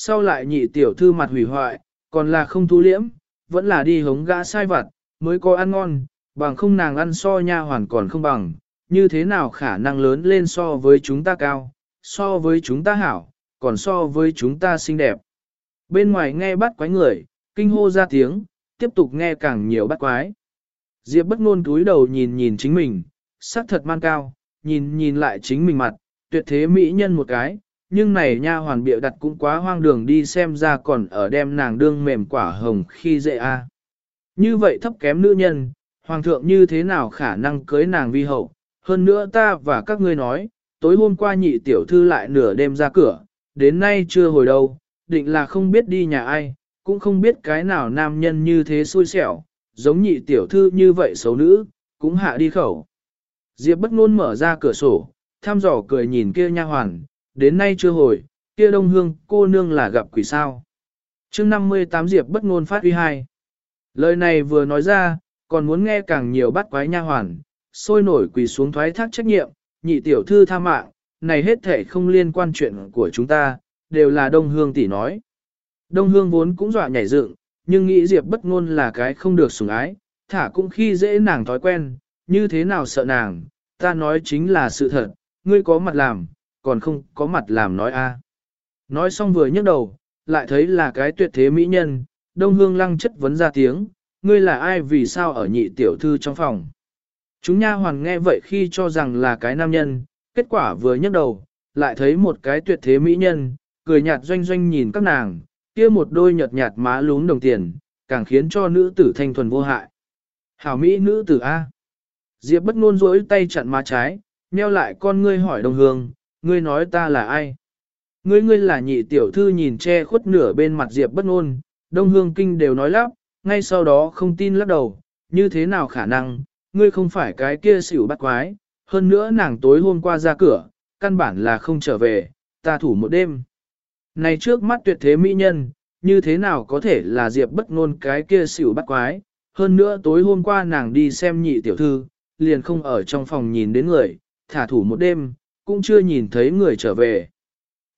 Sau lại nhị tiểu thư mặt hủy hoại, còn là không thu liễm, vẫn là đi hống gã sai vặt, mới có ăn ngon, bằng không nàng ăn so nha hoàn còn không bằng, như thế nào khả năng lớn lên so với chúng ta cao, so với chúng ta hảo, còn so với chúng ta xinh đẹp. Bên ngoài nghe bắt quái người, kinh hô ra tiếng, tiếp tục nghe càng nhiều bắt quái. Diệp bất ngôn túi đầu nhìn nhìn chính mình, sắc thật man cao, nhìn nhìn lại chính mình mặt, tuyệt thế mỹ nhân một cái, nhưng này nha hoàn bịa đặt cũng quá hoang đường đi xem ra còn ở đem nàng đương mềm quả hồng khi dễ a. Như vậy thấp kém nữ nhân, hoàng thượng như thế nào khả năng cưới nàng vi hậu, hơn nữa ta và các ngươi nói, tối hôm qua nhị tiểu thư lại nửa đêm ra cửa, đến nay chưa hồi đâu, định là không biết đi nhà ai, cũng không biết cái nào nam nhân như thế xui xẻo, giống nhị tiểu thư như vậy xấu nữ, cũng hạ đi khẩu. Diệp bất ngôn mở ra cửa sổ, thăm dò cười nhìn kia nha hoàn, đến nay chưa hồi, kia đông hương cô nương là gặp quỷ sao. chương 58 Diệp bất ngôn phát uy hai. Lời này vừa nói ra, còn muốn nghe càng nhiều bắt quái nha hoàn, sôi nổi quỳ xuống thoái thác trách nhiệm, nhị tiểu thư tha mạng, này hết thể không liên quan chuyện của chúng ta, đều là đông hương tỷ nói. Đông hương vốn cũng dọa nhảy dựng, nhưng nghĩ Diệp bất ngôn là cái không được sủng ái, thả cũng khi dễ nàng thói quen, như thế nào sợ nàng, ta nói chính là sự thật, ngươi có mặt làm, còn không có mặt làm nói a. Nói xong vừa nhấc đầu, lại thấy là cái tuyệt thế mỹ nhân, đông hương lăng chất vấn ra tiếng, ngươi là ai vì sao ở nhị tiểu thư trong phòng. Chúng nha hoàn nghe vậy khi cho rằng là cái nam nhân, kết quả vừa nhấc đầu, lại thấy một cái tuyệt thế mỹ nhân, cười nhạt doanh doanh nhìn các nàng, kia một đôi nhợt nhạt má lún đồng tiền, càng khiến cho nữ tử thanh thuần vô hại. Hảo mỹ nữ tử A. Diệp bất ngôn rỗi tay chặn má trái, nheo lại con ngươi hỏi đồng hương, ngươi nói ta là ai? Ngươi ngươi là nhị tiểu thư nhìn che khuất nửa bên mặt Diệp bất ngôn, đông hương kinh đều nói lắp, ngay sau đó không tin lắc đầu, như thế nào khả năng, ngươi không phải cái kia xỉu bắt quái, hơn nữa nàng tối hôm qua ra cửa, căn bản là không trở về, ta thủ một đêm. Này trước mắt tuyệt thế mỹ nhân, như thế nào có thể là Diệp bất ngôn cái kia xỉu bắt quái, hơn nữa tối hôm qua nàng đi xem nhị tiểu thư, liền không ở trong phòng nhìn đến người, thả thủ một đêm, cũng chưa nhìn thấy người trở về.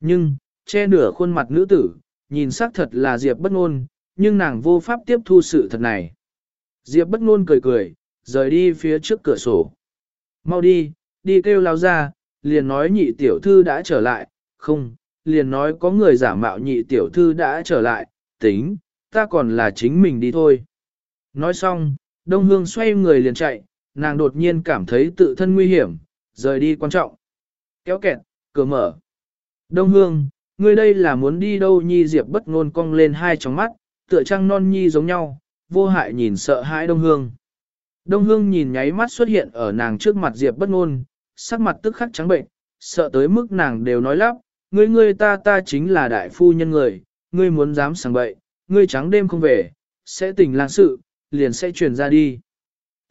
Nhưng, che nửa khuôn mặt nữ tử, nhìn xác thật là Diệp bất ngôn, nhưng nàng vô pháp tiếp thu sự thật này. Diệp bất ngôn cười cười, rời đi phía trước cửa sổ. Mau đi, đi kêu lao ra, liền nói nhị tiểu thư đã trở lại, không, liền nói có người giả mạo nhị tiểu thư đã trở lại, tính, ta còn là chính mình đi thôi. Nói xong, Đông Hương xoay người liền chạy, nàng đột nhiên cảm thấy tự thân nguy hiểm, rời đi quan trọng. Kéo kẹt, cửa mở. Đông Hương, ngươi đây là muốn đi đâu nhi diệp bất ngôn cong lên hai tròng mắt, tựa trăng non nhi giống nhau, vô hại nhìn sợ hãi Đông Hương. Đông Hương nhìn nháy mắt xuất hiện ở nàng trước mặt diệp bất ngôn, sắc mặt tức khắc trắng bệnh, sợ tới mức nàng đều nói lắp, ngươi ngươi ta ta chính là đại phu nhân người, ngươi muốn dám sảng bậy, ngươi trắng đêm không về, sẽ tình lang sự, liền sẽ truyền ra đi.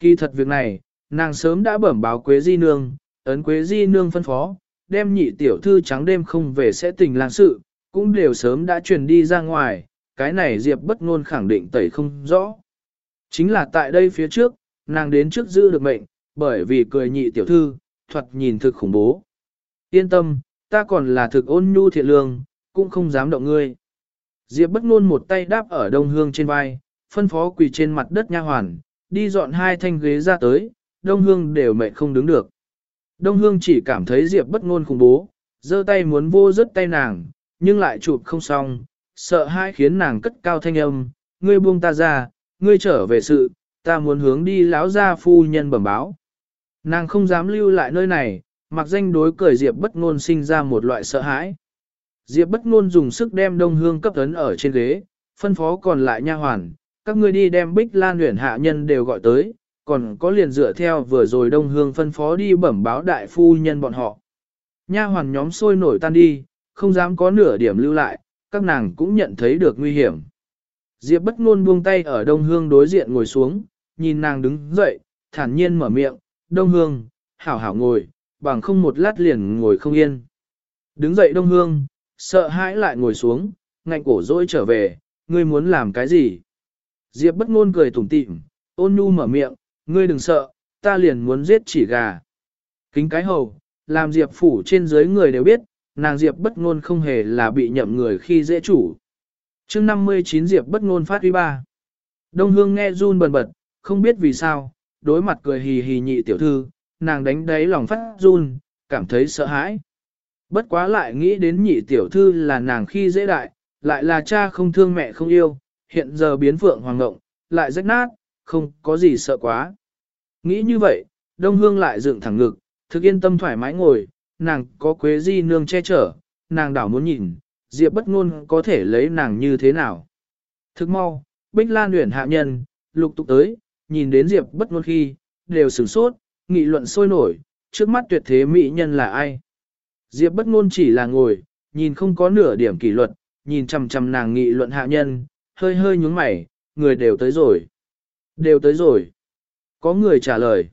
Kỳ thật việc này, nàng sớm đã bẩm báo Quế Di Nương, ấn Quế Di Nương phân phó, đem nhị tiểu thư trắng đêm không về sẽ tình lang sự, cũng đều sớm đã truyền đi ra ngoài, cái này Diệp bất ngôn khẳng định tẩy không rõ. Chính là tại đây phía trước, nàng đến trước giữ được mệnh, bởi vì cười nhị tiểu thư, thuật nhìn thực khủng bố. Yên tâm, ta còn là thực ôn nhu thiện lương, cũng không dám động ngươi. Diệp bất ngôn một tay đáp ở đông hương trên vai, phân phó quỳ trên mặt đất nha hoàn, đi dọn hai thanh ghế ra tới, đông hương đều mệt không đứng được. Đông hương chỉ cảm thấy Diệp bất ngôn khủng bố, giơ tay muốn vô rớt tay nàng, nhưng lại chụp không xong, sợ hai khiến nàng cất cao thanh âm, ngươi buông ta ra, ngươi trở về sự, ta muốn hướng đi lão gia phu nhân bẩm báo. Nàng không dám lưu lại nơi này, mặc danh đối cười Diệp bất ngôn sinh ra một loại sợ hãi. Diệp bất ngôn dùng sức đem đông hương cấp ấn ở trên ghế, phân phó còn lại nha hoàn, các ngươi đi đem bích lan huyền hạ nhân đều gọi tới, còn có liền dựa theo vừa rồi đông hương phân phó đi bẩm báo đại phu nhân bọn họ. Nha hoàn nhóm sôi nổi tan đi, không dám có nửa điểm lưu lại, các nàng cũng nhận thấy được nguy hiểm. Diệp bất ngôn buông tay ở đông hương đối diện ngồi xuống, nhìn nàng đứng dậy, thản nhiên mở miệng, đông hương, hảo hảo ngồi, bằng không một lát liền ngồi không yên. Đứng dậy đông hương, sợ hãi lại ngồi xuống, ngạnh cổ dỗi trở về, ngươi muốn làm cái gì? Diệp bất ngôn cười tủm tỉm, ôn nhu mở miệng, ngươi đừng sợ, ta liền muốn giết chỉ gà. Kính cái hầu, làm Diệp phủ trên dưới người đều biết, nàng Diệp bất ngôn không hề là bị nhậm người khi dễ chủ. chương 59 Diệp bất ngôn phát uy ba. Đông Hương nghe run bần bật, không biết vì sao, đối mặt cười hì hì nhị tiểu thư, nàng đánh đáy lòng phát run, cảm thấy sợ hãi. Bất quá lại nghĩ đến nhị tiểu thư là nàng khi dễ đại, lại là cha không thương mẹ không yêu, hiện giờ biến phượng hoàng ngộng, lại rách nát, không có gì sợ quá. Nghĩ như vậy, Đông Hương lại dựng thẳng ngực, thực yên tâm thoải mái ngồi, nàng có quế di nương che chở, nàng đảo muốn nhìn, Diệp bất ngôn có thể lấy nàng như thế nào. Thức mau, Bích Lan luyện hạ nhân, lục tục tới, nhìn đến Diệp bất ngôn khi, đều sửng sốt, nghị luận sôi nổi, trước mắt tuyệt thế mỹ nhân là ai. Diệp bất ngôn chỉ là ngồi, nhìn không có nửa điểm kỷ luật, nhìn chằm chằm nàng nghị luận hạ nhân, hơi hơi nhúng mày, người đều tới rồi. Đều tới rồi. Có người trả lời.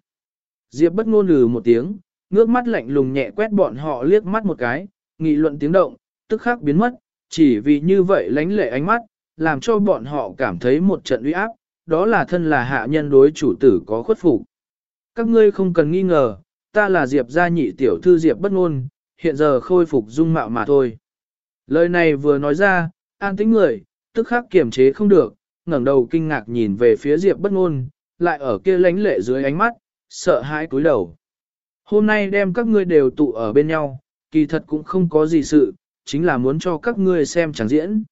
Diệp bất ngôn lừ một tiếng, ngước mắt lạnh lùng nhẹ quét bọn họ liếc mắt một cái, nghị luận tiếng động, tức khắc biến mất, chỉ vì như vậy lánh lệ ánh mắt, làm cho bọn họ cảm thấy một trận uy áp, đó là thân là hạ nhân đối chủ tử có khuất phục. Các ngươi không cần nghi ngờ, ta là Diệp gia nhị tiểu thư Diệp bất ngôn, hiện giờ khôi phục dung mạo mà thôi. Lời này vừa nói ra, an tĩnh người, tức khắc kiềm chế không được, ngẩng đầu kinh ngạc nhìn về phía Diệp bất ngôn, lại ở kia lánh lệ dưới ánh mắt, sợ hãi cúi đầu. Hôm nay đem các ngươi đều tụ ở bên nhau, kỳ thật cũng không có gì sự, chính là muốn cho các ngươi xem chẳng diễn.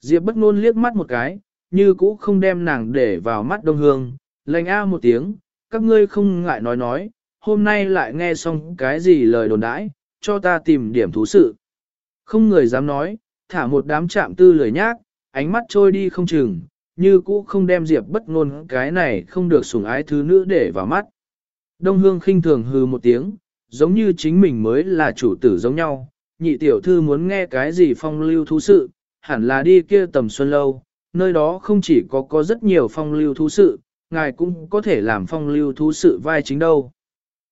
Diệp bất ngôn liếc mắt một cái, như cũ không đem nàng để vào mắt đông hương, lệnh a một tiếng, các ngươi không ngại nói nói, hôm nay lại nghe xong cái gì lời đồn đãi, cho ta tìm điểm thú sự. Không người dám nói, thả một đám chạm tư lười nhác, ánh mắt trôi đi không chừng, như cũ không đem Diệp bất ngôn cái này không được sủng ái thứ nữ để vào mắt. Đông Hương khinh thường hừ một tiếng, giống như chính mình mới là chủ tử giống nhau, nhị tiểu thư muốn nghe cái gì phong lưu thú sự, hẳn là đi kia tầm xuân lâu, nơi đó không chỉ có có rất nhiều phong lưu thú sự, ngài cũng có thể làm phong lưu thú sự vai chính đâu.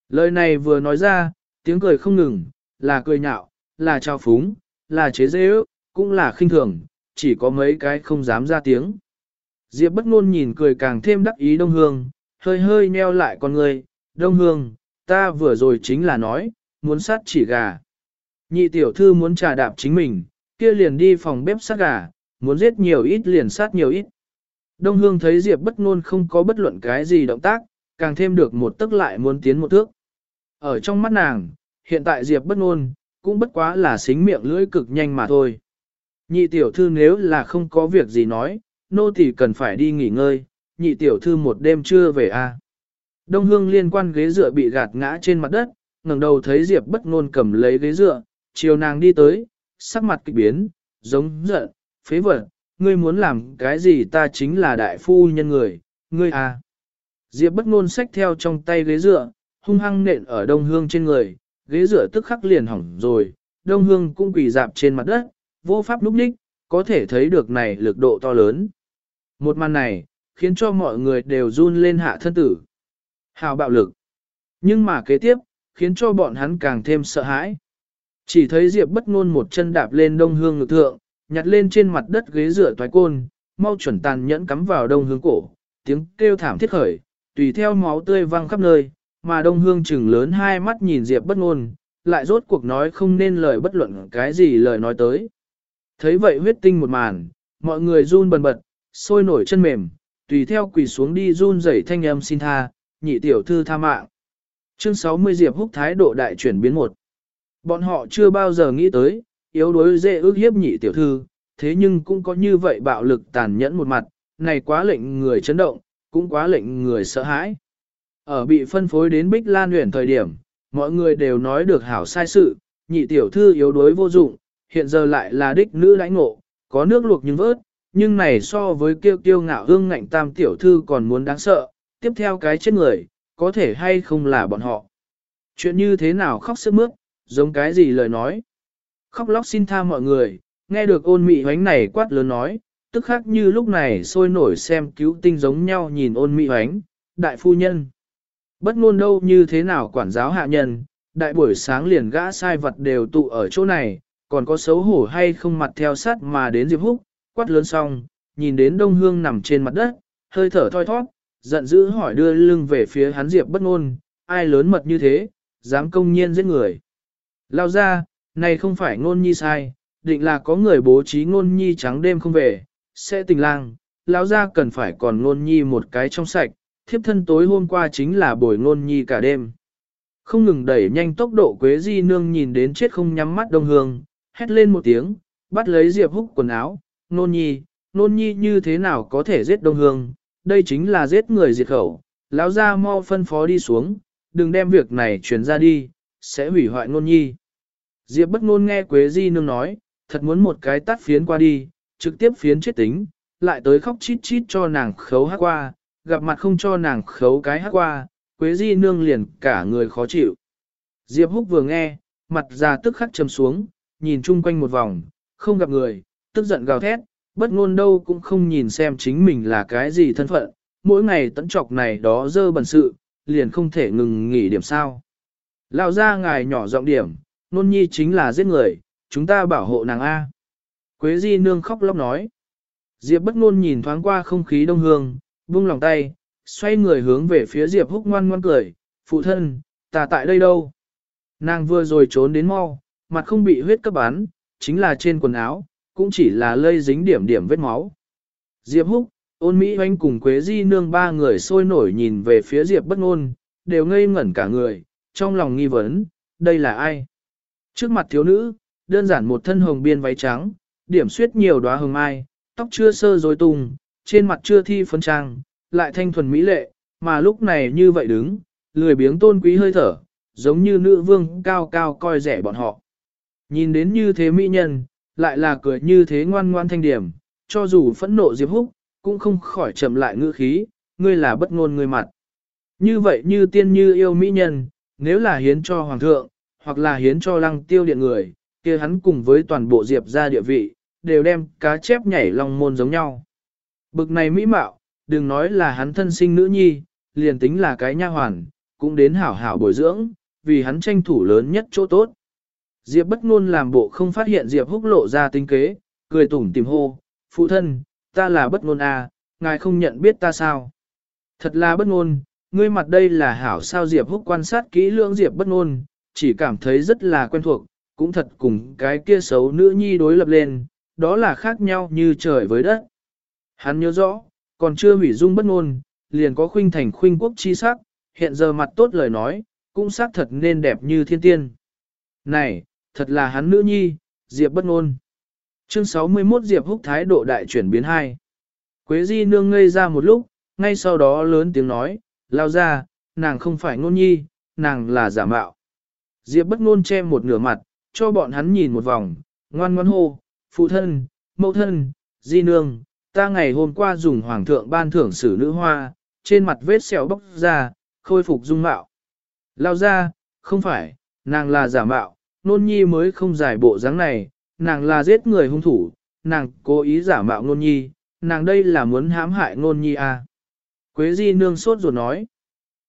Lời này vừa nói ra, tiếng cười không ngừng, là cười nhạo, là trao phúng, là chế dễ ước, cũng là khinh thường, chỉ có mấy cái không dám ra tiếng. Diệp bất ngôn nhìn cười càng thêm đắc ý Đông Hương, hơi hơi nheo lại con người, Đông Hương, ta vừa rồi chính là nói, muốn sát chỉ gà. Nhị tiểu thư muốn trà đạp chính mình, kia liền đi phòng bếp sát gà, muốn giết nhiều ít liền sát nhiều ít. Đông Hương thấy Diệp bất ngôn không có bất luận cái gì động tác, càng thêm được một tức lại muốn tiến một thước. Ở trong mắt nàng, hiện tại Diệp bất ngôn, cũng bất quá là xính miệng lưỡi cực nhanh mà thôi. Nhị tiểu thư nếu là không có việc gì nói, nô tỳ cần phải đi nghỉ ngơi, nhị tiểu thư một đêm chưa về a. À. Đông hương liên quan ghế dựa bị gạt ngã trên mặt đất, ngẩng đầu thấy Diệp bất ngôn cầm lấy ghế dựa, chiều nàng đi tới, sắc mặt kịch biến, giống giận, phế vật, ngươi muốn làm cái gì ta chính là đại phu nhân người, ngươi à. Diệp bất ngôn xách theo trong tay ghế dựa, hung hăng nện ở đông hương trên người, ghế dựa tức khắc liền hỏng rồi, đông hương cũng quỳ dạp trên mặt đất, vô pháp lúc ních, có thể thấy được này lực độ to lớn. Một màn này, khiến cho mọi người đều run lên hạ thân tử. Hào bạo lực. Nhưng mà kế tiếp, khiến cho bọn hắn càng thêm sợ hãi. Chỉ thấy Diệp bất ngôn một chân đạp lên đông hương ngực thượng, nhặt lên trên mặt đất ghế rửa toái côn, mau chuẩn tàn nhẫn cắm vào đông hương cổ, tiếng kêu thảm thiết khởi, tùy theo máu tươi văng khắp nơi, mà đông hương trừng lớn hai mắt nhìn Diệp bất ngôn, lại rốt cuộc nói không nên lời bất luận cái gì lời nói tới. Thấy vậy huyết tinh một màn, mọi người run bần bật, sôi nổi chân mềm, tùy theo quỳ xuống đi run rẩy thanh âm xin tha, nhị tiểu thư tha mạng. Chương 60 Diệp Húc thái độ đại chuyển biến một. Bọn họ chưa bao giờ nghĩ tới, yếu đuối dễ ước hiếp nhị tiểu thư, thế nhưng cũng có như vậy bạo lực tàn nhẫn một mặt, này quá lệnh người chấn động, cũng quá lệnh người sợ hãi. Ở bị phân phối đến Bích Lan huyện thời điểm, mọi người đều nói được hảo sai sự, nhị tiểu thư yếu đuối vô dụng, hiện giờ lại là đích nữ lãnh ngộ, có nước luộc nhưng vớt, nhưng này so với kiêu kiêu ngạo hương ngạnh tam tiểu thư còn muốn đáng sợ, tiếp theo cái chết người, có thể hay không là bọn họ. Chuyện như thế nào khóc sức mướt, giống cái gì lời nói. Khóc lóc xin tha mọi người, nghe được ôn mị hoánh này quát lớn nói, tức khác như lúc này sôi nổi xem cứu tinh giống nhau nhìn ôn mị hoánh, đại phu nhân. Bất ngôn đâu như thế nào quản giáo hạ nhân, đại buổi sáng liền gã sai vật đều tụ ở chỗ này, còn có xấu hổ hay không mặt theo sát mà đến Diệp Húc, quát lớn xong, nhìn đến Đông Hương nằm trên mặt đất, hơi thở thoi thoát, giận dữ hỏi đưa lưng về phía hắn Diệp bất ngôn, ai lớn mật như thế, dám công nhiên giết người. Lao ra, này không phải ngôn nhi sai, định là có người bố trí ngôn nhi trắng đêm không về, sẽ tình lang, lão ra cần phải còn ngôn nhi một cái trong sạch, thiếp thân tối hôm qua chính là buổi ngôn nhi cả đêm. Không ngừng đẩy nhanh tốc độ Quế Di Nương nhìn đến chết không nhắm mắt đông hương, hét lên một tiếng, bắt lấy Diệp Húc quần áo, nôn nhi, nôn nhi như thế nào có thể giết đông hương, đây chính là giết người diệt khẩu, lão ra mau phân phó đi xuống, đừng đem việc này truyền ra đi, sẽ hủy hoại nôn nhi. Diệp bất nôn nghe Quế Di Nương nói, thật muốn một cái tắt phiến qua đi, trực tiếp phiến chết tính, lại tới khóc chít chít cho nàng khấu hát qua, gặp mặt không cho nàng khấu cái hát qua, Quế Di Nương liền cả người khó chịu. Diệp Húc vừa nghe, mặt già tức khắc trầm xuống, nhìn chung quanh một vòng, không gặp người, tức giận gào thét, bất ngôn đâu cũng không nhìn xem chính mình là cái gì thân phận, mỗi ngày tận trọc này đó dơ bẩn sự, liền không thể ngừng nghỉ điểm sao. Lão ra ngài nhỏ giọng điểm, nôn nhi chính là giết người, chúng ta bảo hộ nàng A. Quế Di Nương khóc lóc nói. Diệp bất ngôn nhìn thoáng qua không khí đông hương, buông lòng tay, xoay người hướng về phía Diệp húc ngoan ngoan cười, phụ thân, ta tại đây đâu? Nàng vừa rồi trốn đến mau, mặt không bị huyết cấp bắn, chính là trên quần áo, cũng chỉ là lây dính điểm điểm vết máu. Diệp húc, ôn Mỹ hoanh cùng Quế Di Nương ba người sôi nổi nhìn về phía Diệp bất ngôn, đều ngây ngẩn cả người, trong lòng nghi vấn, đây là ai? Trước mặt thiếu nữ, đơn giản một thân hồng biên váy trắng, điểm suyết nhiều đóa hồng mai, tóc chưa sơ rối tung, trên mặt chưa thi phấn trang, lại thanh thuần mỹ lệ, mà lúc này như vậy đứng, lười biếng tôn quý hơi thở, giống như nữ vương cao cao coi rẻ bọn họ. Nhìn đến như thế mỹ nhân, lại là cười như thế ngoan ngoan thanh điểm, cho dù phẫn nộ Diệp Húc, cũng không khỏi chậm lại ngữ khí, ngươi là bất ngôn người mặt. Như vậy như tiên như yêu mỹ nhân, nếu là hiến cho hoàng thượng, hoặc là hiến cho lăng tiêu điện người, kia hắn cùng với toàn bộ Diệp gia địa vị, đều đem cá chép nhảy long môn giống nhau. Bực này mỹ mạo, đừng nói là hắn thân sinh nữ nhi, liền tính là cái nha hoàn, cũng đến hảo hảo bồi dưỡng, vì hắn tranh thủ lớn nhất chỗ tốt. Diệp bất ngôn làm bộ không phát hiện Diệp húc lộ ra tinh kế, cười tủm tìm hô, phụ thân, ta là bất ngôn à, ngài không nhận biết ta sao? Thật là bất ngôn, ngươi mặt đây là hảo sao Diệp húc quan sát kỹ lưỡng Diệp bất ngôn, chỉ cảm thấy rất là quen thuộc, cũng thật cùng cái kia xấu nữ nhi đối lập lên, đó là khác nhau như trời với đất. Hắn nhớ rõ, còn chưa hủy dung bất ngôn, liền có khuynh thành khuynh quốc chi sắc, hiện giờ mặt tốt lời nói, cũng xác thật nên đẹp như thiên tiên. Này, thật là hắn nữ nhi, Diệp bất ngôn. Chương 61 Diệp húc thái độ đại chuyển biến hai. Quế di nương ngây ra một lúc, ngay sau đó lớn tiếng nói, lao ra, nàng không phải ngôn nhi, nàng là giả mạo. Diệp bất ngôn che một nửa mặt, cho bọn hắn nhìn một vòng, ngoan ngoãn hô, phụ thân, mẫu thân, di nương, ta ngày hôm qua dùng hoàng thượng ban thưởng sử nữ hoa, trên mặt vết sẹo bóc ra, khôi phục dung mạo. Lao ra, không phải, nàng là giả mạo, nôn nhi mới không giải bộ dáng này, nàng là giết người hung thủ, nàng cố ý giả mạo nôn nhi, nàng đây là muốn hãm hại nôn nhi à. Quế di nương sốt ruột nói.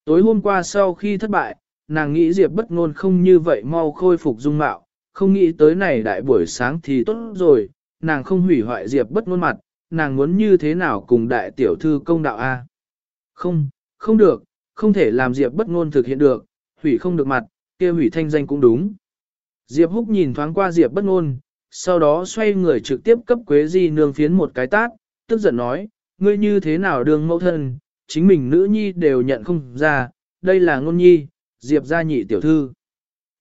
Tối hôm qua sau khi thất bại, nàng nghĩ Diệp bất ngôn không như vậy mau khôi phục dung mạo, không nghĩ tới này đại buổi sáng thì tốt rồi, nàng không hủy hoại Diệp bất ngôn mặt, nàng muốn như thế nào cùng đại tiểu thư công đạo a? Không, không được, không thể làm Diệp bất ngôn thực hiện được, hủy không được mặt, kia hủy thanh danh cũng đúng. Diệp Húc nhìn thoáng qua Diệp bất ngôn, sau đó xoay người trực tiếp cấp Quế Di nương phiến một cái tát, tức giận nói, ngươi như thế nào Đường mẫu thân, chính mình nữ nhi đều nhận không ra, đây là ngôn nhi, Diệp gia nhị tiểu thư.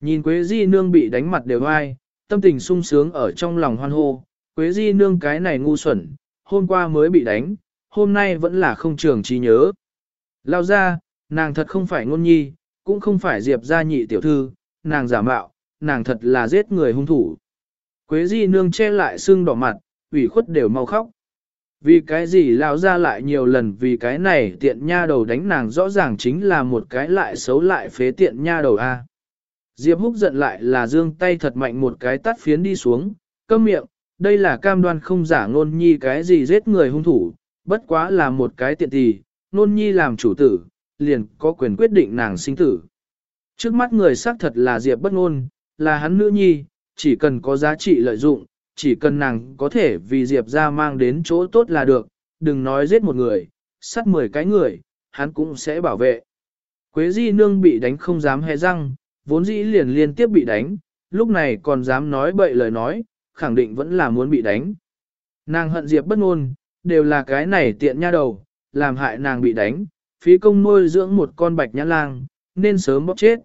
Nhìn Quế Di nương bị đánh mặt đều ai, tâm tình sung sướng ở trong lòng hoan hô, Quế Di nương cái này ngu xuẩn, hôm qua mới bị đánh, hôm nay vẫn là không trường trí nhớ. Lao ra, nàng thật không phải ngôn nhi, cũng không phải Diệp gia nhị tiểu thư, nàng giả mạo, nàng thật là giết người hung thủ. Quế Di nương che lại xương đỏ mặt, ủy khuất đều mau khóc. Vì cái gì lão ra lại nhiều lần vì cái này tiện nha đầu đánh nàng rõ ràng chính là một cái lại xấu lại phế tiện nha đầu a. Diệp húc giận lại là dương tay thật mạnh một cái tắt phiến đi xuống, câm miệng, đây là cam đoan không giả ngôn nhi cái gì giết người hung thủ, bất quá là một cái tiện tì, ngôn nhi làm chủ tử, liền có quyền quyết định nàng sinh tử. Trước mắt người xác thật là Diệp bất ngôn, là hắn nữ nhi, chỉ cần có giá trị lợi dụng, chỉ cần nàng có thể vì Diệp ra mang đến chỗ tốt là được, đừng nói giết một người, sát mười cái người, hắn cũng sẽ bảo vệ. Quế di nương bị đánh không dám hé răng, vốn dĩ liền liên tiếp bị đánh, lúc này còn dám nói bậy lời nói, khẳng định vẫn là muốn bị đánh. Nàng hận Diệp bất ngôn, đều là cái này tiện nha đầu, làm hại nàng bị đánh, phí công nuôi dưỡng một con bạch nhã lang, nên sớm bóp chết.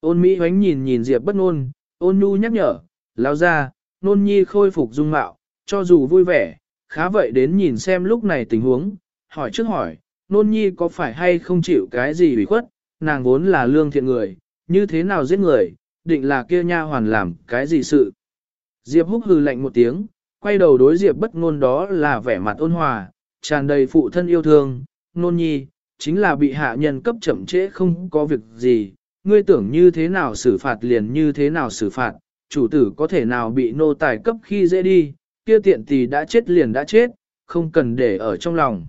Ôn Mỹ hoánh nhìn nhìn Diệp bất ngôn, ôn nhu nhắc nhở, lao ra, nôn nhi khôi phục dung mạo, cho dù vui vẻ, khá vậy đến nhìn xem lúc này tình huống, hỏi trước hỏi, nôn nhi có phải hay không chịu cái gì ủy khuất, nàng vốn là lương thiện người, như thế nào giết người, định là kia nha hoàn làm cái gì sự. Diệp húc hừ lạnh một tiếng, quay đầu đối Diệp bất ngôn đó là vẻ mặt ôn hòa, tràn đầy phụ thân yêu thương, nôn nhi, chính là bị hạ nhân cấp chậm trễ không có việc gì, ngươi tưởng như thế nào xử phạt liền như thế nào xử phạt, chủ tử có thể nào bị nô tài cấp khi dễ đi, kia tiện tỷ đã chết liền đã chết, không cần để ở trong lòng.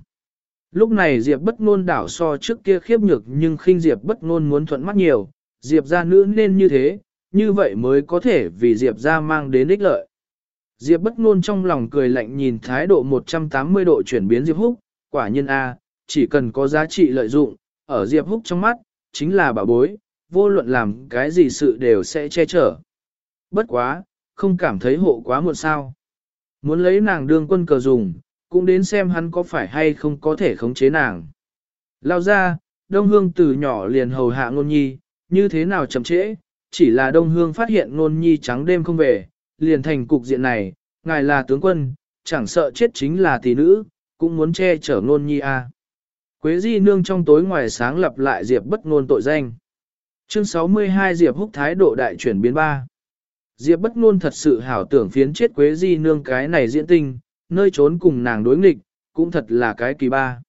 Lúc này Diệp bất ngôn đảo so trước kia khiếp nhược nhưng khinh Diệp bất ngôn muốn thuận mắt nhiều, Diệp gia nữ nên như thế, như vậy mới có thể vì Diệp gia mang đến ích lợi. Diệp bất ngôn trong lòng cười lạnh nhìn thái độ 180 độ chuyển biến Diệp Húc, quả nhiên A, chỉ cần có giá trị lợi dụng, ở Diệp Húc trong mắt, chính là bảo bối, vô luận làm cái gì sự đều sẽ che chở. Bất quá, không cảm thấy hộ quá muộn sao. Muốn lấy nàng đương quân cờ dùng, cũng đến xem hắn có phải hay không có thể khống chế nàng. Lao ra, Đông Hương từ nhỏ liền hầu hạ ngôn nhi, như thế nào chậm trễ, chỉ là Đông Hương phát hiện ngôn nhi trắng đêm không về, liền thành cục diện này, ngài là tướng quân, chẳng sợ chết chính là tỷ nữ, cũng muốn che chở ngôn nhi a. À. Quế di nương trong tối ngoài sáng lập lại Diệp bất ngôn tội danh. Chương 62 Diệp húc thái độ đại chuyển biến ba. Diệp bất ngôn thật sự hảo tưởng phiến chết Quế di nương cái này diễn tinh, nơi trốn cùng nàng đối nghịch, cũng thật là cái kỳ ba.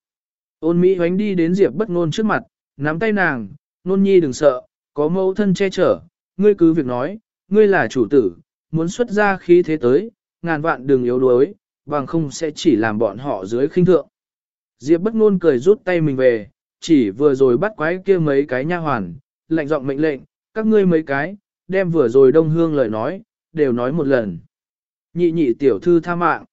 Ôn Mỹ hoánh đi đến Diệp bất ngôn trước mặt, nắm tay nàng, nôn nhi đừng sợ, có mẫu thân che chở, ngươi cứ việc nói, ngươi là chủ tử, muốn xuất ra khí thế tới, ngàn vạn đừng yếu đuối, bằng không sẽ chỉ làm bọn họ dưới khinh thượng. Diệp bất ngôn cười rút tay mình về, chỉ vừa rồi bắt quái kia mấy cái nha hoàn, lạnh giọng mệnh lệnh, các ngươi mấy cái, đem vừa rồi đông hương lời nói, đều nói một lần. Nhị nhị tiểu thư tha mạng.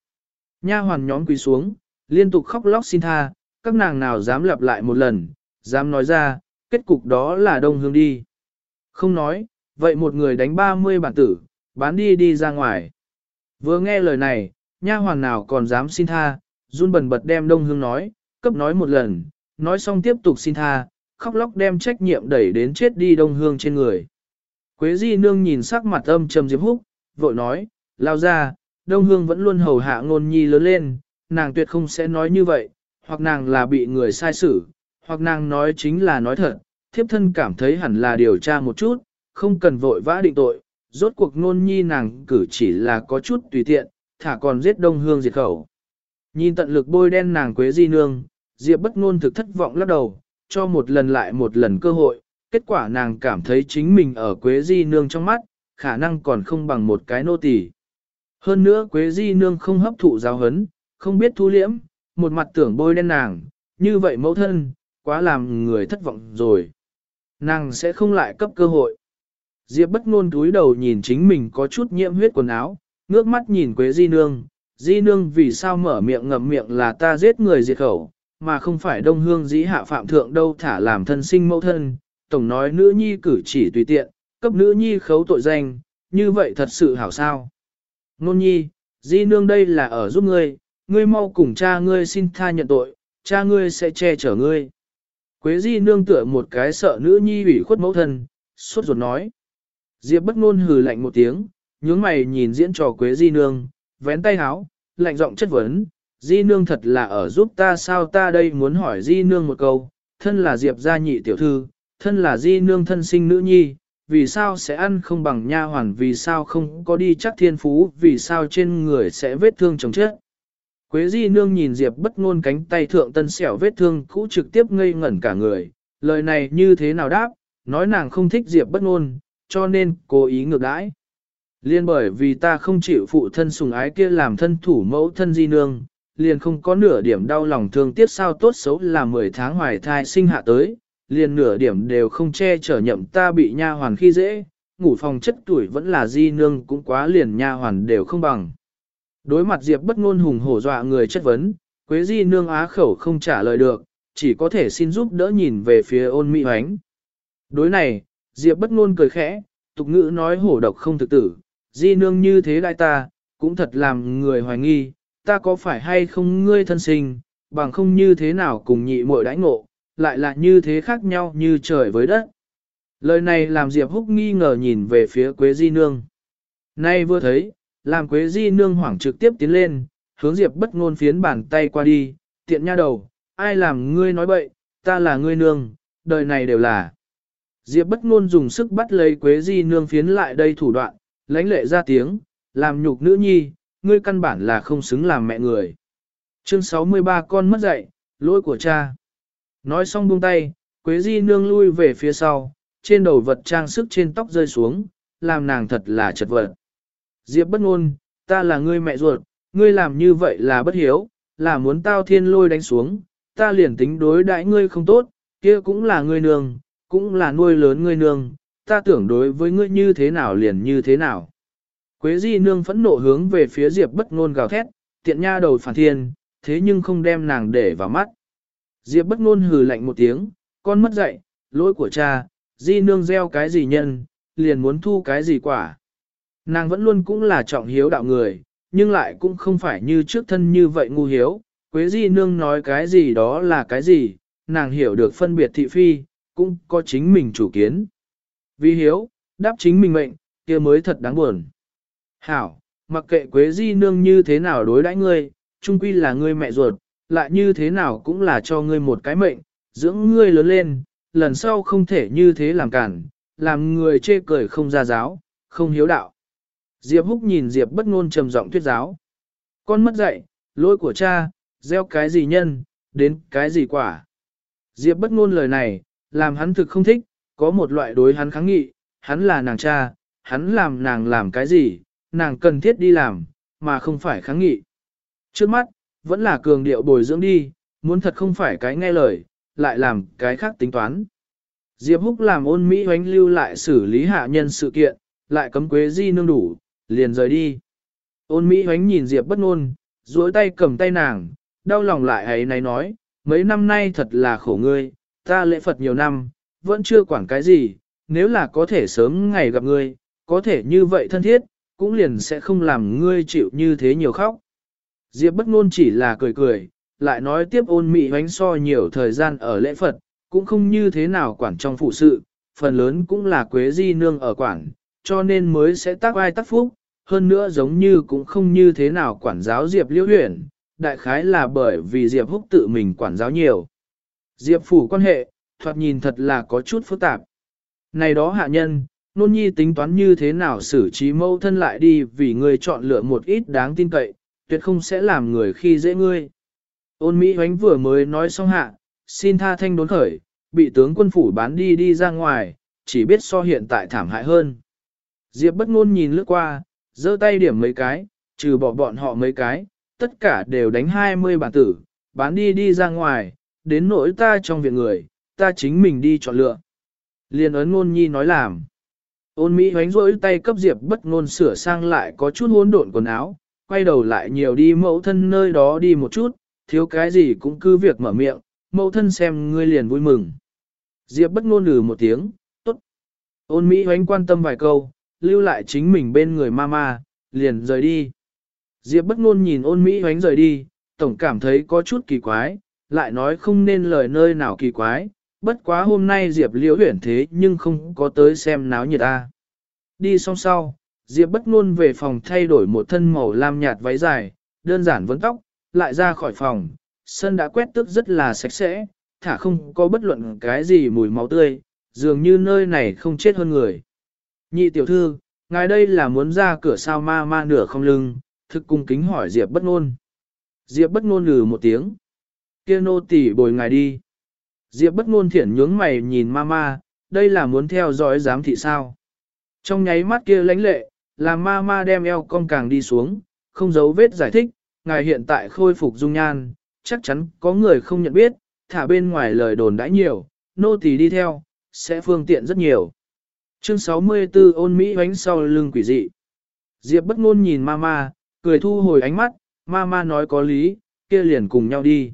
Nha hoàn nhóm quỳ xuống, liên tục khóc lóc xin tha, các nàng nào dám lặp lại một lần, dám nói ra, kết cục đó là đông hương đi. Không nói, vậy một người đánh 30 bản tử, bán đi đi ra ngoài. Vừa nghe lời này, nha hoàn nào còn dám xin tha, run bần bật đem đông hương nói, cấp nói một lần, nói xong tiếp tục xin tha, khóc lóc đem trách nhiệm đẩy đến chết đi đông hương trên người. Quế di nương nhìn sắc mặt âm trầm diệp húc, vội nói, lao ra, đông hương vẫn luôn hầu hạ ngôn nhi lớn lên, nàng tuyệt không sẽ nói như vậy, hoặc nàng là bị người sai xử, hoặc nàng nói chính là nói thật, thiếp thân cảm thấy hẳn là điều tra một chút, không cần vội vã định tội, rốt cuộc ngôn nhi nàng cử chỉ là có chút tùy tiện, thả còn giết đông hương diệt khẩu. Nhìn tận lực bôi đen nàng quế di nương, Diệp bất ngôn thực thất vọng lắc đầu, cho một lần lại một lần cơ hội, kết quả nàng cảm thấy chính mình ở quế di nương trong mắt, khả năng còn không bằng một cái nô tỳ. Hơn nữa quế di nương không hấp thụ giáo hấn, không biết thu liễm, một mặt tưởng bôi đen nàng, như vậy mẫu thân, quá làm người thất vọng rồi. Nàng sẽ không lại cấp cơ hội. Diệp bất ngôn túi đầu nhìn chính mình có chút nhiễm huyết quần áo, ngước mắt nhìn Quế Di Nương, Di Nương vì sao mở miệng ngậm miệng là ta giết người diệt khẩu, mà không phải đông hương dĩ hạ phạm thượng đâu thả làm thân sinh mẫu thân, tổng nói nữ nhi cử chỉ tùy tiện, cấp nữ nhi khấu tội danh, như vậy thật sự hảo sao. Nôn nhi, Di Nương đây là ở giúp ngươi, ngươi mau cùng cha ngươi xin tha nhận tội, cha ngươi sẽ che chở ngươi. Quế Di Nương tựa một cái sợ nữ nhi ủy khuất mẫu thân, suốt ruột nói. Diệp bất ngôn hừ lạnh một tiếng, nhướng mày nhìn diễn trò Quế Di Nương, vén tay háo, lạnh giọng chất vấn, Di Nương thật là ở giúp ta sao ta đây muốn hỏi Di Nương một câu, thân là Diệp gia nhị tiểu thư, thân là Di Nương thân sinh nữ nhi, vì sao sẽ ăn không bằng nha hoàn vì sao không có đi chắc thiên phú vì sao trên người sẽ vết thương chồng chết. Quế Di Nương nhìn Diệp bất ngôn cánh tay thượng tân xẻo vết thương cũ trực tiếp ngây ngẩn cả người, lời này như thế nào đáp, nói nàng không thích Diệp bất ngôn, cho nên cố ý ngược đãi. Liên bởi vì ta không chịu phụ thân sùng ái kia làm thân thủ mẫu thân di nương, liền không có nửa điểm đau lòng thương tiếc sao tốt xấu là 10 tháng hoài thai sinh hạ tới, liền nửa điểm đều không che chở nhậm ta bị nha hoàn khi dễ, ngủ phòng chất tuổi vẫn là di nương cũng quá liền nha hoàn đều không bằng. Đối mặt Diệp bất ngôn hùng hổ dọa người chất vấn, Quế di nương á khẩu không trả lời được, chỉ có thể xin giúp đỡ nhìn về phía ôn mỹ hoánh. Đối này, Diệp bất ngôn cười khẽ, tục ngữ nói hổ độc không thực tử, di nương như thế đại ta, cũng thật làm người hoài nghi, ta có phải hay không ngươi thân sinh, bằng không như thế nào cùng nhị muội đãi ngộ, lại là như thế khác nhau như trời với đất. Lời này làm Diệp Húc nghi ngờ nhìn về phía Quế Di Nương. Nay vừa thấy, làm Quế Di Nương hoảng trực tiếp tiến lên, hướng Diệp bất ngôn phiến bàn tay qua đi, tiện nha đầu, ai làm ngươi nói bậy, ta là ngươi nương, đời này đều là. Diệp bất ngôn dùng sức bắt lấy Quế Di Nương phiến lại đây thủ đoạn, lãnh lệ ra tiếng, làm nhục nữ nhi, ngươi căn bản là không xứng làm mẹ người. Chương 63 con mất dạy, lỗi của cha. Nói xong buông tay, Quế Di nương lui về phía sau, trên đầu vật trang sức trên tóc rơi xuống, làm nàng thật là chật vật. Diệp bất ngôn, ta là ngươi mẹ ruột, ngươi làm như vậy là bất hiếu, là muốn tao thiên lôi đánh xuống, ta liền tính đối đãi ngươi không tốt, kia cũng là ngươi nương, cũng là nuôi lớn ngươi nương, ta tưởng đối với ngươi như thế nào liền như thế nào. Quế di nương phẫn nộ hướng về phía Diệp bất ngôn gào thét, tiện nha đầu phản thiên, thế nhưng không đem nàng để vào mắt. Diệp bất ngôn hừ lạnh một tiếng, con mất dạy, lỗi của cha, di nương gieo cái gì nhân, liền muốn thu cái gì quả. Nàng vẫn luôn cũng là trọng hiếu đạo người, nhưng lại cũng không phải như trước thân như vậy ngu hiếu, Quế di nương nói cái gì đó là cái gì, nàng hiểu được phân biệt thị phi, cũng có chính mình chủ kiến. Vì hiếu, đáp chính mình mệnh, kia mới thật đáng buồn. Hảo, mặc kệ Quế Di nương như thế nào đối đãi ngươi, chung quy là ngươi mẹ ruột, lại như thế nào cũng là cho ngươi một cái mệnh, dưỡng ngươi lớn lên, lần sau không thể như thế làm cản, làm người chê cười không ra giáo, không hiếu đạo. Diệp Húc nhìn Diệp bất ngôn trầm giọng thuyết giáo. Con mất dạy, lỗi của cha, gieo cái gì nhân, đến cái gì quả. Diệp bất ngôn lời này, làm hắn thực không thích, có một loại đối hắn kháng nghị, hắn là nàng cha, hắn làm nàng làm cái gì, nàng cần thiết đi làm, mà không phải kháng nghị. Trước mắt, vẫn là cường điệu bồi dưỡng đi, muốn thật không phải cái nghe lời, lại làm cái khác tính toán. Diệp Húc làm ôn Mỹ hoánh lưu lại xử lý hạ nhân sự kiện, lại cấm quế di nương đủ, liền rời đi. Ôn Mỹ hoánh nhìn Diệp bất ngôn, duỗi tay cầm tay nàng, đau lòng lại ấy này nói, mấy năm nay thật là khổ ngươi, ta lễ Phật nhiều năm, vẫn chưa quản cái gì, nếu là có thể sớm ngày gặp ngươi, có thể như vậy thân thiết, cũng liền sẽ không làm ngươi chịu như thế nhiều khóc. Diệp bất ngôn chỉ là cười cười, lại nói tiếp ôn mị hoánh so nhiều thời gian ở lễ Phật, cũng không như thế nào quản trong phụ sự, phần lớn cũng là quế di nương ở quản, cho nên mới sẽ tác ai tác phúc, hơn nữa giống như cũng không như thế nào quản giáo Diệp liễu huyển, đại khái là bởi vì Diệp húc tự mình quản giáo nhiều. Diệp phủ quan hệ, thoạt nhìn thật là có chút phức tạp. Này đó hạ nhân, nôn nhi tính toán như thế nào xử trí mâu thân lại đi vì người chọn lựa một ít đáng tin cậy, tuyệt không sẽ làm người khi dễ ngươi. Ôn Mỹ Hoánh vừa mới nói xong hạ, xin tha thanh đốn khởi, bị tướng quân phủ bán đi đi ra ngoài, chỉ biết so hiện tại thảm hại hơn. Diệp bất ngôn nhìn lướt qua, giơ tay điểm mấy cái, trừ bỏ bọn họ mấy cái, tất cả đều đánh 20 bản tử, bán đi đi ra ngoài, đến nỗi ta trong viện người, ta chính mình đi chọn lựa. Liên ấn ngôn nhi nói làm. Ôn Mỹ hoánh rỗi tay cấp Diệp bất ngôn sửa sang lại có chút hỗn độn quần áo, quay đầu lại nhiều đi mẫu thân nơi đó đi một chút, thiếu cái gì cũng cứ việc mở miệng, mẫu thân xem ngươi liền vui mừng. Diệp bất ngôn lừ một tiếng, tốt. Ôn Mỹ hoánh quan tâm vài câu, lưu lại chính mình bên người mama, liền rời đi. Diệp bất ngôn nhìn ôn Mỹ hoánh rời đi, tổng cảm thấy có chút kỳ quái, lại nói không nên lời nơi nào kỳ quái, bất quá hôm nay Diệp liễu huyển thế nhưng không có tới xem náo nhiệt ta. Đi xong sau, Diệp bất ngôn về phòng thay đổi một thân màu lam nhạt váy dài, đơn giản vấn tóc, lại ra khỏi phòng, sân đã quét tước rất là sạch sẽ, thả không có bất luận cái gì mùi máu tươi, dường như nơi này không chết hơn người. Nhị tiểu thư, ngài đây là muốn ra cửa sao ma ma nửa không lưng, thực cung kính hỏi Diệp bất ngôn. Diệp bất ngôn lừ một tiếng. Kia nô tỳ bồi ngài đi. Diệp bất ngôn thiển nhướng mày nhìn mama, đây là muốn theo dõi giám thị sao. Trong nháy mắt kia lãnh lệ, làm mama đem eo cong càng đi xuống, không giấu vết giải thích, ngài hiện tại khôi phục dung nhan, chắc chắn có người không nhận biết, thả bên ngoài lời đồn đãi nhiều, nô tỳ đi theo, sẽ phương tiện rất nhiều. Chương 64 ôn Mỹ bánh sau lưng quỷ dị. Diệp bất ngôn nhìn mama, cười thu hồi ánh mắt, mama nói có lý, kia liền cùng nhau đi.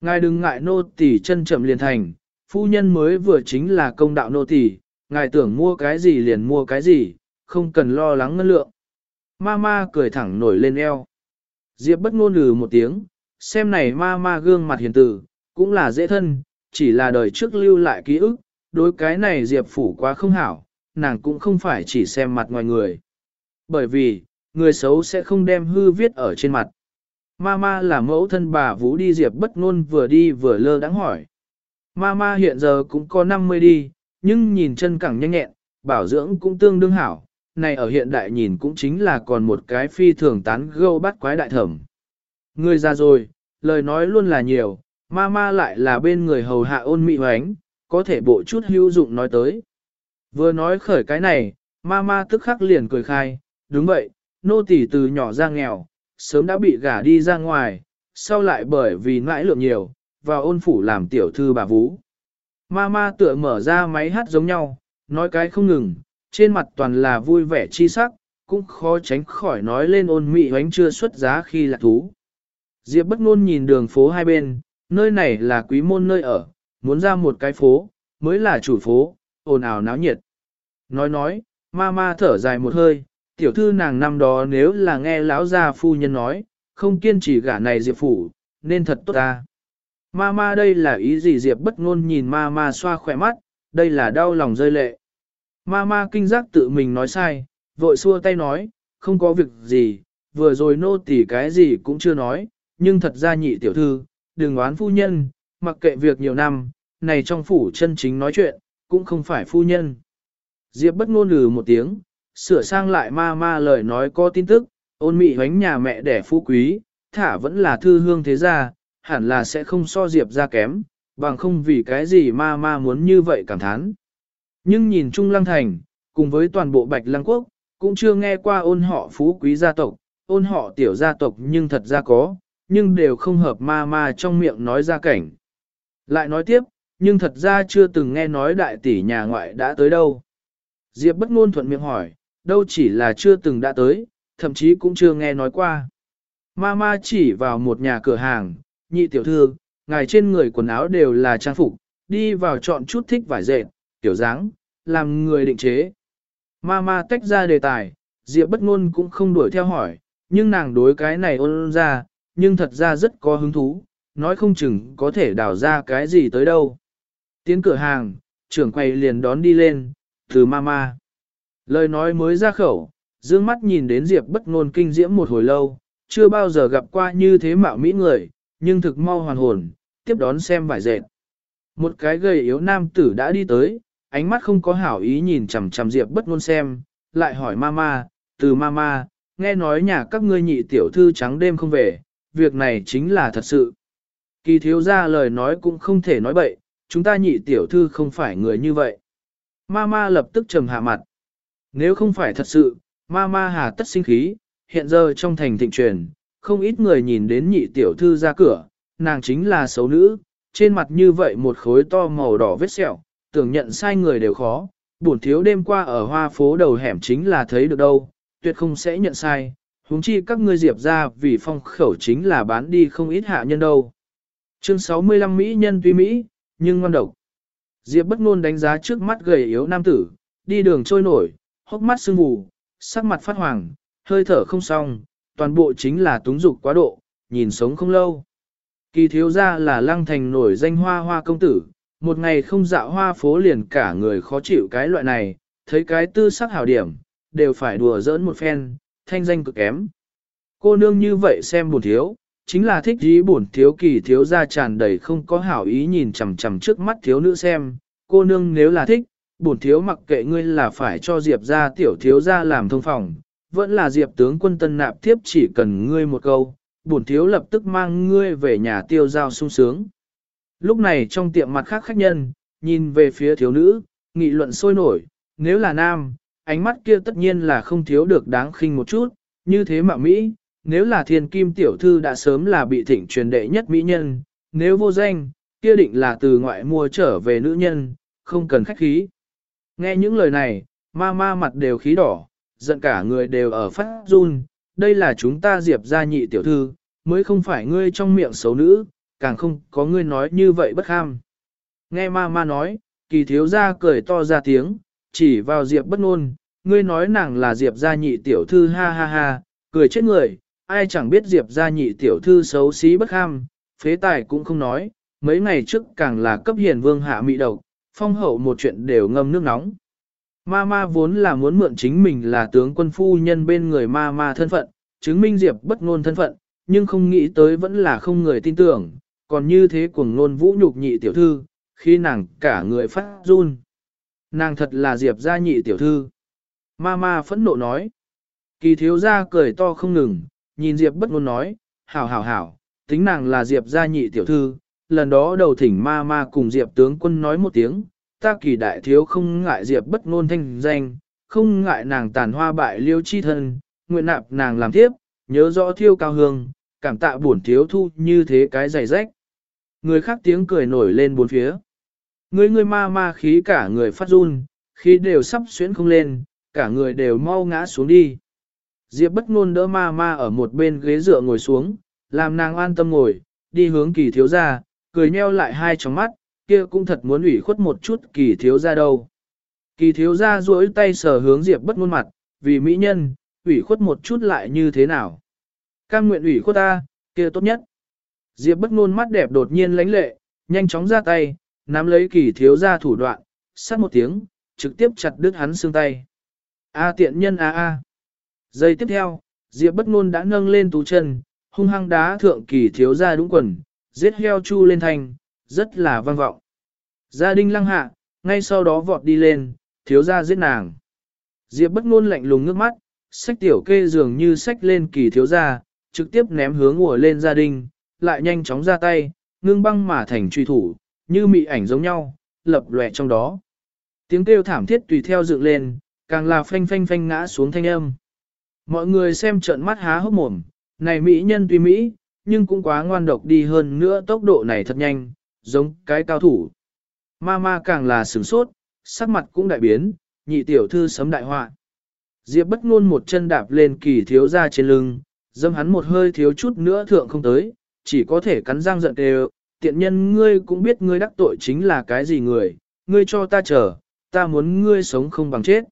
Ngài đừng ngại nô tỳ chân chậm liền thành, phu nhân mới vừa chính là công đạo nô tỳ, ngài tưởng mua cái gì liền mua cái gì, không cần lo lắng ngân lượng. Ma ma cười thẳng nổi lên eo. Diệp bất ngôn lừ một tiếng, xem này ma ma gương mặt hiền tử, cũng là dễ thân, chỉ là đời trước lưu lại ký ức, đối cái này Diệp phủ quá không hảo, nàng cũng không phải chỉ xem mặt ngoài người. Bởi vì, người xấu sẽ không đem hư viết ở trên mặt. Mama là mẫu thân bà Vũ đi Diệp bất ngôn vừa đi vừa lơ đắng hỏi. Mama hiện giờ cũng có 50 đi, nhưng nhìn chân cẳng nhanh nhẹn, bảo dưỡng cũng tương đương hảo, này ở hiện đại nhìn cũng chính là còn một cái phi thường tán gâu bắt quái đại thẩm. Người già rồi, lời nói luôn là nhiều, Mama lại là bên người hầu hạ ôn mị hoánh, có thể bộ chút hữu dụng nói tới. Vừa nói khởi cái này, Mama tức khắc liền cười khai, đúng vậy, nô tỳ từ nhỏ ra nghèo, sớm đã bị gả đi ra ngoài, sau lại bởi vì nãi lượng nhiều, vào ôn phủ làm tiểu thư bà Vũ. Ma ma tựa mở ra máy hát giống nhau, nói cái không ngừng, trên mặt toàn là vui vẻ chi sắc, cũng khó tránh khỏi nói lên ôn mị hoánh chưa xuất giá khi là thú. Diệp bất ngôn nhìn đường phố hai bên, nơi này là quý môn nơi ở, muốn ra một cái phố, mới là chủ phố, ồn ào náo nhiệt. Nói nói, ma ma thở dài một hơi, tiểu thư nàng năm đó nếu là nghe lão gia phu nhân nói, không kiên trì gả này Diệp phủ, nên thật tốt ta. Ma ma đây là ý gì Diệp bất ngôn nhìn ma ma xoa khỏe mắt, đây là đau lòng rơi lệ. Ma ma kinh giác tự mình nói sai, vội xua tay nói, không có việc gì, vừa rồi nô tỳ cái gì cũng chưa nói, nhưng thật ra nhị tiểu thư, đừng oán phu nhân, mặc kệ việc nhiều năm, này trong phủ chân chính nói chuyện, cũng không phải phu nhân. Diệp bất ngôn lừ một tiếng, sửa sang lại ma ma lời nói có tin tức, ôn mị hoánh nhà mẹ đẻ phú quý, thả vẫn là thư hương thế gia, hẳn là sẽ không so Diệp ra kém, bằng không vì cái gì ma ma muốn như vậy cảm thán. Nhưng nhìn Trung Lăng Thành, cùng với toàn bộ Bạch Lăng Quốc, cũng chưa nghe qua ôn họ phú quý gia tộc, ôn họ tiểu gia tộc nhưng thật ra có, nhưng đều không hợp ma ma trong miệng nói ra cảnh. Lại nói tiếp, nhưng thật ra chưa từng nghe nói đại tỷ nhà ngoại đã tới đâu. Diệp bất ngôn thuận miệng hỏi, đâu chỉ là chưa từng đã tới, thậm chí cũng chưa nghe nói qua. Mama chỉ vào một nhà cửa hàng, nhị tiểu thư, ngài trên người quần áo đều là trang phục, đi vào chọn chút thích vải dệt, tiểu dáng, làm người định chế. Mama tách ra đề tài, Diệp bất ngôn cũng không đuổi theo hỏi, nhưng nàng đối cái này ôn ra, nhưng thật ra rất có hứng thú, nói không chừng có thể đào ra cái gì tới đâu. Tiến cửa hàng, trưởng quầy liền đón đi lên, từ mama. Lời nói mới ra khẩu, dương mắt nhìn đến Diệp bất ngôn kinh diễm một hồi lâu, chưa bao giờ gặp qua như thế mạo mỹ người, nhưng thực mau hoàn hồn, tiếp đón xem vải dệt. Một cái gầy yếu nam tử đã đi tới, ánh mắt không có hảo ý nhìn chằm chằm Diệp bất ngôn xem, lại hỏi mama, từ mama, nghe nói nhà các ngươi nhị tiểu thư trắng đêm không về, việc này chính là thật sự. Kỳ thiếu ra lời nói cũng không thể nói bậy, chúng ta nhị tiểu thư không phải người như vậy. Mama lập tức trầm hạ mặt. Nếu không phải thật sự, Mama hà tất sinh khí, hiện giờ trong thành thịnh truyền, không ít người nhìn đến nhị tiểu thư ra cửa, nàng chính là xấu nữ, trên mặt như vậy một khối to màu đỏ vết sẹo, tưởng nhận sai người đều khó, bổn thiếu đêm qua ở hoa phố đầu hẻm chính là thấy được đâu, tuyệt không sẽ nhận sai, huống chi các ngươi diệp ra vì phong khẩu chính là bán đi không ít hạ nhân đâu. Chương 65 Mỹ nhân tuy Mỹ, nhưng ngon độc. Diệp bất ngôn đánh giá trước mắt gầy yếu nam tử, đi đường trôi nổi, hốc mắt sưng vù, sắc mặt phát hoàng, hơi thở không xong, toàn bộ chính là túng dục quá độ, nhìn sống không lâu. Kỳ thiếu gia là lăng thành nổi danh hoa hoa công tử, một ngày không dạo hoa phố liền cả người khó chịu cái loại này, thấy cái tư sắc hảo điểm, đều phải đùa giỡn một phen, thanh danh cực kém. Cô nương như vậy xem buồn thiếu, chính là thích ý buồn thiếu kỳ thiếu ra tràn đầy không có hảo ý nhìn chằm chằm trước mắt thiếu nữ xem, cô nương nếu là thích, Bổn thiếu mặc kệ ngươi là phải cho Diệp ra tiểu thiếu ra làm thông phòng, vẫn là Diệp tướng quân tân nạp tiếp chỉ cần ngươi một câu, bổn thiếu lập tức mang ngươi về nhà tiêu giao sung sướng. Lúc này trong tiệm mặt khác khách nhân, nhìn về phía thiếu nữ, nghị luận sôi nổi, nếu là nam, ánh mắt kia tất nhiên là không thiếu được đáng khinh một chút, như thế mà Mỹ, nếu là thiên kim tiểu thư đã sớm là bị thịnh truyền đệ nhất mỹ nhân, nếu vô danh, kia định là từ ngoại mua trở về nữ nhân, không cần khách khí. Nghe những lời này, ma ma mặt đều khí đỏ, giận cả người đều ở phát run, đây là chúng ta diệp gia nhị tiểu thư, mới không phải ngươi trong miệng xấu nữ, càng không có ngươi nói như vậy bất ham. Nghe ma ma nói, kỳ thiếu gia cười to ra tiếng, chỉ vào Diệp bất ngôn, ngươi nói nàng là Diệp gia nhị tiểu thư ha ha ha, cười chết người, ai chẳng biết Diệp gia nhị tiểu thư xấu xí bất ham, phế tài cũng không nói, mấy ngày trước càng là cấp hiền vương hạ mị độc, phong hậu một chuyện đều ngâm nước nóng. Ma ma vốn là muốn mượn chính mình là tướng quân phu nhân bên người ma ma thân phận, chứng minh Diệp bất ngôn thân phận, nhưng không nghĩ tới vẫn là không người tin tưởng, còn như thế cuồng ngôn vũ nhục nhị tiểu thư, khi nàng cả người phát run. Nàng thật là Diệp gia nhị tiểu thư. Ma ma phẫn nộ nói. Kỳ thiếu gia cười to không ngừng, nhìn Diệp bất ngôn nói, hảo hảo hảo, tính nàng là Diệp gia nhị tiểu thư, lần đó đầu thỉnh ma ma cùng Diệp tướng quân nói một tiếng, ta kỳ đại thiếu không ngại Diệp bất ngôn thanh danh, không ngại nàng tàn hoa bại liêu chi thân, nguyện nạp nàng làm tiếp, nhớ rõ thiêu cao hương, cảm tạ bổn thiếu thu như thế cái giày rách. Người khác tiếng cười nổi lên bốn phía. Người người ma ma khí cả người phát run, khí đều sắp xuyến không lên, cả người đều mau ngã xuống đi. Diệp bất ngôn đỡ ma ma ở một bên ghế dựa ngồi xuống, làm nàng an tâm ngồi, đi hướng kỳ thiếu gia, cười nheo lại hai tròng mắt, kia cũng thật muốn ủy khuất một chút kỳ thiếu gia đâu. Kỳ thiếu gia duỗi tay sờ hướng Diệp bất ngôn mặt, vì mỹ nhân, ủy khuất một chút lại như thế nào. Cam nguyện ủy khuất ta, kia tốt nhất. Diệp bất ngôn mắt đẹp đột nhiên lánh lệ, nhanh chóng ra tay, nắm lấy kỳ thiếu gia thủ đoạn, sát một tiếng, trực tiếp chặt đứt hắn xương tay. A tiện nhân a a. Giây tiếp theo, Diệp bất ngôn đã nâng lên tú chân, hung hăng đá thượng kỳ thiếu gia đúng quần, giết heo chu lên thành, rất là vang vọng. Gia đình lăng hạ, ngay sau đó vọt đi lên, thiếu gia giết nàng. Diệp bất ngôn lạnh lùng nước mắt, sách tiểu kê dường như sách lên kỳ thiếu gia, trực tiếp ném hướng ngồi lên gia đình, lại nhanh chóng ra tay, ngưng băng mà thành truy thủ, như mị ảnh giống nhau, lập lòe trong đó. Tiếng kêu thảm thiết tùy theo dựng lên, càng là phanh phanh phanh ngã xuống thanh âm. Mọi người xem trợn mắt há hốc mồm, này mỹ nhân tuy mỹ, nhưng cũng quá ngoan độc đi hơn nữa tốc độ này thật nhanh, giống cái cao thủ. Ma ma càng là sửng sốt, sắc mặt cũng đại biến, nhị tiểu thư sấm đại họa. Diệp bất ngôn một chân đạp lên kỳ thiếu ra trên lưng, dâm hắn một hơi thiếu chút nữa thượng không tới, chỉ có thể cắn răng giận đều, tiện nhân ngươi cũng biết ngươi đắc tội chính là cái gì người, ngươi cho ta chờ, ta muốn ngươi sống không bằng chết.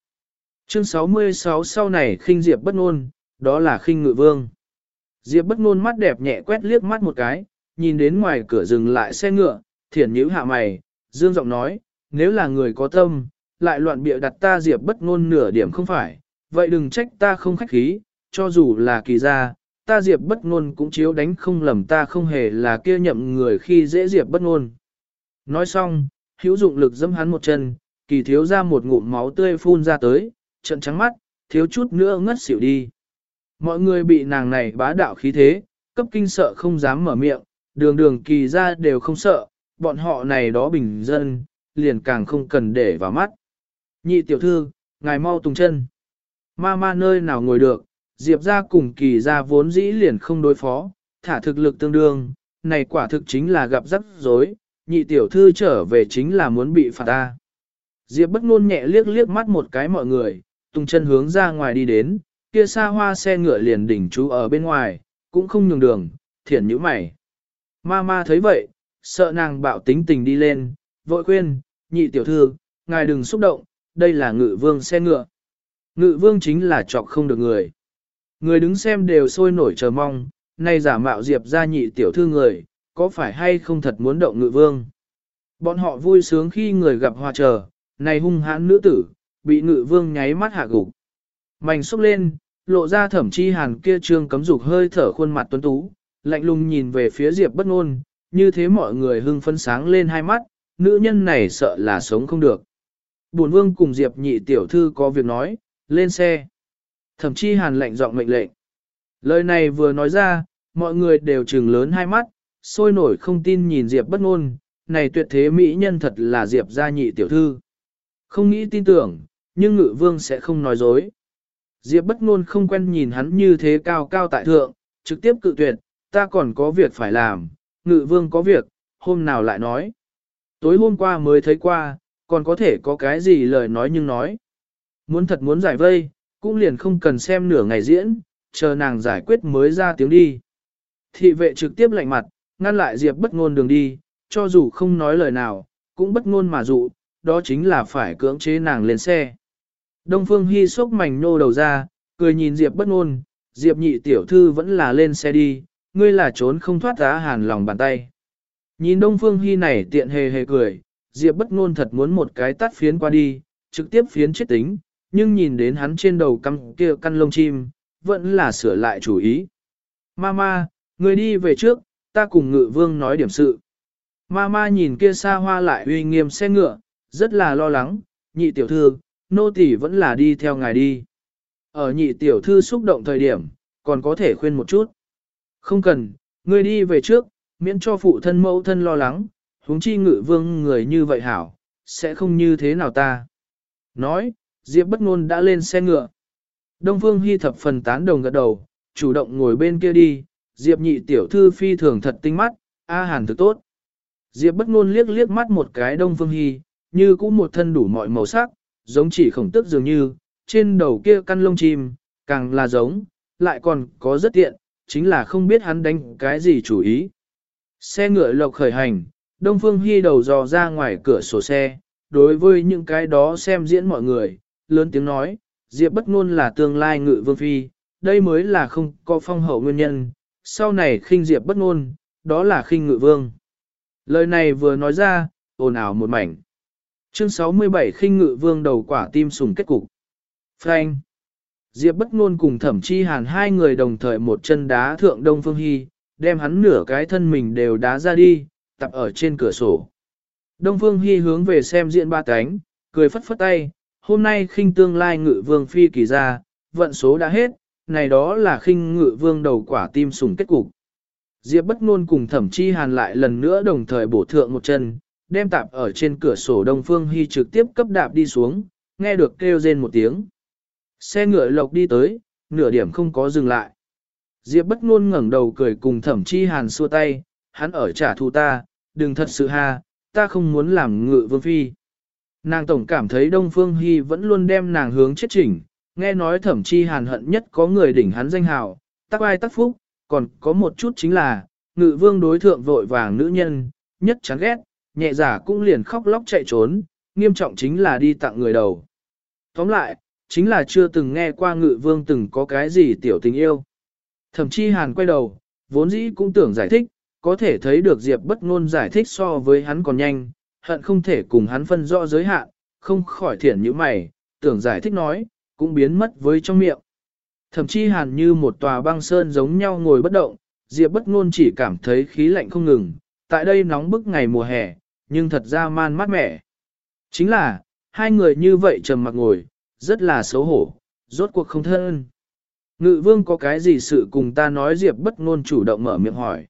Chương 66 sau này khinh Diệp bất ngôn, đó là khinh ngự vương. Diệp bất ngôn mắt đẹp nhẹ quét liếc mắt một cái, nhìn đến ngoài cửa dừng lại xe ngựa, thiển nhíu hạ mày, dương giọng nói, nếu là người có tâm, lại loạn bịa đặt ta Diệp bất ngôn nửa điểm không phải, vậy đừng trách ta không khách khí, cho dù là kỳ gia, ta Diệp bất ngôn cũng chiếu đánh không lầm ta không hề là kia nhậm người khi dễ Diệp bất ngôn. Nói xong, hữu dụng lực dẫm hắn một chân, kỳ thiếu ra một ngụm máu tươi phun ra tới, trận trắng mắt, thiếu chút nữa ngất xỉu đi. Mọi người bị nàng này bá đạo khí thế, cấp kinh sợ không dám mở miệng, đường đường kỳ ra đều không sợ, bọn họ này đó bình dân, liền càng không cần để vào mắt. Nhị tiểu thư, ngài mau tùng chân. Ma ma nơi nào ngồi được, Diệp ra cùng kỳ ra vốn dĩ liền không đối phó, thả thực lực tương đương, này quả thực chính là gặp rắc rối, nhị tiểu thư trở về chính là muốn bị phạt ta. Diệp bất ngôn nhẹ liếc liếc mắt một cái mọi người, tung chân hướng ra ngoài đi đến, kia xa hoa xe ngựa liền đỉnh chú ở bên ngoài, cũng không nhường đường, thiển nhíu mày. Ma ma thấy vậy, sợ nàng bạo tính tình đi lên, vội khuyên, nhị tiểu thư, ngài đừng xúc động, đây là ngự vương xe ngựa. Ngự vương chính là chọc không được người. Người đứng xem đều sôi nổi chờ mong, nay giả mạo diệp ra nhị tiểu thư người, có phải hay không thật muốn động ngự vương. Bọn họ vui sướng khi người gặp hòa chờ, này hung hãn nữ tử, bị ngự vương nháy mắt hạ gục. Mảnh xúc lên, lộ ra thẩm chi hàn kia trương cấm dục hơi thở khuôn mặt tuấn tú, lạnh lùng nhìn về phía Diệp bất ngôn, như thế mọi người hưng phấn sáng lên hai mắt, nữ nhân này sợ là sống không được. Bổn vương cùng Diệp nhị tiểu thư có việc nói, lên xe. Thẩm chi hàn lạnh giọng mệnh lệnh. Lời này vừa nói ra, mọi người đều trừng lớn hai mắt, sôi nổi không tin nhìn Diệp bất ngôn, này tuyệt thế mỹ nhân thật là Diệp gia nhị tiểu thư. Không nghĩ tin tưởng, nhưng ngự vương sẽ không nói dối. Diệp bất ngôn không quen nhìn hắn như thế cao cao tại thượng, trực tiếp cự tuyệt, ta còn có việc phải làm, ngự vương có việc, hôm nào lại nói. Tối hôm qua mới thấy qua, còn có thể có cái gì lời nói nhưng nói. Muốn thật muốn giải vây, cũng liền không cần xem nửa ngày diễn, chờ nàng giải quyết mới ra tiếng đi. Thị vệ trực tiếp lạnh mặt, ngăn lại Diệp bất ngôn đường đi, cho dù không nói lời nào, cũng bất ngôn mà dụ, đó chính là phải cưỡng chế nàng lên xe. Đông Phương Hy sốc mảnh nô đầu ra, cười nhìn Diệp bất ngôn, Diệp nhị tiểu thư vẫn là lên xe đi, ngươi là trốn không thoát giá hàn lòng bàn tay. Nhìn Đông Phương Hy này tiện hề hề cười, Diệp bất ngôn thật muốn một cái tắt phiến qua đi, trực tiếp phiến chết tính, nhưng nhìn đến hắn trên đầu căm kia căn lông chim, vẫn là sửa lại chủ ý. Mama, người đi về trước, ta cùng ngự vương nói điểm sự. Mama nhìn kia xa hoa lại uy nghiêm xe ngựa, rất là lo lắng, nhị tiểu thư, nô tỳ vẫn là đi theo ngài đi. Ở nhị tiểu thư xúc động thời điểm, còn có thể khuyên một chút. Không cần, ngươi đi về trước, miễn cho phụ thân mẫu thân lo lắng, huống chi ngự vương người như vậy hảo, sẽ không như thế nào ta. Nói, Diệp bất ngôn đã lên xe ngựa. Đông Phương Hi thập phần tán đồng gật đầu, chủ động ngồi bên kia đi, Diệp nhị tiểu thư phi thường thật tinh mắt, A Hàn thực tốt. Diệp bất ngôn liếc liếc mắt một cái Đông Phương Hi, như cũng một thân đủ mọi màu sắc, giống chỉ khổng tức dường như, trên đầu kia căn lông chim, càng là giống, lại còn có rất tiện, chính là không biết hắn đánh cái gì chủ ý. Xe ngựa lộc khởi hành, Đông Phương Hi đầu dò ra ngoài cửa sổ xe, đối với những cái đó xem diễn mọi người, lớn tiếng nói, Diệp bất ngôn là tương lai ngự vương phi, đây mới là không có phong hậu nguyên nhân, sau này khinh Diệp bất ngôn, đó là khinh ngự vương. Lời này vừa nói ra, ồn ào một mảnh. Chương 67 khinh ngự vương đầu quả tim sùng kết cục. Frank. Diệp bất ngôn cùng thẩm chi hàn hai người đồng thời một chân đá thượng Đông Phương Hy, đem hắn nửa cái thân mình đều đá ra đi, tập ở trên cửa sổ. Đông Phương Hy hướng về xem diện ba cánh, cười phất phất tay, hôm nay khinh tương lai ngự vương phi kỳ ra, vận số đã hết, này đó là khinh ngự vương đầu quả tim sùng kết cục. Diệp bất ngôn cùng thẩm chi hàn lại lần nữa đồng thời bổ thượng một chân, đem tạp ở trên cửa sổ Đông Phương Hy trực tiếp cấp đạp đi xuống, nghe được kêu rên một tiếng. Xe ngựa lộc đi tới, nửa điểm không có dừng lại. Diệp bất ngôn ngẩng đầu cười cùng thẩm chi hàn xua tay, hắn ở trả thù ta, đừng thật sự ha, ta không muốn làm ngự vương phi. Nàng tổng cảm thấy Đông Phương Hy vẫn luôn đem nàng hướng chết chỉnh, nghe nói thẩm chi hàn hận nhất có người đỉnh hắn danh hào, tắc ai tắc phúc, còn có một chút chính là, ngự vương đối thượng vội vàng nữ nhân, nhất chán ghét, nhẹ giả cũng liền khóc lóc chạy trốn, nghiêm trọng chính là đi tặng người đầu. Tóm lại, chính là chưa từng nghe qua ngự vương từng có cái gì tiểu tình yêu. Thậm chí hàn quay đầu, vốn dĩ cũng tưởng giải thích, có thể thấy được Diệp bất ngôn giải thích so với hắn còn nhanh, hận không thể cùng hắn phân rõ giới hạn, không khỏi thiện như mày, tưởng giải thích nói, cũng biến mất với trong miệng. Thậm chí hàn như một tòa băng sơn giống nhau ngồi bất động, Diệp bất ngôn chỉ cảm thấy khí lạnh không ngừng, tại đây nóng bức ngày mùa hè, nhưng thật ra man mát mẻ. Chính là, hai người như vậy trầm mặc ngồi, rất là xấu hổ, rốt cuộc không thân. Ngự vương có cái gì sự cùng ta nói Diệp bất ngôn chủ động mở miệng hỏi.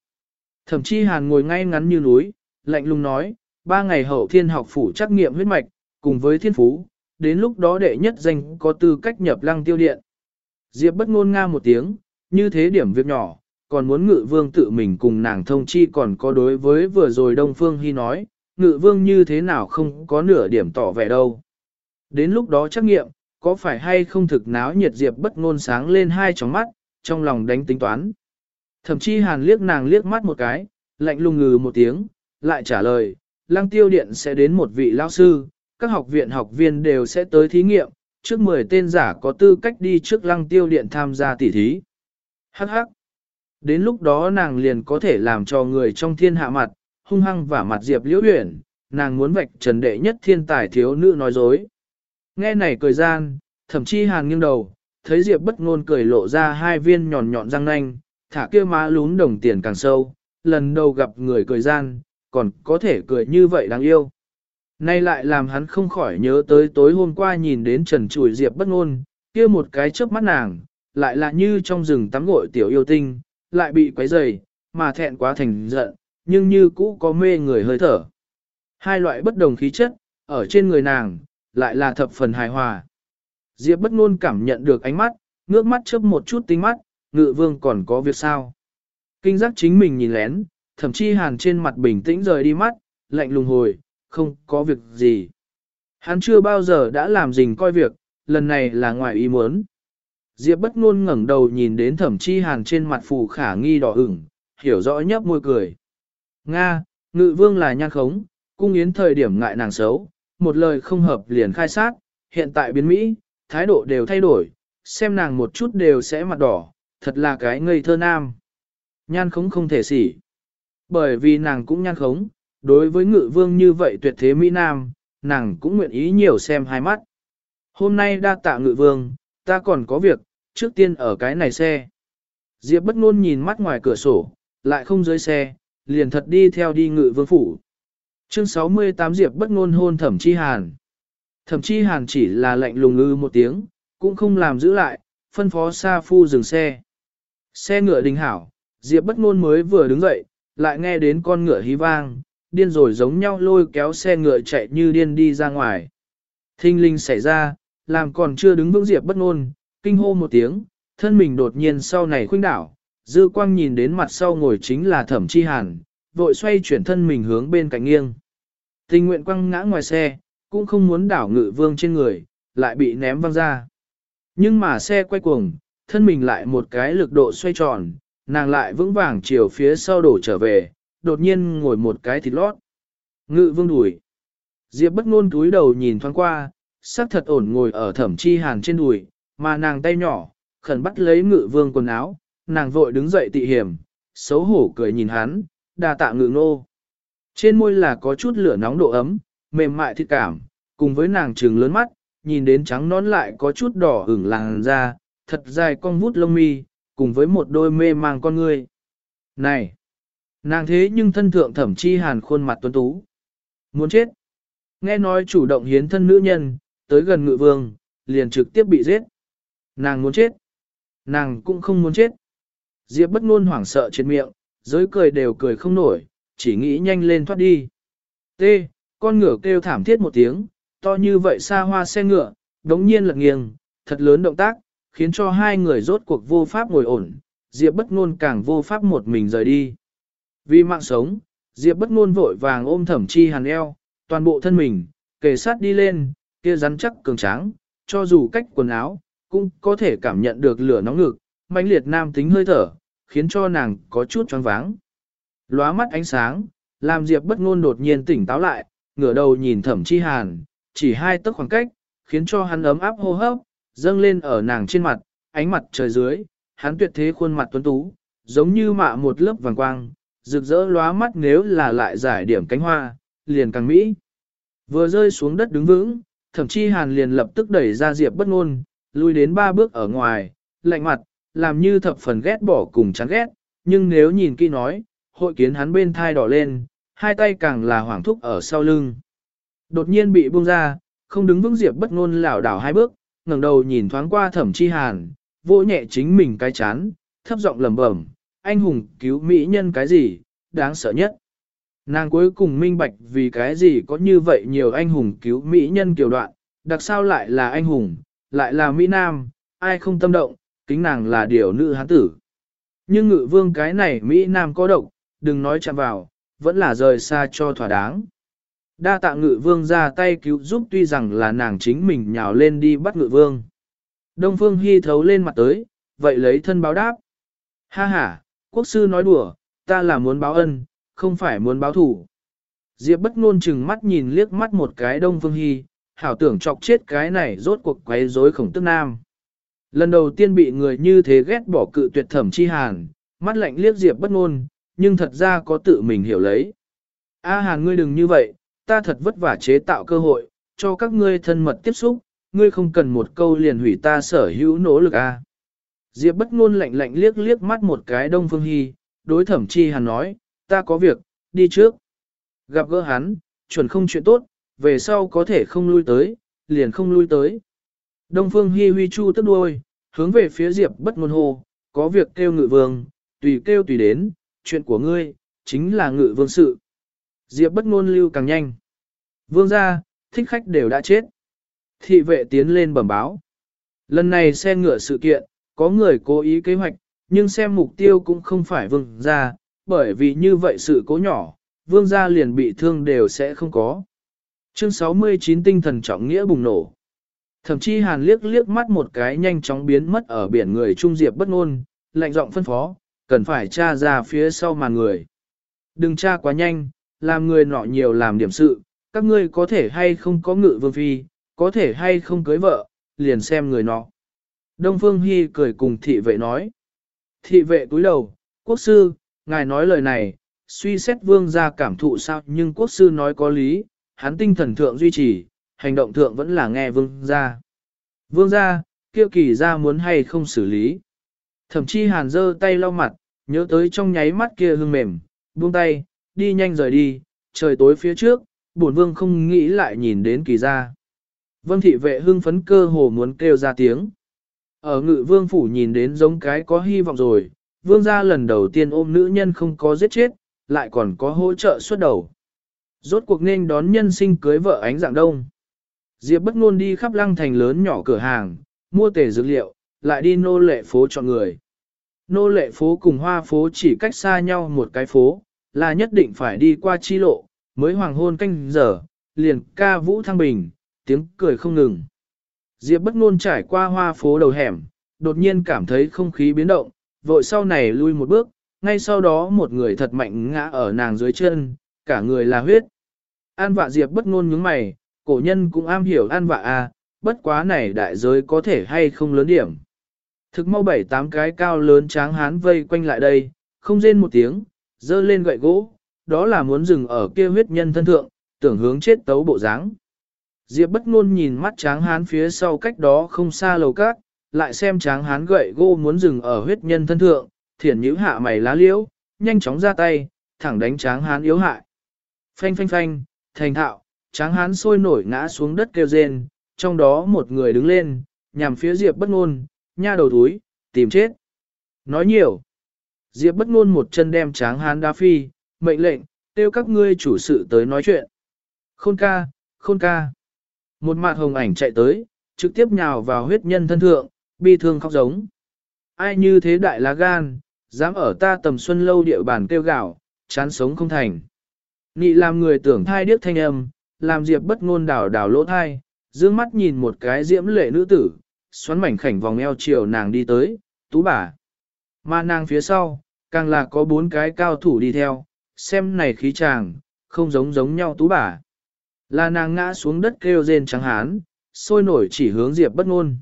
Thậm chí hàn ngồi ngay ngắn như núi, lạnh lùng nói, ba ngày hậu thiên học phủ trắc nghiệm huyết mạch, cùng với thiên phú, đến lúc đó đệ nhất danh có tư cách nhập lăng tiêu điện. Diệp bất ngôn nga một tiếng, như thế điểm việc nhỏ, còn muốn ngự vương tự mình cùng nàng thông chi còn có đối với vừa rồi Đông Phương Hy nói, ngự vương như thế nào không có nửa điểm tỏ vẻ đâu. Đến lúc đó trắc nghiệm, có phải hay không thực náo nhiệt Diệp bất ngôn sáng lên hai tròng mắt, trong lòng đánh tính toán. Thậm chí hàn liếc nàng liếc mắt một cái, lạnh lùng ngừ một tiếng, lại trả lời, lăng tiêu điện sẽ đến một vị lao sư, các học viện học viên đều sẽ tới thí nghiệm, trước 10 tên giả có tư cách đi trước lăng tiêu điện tham gia tỉ thí. Hắc hắc. Đến lúc đó nàng liền có thể làm cho người trong thiên hạ mặt, hung hăng và mặt Diệp Liễu Huyền, nàng muốn vạch trần đệ nhất thiên tài thiếu nữ nói dối. Nghe này cười gian, thậm chí hàn nghiêng đầu, thấy Diệp bất ngôn cười lộ ra hai viên nhọn nhọn răng nanh, thả kia má lún đồng tiền càng sâu, lần đầu gặp người cười gian, còn có thể cười như vậy đáng yêu. Nay lại làm hắn không khỏi nhớ tới tối hôm qua nhìn đến trần chùi Diệp bất ngôn, kia một cái chớp mắt nàng, lại là như trong rừng tắm gội tiểu yêu tinh, lại bị quấy rầy, mà thẹn quá thành giận, nhưng như cũ có mê người hơi thở. Hai loại bất đồng khí chất, ở trên người nàng, lại là thập phần hài hòa. Diệp bất ngôn cảm nhận được ánh mắt, ngước mắt chớp một chút tinh mắt, ngự vương còn có việc sao. Kinh giác chính mình nhìn lén, thậm chí hàn trên mặt bình tĩnh rời đi mắt, lạnh lùng hồi, không có việc gì. Hắn chưa bao giờ đã làm gì coi việc, lần này là ngoài ý muốn. Diệp bất ngôn ngẩng đầu nhìn đến thẩm chi hàn trên mặt phù khả nghi đỏ ửng, hiểu rõ nhấp môi cười. Nga, ngự vương là nhan khống, cung yến thời điểm ngại nàng xấu, một lời không hợp liền khai sát, hiện tại biến Mỹ, thái độ đều thay đổi, xem nàng một chút đều sẽ mặt đỏ, thật là cái ngây thơ nam. Nhan khống không thể xỉ. Bởi vì nàng cũng nhan khống, đối với ngự vương như vậy tuyệt thế Mỹ Nam, nàng cũng nguyện ý nhiều xem hai mắt. Hôm nay đa tạ ngự vương, ta còn có việc, trước tiên ở cái này xe. Diệp bất ngôn nhìn mắt ngoài cửa sổ, lại không dưới xe, liền thật đi theo đi ngự vương phủ. Chương 68 Diệp bất ngôn hôn thẩm chi hàn. Thẩm chi hàn chỉ là lệnh lùng ngư một tiếng, cũng không làm giữ lại, phân phó Sa Phu dừng xe. Xe ngựa đình hảo, Diệp bất ngôn mới vừa đứng dậy, lại nghe đến con ngựa hí vang, điên rồi giống nhau lôi kéo xe ngựa chạy như điên đi ra ngoài. Thinh linh xảy ra, làm còn chưa đứng vững Diệp bất ngôn, kinh hô một tiếng, thân mình đột nhiên sau này khuynh đảo, dư quang nhìn đến mặt sau ngồi chính là thẩm chi hàn, vội xoay chuyển thân mình hướng bên cạnh nghiêng. Tình nguyện quăng ngã ngoài xe, cũng không muốn đảo ngự vương trên người, lại bị ném văng ra. Nhưng mà xe quay cuồng, thân mình lại một cái lực độ xoay tròn, nàng lại vững vàng chiều phía sau đổ trở về, đột nhiên ngồi một cái thịt lót. Ngự vương đùi. Diệp bất ngôn túi đầu nhìn thoáng qua, sắc thật ổn ngồi ở thẩm chi hàn trên đùi, mà nàng tay nhỏ, khẩn bắt lấy ngự vương quần áo, nàng vội đứng dậy tị hiểm, xấu hổ cười nhìn hắn, đa tạ ngự nô. Trên môi là có chút lửa nóng độ ấm, mềm mại thịt cảm, cùng với nàng trừng lớn mắt, nhìn đến trắng nón lại có chút đỏ ửng làng ra, thật dài con vút lông mi, cùng với một đôi mê mang con ngươi. Này! Nàng thế nhưng thân thượng thẩm chi hàn khuôn mặt tuấn tú. Muốn chết! Nghe nói chủ động hiến thân nữ nhân, tới gần ngự vương, liền trực tiếp bị giết. Nàng muốn chết! Nàng cũng không muốn chết. Diệp bất ngôn hoảng sợ trên miệng, giới cười đều cười không nổi, chỉ nghĩ nhanh lên thoát đi. T. Con ngựa kêu thảm thiết một tiếng, to như vậy xa hoa xe ngựa, đống nhiên lật nghiêng, thật lớn động tác, khiến cho hai người rốt cuộc vô pháp ngồi ổn, Diệp bất ngôn càng vô pháp một mình rời đi. Vì mạng sống, Diệp bất ngôn vội vàng ôm thẩm chi hàn eo, toàn bộ thân mình, kề sát đi lên, kia rắn chắc cường tráng, cho dù cách quần áo, cũng có thể cảm nhận được lửa nóng ngực, mãnh liệt nam tính hơi thở, khiến cho nàng có chút choáng váng. Lóa mắt ánh sáng, làm Diệp bất ngôn đột nhiên tỉnh táo lại, ngửa đầu nhìn thẩm chi hàn, chỉ hai tấc khoảng cách, khiến cho hắn ấm áp hô hấp, dâng lên ở nàng trên mặt, ánh mặt trời dưới, hắn tuyệt thế khuôn mặt tuấn tú, giống như mạ một lớp vàng quang, rực rỡ lóa mắt nếu là lại giải điểm cánh hoa, liền càng mỹ. Vừa rơi xuống đất đứng vững, Thẩm Chi hàn liền lập tức đẩy ra diệp bất ngôn, lui đến ba bước ở ngoài, lạnh mặt, làm như thập phần ghét bỏ cùng chán ghét, nhưng nếu nhìn kỹ nói, hội kiến hắn bên thai đỏ lên, hai tay càng là hoảng thúc ở sau lưng. Đột nhiên bị buông ra, không đứng vững diệp bất ngôn lảo đảo hai bước, ngẩng đầu nhìn thoáng qua thẩm chi hàn, vỗ nhẹ chính mình cái chán, thấp giọng lẩm bẩm, anh hùng cứu mỹ nhân cái gì, đáng sợ nhất. Nàng cuối cùng minh bạch vì cái gì có như vậy nhiều anh hùng cứu mỹ nhân kiều đoạn, đặc sao lại là anh hùng, lại là mỹ nam, ai không tâm động, kính nàng là điều nữ hán tử. Nhưng ngự vương cái này mỹ nam có độc, đừng nói chạm vào, vẫn là rời xa cho thỏa đáng. Đa tạ ngự vương ra tay cứu giúp tuy rằng là nàng chính mình nhào lên đi bắt ngự vương. Đông phương hy thấu lên mặt tới, vậy lấy thân báo đáp. Ha ha, quốc sư nói đùa, ta là muốn báo ân, không phải muốn báo thủ. Diệp bất ngôn chừng mắt nhìn liếc mắt một cái đông phương hy, hảo tưởng chọc chết cái này rốt cuộc quấy rối khổng tức nam. Lần đầu tiên bị người như thế ghét bỏ cự tuyệt thẩm chi hàn, mắt lạnh liếc Diệp bất ngôn, nhưng thật ra có tự mình hiểu lấy. A hàn ngươi đừng như vậy, ta thật vất vả chế tạo cơ hội, cho các ngươi thân mật tiếp xúc, ngươi không cần một câu liền hủy ta sở hữu nỗ lực a. Diệp bất ngôn lạnh lạnh liếc liếc mắt một cái Đông Phương Hi, đối thẩm chi hàn nói, ta có việc, đi trước. Gặp gỡ hắn, chuẩn không chuyện tốt, về sau có thể không lui tới, liền không lui tới. Đông Phương Hi huy chu tức đuôi, hướng về phía Diệp bất ngôn hô, có việc kêu ngự vương, tùy kêu tùy đến, chuyện của ngươi, chính là ngự vương sự. Diệp bất ngôn lưu càng nhanh. Vương gia, thích khách đều đã chết. Thị vệ tiến lên bẩm báo. Lần này xe ngựa sự kiện, có người cố ý kế hoạch, nhưng xem mục tiêu cũng không phải vương gia, bởi vì như vậy sự cố nhỏ, vương gia liền bị thương đều sẽ không có. Chương 69 tinh thần trọng nghĩa bùng nổ. Thậm chí hàn liếc liếc mắt một cái nhanh chóng biến mất ở biển người trung diệp bất ngôn, lạnh giọng phân phó, cần phải tra ra phía sau màn người. Đừng tra quá nhanh, làm người nọ nhiều làm điểm sự, các ngươi có thể hay không có ngự vương phi, có thể hay không cưới vợ, liền xem người nọ. Đông Phương Hy cười cùng thị vệ nói. Thị vệ cúi đầu, quốc sư, ngài nói lời này, suy xét vương gia cảm thụ sao nhưng quốc sư nói có lý, hắn tinh thần thượng duy trì, hành động thượng vẫn là nghe vương gia. Vương gia, kia kỳ gia muốn hay không xử lý. Thậm chí hàn dơ tay lau mặt, nhớ tới trong nháy mắt kia hương mềm, buông tay, đi nhanh rời đi, trời tối phía trước, bổn vương không nghĩ lại nhìn đến kỳ gia. Vân thị vệ hưng phấn cơ hồ muốn kêu ra tiếng. Ở ngự vương phủ nhìn đến giống cái có hy vọng rồi, vương gia lần đầu tiên ôm nữ nhân không có giết chết, lại còn có hỗ trợ xuất đầu. Rốt cuộc nên đón nhân sinh cưới vợ ánh dạng đông. Diệp bất ngôn đi khắp lăng thành lớn nhỏ cửa hàng, mua tề dược liệu, lại đi nô lệ phố chọn người. Nô lệ phố cùng hoa phố chỉ cách xa nhau một cái phố, là nhất định phải đi qua chi lộ, mới hoàng hôn canh giờ, liền ca vũ thăng bình, tiếng cười không ngừng. Diệp bất ngôn trải qua hoa phố đầu hẻm, đột nhiên cảm thấy không khí biến động, vội sau này lui một bước, ngay sau đó một người thật mạnh ngã ở nàng dưới chân, cả người là huyết. An vạ Diệp bất ngôn nhướng mày, cổ nhân cũng am hiểu an vạ a, à, bất quá này đại giới có thể hay không lớn điểm. Thực mau bảy tám cái cao lớn tráng hán vây quanh lại đây, không rên một tiếng, dơ lên gậy gỗ, đó là muốn dừng ở kia huyết nhân thân thượng, tưởng hướng chết tấu bộ dáng. Diệp bất ngôn nhìn mắt tráng hán phía sau cách đó không xa lầu cát, lại xem tráng hán gậy gỗ muốn dừng ở huyết nhân thân thượng, thiển nhíu hạ mày lá liễu, nhanh chóng ra tay, thẳng đánh tráng hán yếu hại. Phanh phanh phanh, thành thạo, tráng hán sôi nổi ngã xuống đất kêu rên, trong đó một người đứng lên, nhằm phía Diệp bất ngôn, nha đầu túi, tìm chết. Nói nhiều. Diệp bất ngôn một chân đem tráng hán đá phi, mệnh lệnh, tiêu các ngươi chủ sự tới nói chuyện. Khôn ca, khôn ca. Một mặt hồng ảnh chạy tới, trực tiếp nhào vào huyết nhân thân thượng, bi thương khóc giống. Ai như thế đại lá gan, dám ở ta tầm xuân lâu địa bàn kêu gạo, chán sống không thành. Nị làm người tưởng thai điếc thanh âm, làm Diệp bất ngôn đảo đảo lỗ thai, dương mắt nhìn một cái diễm lệ nữ tử, xoắn mảnh khảnh vòng eo chiều nàng đi tới, tú bà. Mà nàng phía sau, càng là có bốn cái cao thủ đi theo, xem này khí chàng, không giống giống nhau tú bà. Là nàng ngã xuống đất kêu rên trắng hán, sôi nổi chỉ hướng Diệp bất ngôn.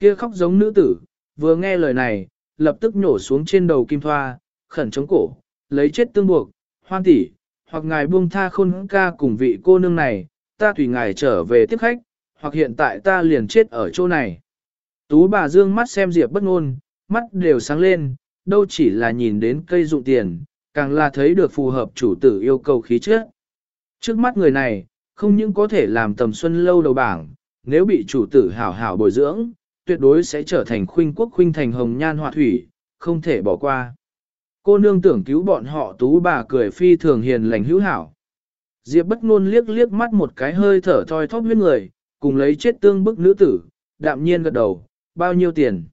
Kia khóc giống nữ tử, vừa nghe lời này, lập tức nhổ xuống trên đầu kim thoa, khẩn chống cổ, lấy chết tương buộc, hoan tỷ, hoặc ngài buông tha khôn ca cùng vị cô nương này, ta tùy ngài trở về tiếp khách, hoặc hiện tại ta liền chết ở chỗ này. Tú bà dương mắt xem Diệp bất ngôn, mắt đều sáng lên, đâu chỉ là nhìn đến cây dụng tiền, càng là thấy được phù hợp chủ tử yêu cầu khí chất. Trước mắt người này, không những có thể làm tầm xuân lâu đầu bảng, nếu bị chủ tử hảo hảo bồi dưỡng, tuyệt đối sẽ trở thành khuynh quốc khuynh thành hồng nhan họa thủy, không thể bỏ qua. Cô nương tưởng cứu bọn họ tú bà cười phi thường hiền lành hữu hảo. Diệp bất ngôn liếc liếc mắt một cái hơi thở thoi thóp huyết người, cùng lấy chết tương bức nữ tử, đạm nhiên gật đầu, bao nhiêu tiền.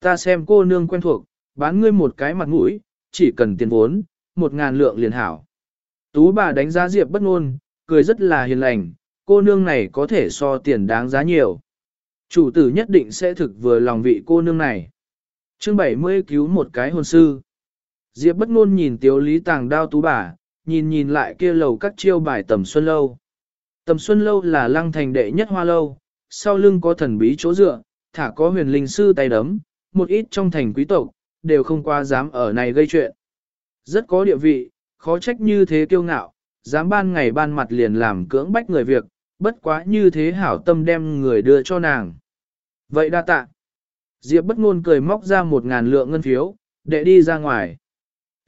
Ta xem cô nương quen thuộc, bán ngươi một cái mặt mũi, chỉ cần tiền vốn, một ngàn lượng liền hảo. Tú bà đánh giá Diệp bất ngôn, cười rất là hiền lành, cô nương này có thể so tiền đáng giá nhiều. Chủ tử nhất định sẽ thực vừa lòng vị cô nương này. Chương 70 cứu một cái hồn sư. Diệp bất ngôn nhìn tiếu lý tàng đao tú bà, nhìn nhìn lại kia lầu các chiêu bài tầm xuân lâu. Tầm xuân lâu là lăng thành đệ nhất hoa lâu, sau lưng có thần bí chỗ dựa, thả có huyền linh sư tay đấm, một ít trong thành quý tộc, đều không qua dám ở này gây chuyện. Rất có địa vị, khó trách như thế kiêu ngạo, dám ban ngày ban mặt liền làm cưỡng bách người việc, bất quá như thế hảo tâm đem người đưa cho nàng. Vậy đa tạ. Diệp bất ngôn cười móc ra một ngàn lượng ngân phiếu, để đi ra ngoài.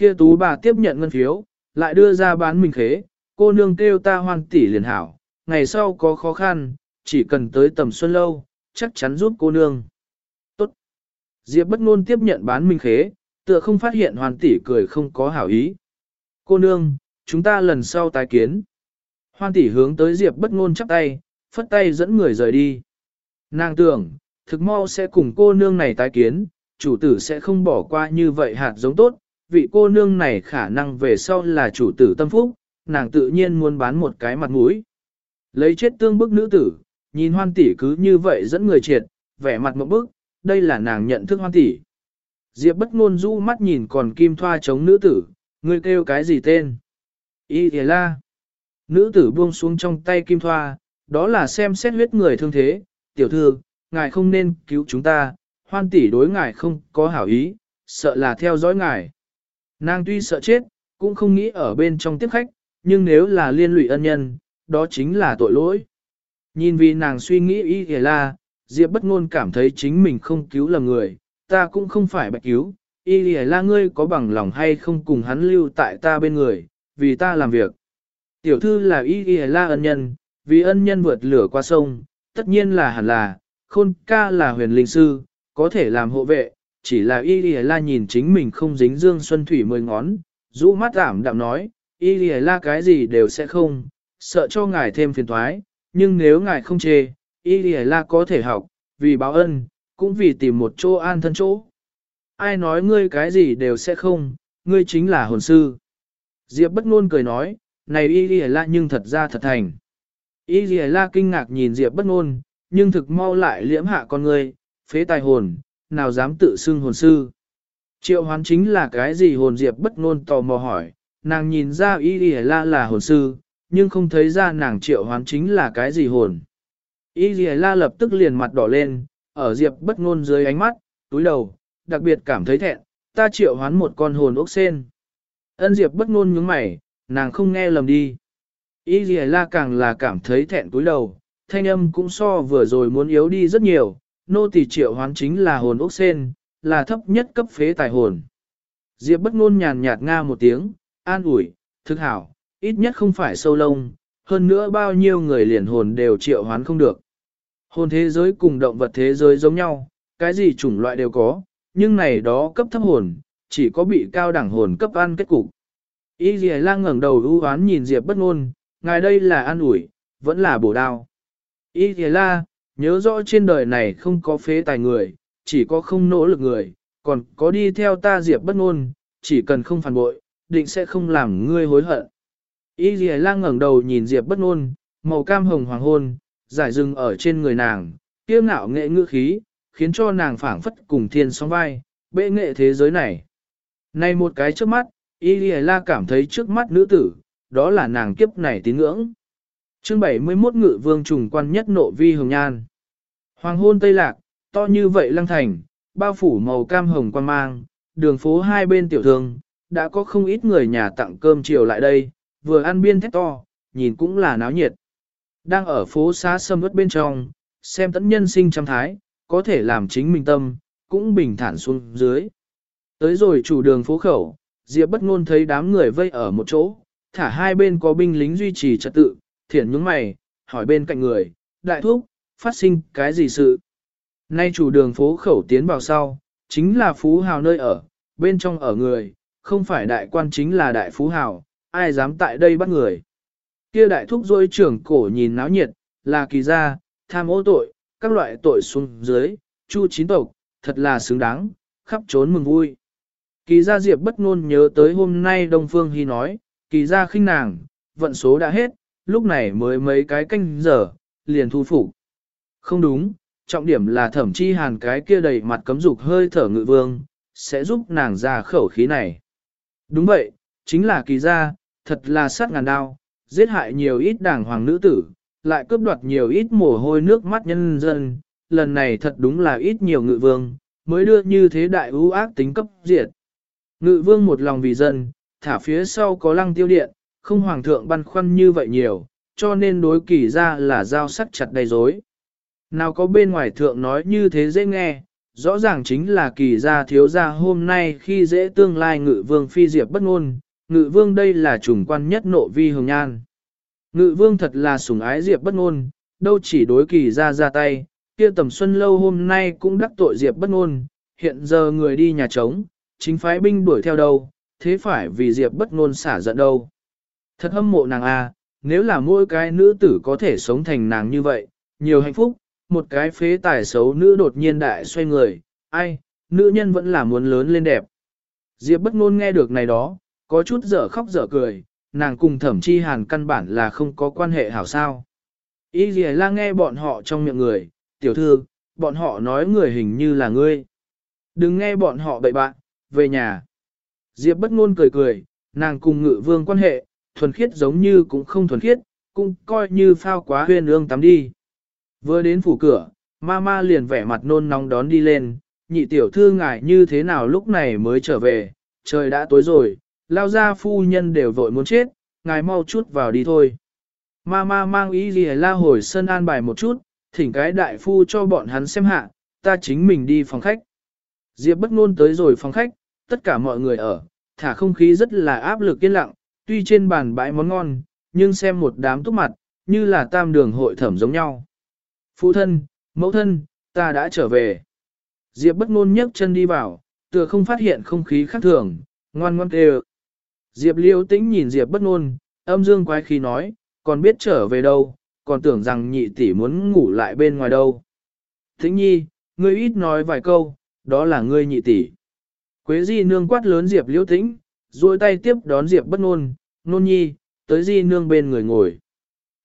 Kia tú bà tiếp nhận ngân phiếu, lại đưa ra bán mình khế, cô nương kêu ta hoan tỷ liền hảo, ngày sau có khó khăn, chỉ cần tới tầm xuân lâu, chắc chắn giúp cô nương. Tốt. Diệp bất ngôn tiếp nhận bán mình khế, tựa không phát hiện hoàn tỷ cười không có hảo ý. Cô nương, chúng ta lần sau tái kiến. Hoan tỷ hướng tới Diệp bất ngôn chắp tay, phất tay dẫn người rời đi. Nàng tưởng, thực mau sẽ cùng cô nương này tái kiến, chủ tử sẽ không bỏ qua như vậy hạt giống tốt, vị cô nương này khả năng về sau là chủ tử tâm phúc, nàng tự nhiên muốn bán một cái mặt mũi. Lấy chết tương bức nữ tử, nhìn hoan tỷ cứ như vậy dẫn người triệt, vẻ mặt một bức, đây là nàng nhận thức hoan tỷ. Diệp bất ngôn du mắt nhìn còn kim thoa chống nữ tử, ngươi kêu cái gì tên? Y thề la. Nữ tử buông xuống trong tay kim thoa, đó là xem xét huyết người thương thế, tiểu thư, ngài không nên cứu chúng ta, hoan tỷ đối ngài không có hảo ý, sợ là theo dõi ngài. Nàng tuy sợ chết, cũng không nghĩ ở bên trong tiếp khách, nhưng nếu là liên lụy ân nhân, đó chính là tội lỗi. Nhìn vì nàng suy nghĩ ý kìa là, Diệp bất ngôn cảm thấy chính mình không cứu lầm người, ta cũng không phải bạch cứu, y lìa la ngươi có bằng lòng hay không cùng hắn lưu tại ta bên người, vì ta làm việc. Tiểu thư là y lìa la ân nhân, vì ân nhân vượt lửa qua sông, tất nhiên là hẳn là, khôn ca là huyền linh sư, có thể làm hộ vệ, chỉ là y lìa la nhìn chính mình không dính dương xuân thủy mười ngón, rũ mắt ảm đạm nói, y lìa la cái gì đều sẽ không, sợ cho ngài thêm phiền toái, nhưng nếu ngài không chê, y lìa la có thể học, vì báo ân, cũng vì tìm một chỗ an thân chỗ. Ai nói ngươi cái gì đều sẽ không, ngươi chính là hồn sư. Diệp bất ngôn cười nói, này y lìa la nhưng thật ra thật thành. Y lìa la kinh ngạc nhìn Diệp bất ngôn, nhưng thực mau lại liễm hạ con ngươi, phế tài hồn, nào dám tự xưng hồn sư. Triệu hoán chính là cái gì hồn Diệp bất ngôn tò mò hỏi, nàng nhìn ra y y la là hồn sư, nhưng không thấy ra nàng triệu hoán chính là cái gì hồn. Y y La lập tức liền mặt đỏ lên, ở Diệp bất ngôn dưới ánh mắt, túi đầu, đặc biệt cảm thấy thẹn, ta triệu hoán một con hồn ốc sen. Ân Diệp bất ngôn nhướng mày, nàng không nghe lầm đi. Y y La càng là cảm thấy thẹn túi đầu, thanh âm cũng so vừa rồi muốn yếu đi rất nhiều, nô tỳ triệu hoán chính là hồn ốc sen, là thấp nhất cấp phế tài hồn. Diệp bất ngôn nhàn nhạt nga một tiếng, an ủi, thực hảo, ít nhất không phải sâu lông, hơn nữa bao nhiêu người liền hồn đều triệu hoán không được. Hồn thế giới cùng động vật thế giới giống nhau, cái gì chủng loại đều có, nhưng này đó cấp thấp hồn, chỉ có bị cao đẳng hồn cấp ăn kết cục. Y Lì Lang ngẩng đầu ưu oán nhìn Diệp bất ngôn, ngài đây là an ủi, vẫn là bổ đao. Y Lì La, nhớ rõ trên đời này không có phế tài người, chỉ có không nỗ lực người, còn có đi theo ta Diệp bất ngôn, chỉ cần không phản bội, định sẽ không làm ngươi hối hận. Y Lì Lang ngẩng đầu nhìn Diệp bất nôn màu cam hồng hoàng hôn, giải rừng ở trên người nàng, kiêu ngạo nghệ ngữ khí, khiến cho nàng phảng phất cùng thiên song vai, bệ nghệ thế giới này. Này một cái trước mắt, Y Lì La cảm thấy trước mắt nữ tử, đó là nàng kiếp này tín ngưỡng. Chương 71 Ngự Vương trùng quan nhất nộ vi hồng nhan. Hoàng hôn Tây Lạc, to như vậy lăng thành, bao phủ màu cam hồng quan mang, đường phố hai bên tiểu thương, đã có không ít người nhà tặng cơm chiều lại đây, vừa ăn biên thét to, nhìn cũng là náo nhiệt. Đang ở phố xá sâm ướt bên trong, xem tẫn nhân sinh trăm thái, có thể làm chính mình tâm, cũng bình thản xuống dưới. Tới rồi chủ đường phố khẩu, Diệp bất ngôn thấy đám người vây ở một chỗ, thả hai bên có binh lính duy trì trật tự, thiển nhướng mày, hỏi bên cạnh người, đại thúc, phát sinh cái gì sự? Nay chủ đường phố khẩu tiến vào sau, chính là phú hào nơi ở, bên trong ở người, không phải đại quan chính là đại phú hào, ai dám tại đây bắt người. Kia đại thúc rôi trưởng cổ nhìn náo nhiệt, là kỳ gia, tham ô tội, các loại tội xuống dưới, chu chín tộc, thật là xứng đáng, khắp trốn mừng vui. Kỳ gia diệp bất ngôn nhớ tới hôm nay Đông Phương Hy nói, kỳ gia khinh nàng, vận số đã hết, lúc này mới mấy cái canh giờ, liền thu phục. Không đúng, trọng điểm là thẩm chi hàn cái kia đầy mặt cấm dục hơi thở ngự vương, sẽ giúp nàng ra khẩu khí này. Đúng vậy, chính là kỳ gia, thật là sát ngàn đao, giết hại nhiều ít đảng hoàng nữ tử, lại cướp đoạt nhiều ít mồ hôi nước mắt nhân dân, lần này thật đúng là ít nhiều ngự vương, mới đưa như thế đại ưu ác tính cấp diệt. Ngự vương một lòng vì dân, thả phía sau có lăng tiêu điện, không hoàng thượng băn khoăn như vậy nhiều, cho nên đối kỳ ra là giao sắc chặt đầy dối. Nào có bên ngoài thượng nói như thế dễ nghe, rõ ràng chính là kỳ gia thiếu gia hôm nay khi dễ tương lai ngự vương phi diệp bất ngôn, ngự vương đây là trùng quan nhất nộ vi hồng nhan. Ngự vương thật là sủng ái diệp bất ngôn, đâu chỉ đối kỳ gia ra tay, kia tầm xuân lâu hôm nay cũng đắc tội diệp bất ngôn, hiện giờ người đi nhà trống, chính phái binh đuổi theo đâu, thế phải vì diệp bất ngôn xả giận đâu. Thật hâm mộ nàng a, à, nếu là mỗi cái nữ tử có thể sống thành nàng như vậy, nhiều hạnh phúc, một cái phế tài xấu nữ đột nhiên đại xoay người, ai, nữ nhân vẫn là muốn lớn lên đẹp. Diệp bất ngôn nghe được này đó, có chút dở khóc dở cười, nàng cùng thẩm chi hàn căn bản là không có quan hệ hảo sao. Y gì la nghe bọn họ trong miệng người, tiểu thư, bọn họ nói người hình như là ngươi. Đừng nghe bọn họ bậy bạn, về nhà. Diệp bất ngôn cười cười, nàng cùng ngự vương quan hệ, thuần khiết giống như cũng không thuần khiết, cũng coi như phao quá huyên ương tắm đi. Vừa đến phủ cửa, ma ma liền vẻ mặt nôn nóng đón đi lên, nhị tiểu thư ngại như thế nào lúc này mới trở về, trời đã tối rồi, lao ra phu nhân đều vội muốn chết, ngài mau chút vào đi thôi. Ma ma mang ý gì la hồi sân an bài một chút, thỉnh cái đại phu cho bọn hắn xem hạ, ta chính mình đi phòng khách. Diệp bất ngôn tới rồi phòng khách, tất cả mọi người ở, thả không khí rất là áp lực yên lặng, tuy trên bàn bãi món ngon, nhưng xem một đám túc mặt, như là tam đường hội thẩm giống nhau. Phụ thân, mẫu thân, ta đã trở về. Diệp bất ngôn nhấc chân đi vào, tựa không phát hiện không khí khác thường, ngoan ngoan kêu. Diệp liêu tĩnh nhìn Diệp bất ngôn, âm dương quái khí nói, còn biết trở về đâu, còn tưởng rằng nhị tỷ muốn ngủ lại bên ngoài đâu. Tĩnh nhi, ngươi ít nói vài câu, đó là ngươi nhị tỷ. Quế di nương quát lớn Diệp liêu tĩnh, duỗi tay tiếp đón Diệp bất ngôn, nôn nhi, tới di nương bên người ngồi.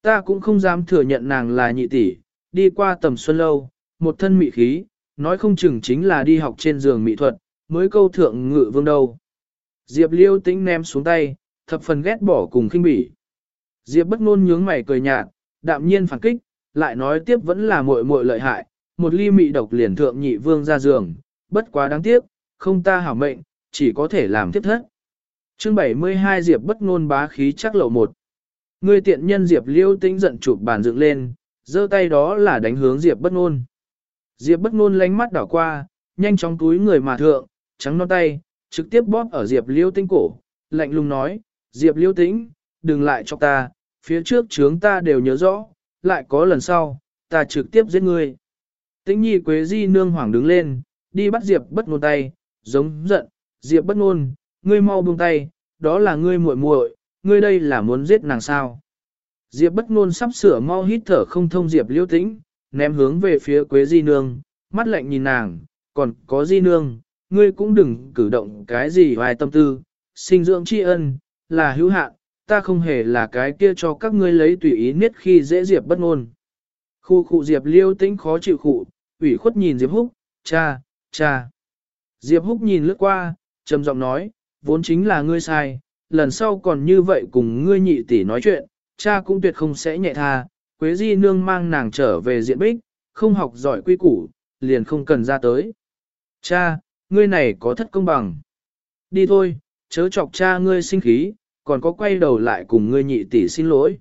Ta cũng không dám thừa nhận nàng là nhị tỷ, đi qua tầm xuân lâu, một thân mị khí, nói không chừng chính là đi học trên giường mỹ thuật, mới câu thượng ngự vương đâu. Diệp liêu tĩnh ném xuống tay, thập phần ghét bỏ cùng khinh bỉ. Diệp bất ngôn nhướng mày cười nhạt, đạm nhiên phản kích, lại nói tiếp vẫn là muội muội lợi hại, một ly mị độc liền thượng nhị vương ra giường, bất quá đáng tiếc, không ta hảo mệnh, chỉ có thể làm tiếp thất. Chương 72 Diệp bất ngôn bá khí chắc lộ một. Người tiện nhân Diệp liêu tĩnh giận chụp bàn dựng lên, giơ tay đó là đánh hướng Diệp bất ngôn. Diệp bất ngôn lánh mắt đảo qua, nhanh chóng túi người mà thượng, trắng non tay, trực tiếp bóp ở Diệp liêu tĩnh cổ, lạnh lùng nói, Diệp liêu tĩnh, đừng lại cho ta, phía trước chướng ta đều nhớ rõ, lại có lần sau, ta trực tiếp giết ngươi. Tĩnh nhi quế di nương hoảng đứng lên, đi bắt Diệp bất ngôn tay, giống giận, Diệp bất ngôn, ngươi mau buông tay, đó là ngươi muội muội, ngươi đây là muốn giết nàng sao. Diệp bất ngôn sắp sửa mau hít thở không thông Diệp liêu tĩnh, ném hướng về phía Quế Di Nương, mắt lạnh nhìn nàng, còn có Di Nương, ngươi cũng đừng cử động cái gì hoài tâm tư, sinh dưỡng tri ân, là hữu hạn, ta không hề là cái kia cho các ngươi lấy tùy ý niết khi dễ Diệp bất ngôn. Khu khu Diệp liêu tĩnh khó chịu khụ, ủy khuất nhìn Diệp Húc, cha, cha. Diệp Húc nhìn lướt qua, trầm giọng nói, vốn chính là ngươi sai, lần sau còn như vậy cùng ngươi nhị tỷ nói chuyện, cha cũng tuyệt không sẽ nhẹ tha, Quế Di Nương mang nàng trở về diện bích, không học giỏi quy củ, liền không cần ra tới. Cha, ngươi này có thất công bằng. Đi thôi, chớ chọc cha ngươi sinh khí, còn có quay đầu lại cùng ngươi nhị tỷ xin lỗi.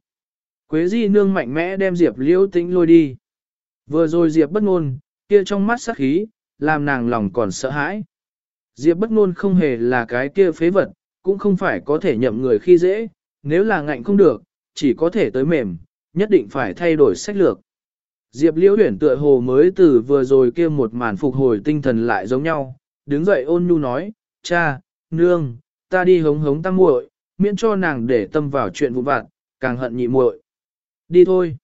Quế Di Nương mạnh mẽ đem Diệp Liễu Tĩnh lôi đi. Vừa rồi Diệp bất ngôn, kia trong mắt sát khí, làm nàng lòng còn sợ hãi. Diệp bất ngôn không hề là cái kia phế vật, cũng không phải có thể nhậm người khi dễ, nếu là ngạnh không được, chỉ có thể tới mềm, nhất định phải thay đổi sách lược. Diệp Liễu Huyền tựa hồ mới từ vừa rồi kia một màn phục hồi tinh thần lại giống nhau, đứng dậy ôn nhu nói, cha, nương, ta đi hống hống tăng muội, miễn cho nàng để tâm vào chuyện vụ vặt, càng hận nhị muội. Đi thôi.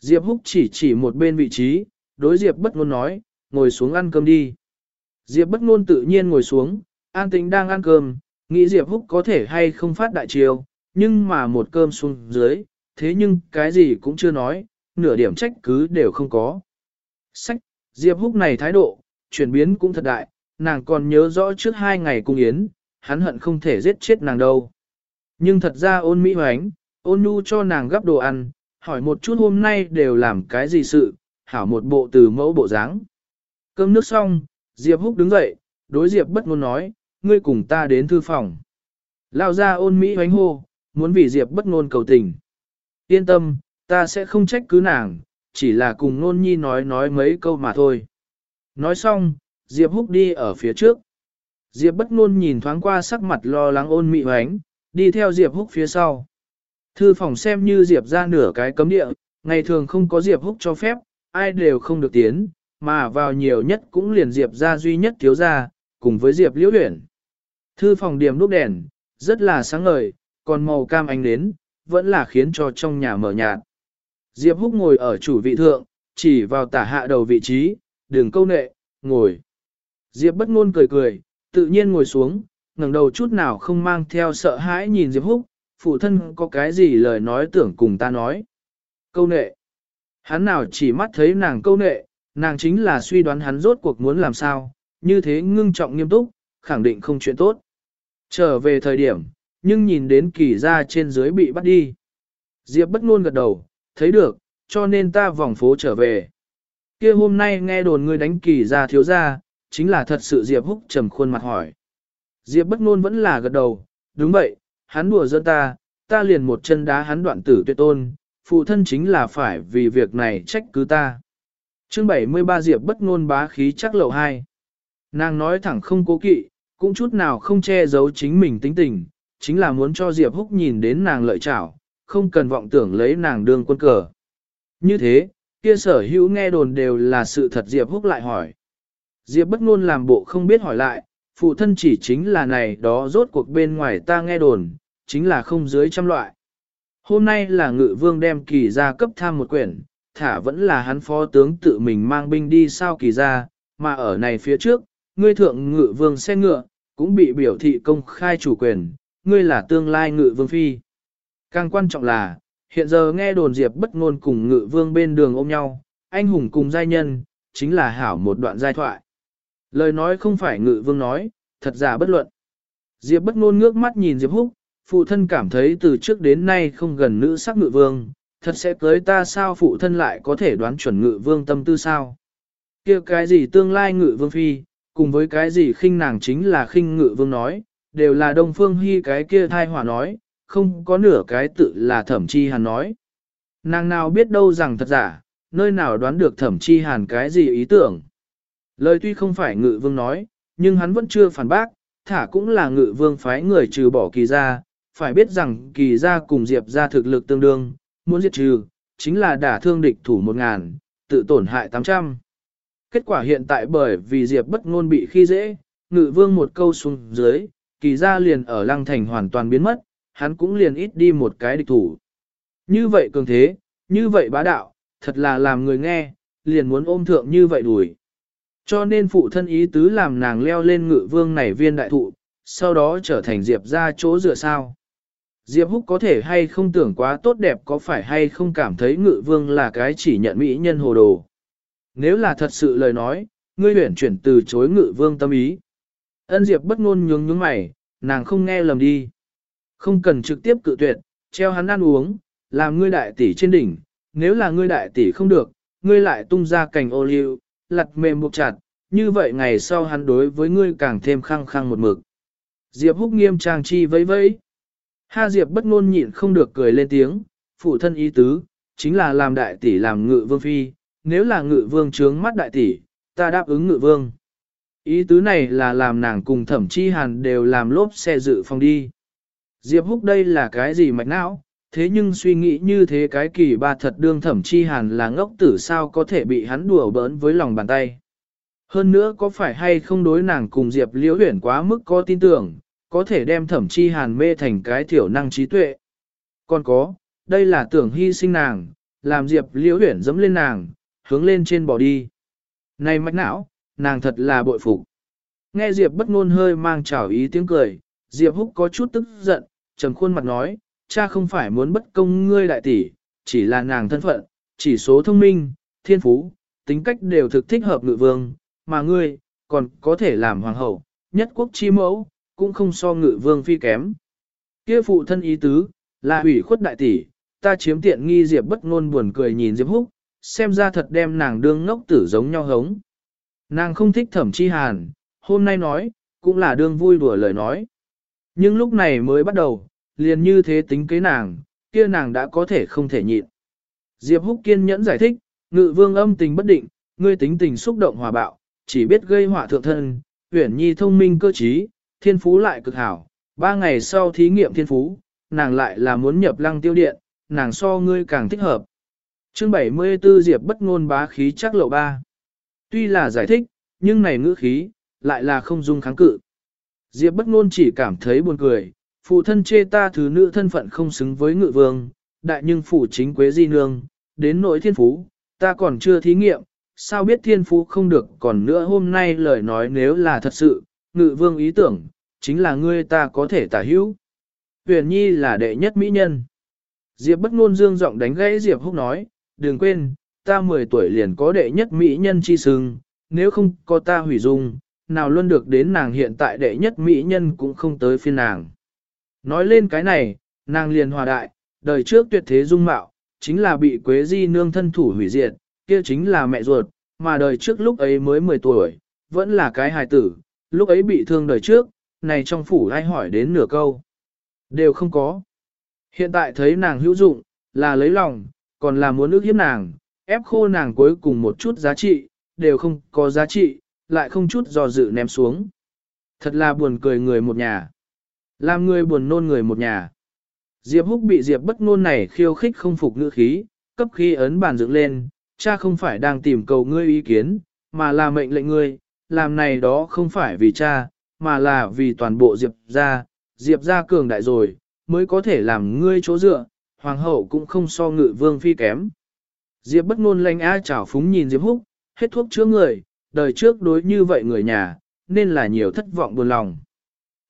Diệp Húc chỉ chỉ một bên vị trí, đối Diệp bất ngôn nói, ngồi xuống ăn cơm đi. Diệp bất ngôn tự nhiên ngồi xuống, an tĩnh đang ăn cơm, nghĩ Diệp Húc có thể hay không phát đại chiêu, nhưng mà một cơm xuống dưới, thế nhưng cái gì cũng chưa nói, nửa điểm trách cứ đều không có. Sách, Diệp Húc này thái độ, chuyển biến cũng thật đại, nàng còn nhớ rõ trước hai ngày cung yến, hắn hận không thể giết chết nàng đâu. Nhưng thật ra ôn mỹ hoánh, ôn nhu cho nàng gấp đồ ăn, hỏi một chút hôm nay đều làm cái gì sự, hảo một bộ từ mẫu bộ dáng. Cơm nước xong, Diệp Húc đứng dậy, đối Diệp bất ngôn nói, ngươi cùng ta đến thư phòng. Lao ra ôn mỹ hoánh hô, muốn vì Diệp bất ngôn cầu tình. Yên tâm, ta sẽ không trách cứ nàng, chỉ là cùng nôn nhi nói nói mấy câu mà thôi. Nói xong, Diệp húc đi ở phía trước. Diệp bất ngôn nhìn thoáng qua sắc mặt lo lắng ôn mị hoánh, đi theo Diệp húc phía sau. Thư phòng xem như Diệp ra nửa cái cấm địa, ngày thường không có Diệp húc cho phép, ai đều không được tiến, mà vào nhiều nhất cũng liền Diệp ra duy nhất thiếu ra, cùng với Diệp liễu huyển. Thư phòng điểm đúc đèn, rất là sáng ngời, còn màu cam ánh đến, vẫn là khiến cho trong nhà mở nhạt. Diệp Húc ngồi ở chủ vị thượng, chỉ vào tả hạ đầu vị trí, đường câu nệ, ngồi. Diệp bất ngôn cười cười, tự nhiên ngồi xuống, ngẩng đầu chút nào không mang theo sợ hãi nhìn Diệp Húc, phụ thân có cái gì lời nói tưởng cùng ta nói. Câu nệ. Hắn nào chỉ mắt thấy nàng câu nệ, nàng chính là suy đoán hắn rốt cuộc muốn làm sao, như thế ngưng trọng nghiêm túc, khẳng định không chuyện tốt. Trở về thời điểm, nhưng nhìn đến kỳ ra trên dưới bị bắt đi. Diệp bất ngôn gật đầu, thấy được, cho nên ta vòng phố trở về. kia hôm nay nghe đồn ngươi đánh kỳ ra thiếu ra, chính là thật sự Diệp húc trầm khuôn mặt hỏi. Diệp bất ngôn vẫn là gật đầu, đúng vậy, hắn đùa giỡn ta, ta liền một chân đá hắn đoạn tử tuyệt tôn, phụ thân chính là phải vì việc này trách cứ ta. Chương 73 Diệp bất ngôn bá khí chắc lậu hai. Nàng nói thẳng không cố kỵ, cũng chút nào không che giấu chính mình tính tình, chính là muốn cho Diệp Húc nhìn đến nàng lợi trảo, không cần vọng tưởng lấy nàng đương quân cờ. Như thế, kia sở hữu nghe đồn đều là sự thật Diệp Húc lại hỏi. Diệp bất ngôn làm bộ không biết hỏi lại, phụ thân chỉ chính là này đó rốt cuộc bên ngoài ta nghe đồn, chính là không dưới trăm loại. Hôm nay là ngự vương đem kỳ ra cấp tham một quyển, thả vẫn là hắn phó tướng tự mình mang binh đi sao kỳ ra, mà ở này phía trước, ngươi thượng ngự vương xe ngựa, cũng bị biểu thị công khai chủ quyền, ngươi là tương lai ngự vương phi. Càng quan trọng là, hiện giờ nghe đồn diệp bất ngôn cùng ngự vương bên đường ôm nhau, anh hùng cùng giai nhân, chính là hảo một đoạn giai thoại. Lời nói không phải ngự vương nói, thật giả bất luận. Diệp bất ngôn ngước mắt nhìn Diệp Húc, phụ thân cảm thấy từ trước đến nay không gần nữ sắc ngự vương, thật sẽ cưới ta sao phụ thân lại có thể đoán chuẩn ngự vương tâm tư sao. kia cái gì tương lai ngự vương phi, cùng với cái gì khinh nàng chính là khinh ngự vương nói, đều là đông phương hy cái kia thai hỏa nói, không có nửa cái tự là thẩm chi hàn nói. Nàng nào biết đâu rằng thật giả, nơi nào đoán được thẩm chi hàn cái gì ý tưởng. Lời tuy không phải ngự vương nói, nhưng hắn vẫn chưa phản bác, thả cũng là ngự vương phái người trừ bỏ kỳ ra, phải biết rằng kỳ ra cùng diệp ra thực lực tương đương, muốn diệt trừ, chính là đả thương địch thủ một ngàn, tự tổn hại tám trăm. Kết quả hiện tại bởi vì diệp bất ngôn bị khi dễ, ngự vương một câu xuống dưới, kỳ ra liền ở lăng thành hoàn toàn biến mất, hắn cũng liền ít đi một cái địch thủ. Như vậy cường thế, như vậy bá đạo, thật là làm người nghe, liền muốn ôm thượng như vậy đuổi. Cho nên phụ thân ý tứ làm nàng leo lên ngự vương này viên đại thụ, sau đó trở thành Diệp ra chỗ dựa sao. Diệp Húc có thể hay không tưởng quá tốt đẹp có phải hay không cảm thấy ngự vương là cái chỉ nhận mỹ nhân hồ đồ. Nếu là thật sự lời nói, ngươi huyển chuyển từ chối ngự vương tâm ý. Ân Diệp bất ngôn nhướng nhướng mày, nàng không nghe lầm đi. Không cần trực tiếp cự tuyệt, treo hắn ăn uống, làm ngươi đại tỷ trên đỉnh, nếu là ngươi đại tỷ không được, ngươi lại tung ra cành ô liu, lặt mềm buộc chặt, như vậy ngày sau hắn đối với ngươi càng thêm khăng khăng một mực. Diệp húc nghiêm trang chi vẫy vẫy. Ha Diệp bất ngôn nhịn không được cười lên tiếng, phụ thân ý tứ, chính là làm đại tỷ làm ngự vương phi, nếu là ngự vương trướng mắt đại tỷ, ta đáp ứng ngự vương. Ý tứ này là làm nàng cùng thẩm chi hàn đều làm lốp xe dự phòng đi. Diệp húc đây là cái gì mạch não, thế nhưng suy nghĩ như thế cái kỳ ba thật đương thẩm chi hàn là ngốc tử sao có thể bị hắn đùa bỡn với lòng bàn tay. Hơn nữa có phải hay không đối nàng cùng Diệp liễu huyển quá mức có tin tưởng, có thể đem thẩm chi hàn mê thành cái thiểu năng trí tuệ. Còn có, đây là tưởng hy sinh nàng, làm Diệp liễu huyển dẫm lên nàng, hướng lên trên bỏ đi. Này mạch não, nàng thật là bội phục. Nghe Diệp bất ngôn hơi mang trào ý tiếng cười, Diệp húc có chút tức giận, trầm khuôn mặt nói, cha không phải muốn bất công ngươi đại tỷ, chỉ là nàng thân phận, chỉ số thông minh, thiên phú, tính cách đều thực thích hợp ngự vương, mà ngươi, còn có thể làm hoàng hậu, nhất quốc chi mẫu, cũng không so ngự vương phi kém. Kia phụ thân ý tứ, là ủy khuất đại tỷ, ta chiếm tiện nghi Diệp bất ngôn buồn cười nhìn Diệp Húc, xem ra thật đem nàng đương ngốc tử giống nhau hống. Nàng không thích thẩm chi hàn, hôm nay nói, cũng là đương vui đùa lời nói. Nhưng lúc này mới bắt đầu, liền như thế tính kế nàng, kia nàng đã có thể không thể nhịn. Diệp Húc kiên nhẫn giải thích, ngự vương âm tình bất định, ngươi tính tình xúc động hòa bạo, chỉ biết gây họa thượng thân, huyển nhi thông minh cơ trí, thiên phú lại cực hảo. Ba ngày sau thí nghiệm thiên phú, nàng lại là muốn nhập lăng tiêu điện, nàng so ngươi càng thích hợp. Chương 74 Diệp bất ngôn bá khí chắc lộ ba. Tuy là giải thích, nhưng này ngữ khí, lại là không dung kháng cự. Diệp bất ngôn chỉ cảm thấy buồn cười, phụ thân chê ta thứ nữ thân phận không xứng với ngự vương, đại nhưng phụ chính quế di nương, đến nỗi thiên phú, ta còn chưa thí nghiệm, sao biết thiên phú không được còn nữa hôm nay lời nói nếu là thật sự, ngự vương ý tưởng, chính là ngươi ta có thể tả hữu. Huyền Nhi là đệ nhất mỹ nhân. Diệp bất ngôn dương giọng đánh gãy Diệp húc nói, đừng quên, ta 10 tuổi liền có đệ nhất mỹ nhân chi sưng, nếu không có ta hủy dung, nào luôn được đến nàng hiện tại đệ nhất mỹ nhân cũng không tới phiên nàng. Nói lên cái này, nàng liền hòa đại, đời trước tuyệt thế dung mạo, chính là bị Quế Di nương thân thủ hủy diệt, kia chính là mẹ ruột, mà đời trước lúc ấy mới 10 tuổi, vẫn là cái hài tử, lúc ấy bị thương đời trước, này trong phủ ai hỏi đến nửa câu. Đều không có. Hiện tại thấy nàng hữu dụng, là lấy lòng, còn là muốn ước hiếp nàng, ép khô nàng cuối cùng một chút giá trị, đều không có giá trị, lại không chút do dự ném xuống. Thật là buồn cười người một nhà. Làm người buồn nôn người một nhà. Diệp Húc bị Diệp bất nôn này khiêu khích không phục ngữ khí, cấp khi ấn bàn dựng lên, cha không phải đang tìm cầu ngươi ý kiến, mà là mệnh lệnh ngươi, làm này đó không phải vì cha, mà là vì toàn bộ Diệp gia, Diệp gia cường đại rồi, mới có thể làm ngươi chỗ dựa, hoàng hậu cũng không so ngự vương phi kém. Diệp bất ngôn lanh á chảo phúng nhìn Diệp Húc, hết thuốc chữa người, đời trước đối như vậy người nhà, nên là nhiều thất vọng buồn lòng.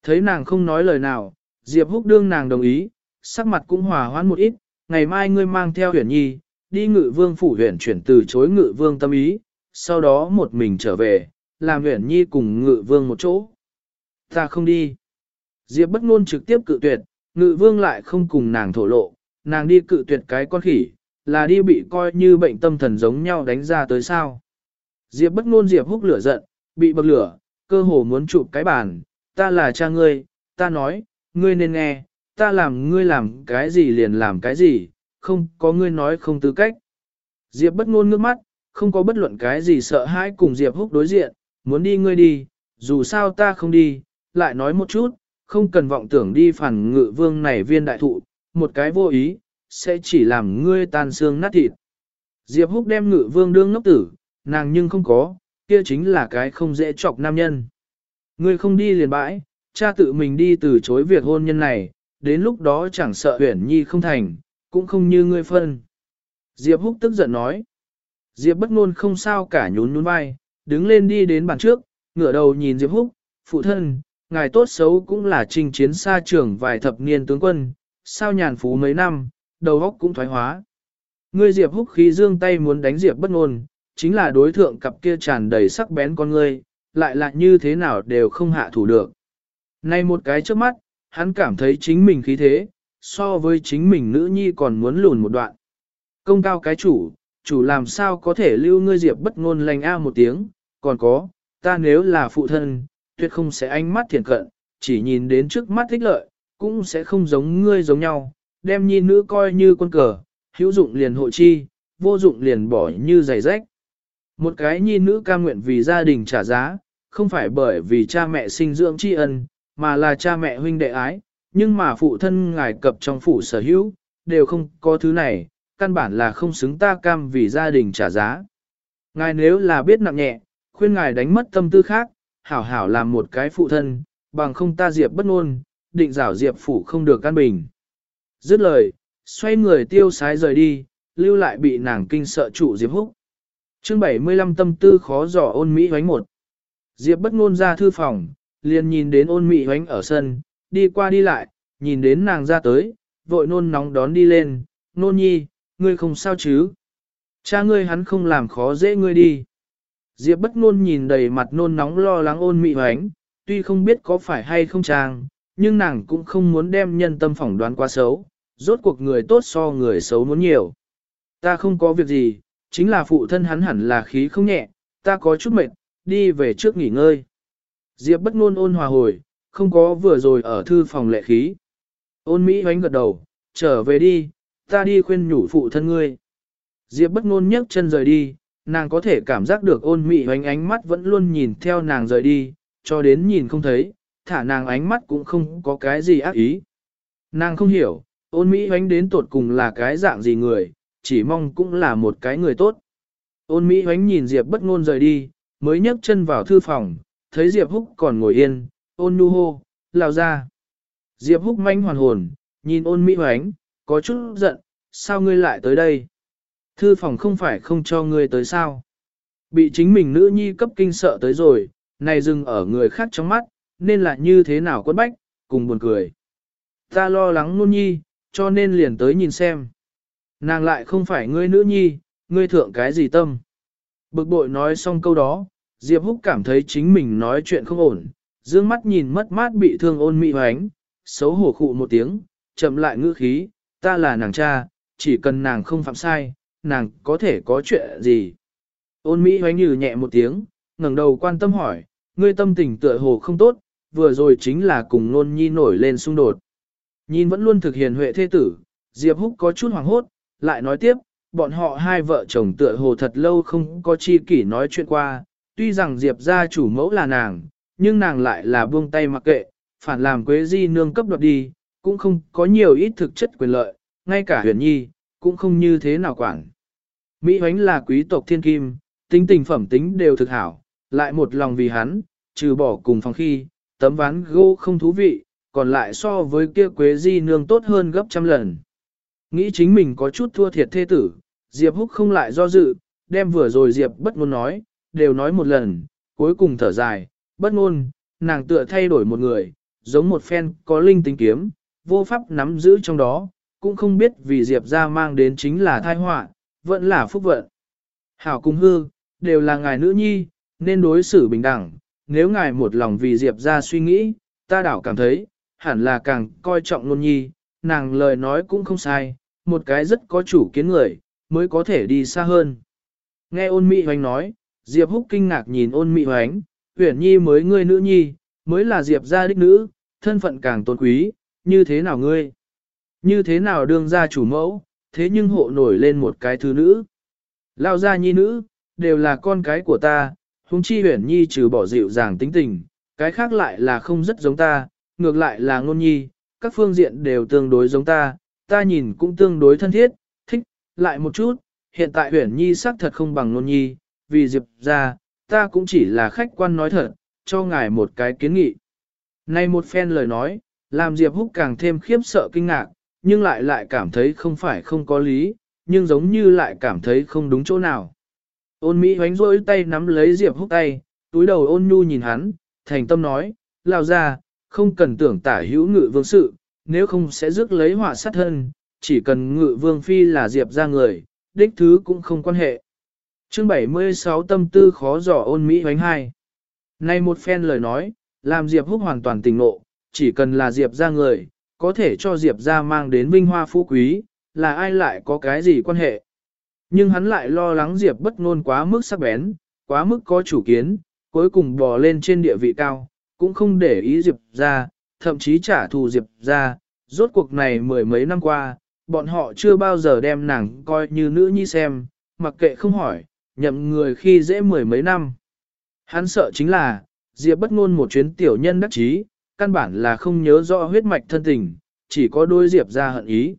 Thấy nàng không nói lời nào, Diệp Húc đương nàng đồng ý, sắc mặt cũng hòa hoãn một ít, ngày mai ngươi mang theo huyền nhi, đi ngự vương phủ huyền chuyển từ chối ngự vương tâm ý, sau đó một mình trở về, làm huyền nhi cùng ngự vương một chỗ. Ta không đi. Diệp bất ngôn trực tiếp cự tuyệt, ngự vương lại không cùng nàng thổ lộ, nàng đi cự tuyệt cái con khỉ, là đi bị coi như bệnh tâm thần giống nhau đánh ra tới sao. Diệp bất ngôn Diệp húc lửa giận, bị bậc lửa, cơ hồ muốn chụp cái bàn, ta là cha ngươi, ta nói, ngươi nên nghe, ta làm ngươi làm cái gì liền làm cái gì, không có ngươi nói không tư cách. Diệp bất ngôn ngước mắt, không có bất luận cái gì sợ hãi cùng Diệp húc đối diện, muốn đi ngươi đi, dù sao ta không đi, lại nói một chút, không cần vọng tưởng đi phản ngự vương này viên đại thụ, một cái vô ý, sẽ chỉ làm ngươi tan xương nát thịt. Diệp húc đem ngự vương đương ngốc tử, nàng nhưng không có, kia chính là cái không dễ chọc nam nhân. Ngươi không đi liền bãi, cha tự mình đi từ chối việc hôn nhân này, đến lúc đó chẳng sợ huyển nhi không thành, cũng không như ngươi phân. Diệp húc tức giận nói. Diệp bất ngôn không sao cả nhún nhún vai, đứng lên đi đến bàn trước, ngửa đầu nhìn Diệp húc, phụ thân, ngài tốt xấu cũng là trình chiến xa trường vài thập niên tướng quân, sao nhàn phú mấy năm, đầu óc cũng thoái hóa. Ngươi Diệp húc khí dương tay muốn đánh Diệp bất ngôn, chính là đối thượng cặp kia tràn đầy sắc bén con ngươi, lại là như thế nào đều không hạ thủ được. Nay một cái trước mắt, hắn cảm thấy chính mình khí thế, so với chính mình nữ nhi còn muốn lùn một đoạn. Công cao cái chủ, chủ làm sao có thể lưu ngươi diệp bất ngôn lành a một tiếng, còn có, ta nếu là phụ thân, tuyệt không sẽ ánh mắt thiện cận, chỉ nhìn đến trước mắt thích lợi, cũng sẽ không giống ngươi giống nhau, đem nhi nữ coi như quân cờ, hữu dụng liền hộ chi, vô dụng liền bỏ như giày rách. Một cái nhi nữ cam nguyện vì gia đình trả giá, không phải bởi vì cha mẹ sinh dưỡng tri ân, mà là cha mẹ huynh đệ ái, nhưng mà phụ thân ngài cập trong phủ sở hữu, đều không có thứ này, căn bản là không xứng ta cam vì gia đình trả giá. Ngài nếu là biết nặng nhẹ, khuyên ngài đánh mất tâm tư khác, hảo hảo làm một cái phụ thân, bằng không ta diệp bất ngôn, định rảo diệp phủ không được căn bình. Dứt lời, xoay người tiêu sái rời đi, lưu lại bị nàng kinh sợ trụ diệp húc. Chương 75 tâm tư khó dò ôn Mỹ hoánh một. Diệp bất ngôn ra thư phòng, liền nhìn đến ôn Mỹ hoánh ở sân, đi qua đi lại, nhìn đến nàng ra tới, vội nôn nóng đón đi lên, nôn nhi, ngươi không sao chứ? Cha ngươi hắn không làm khó dễ ngươi đi. Diệp bất ngôn nhìn đầy mặt nôn nóng lo lắng ôn Mỹ hoánh, tuy không biết có phải hay không chàng, nhưng nàng cũng không muốn đem nhân tâm phỏng đoán quá xấu, rốt cuộc người tốt so người xấu muốn nhiều. Ta không có việc gì, chính là phụ thân hắn hẳn là khí không nhẹ, ta có chút mệt, đi về trước nghỉ ngơi. Diệp bất ngôn ôn hòa hồi, không có vừa rồi ở thư phòng lệ khí. Ôn Mỹ hoánh gật đầu, trở về đi, ta đi khuyên nhủ phụ thân ngươi. Diệp bất ngôn nhấc chân rời đi, nàng có thể cảm giác được ôn Mỹ hoánh ánh mắt vẫn luôn nhìn theo nàng rời đi, cho đến nhìn không thấy, thả nàng ánh mắt cũng không có cái gì ác ý. Nàng không hiểu, ôn Mỹ hoánh đến tột cùng là cái dạng gì người, chỉ mong cũng là một cái người tốt. Ôn Mỹ hoánh nhìn Diệp bất ngôn rời đi, mới nhấc chân vào thư phòng, thấy Diệp Húc còn ngồi yên, ôn nu hô, lao ra. Diệp Húc manh hoàn hồn, nhìn ôn Mỹ hoánh, có chút giận, sao ngươi lại tới đây? Thư phòng không phải không cho ngươi tới sao? Bị chính mình nữ nhi cấp kinh sợ tới rồi, này dừng ở người khác trong mắt, nên là như thế nào quất bách, cùng buồn cười. Ta lo lắng nôn nhi, cho nên liền tới nhìn xem. Nàng lại không phải ngươi nữ nhi, ngươi thượng cái gì tâm. Bực bội nói xong câu đó, Diệp Húc cảm thấy chính mình nói chuyện không ổn, dương mắt nhìn mất mát bị thương ôn mị hoánh, xấu hổ khụ một tiếng, chậm lại ngữ khí, ta là nàng cha, chỉ cần nàng không phạm sai, nàng có thể có chuyện gì. Ôn Mỹ hoánh như nhẹ một tiếng, ngẩng đầu quan tâm hỏi, ngươi tâm tình tựa hồ không tốt, vừa rồi chính là cùng nôn nhi nổi lên xung đột. Nhìn vẫn luôn thực hiện huệ thế tử, Diệp Húc có chút hoảng hốt, lại nói tiếp, bọn họ hai vợ chồng tựa hồ thật lâu không có chi kỷ nói chuyện qua, tuy rằng Diệp gia chủ mẫu là nàng, nhưng nàng lại là buông tay mặc kệ, phản làm quế di nương cấp đoạt đi, cũng không có nhiều ít thực chất quyền lợi, ngay cả huyền nhi, cũng không như thế nào quản. Mỹ Hoánh là quý tộc thiên kim, tính tình phẩm tính đều thực hảo, lại một lòng vì hắn, trừ bỏ cùng phòng khi, tấm ván gỗ không thú vị, còn lại so với kia quế di nương tốt hơn gấp trăm lần. Nghĩ chính mình có chút thua thiệt thê tử, Diệp Húc không lại do dự, đem vừa rồi Diệp bất ngôn nói, đều nói một lần, cuối cùng thở dài, bất ngôn, nàng tựa thay đổi một người, giống một phen có linh tính kiếm, vô pháp nắm giữ trong đó, cũng không biết vì Diệp ra mang đến chính là thai họa, vẫn là phúc vận. Hảo cung hư, đều là ngài nữ nhi, nên đối xử bình đẳng, nếu ngài một lòng vì Diệp ra suy nghĩ, ta đảo cảm thấy, hẳn là càng coi trọng luôn nhi, nàng lời nói cũng không sai, một cái rất có chủ kiến người, mới có thể đi xa hơn. Nghe ôn mị hoành nói, Diệp húc kinh ngạc nhìn ôn mị hoành, huyển nhi mới ngươi nữ nhi, mới là Diệp gia đích nữ, thân phận càng tôn quý, như thế nào ngươi? Như thế nào đương gia chủ mẫu, thế nhưng hộ nổi lên một cái thứ nữ? Lao gia nhi nữ, đều là con cái của ta, huống chi huyển nhi trừ bỏ dịu dàng tính tình, cái khác lại là không rất giống ta, ngược lại là ngôn nhi, các phương diện đều tương đối giống ta, ta nhìn cũng tương đối thân thiết, thích, lại một chút, hiện tại huyển nhi xác thật không bằng ngôn nhi, vì diệp ra, ta cũng chỉ là khách quan nói thật, cho ngài một cái kiến nghị. Này một phen lời nói, làm Diệp Húc càng thêm khiếp sợ kinh ngạc, nhưng lại lại cảm thấy không phải không có lý, nhưng giống như lại cảm thấy không đúng chỗ nào. Ôn Mỹ hoánh rỗi tay nắm lấy Diệp Húc tay, túi đầu ôn nhu nhìn hắn, thành tâm nói, lao ra, không cần tưởng tả hữu ngự vương sự, nếu không sẽ rước lấy họa sát thân, chỉ cần ngự vương phi là Diệp ra người, đích thứ cũng không quan hệ. Chương 76 tâm tư khó dò ôn Mỹ hoánh hai. Nay một phen lời nói, làm Diệp Húc hoàn toàn tỉnh nộ, chỉ cần là Diệp ra người, có thể cho Diệp ra mang đến vinh hoa phú quý, là ai lại có cái gì quan hệ. Nhưng hắn lại lo lắng Diệp bất ngôn quá mức sắc bén, quá mức có chủ kiến, cuối cùng bò lên trên địa vị cao, cũng không để ý Diệp ra, thậm chí trả thù Diệp ra. Rốt cuộc này mười mấy năm qua, bọn họ chưa bao giờ đem nàng coi như nữ nhi xem, mặc kệ không hỏi, nhậm người khi dễ mười mấy năm. Hắn sợ chính là, Diệp bất ngôn một chuyến tiểu nhân đắc chí, căn bản là không nhớ rõ huyết mạch thân tình, chỉ có đôi Diệp ra hận ý.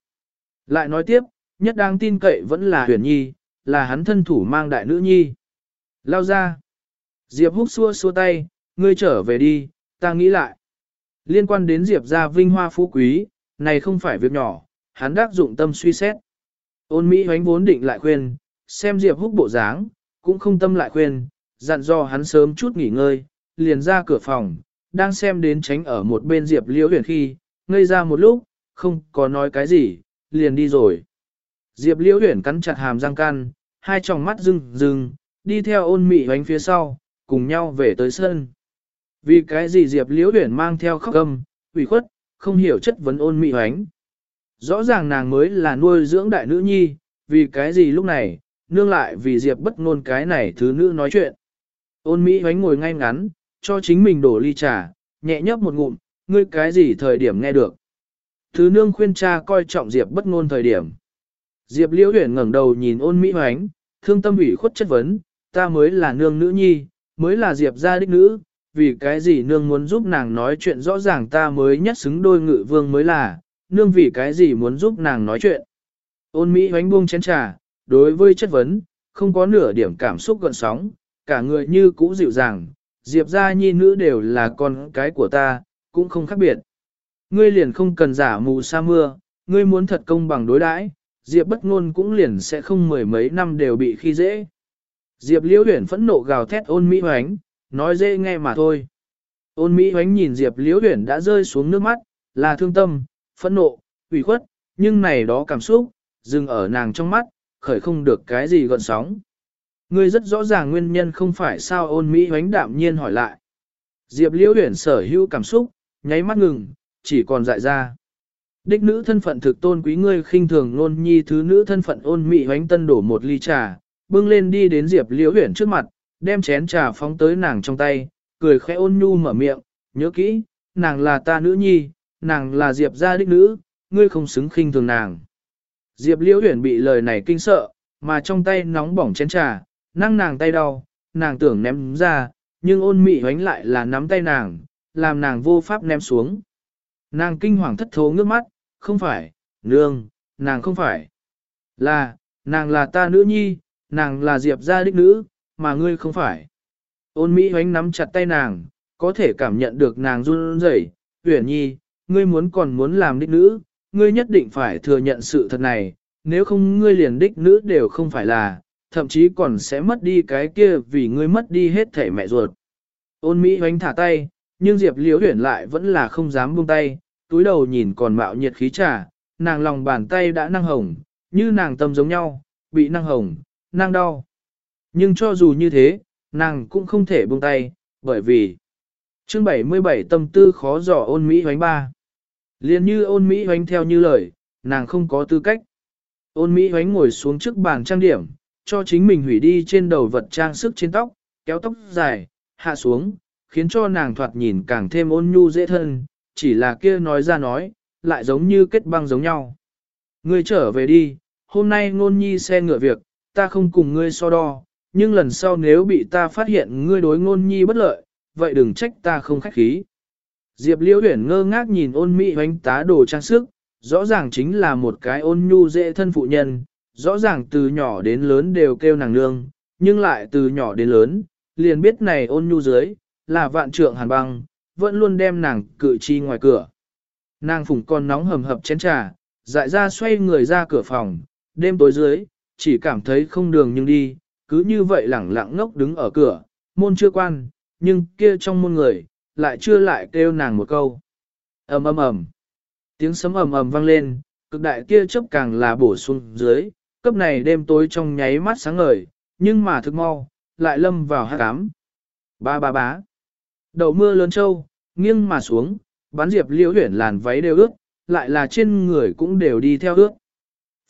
Lại nói tiếp, nhất đáng tin cậy vẫn là huyền nhi, là hắn thân thủ mang đại nữ nhi. Lao ra. Diệp húc xua xua tay, ngươi trở về đi, ta nghĩ lại. Liên quan đến Diệp ra vinh hoa phú quý, này không phải việc nhỏ, hắn đắc dụng tâm suy xét. Ôn Mỹ hoánh vốn định lại khuyên, xem Diệp húc bộ dáng, cũng không tâm lại khuyên, dặn dò hắn sớm chút nghỉ ngơi, liền ra cửa phòng, đang xem đến tránh ở một bên Diệp Liễu Huyền khi, ngây ra một lúc, không có nói cái gì, liền đi rồi. Diệp Liễu Huyền cắn chặt hàm răng can, hai tròng mắt rưng rưng, đi theo ôn mị hoánh phía sau, cùng nhau về tới sân. Vì cái gì Diệp Liễu Huyền mang theo khóc âm, ủy khuất, không hiểu chất vấn ôn mị hoánh. Rõ ràng nàng mới là nuôi dưỡng đại nữ nhi, vì cái gì lúc này, nương lại vì Diệp bất ngôn cái này thứ nữ nói chuyện. Ôn Mỹ hoánh ngồi ngay ngắn, cho chính mình đổ ly trà, nhẹ nhấp một ngụm, ngươi cái gì thời điểm nghe được. Thứ nương khuyên cha coi trọng Diệp bất ngôn thời điểm. Diệp liễu Huyền ngẩng đầu nhìn ôn Mỹ hoánh, thương tâm ủy khuất chất vấn, ta mới là nương nữ nhi, mới là Diệp gia đích nữ, vì cái gì nương muốn giúp nàng nói chuyện rõ ràng ta mới nhất xứng đôi ngự vương mới là, nương vì cái gì muốn giúp nàng nói chuyện. Ôn Mỹ hoánh buông chén trà, đối với chất vấn, không có nửa điểm cảm xúc gợn sóng, cả người như cũ dịu dàng, Diệp gia nhi nữ đều là con cái của ta, cũng không khác biệt. Ngươi liền không cần giả mù sa mưa, ngươi muốn thật công bằng đối đãi, Diệp bất ngôn cũng liền sẽ không mười mấy năm đều bị khi dễ. Diệp liễu huyển phẫn nộ gào thét ôn mỹ hoánh, nói dễ nghe mà thôi. Ôn mỹ hoánh nhìn Diệp liễu huyển đã rơi xuống nước mắt, là thương tâm, phẫn nộ, ủy khuất, nhưng này đó cảm xúc, dừng ở nàng trong mắt, khởi không được cái gì gọn sóng. Ngươi rất rõ ràng nguyên nhân không phải sao ôn Mỹ hoánh đạm nhiên hỏi lại. Diệp liễu huyển sở hữu cảm xúc, nháy mắt ngừng, chỉ còn dại ra. Đích nữ thân phận thực tôn quý ngươi khinh thường nôn nhi thứ nữ thân phận ôn mị hoánh tân đổ một ly trà, bưng lên đi đến Diệp Liễu Huyển trước mặt, đem chén trà phóng tới nàng trong tay, cười khẽ ôn nhu mở miệng, nhớ kỹ, nàng là ta nữ nhi, nàng là Diệp gia đích nữ, ngươi không xứng khinh thường nàng. Diệp Liễu Huyển bị lời này kinh sợ, mà trong tay nóng bỏng chén trà, năng nàng tay đau, nàng tưởng ném ra, nhưng ôn mị hoánh lại là nắm tay nàng, làm nàng vô pháp ném xuống. Nàng kinh hoàng thất thố ngước mắt, không phải, nương, nàng không phải. Là, nàng là ta nữ nhi, nàng là Diệp gia đích nữ, mà ngươi không phải. Ôn Mỹ hoánh nắm chặt tay nàng, có thể cảm nhận được nàng run rẩy. tuyển Nhi, ngươi muốn còn muốn làm đích nữ, ngươi nhất định phải thừa nhận sự thật này, nếu không ngươi liền đích nữ đều không phải là, thậm chí còn sẽ mất đi cái kia vì ngươi mất đi hết thể mẹ ruột. Ôn Mỹ hoánh thả tay, nhưng Diệp Liễu Uyển lại vẫn là không dám buông tay, túi đầu nhìn còn mạo nhiệt khí trà, nàng lòng bàn tay đã năng hồng, như nàng tâm giống nhau, bị năng hồng, năng đau. Nhưng cho dù như thế, nàng cũng không thể buông tay, bởi vì chương 77 tâm tư khó dò ôn Mỹ hoánh ba. Liên như ôn Mỹ hoánh theo như lời, nàng không có tư cách. Ôn Mỹ hoánh ngồi xuống trước bàn trang điểm, cho chính mình hủy đi trên đầu vật trang sức trên tóc, kéo tóc dài, hạ xuống, khiến cho nàng thoạt nhìn càng thêm ôn nhu dễ thân, chỉ là kia nói ra nói, lại giống như kết băng giống nhau. Ngươi trở về đi, hôm nay ngôn nhi xe ngựa việc, ta không cùng ngươi so đo, nhưng lần sau nếu bị ta phát hiện ngươi đối ngôn nhi bất lợi, vậy đừng trách ta không khách khí. Diệp Liễu Huyền ngơ ngác nhìn ôn mỹ hoánh tá đồ trang sức, rõ ràng chính là một cái ôn nhu dễ thân phụ nhân, rõ ràng từ nhỏ đến lớn đều kêu nàng nương, nhưng lại từ nhỏ đến lớn, liền biết này ôn nhu dưới, là vạn trượng hàn băng, vẫn luôn đem nàng cự chi ngoài cửa. Nàng phùng con nóng hầm hập chén trà, dại ra xoay người ra cửa phòng, đêm tối dưới, chỉ cảm thấy không đường nhưng đi, cứ như vậy lẳng lặng ngốc đứng ở cửa, môn chưa quan, nhưng kia trong môn người, lại chưa lại kêu nàng một câu. ầm ầm ầm, tiếng sấm ầm ầm vang lên, cực đại kia chớp càng là bổ sung dưới, cấp này đêm tối trong nháy mắt sáng ngời, nhưng mà thực mau, lại lâm vào hát cám. Ba ba bá. Đầu mưa lớn trâu, nghiêng mà xuống, bắn diệp liễu huyển làn váy đều ướt, lại là trên người cũng đều đi theo ướt.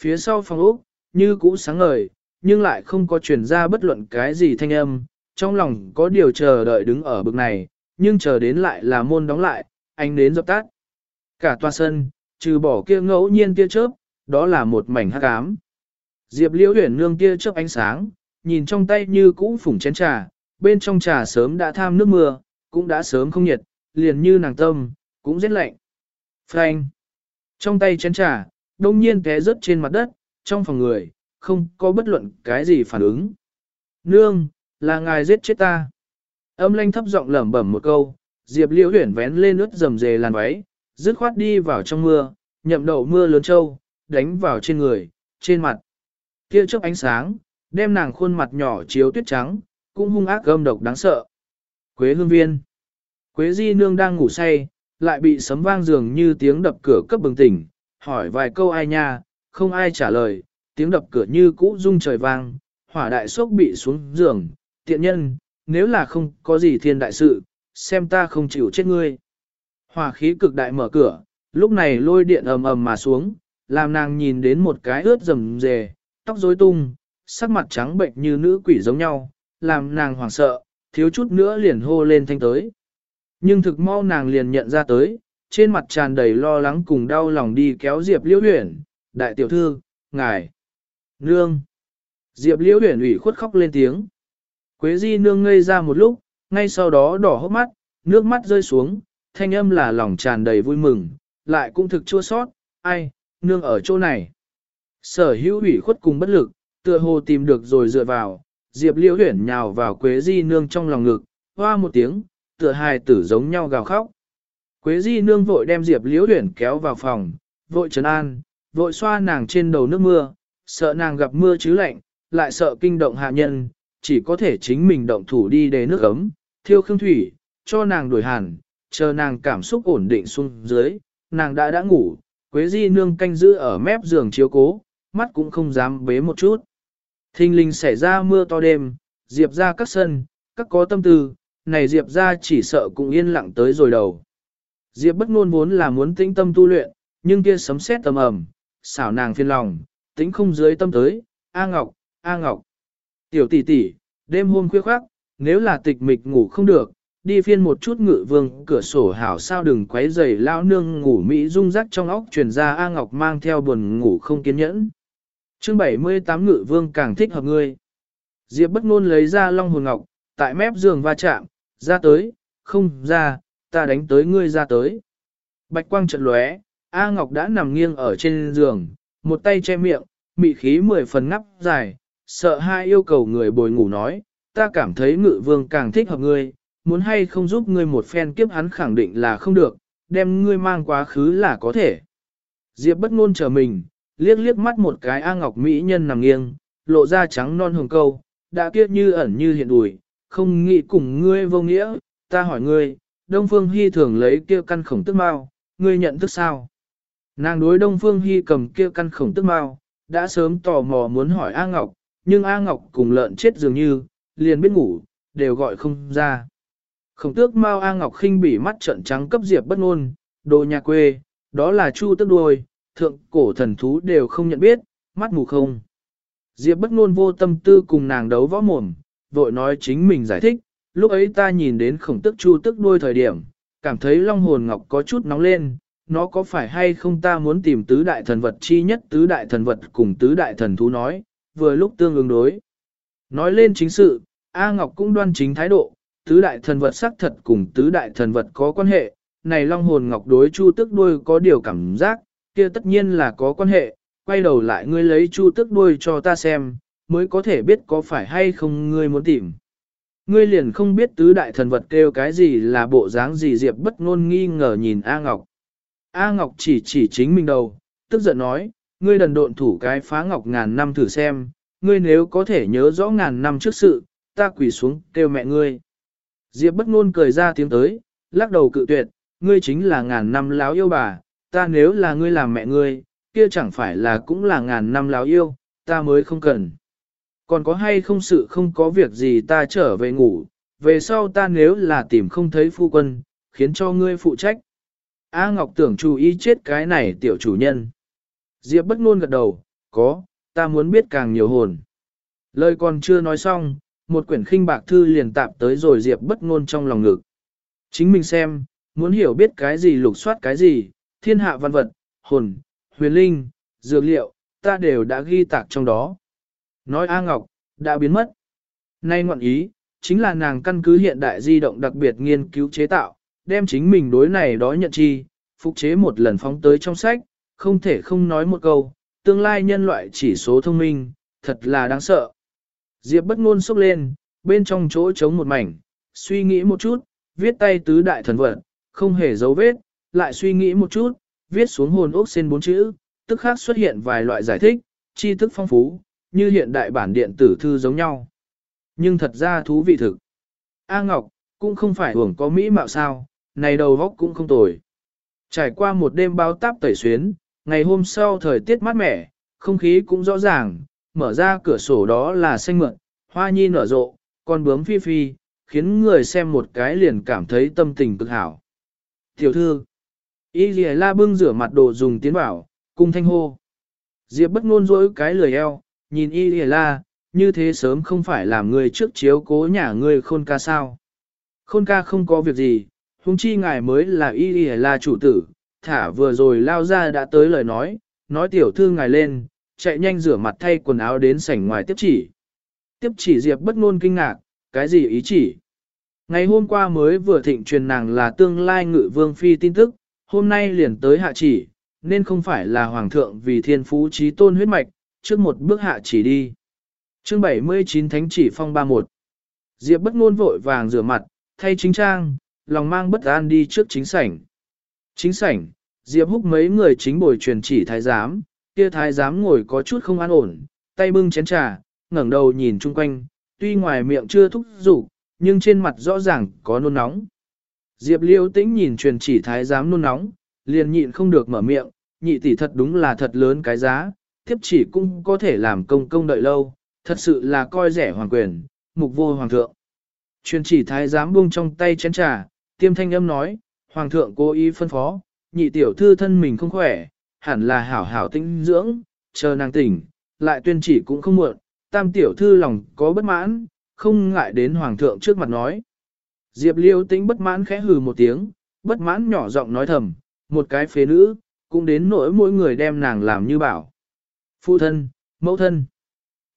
Phía sau phòng ốc, như cũ sáng ngời, nhưng lại không có truyền ra bất luận cái gì thanh âm, trong lòng có điều chờ đợi đứng ở bực này, nhưng chờ đến lại là môn đóng lại, anh đến dập tắt. Cả toa sân, trừ bỏ kia ngẫu nhiên tia chớp, đó là một mảnh hắc ám. Diệp Liễu Huyền nương tia chớp ánh sáng, nhìn trong tay như cũ phủng chén trà, bên trong trà sớm đã tham nước mưa, cũng đã sớm không nhiệt, liền như nàng tâm, cũng rất lạnh. Frank. Trong tay chén trà, đông nhiên té rớt trên mặt đất, trong phòng người, không có bất luận cái gì phản ứng. Nương, là ngài giết chết ta. Âm lanh thấp giọng lẩm bẩm một câu, Diệp Liễu huyển vén lên ướt rầm rề làn váy, dứt khoát đi vào trong mưa, nhậm đậu mưa lớn trâu, đánh vào trên người, trên mặt. Kia chớp ánh sáng, đem nàng khuôn mặt nhỏ chiếu tuyết trắng, cũng hung ác gâm độc đáng sợ. Quế hương viên. Quế di nương đang ngủ say, lại bị sấm vang dường như tiếng đập cửa cấp bừng tỉnh, hỏi vài câu ai nha, không ai trả lời, tiếng đập cửa như cũ rung trời vang, hỏa đại sốc bị xuống giường, tiện nhân, nếu là không có gì thiên đại sự, xem ta không chịu chết ngươi. Hỏa khí cực đại mở cửa, lúc này lôi điện ầm ầm mà xuống, làm nàng nhìn đến một cái ướt rầm rề, tóc rối tung, sắc mặt trắng bệnh như nữ quỷ giống nhau, làm nàng hoảng sợ, thiếu chút nữa liền hô lên thanh tới. Nhưng thực mau nàng liền nhận ra tới, trên mặt tràn đầy lo lắng cùng đau lòng đi kéo Diệp Liễu Huyền, đại tiểu thư, ngài, nương. Diệp Liễu Huyền ủy khuất khóc lên tiếng. Quế Di nương ngây ra một lúc, ngay sau đó đỏ hốc mắt, nước mắt rơi xuống, thanh âm là lòng tràn đầy vui mừng, lại cũng thực chua sót, ai, nương ở chỗ này. Sở hữu ủy khuất cùng bất lực, tựa hồ tìm được rồi dựa vào, Diệp Liễu Huyền nhào vào Quế Di nương trong lòng ngực, hoa một tiếng, tựa hài tử giống nhau gào khóc. Quế Di nương vội đem Diệp Liễu Huyền kéo vào phòng, vội trấn an, vội xoa nàng trên đầu nước mưa, sợ nàng gặp mưa chứ lạnh, lại sợ kinh động hạ nhân, chỉ có thể chính mình động thủ đi để nước ấm, thiêu khương thủy, cho nàng đuổi hàn, chờ nàng cảm xúc ổn định xuống dưới, nàng đã đã ngủ, Quế Di nương canh giữ ở mép giường chiếu cố, mắt cũng không dám bế một chút. Thinh linh xảy ra mưa to đêm, Diệp ra các sân, các có tâm tư, này Diệp ra chỉ sợ cũng yên lặng tới rồi đầu. Diệp bất ngôn vốn là muốn tĩnh tâm tu luyện, nhưng kia sấm sét tầm ầm, xảo nàng phiền lòng, tĩnh không dưới tâm tới, A Ngọc, A Ngọc. Tiểu tỷ tỷ, đêm hôm khuya khoác, nếu là tịch mịch ngủ không được, đi phiên một chút ngự vương cửa sổ hảo sao đừng quấy rầy lão nương ngủ mỹ rung rắc trong óc truyền ra A Ngọc mang theo buồn ngủ không kiên nhẫn. Chương 78 ngự vương càng thích hợp ngươi. Diệp bất ngôn lấy ra long hồn ngọc, tại mép giường va chạm, ra tới, không ra, ta đánh tới ngươi ra tới. Bạch quang trận lóe, A Ngọc đã nằm nghiêng ở trên giường, một tay che miệng, mị khí mười phần ngắp dài, sợ hai yêu cầu người bồi ngủ nói, ta cảm thấy ngự vương càng thích hợp ngươi, muốn hay không giúp ngươi một phen kiếp hắn khẳng định là không được, đem ngươi mang quá khứ là có thể. Diệp bất ngôn trở mình, liếc liếc mắt một cái A Ngọc Mỹ nhân nằm nghiêng, lộ ra trắng non hồng câu, đã kiết như ẩn như hiện đùi, không nghĩ cùng ngươi vô nghĩa, ta hỏi ngươi, Đông Phương Hy thường lấy kia căn khổng tức mau, ngươi nhận thức sao? Nàng đối Đông Phương Hy cầm kia căn khổng tức mau, đã sớm tò mò muốn hỏi A Ngọc, nhưng A Ngọc cùng lợn chết dường như, liền biết ngủ, đều gọi không ra. Khổng tước mau A Ngọc khinh bỉ mắt trận trắng cấp diệp bất ngôn, đồ nhà quê, đó là chu tức đuôi, thượng cổ thần thú đều không nhận biết, mắt mù không. Diệp bất ngôn vô tâm tư cùng nàng đấu võ mồm, vội nói chính mình giải thích, lúc ấy ta nhìn đến khổng tức chu tức đuôi thời điểm, cảm thấy long hồn ngọc có chút nóng lên, nó có phải hay không ta muốn tìm tứ đại thần vật chi nhất tứ đại thần vật cùng tứ đại thần thú nói, vừa lúc tương ứng đối. Nói lên chính sự, A Ngọc cũng đoan chính thái độ, tứ đại thần vật xác thật cùng tứ đại thần vật có quan hệ, này long hồn ngọc đối chu tức đuôi có điều cảm giác, kia tất nhiên là có quan hệ, quay đầu lại ngươi lấy chu tức đuôi cho ta xem, mới có thể biết có phải hay không ngươi muốn tìm. Ngươi liền không biết tứ đại thần vật kêu cái gì là bộ dáng gì Diệp bất ngôn nghi ngờ nhìn A Ngọc. A Ngọc chỉ chỉ chính mình đầu, tức giận nói, ngươi đần độn thủ cái phá ngọc ngàn năm thử xem, ngươi nếu có thể nhớ rõ ngàn năm trước sự, ta quỳ xuống kêu mẹ ngươi. Diệp bất ngôn cười ra tiếng tới, lắc đầu cự tuyệt, ngươi chính là ngàn năm láo yêu bà, ta nếu là ngươi làm mẹ ngươi, kia chẳng phải là cũng là ngàn năm láo yêu, ta mới không cần. Còn có hay không sự không có việc gì ta trở về ngủ, về sau ta nếu là tìm không thấy phu quân, khiến cho ngươi phụ trách. A Ngọc tưởng chú ý chết cái này tiểu chủ nhân. Diệp bất ngôn gật đầu, có, ta muốn biết càng nhiều hồn. Lời còn chưa nói xong, một quyển khinh bạc thư liền tạp tới rồi Diệp bất ngôn trong lòng ngực. Chính mình xem, muốn hiểu biết cái gì lục soát cái gì, thiên hạ văn vật, hồn, huyền linh, dược liệu, ta đều đã ghi tạc trong đó. Nói A Ngọc, đã biến mất. Nay ngoạn ý, chính là nàng căn cứ hiện đại di động đặc biệt nghiên cứu chế tạo, đem chính mình đối này đó nhận chi, phục chế một lần phóng tới trong sách, không thể không nói một câu, tương lai nhân loại chỉ số thông minh, thật là đáng sợ. Diệp bất ngôn sốc lên, bên trong chỗ trống một mảnh, suy nghĩ một chút, viết tay tứ đại thần vật, không hề dấu vết, lại suy nghĩ một chút, viết xuống hồn ốc sen bốn chữ, tức khác xuất hiện vài loại giải thích, tri thức phong phú, như hiện đại bản điện tử thư giống nhau. Nhưng thật ra thú vị thực. A Ngọc, cũng không phải hưởng có mỹ mạo sao, này đầu góc cũng không tồi. Trải qua một đêm báo táp tẩy xuyến, ngày hôm sau thời tiết mát mẻ, không khí cũng rõ ràng, mở ra cửa sổ đó là xanh mượn, hoa nhi nở rộ, con bướm phi phi, khiến người xem một cái liền cảm thấy tâm tình cực hảo. Tiểu thư, y la bưng rửa mặt đồ dùng tiến bảo, cung thanh hô. Diệp bất ngôn rỗi cái lười eo, nhìn y lìa la, như thế sớm không phải làm người trước chiếu cố nhà ngươi khôn ca sao. Khôn ca không có việc gì, huống chi ngài mới là y lìa la chủ tử, thả vừa rồi lao ra đã tới lời nói, nói tiểu thư ngài lên, chạy nhanh rửa mặt thay quần áo đến sảnh ngoài tiếp chỉ. Tiếp chỉ Diệp bất ngôn kinh ngạc, cái gì ý chỉ? Ngày hôm qua mới vừa thịnh truyền nàng là tương lai ngự vương phi tin tức, hôm nay liền tới hạ chỉ, nên không phải là hoàng thượng vì thiên phú trí tôn huyết mạch, trước một bước hạ chỉ đi. Chương 79 Thánh chỉ phong 31 Diệp bất ngôn vội vàng rửa mặt, thay chính trang, lòng mang bất an đi trước chính sảnh. Chính sảnh, Diệp húc mấy người chính bồi truyền chỉ thái giám, kia thái giám ngồi có chút không an ổn, tay bưng chén trà, ngẩng đầu nhìn chung quanh, tuy ngoài miệng chưa thúc giục, nhưng trên mặt rõ ràng có nôn nóng. Diệp liêu tĩnh nhìn truyền chỉ thái giám nôn nóng, liền nhịn không được mở miệng, nhị tỷ thật đúng là thật lớn cái giá, thiếp chỉ cũng có thể làm công công đợi lâu, thật sự là coi rẻ hoàng quyền, mục vô hoàng thượng. Truyền chỉ thái giám buông trong tay chén trà, tiêm thanh âm nói, hoàng thượng cố ý phân phó, nhị tiểu thư thân mình không khỏe, hẳn là hảo hảo tinh dưỡng, chờ nàng tỉnh, lại tuyên chỉ cũng không muộn, tam tiểu thư lòng có bất mãn, không ngại đến hoàng thượng trước mặt nói. Diệp liêu tĩnh bất mãn khẽ hừ một tiếng, bất mãn nhỏ giọng nói thầm, một cái phế nữ, cũng đến nỗi mỗi người đem nàng làm như bảo. Phụ thân, mẫu thân.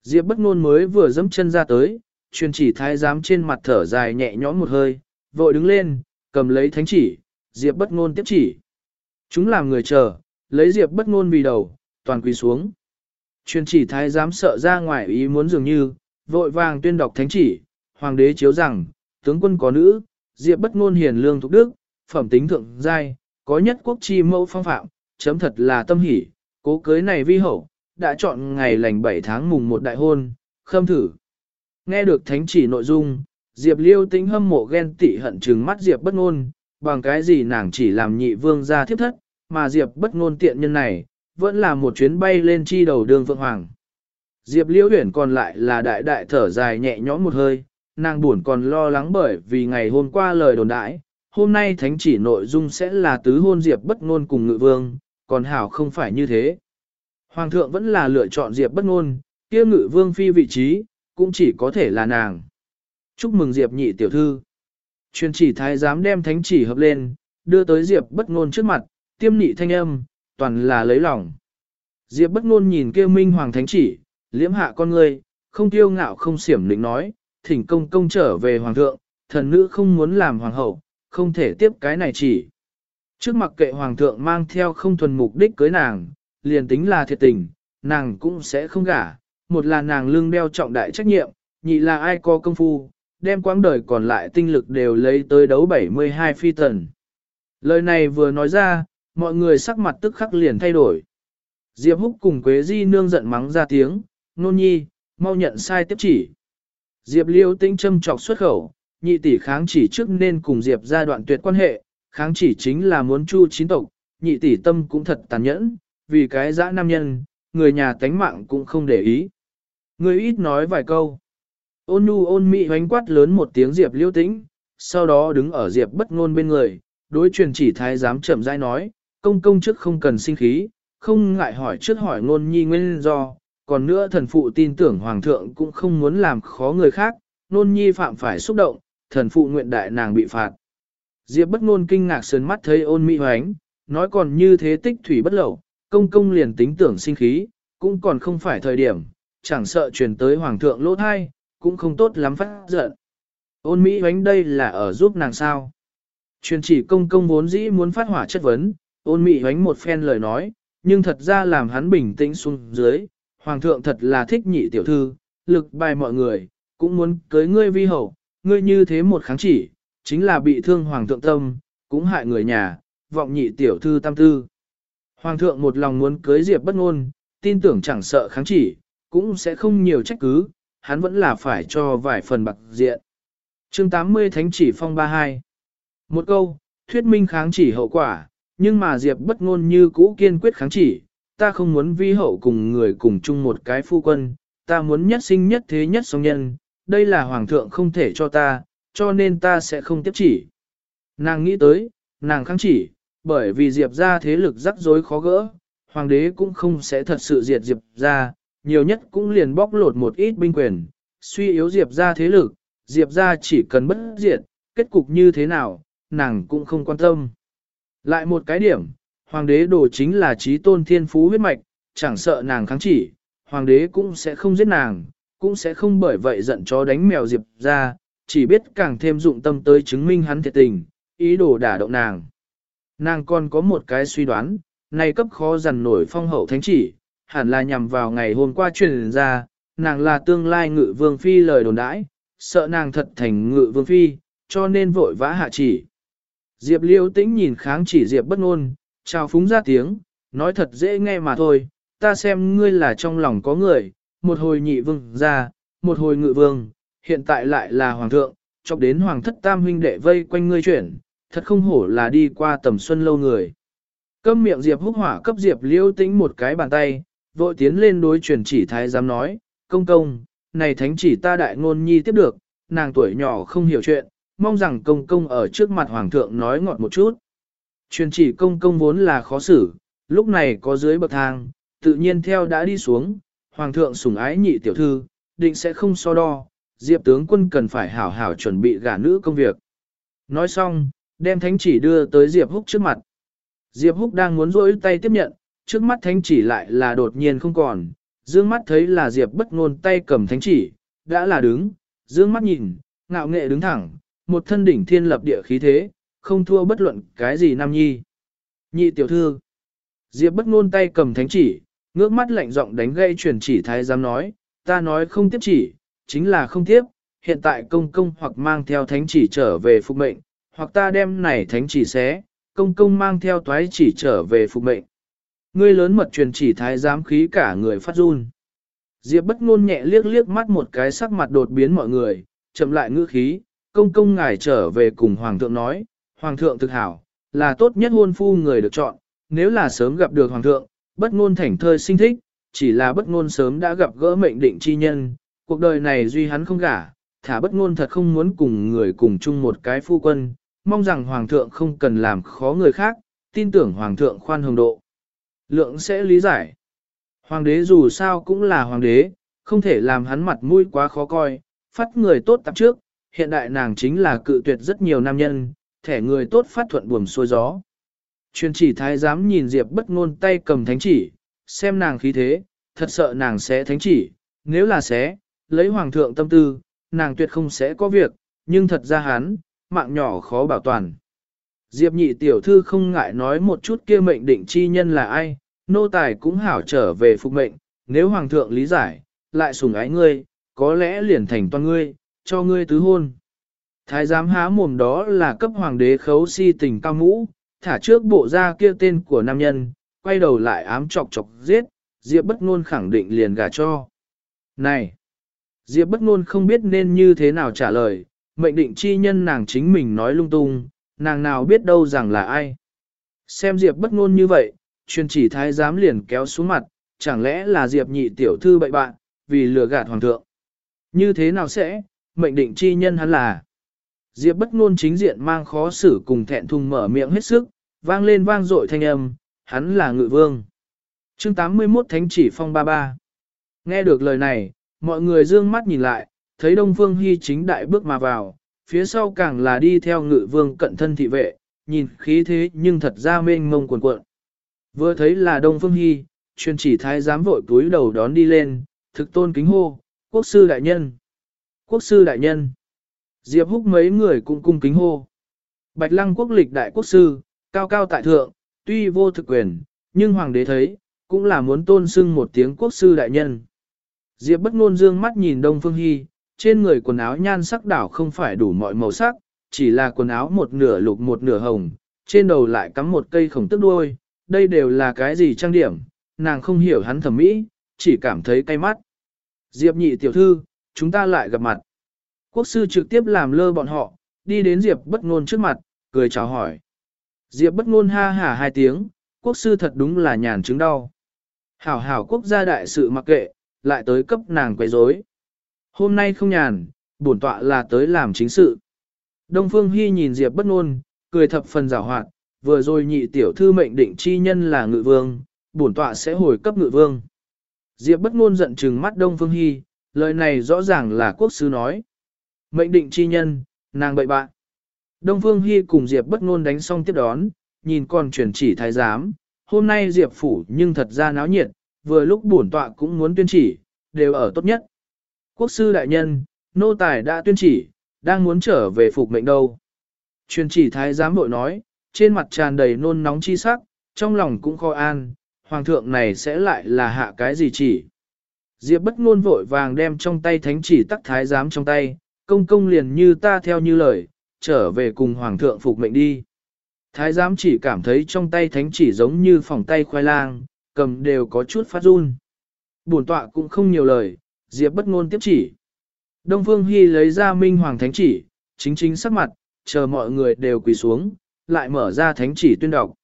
Diệp bất ngôn mới vừa dẫm chân ra tới, truyền chỉ thái giám trên mặt thở dài nhẹ nhõm một hơi, vội đứng lên, cầm lấy thánh chỉ, Diệp bất ngôn tiếp chỉ. Chúng làm người chờ, lấy Diệp bất ngôn vì đầu, toàn quỳ xuống. Truyền chỉ thái giám sợ ra ngoài ý muốn dường như, vội vàng tuyên đọc thánh chỉ, hoàng đế chiếu rằng, tướng quân có nữ, Diệp bất ngôn hiền lương thục đức, phẩm tính thượng giai, có nhất quốc chi mẫu phong phạm, chấm thật là tâm hỷ, cố cưới này vi hậu, đã chọn ngày lành 7 tháng mùng một đại hôn, khâm thử. Nghe được thánh chỉ nội dung, Diệp liêu tính hâm mộ ghen tị hận trừng mắt Diệp bất ngôn, bằng cái gì nàng chỉ làm nhị vương ra thiếp thất, mà Diệp bất ngôn tiện nhân này, vẫn là một chuyến bay lên chi đầu đường Phượng Hoàng. Diệp liêu huyển còn lại là đại đại thở dài nhẹ nhõm một hơi, nàng buồn còn lo lắng bởi vì ngày hôm qua lời đồn đãi, hôm nay thánh chỉ nội dung sẽ là tứ hôn Diệp bất ngôn cùng ngự vương, còn hảo không phải như thế. Hoàng thượng vẫn là lựa chọn Diệp bất ngôn, kia ngự vương phi vị trí, cũng chỉ có thể là nàng. Chúc mừng Diệp nhị tiểu thư. Truyền chỉ thái giám đem thánh chỉ hợp lên, đưa tới Diệp bất ngôn trước mặt, tiêm nhị thanh âm, toàn là lấy lòng. Diệp bất ngôn nhìn kia minh hoàng thánh chỉ, liễm hạ con ngươi, không tiêu ngạo không xiểm lĩnh nói, thỉnh công công trở về hoàng thượng, thần nữ không muốn làm hoàng hậu, không thể tiếp cái này chỉ. Trước mặt kệ hoàng thượng mang theo không thuần mục đích cưới nàng, liền tính là thiệt tình, nàng cũng sẽ không gả. Một là nàng lương đeo trọng đại trách nhiệm, nhị là ai có công phu, đem quãng đời còn lại tinh lực đều lấy tới đấu 72 phi tần. Lời này vừa nói ra, mọi người sắc mặt tức khắc liền thay đổi. Diệp Húc cùng Quế Di nương giận mắng ra tiếng, nôn nhi, mau nhận sai tiếp chỉ. Diệp Liêu tinh châm trọc xuất khẩu, nhị tỷ kháng chỉ trước nên cùng Diệp ra đoạn tuyệt quan hệ, kháng chỉ chính là muốn chu chín tộc, nhị tỷ tâm cũng thật tàn nhẫn, vì cái dã nam nhân, người nhà tánh mạng cũng không để ý. Người ít nói vài câu. Ôn nhu ôn mị hoánh quát lớn một tiếng Diệp liêu tĩnh, sau đó đứng ở Diệp bất ngôn bên người, đối truyền chỉ thái giám chậm rãi nói, công công trước không cần sinh khí, không ngại hỏi trước hỏi ngôn nhi nguyên do, còn nữa thần phụ tin tưởng hoàng thượng cũng không muốn làm khó người khác, ngôn nhi phạm phải xúc động, thần phụ nguyện đại nàng bị phạt. Diệp bất ngôn kinh ngạc sườn mắt thấy ôn mỹ hoánh, nói còn như thế tích thủy bất lậu, công công liền tính tưởng sinh khí, cũng còn không phải thời điểm, chẳng sợ truyền tới hoàng thượng lỗ thai, cũng không tốt lắm phát giận. Ôn mỹ Huánh đây là ở giúp nàng sao. Truyền chỉ công công vốn dĩ muốn phát hỏa chất vấn, ôn mỹ Huánh một phen lời nói, nhưng thật ra làm hắn bình tĩnh xuống dưới, hoàng thượng thật là thích nhị tiểu thư, lực bài mọi người, cũng muốn cưới ngươi vi hậu, ngươi như thế một kháng chỉ, chính là bị thương hoàng thượng tâm, cũng hại người nhà, vọng nhị tiểu thư tam tư. Hoàng thượng một lòng muốn cưới Diệp bất ngôn, tin tưởng chẳng sợ kháng chỉ, cũng sẽ không nhiều trách cứ, hắn vẫn là phải cho vài phần bạc diện. Chương 80 Thánh chỉ phong 32 Một câu, thuyết minh kháng chỉ hậu quả, nhưng mà Diệp bất ngôn như cũ kiên quyết kháng chỉ, ta không muốn vi hậu cùng người cùng chung một cái phu quân, ta muốn nhất sinh nhất thế nhất song nhân, đây là hoàng thượng không thể cho ta, cho nên ta sẽ không tiếp chỉ. Nàng nghĩ tới, nàng kháng chỉ, bởi vì Diệp ra thế lực rắc rối khó gỡ, hoàng đế cũng không sẽ thật sự diệt Diệp ra, nhiều nhất cũng liền bóc lột một ít binh quyền, suy yếu Diệp ra thế lực, Diệp ra chỉ cần bất diệt, kết cục như thế nào, nàng cũng không quan tâm. Lại một cái điểm, hoàng đế đồ chính là trí tôn thiên phú huyết mạch, chẳng sợ nàng kháng chỉ, hoàng đế cũng sẽ không giết nàng, cũng sẽ không bởi vậy giận chó đánh mèo Diệp ra, chỉ biết càng thêm dụng tâm tới chứng minh hắn thiệt tình, ý đồ đả động nàng. Nàng còn có một cái suy đoán, này cấp khó dằn nổi phong hậu thánh chỉ, hẳn là nhằm vào ngày hôm qua truyền ra, nàng là tương lai ngự vương phi lời đồn đãi, sợ nàng thật thành ngự vương phi, cho nên vội vã hạ chỉ. Diệp liêu tĩnh nhìn kháng chỉ Diệp bất ngôn, chào phúng ra tiếng, nói thật dễ nghe mà thôi, ta xem ngươi là trong lòng có người, một hồi nhị vương ra, một hồi ngự vương, hiện tại lại là hoàng thượng, chọc đến hoàng thất tam huynh đệ vây quanh ngươi chuyển, thật không hổ là đi qua tầm xuân lâu người. Câm miệng Diệp húc hỏa cấp Diệp liêu tĩnh một cái bàn tay, vội tiến lên đối truyền chỉ thái giám nói, công công, này thánh chỉ ta đại ngôn nhi tiếp được, nàng tuổi nhỏ không hiểu chuyện, mong rằng công công ở trước mặt hoàng thượng nói ngọt một chút. Truyền chỉ công công vốn là khó xử, lúc này có dưới bậc thang, tự nhiên theo đã đi xuống, hoàng thượng sủng ái nhị tiểu thư, định sẽ không so đo, diệp tướng quân cần phải hảo hảo chuẩn bị gả nữ công việc. Nói xong, đem thánh chỉ đưa tới diệp húc trước mặt. Diệp húc đang muốn rỗi tay tiếp nhận, trước mắt thánh chỉ lại là đột nhiên không còn, dương mắt thấy là diệp bất ngôn tay cầm thánh chỉ, đã là đứng, dương mắt nhìn, ngạo nghệ đứng thẳng, một thân đỉnh thiên lập địa khí thế, không thua bất luận cái gì nam nhi. Nhị tiểu thư, Diệp bất ngôn tay cầm thánh chỉ, ngước mắt lạnh giọng đánh gây truyền chỉ thái giám nói, ta nói không tiếp chỉ, chính là không tiếp, hiện tại công công hoặc mang theo thánh chỉ trở về phục mệnh, hoặc ta đem này thánh chỉ xé, công công mang theo toái chỉ trở về phục mệnh. Ngươi lớn mật truyền chỉ thái giám khí cả người phát run. Diệp bất ngôn nhẹ liếc liếc mắt một cái sắc mặt đột biến mọi người, chậm lại ngữ khí, công công ngài trở về cùng hoàng thượng nói, hoàng thượng thực hảo, là tốt nhất hôn phu người được chọn, nếu là sớm gặp được hoàng thượng, bất ngôn thảnh thơi sinh thích, chỉ là bất ngôn sớm đã gặp gỡ mệnh định chi nhân, cuộc đời này duy hắn không gả, thả bất ngôn thật không muốn cùng người cùng chung một cái phu quân, mong rằng hoàng thượng không cần làm khó người khác, tin tưởng hoàng thượng khoan hồng độ. Lượng sẽ lý giải. Hoàng đế dù sao cũng là hoàng đế, không thể làm hắn mặt mũi quá khó coi, phát người tốt tập trước, hiện đại nàng chính là cự tuyệt rất nhiều nam nhân, thẻ người tốt phát thuận buồm xuôi gió. Truyền chỉ thái giám nhìn Diệp bất ngôn tay cầm thánh chỉ, xem nàng khí thế, thật sợ nàng sẽ thánh chỉ, nếu là sẽ, lấy hoàng thượng tâm tư, nàng tuyệt không sẽ có việc, nhưng thật ra hắn, mạng nhỏ khó bảo toàn. Diệp nhị tiểu thư không ngại nói một chút kia mệnh định chi nhân là ai, nô tài cũng hảo trở về phục mệnh, nếu hoàng thượng lý giải, lại sủng ái ngươi, có lẽ liền thành toàn ngươi, cho ngươi tứ hôn. Thái giám há mồm đó là cấp hoàng đế khấu si tình cao mũ, thả trước bộ ra kia tên của nam nhân, quay đầu lại ám chọc chọc giết, Diệp bất ngôn khẳng định liền gả cho. Này! Diệp bất ngôn không biết nên như thế nào trả lời, mệnh định chi nhân nàng chính mình nói lung tung, nàng nào biết đâu rằng là ai. Xem Diệp bất ngôn như vậy, truyền chỉ thái giám liền kéo xuống mặt, chẳng lẽ là Diệp nhị tiểu thư bậy bạn, vì lừa gạt hoàng thượng. Như thế nào sẽ, mệnh định chi nhân hắn là. Diệp bất ngôn chính diện mang khó xử cùng thẹn thùng mở miệng hết sức, vang lên vang dội thanh âm, hắn là ngự vương. Chương 81 Thánh chỉ phong ba ba. Nghe được lời này, mọi người dương mắt nhìn lại, thấy Đông Phương Hy chính đại bước mà vào, phía sau càng là đi theo ngự vương cận thân thị vệ, nhìn khí thế nhưng thật ra mênh mông cuồn cuộn. Vừa thấy là Đông Phương Hy, truyền chỉ thái giám vội túi đầu đón đi lên, thực tôn kính hô, quốc sư đại nhân. Quốc sư đại nhân. Diệp húc mấy người cũng cung kính hô. Bạch lăng quốc lịch đại quốc sư, cao cao tại thượng, tuy vô thực quyền, nhưng hoàng đế thấy, cũng là muốn tôn sưng một tiếng quốc sư đại nhân. Diệp bất ngôn dương mắt nhìn Đông Phương Hy, trên người quần áo nhan sắc đảo không phải đủ mọi màu sắc, chỉ là quần áo một nửa lục một nửa hồng, trên đầu lại cắm một cây khổng tức đuôi, đây đều là cái gì trang điểm, nàng không hiểu hắn thẩm mỹ, chỉ cảm thấy cay mắt. Diệp nhị tiểu thư, chúng ta lại gặp mặt. Quốc sư trực tiếp làm lơ bọn họ, đi đến Diệp bất ngôn trước mặt, cười chào hỏi. Diệp bất ngôn ha hả hai tiếng, quốc sư thật đúng là nhàn chứng đau. Hảo hảo quốc gia đại sự mặc kệ, lại tới cấp nàng quấy rối. Hôm nay không nhàn, bổn tọa là tới làm chính sự. Đông Phương Hy nhìn Diệp bất ngôn, cười thập phần giảo hoạt, vừa rồi nhị tiểu thư mệnh định chi nhân là ngự vương, bổn tọa sẽ hồi cấp ngự vương. Diệp bất ngôn giận trừng mắt Đông Phương Hy, lời này rõ ràng là quốc sư nói. Mệnh định chi nhân, nàng bậy bạn. Đông Phương Hy cùng Diệp bất ngôn đánh xong tiếp đón, nhìn còn chuyển chỉ thái giám, hôm nay Diệp phủ nhưng thật ra náo nhiệt, vừa lúc bổn tọa cũng muốn tuyên chỉ, đều ở tốt nhất. Quốc sư đại nhân, nô tài đã tuyên chỉ, đang muốn trở về phục mệnh đâu. Truyền chỉ thái giám bội nói, trên mặt tràn đầy nôn nóng chi sắc, trong lòng cũng khó an, hoàng thượng này sẽ lại là hạ cái gì chỉ. Diệp bất ngôn vội vàng đem trong tay thánh chỉ tắc thái giám trong tay, công công liền như ta theo như lời, trở về cùng hoàng thượng phục mệnh đi. Thái giám chỉ cảm thấy trong tay thánh chỉ giống như phòng tay khoai lang, cầm đều có chút phát run. Bổn tọa cũng không nhiều lời, Diệp bất ngôn tiếp chỉ. Đông Phương Hy lấy ra minh hoàng thánh chỉ, chính chính sắc mặt, chờ mọi người đều quỳ xuống, lại mở ra thánh chỉ tuyên đọc.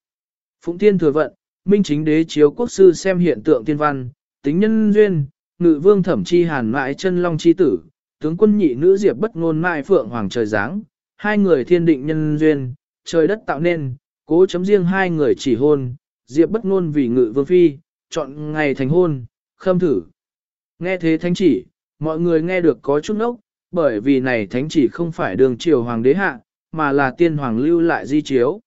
Phụng Thiên thừa vận, minh chính đế chiếu quốc sư xem hiện tượng tiên văn, tính nhân duyên, ngự vương thẩm chi hàn mãi chân long chi tử, tướng quân nhị nữ diệp bất ngôn mai phượng hoàng trời giáng, hai người thiên định nhân duyên, trời đất tạo nên, cố chấm riêng hai người chỉ hôn, diệp bất ngôn vì ngự vương phi, chọn ngày thành hôn, khâm thử. Nghe thế thánh chỉ, mọi người nghe được có chút nốc, bởi vì này thánh chỉ không phải đường triều hoàng đế hạ, mà là tiên hoàng lưu lại di chiếu.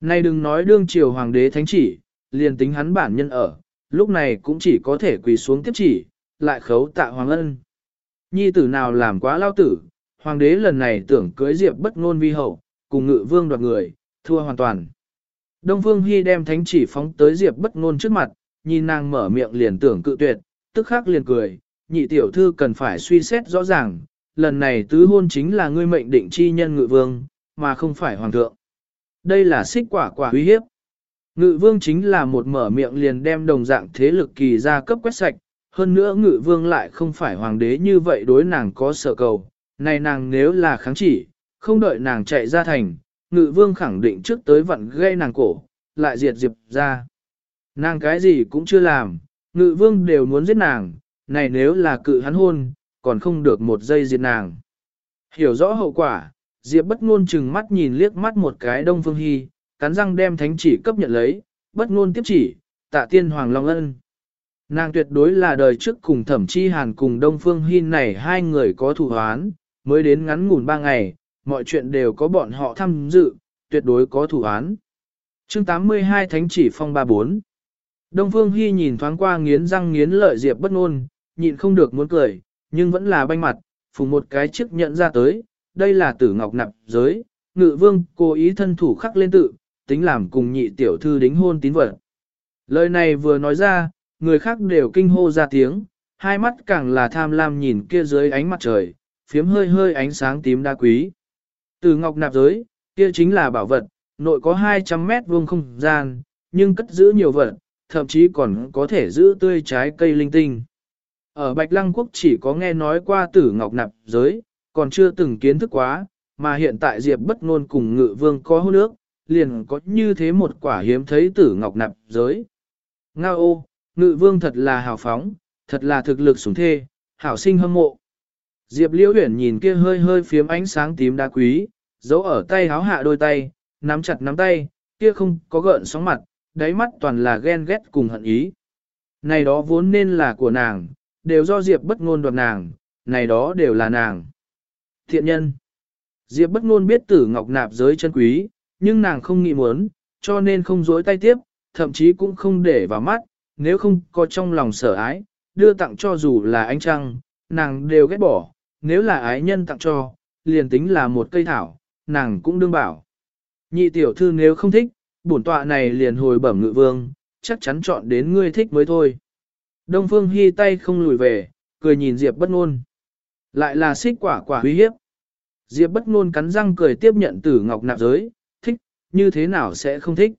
Nay đừng nói đương triều hoàng đế thánh chỉ, liền tính hắn bản nhân ở, lúc này cũng chỉ có thể quỳ xuống tiếp chỉ, lại khấu tạ hoàng ân. Nhi tử nào làm quá lao tử, hoàng đế lần này tưởng cưới diệp bất ngôn vi hậu, cùng ngự vương đoạt người, thua hoàn toàn. Đông Phương Hy đem thánh chỉ phóng tới diệp bất ngôn trước mặt, nhìn nàng mở miệng liền tưởng cự tuyệt, tức khắc liền cười, nhị tiểu thư cần phải suy xét rõ ràng, lần này tứ hôn chính là ngươi mệnh định chi nhân ngự vương, mà không phải hoàng thượng. Đây là xích quả quả uy hiếp. Ngự vương chính là một mở miệng liền đem đồng dạng thế lực kỳ ra cấp quét sạch, hơn nữa ngự vương lại không phải hoàng đế như vậy đối nàng có sợ cầu. Này nàng nếu là kháng chỉ, không đợi nàng chạy ra thành, ngự vương khẳng định trước tới vận gây nàng cổ, lại diệt diệp ra. Nàng cái gì cũng chưa làm, ngự vương đều muốn giết nàng, này nếu là cự hắn hôn, còn không được một giây diệt nàng. Hiểu rõ hậu quả, Diệp bất ngôn chừng mắt nhìn liếc mắt một cái Đông Phương Hy, cắn răng đem thánh chỉ cấp nhận lấy, bất ngôn tiếp chỉ, tạ tiên hoàng long ân. Nàng tuyệt đối là đời trước cùng thẩm chi hàn cùng Đông Phương Hy này hai người có thủ hoán, mới đến ngắn ngủn ba ngày, mọi chuyện đều có bọn họ tham dự, tuyệt đối có thủ án. Chương 82 Thánh chỉ phong 34 Đông Phương Hy nhìn thoáng qua nghiến răng nghiến lợi Diệp bất ngôn, nhịn không được muốn cười, nhưng vẫn là banh mặt, phùng một cái chiếc nhận ra tới, đây là tử ngọc nạp giới, ngự vương cố ý thân thủ khắc lên tự, tính làm cùng nhị tiểu thư đính hôn tín vật. Lời này vừa nói ra, người khác đều kinh hô ra tiếng, hai mắt càng là tham lam nhìn kia dưới ánh mặt trời, phiếm hơi hơi ánh sáng tím đa quý. Tử ngọc nạp giới, kia chính là bảo vật, nội có 200 mét vuông không gian, nhưng cất giữ nhiều vật, thậm chí còn có thể giữ tươi trái cây linh tinh. Ở Bạch Lăng Quốc chỉ có nghe nói qua tử ngọc nạp giới, còn chưa từng kiến thức quá, mà hiện tại Diệp bất ngôn cùng ngự vương có hôn nước, liền có như thế một quả hiếm thấy tử ngọc nạp giới. Ngao ô, ngự vương thật là hào phóng, thật là thực lực sủng thê, hảo sinh hâm mộ. Diệp liễu huyển nhìn kia hơi hơi phiếm ánh sáng tím đá quý, giấu ở tay háo hạ đôi tay, nắm chặt nắm tay, kia không có gợn sóng mặt, đáy mắt toàn là ghen ghét cùng hận ý. Này đó vốn nên là của nàng, đều do Diệp bất ngôn đoạt nàng, này đó đều là nàng. Thiện nhân. Diệp bất ngôn biết tử ngọc nạp giới chân quý, nhưng nàng không nghĩ muốn, cho nên không dối tay tiếp, thậm chí cũng không để vào mắt, nếu không có trong lòng sở ái, đưa tặng cho dù là ánh trăng, nàng đều ghét bỏ, nếu là ái nhân tặng cho, liền tính là một cây thảo, nàng cũng đương bảo. Nhị tiểu thư nếu không thích, bổn tọa này liền hồi bẩm ngự vương, chắc chắn chọn đến ngươi thích mới thôi. Đông Phương Hy tay không lùi về, cười nhìn Diệp bất ngôn. Lại là xích quả quả uy hiếp. Diệp bất ngôn cắn răng cười tiếp nhận tử ngọc nạp giới, thích, như thế nào sẽ không thích.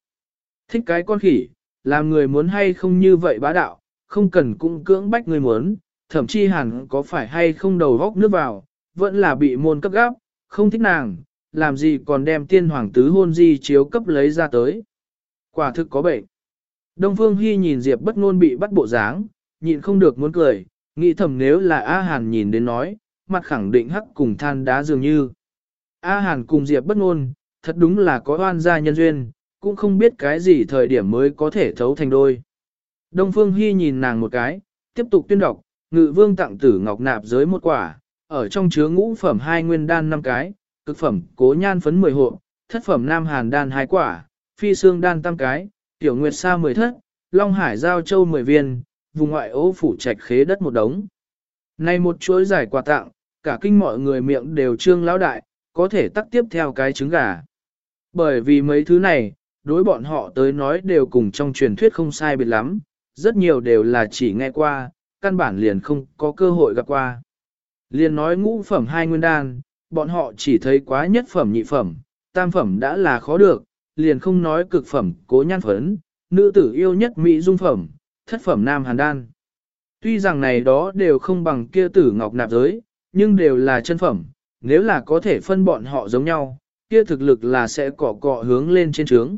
Thích cái con khỉ, làm người muốn hay không như vậy bá đạo, không cần cũng cưỡng bách người muốn, thậm chí hẳn có phải hay không đầu góc nước vào, vẫn là bị môn cấp gáp, không thích nàng, làm gì còn đem tiên hoàng tứ hôn di chiếu cấp lấy ra tới. Quả thực có bệnh. Đông Phương Hy nhìn Diệp bất ngôn bị bắt bộ dáng, nhịn không được muốn cười, nghĩ thầm nếu là A Hàn nhìn đến nói, mặt khẳng định hắc cùng than đá dường như. A Hàn cùng Diệp bất ngôn, thật đúng là có oan gia nhân duyên, cũng không biết cái gì thời điểm mới có thể thấu thành đôi. Đông Phương Hy nhìn nàng một cái, tiếp tục tuyên đọc, ngự vương tặng tử ngọc nạp giới một quả, ở trong chứa ngũ phẩm hai nguyên đan năm cái, cực phẩm cố nhan phấn 10 hộ, thất phẩm nam hàn đan hai quả, phi xương đan tam cái, tiểu nguyệt sa 10 thất, long hải giao châu 10 viên, vùng ngoại ô phủ trạch khế đất một đống. Này một chuỗi giải quà tặng, cả kinh mọi người miệng đều trương lão đại, có thể tắt tiếp theo cái trứng gà. Bởi vì mấy thứ này, đối bọn họ tới nói đều cùng trong truyền thuyết không sai biệt lắm, rất nhiều đều là chỉ nghe qua, căn bản liền không có cơ hội gặp qua. Liền nói ngũ phẩm hai nguyên đan, bọn họ chỉ thấy quá nhất phẩm nhị phẩm, tam phẩm đã là khó được, liền không nói cực phẩm cố nhan phấn, nữ tử yêu nhất mỹ dung phẩm, thất phẩm nam hàn đan. Tuy rằng này đó đều không bằng kia tử ngọc nạp giới, nhưng đều là chân phẩm, nếu là có thể phân bọn họ giống nhau, kia thực lực là sẽ cọ cọ hướng lên trên trướng.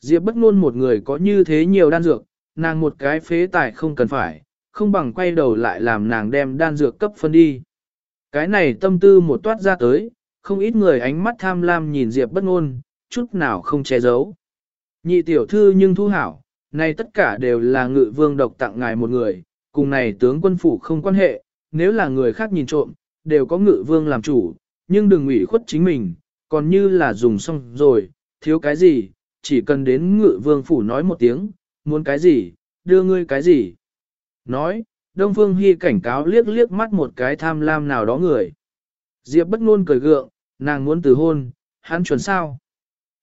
Diệp bất ngôn một người có như thế nhiều đan dược, nàng một cái phế tài không cần phải, không bằng quay đầu lại làm nàng đem đan dược cấp phân đi. Cái này tâm tư một toát ra tới, không ít người ánh mắt tham lam nhìn Diệp bất ngôn, chút nào không che giấu. Nhị tiểu thư nhưng thu hảo, này tất cả đều là ngự vương độc tặng ngài một người, cùng này tướng quân phủ không quan hệ, nếu là người khác nhìn trộm, đều có ngự vương làm chủ, nhưng đừng ủy khuất chính mình, còn như là dùng xong rồi, thiếu cái gì, chỉ cần đến ngự vương phủ nói một tiếng, muốn cái gì, đưa ngươi cái gì. Nói, Đông Phương Hy cảnh cáo liếc liếc mắt một cái tham lam nào đó người. Diệp bất ngôn cười gượng, nàng muốn từ hôn, hắn chuẩn sao.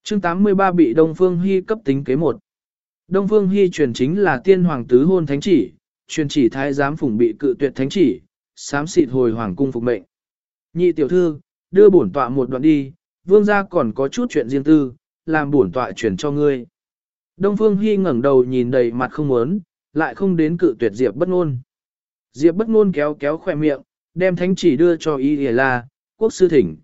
Chương 83 bị Đông Phương Hy cấp tính kế một. Đông Phương Hy truyền chính là tiên hoàng tứ hôn thánh chỉ, truyền chỉ thái giám phụng bị cự tuyệt thánh chỉ, sám xịt hồi hoàng cung phục mệnh. Nhị tiểu thư, đưa bổn tọa một đoạn đi, vương gia còn có chút chuyện riêng tư, làm bổn tọa truyền cho ngươi. Đông Phương Hy ngẩng đầu nhìn đầy mặt không muốn, lại không đến cự tuyệt Diệp bất ngôn. Diệp bất ngôn kéo kéo khỏe miệng, đem thánh chỉ đưa cho Y Lìa La, quốc sư thỉnh.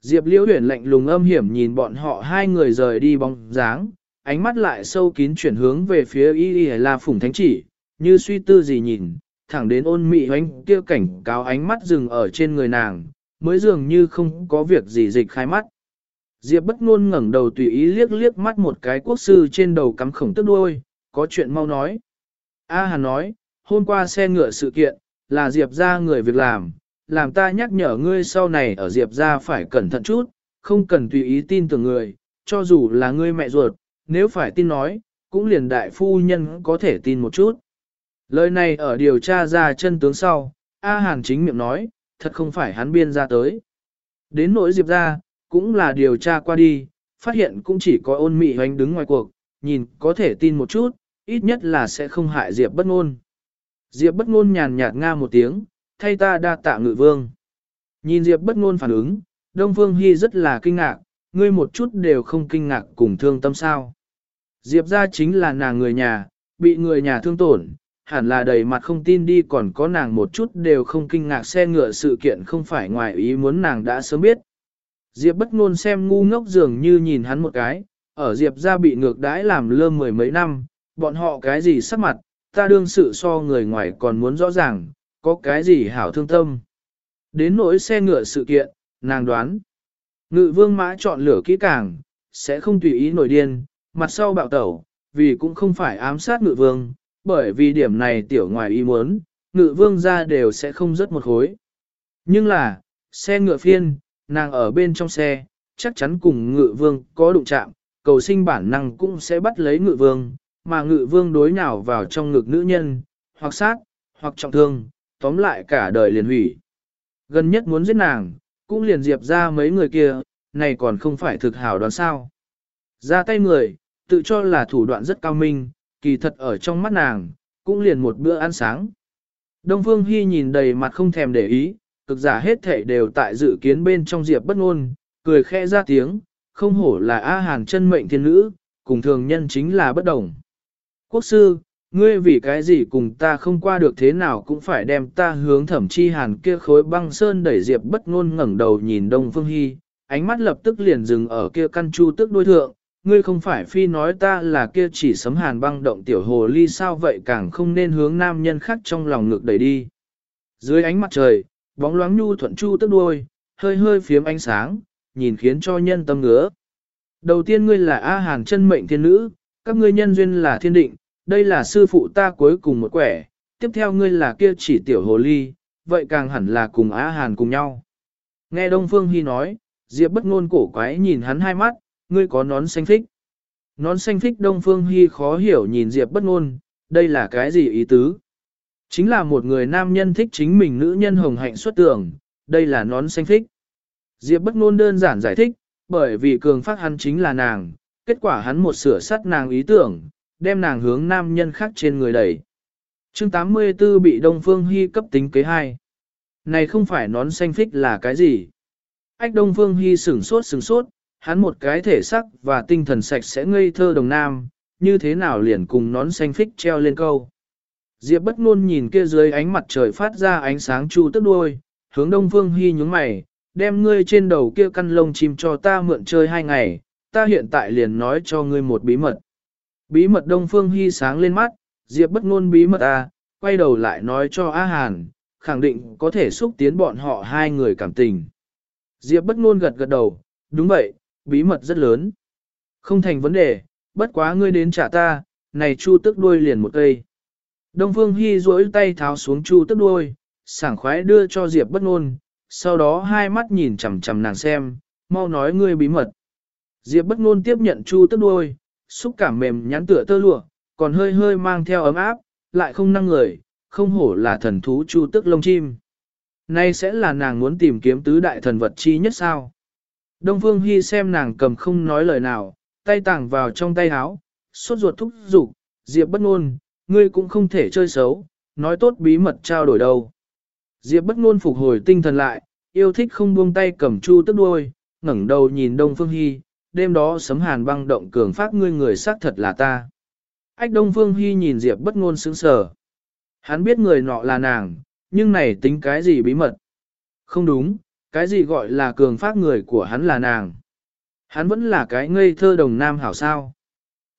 Diệp liễu huyền lạnh lùng âm hiểm nhìn bọn họ hai người rời đi bóng dáng, ánh mắt lại sâu kín chuyển hướng về phía Y Lìa La phủng thánh chỉ, như suy tư gì nhìn, thẳng đến ôn mị hoánh kia cảnh cáo ánh mắt dừng ở trên người nàng, mới dường như không có việc gì dịch khai mắt. Diệp bất ngôn ngẩng đầu tùy ý liếc liếc mắt một cái quốc sư trên đầu cắm khổng tức đuôi, có chuyện mau nói. A Hàn nói, hôm qua xe ngựa sự kiện, là Diệp ra người việc làm, làm ta nhắc nhở ngươi sau này ở Diệp ra phải cẩn thận chút, không cần tùy ý tin tưởng người, cho dù là ngươi mẹ ruột, nếu phải tin nói, cũng liền đại phu nhân có thể tin một chút. Lời này ở điều tra ra chân tướng sau, A Hàn chính miệng nói, thật không phải hắn biên ra tới. Đến nỗi Diệp ra, cũng là điều tra qua đi, phát hiện cũng chỉ có ôn mị hoành đứng ngoài cuộc, nhìn có thể tin một chút, ít nhất là sẽ không hại Diệp bất ngôn. Diệp bất ngôn nhàn nhạt nga một tiếng, thay ta đa tạ ngự vương. Nhìn Diệp bất ngôn phản ứng, Đông Phương Hi rất là kinh ngạc, ngươi một chút đều không kinh ngạc cùng thương tâm sao. Diệp gia chính là nàng người nhà, bị người nhà thương tổn, hẳn là đầy mặt không tin đi còn có nàng một chút đều không kinh ngạc xe ngựa sự kiện không phải ngoài ý muốn nàng đã sớm biết. Diệp bất ngôn xem ngu ngốc dường như nhìn hắn một cái, ở Diệp gia bị ngược đãi làm lơ mười mấy năm, bọn họ cái gì sắc mặt, ta đương sự so người ngoài còn muốn rõ ràng, có cái gì hảo thương tâm. Đến nỗi xe ngựa sự kiện, nàng đoán. Ngự vương mã chọn lửa kỹ càng, sẽ không tùy ý nổi điên, mặt sau bạo tẩu, vì cũng không phải ám sát ngự vương, bởi vì điểm này tiểu ngoài ý muốn, ngự vương ra đều sẽ không rớt một khối. Nhưng là, xe ngựa phiên, nàng ở bên trong xe, chắc chắn cùng ngự vương có đụng chạm, cầu sinh bản năng cũng sẽ bắt lấy ngự vương, mà ngự vương đối nhào vào trong ngực nữ nhân, hoặc sát, hoặc trọng thương, tóm lại cả đời liền hủy. Gần nhất muốn giết nàng, cũng liền diệp ra mấy người kia, này còn không phải thực hảo đoán sao. Ra tay người, tự cho là thủ đoạn rất cao minh, kỳ thật ở trong mắt nàng, cũng liền một bữa ăn sáng. Đông Phương Hy nhìn đầy mặt không thèm để ý, cực giả hết thể đều tại dự kiến bên trong diệp bất ngôn, cười khẽ ra tiếng, không hổ là A Hàn chân mệnh thiên nữ, cùng thường nhân chính là bất đồng. Quốc sư, ngươi vì cái gì cùng ta không qua được thế nào cũng phải đem ta hướng thẩm chi hàn kia khối băng sơn đẩy diệp bất ngôn ngẩng đầu nhìn Đông Phương Hy, ánh mắt lập tức liền dừng ở kia căn chu tức đôi thượng, ngươi không phải phi nói ta là kia chỉ sấm hàn băng động tiểu hồ ly sao vậy càng không nên hướng nam nhân khác trong lòng ngược đẩy đi. Dưới ánh mặt trời, bóng loáng nhu thuận chu tức đuôi, hơi hơi phiếm ánh sáng, nhìn khiến cho nhân tâm ngứa. Đầu tiên ngươi là A Hàn chân mệnh thiên nữ, các ngươi nhân duyên là thiên định, đây là sư phụ ta cuối cùng một quẻ, tiếp theo ngươi là kia chỉ tiểu hồ ly, vậy càng hẳn là cùng á Hàn cùng nhau. Nghe Đông Phương Hy nói, Diệp bất ngôn cổ quái nhìn hắn hai mắt, ngươi có nón xanh thích. Nón xanh thích Đông Phương Hy khó hiểu nhìn Diệp bất ngôn, đây là cái gì ý tứ? Chính là một người nam nhân thích chính mình nữ nhân hồng hạnh xuất tưởng, đây là nón xanh thích. Diệp bất ngôn đơn giản giải thích, bởi vì cường phát hắn chính là nàng, kết quả hắn một sửa sát nàng ý tưởng, đem nàng hướng nam nhân khác trên người đẩy. Chương 84 bị Đông Phương Hy cấp tính kế hai. Này không phải nón xanh phích là cái gì? Ách Đông Phương Hy sửng sốt sửng sốt, hắn một cái thể sắc và tinh thần sạch sẽ ngây thơ đồng nam, như thế nào liền cùng nón xanh phích treo lên câu. Diệp bất ngôn nhìn kia dưới ánh mặt trời phát ra ánh sáng chu tức đuôi, hướng Đông Phương Hy nhướng mày, đem ngươi trên đầu kia căn lông chim cho ta mượn chơi hai ngày, ta hiện tại liền nói cho ngươi một bí mật. Bí mật Đông Phương Hy sáng lên mắt, Diệp bất ngôn bí mật à, quay đầu lại nói cho A Hàn, khẳng định có thể xúc tiến bọn họ hai người cảm tình. Diệp bất ngôn gật gật đầu, đúng vậy, bí mật rất lớn. Không thành vấn đề, bất quá ngươi đến trả ta, này chu tức đuôi liền một cây. Đông Phương Hy duỗi tay tháo xuống chu tức đuôi, sảng khoái đưa cho Diệp bất ngôn, sau đó hai mắt nhìn chằm chằm nàng xem, mau nói ngươi bí mật. Diệp bất ngôn tiếp nhận chu tức đuôi, xúc cảm mềm nhắn tựa tơ lụa, còn hơi hơi mang theo ấm áp, lại không năng người, không hổ là thần thú chu tức lông chim. Nay sẽ là nàng muốn tìm kiếm tứ đại thần vật chi nhất sao. Đông Phương Hy xem nàng cầm không nói lời nào, tay tàng vào trong tay áo, suốt ruột thúc giục, Diệp bất ngôn, ngươi cũng không thể chơi xấu, nói tốt bí mật trao đổi đâu. Diệp bất ngôn phục hồi tinh thần lại, yêu thích không buông tay cầm chu tức đuôi, ngẩng đầu nhìn Đông Phương Hy, đêm đó sấm hàn băng động cường phát ngươi người xác thật là ta. Ách Đông Phương Hy nhìn Diệp bất ngôn sững sờ. Hắn biết người nọ là nàng, nhưng này tính cái gì bí mật? Không đúng, cái gì gọi là cường phát người của hắn là nàng. Hắn vẫn là cái ngây thơ đồng nam hảo sao.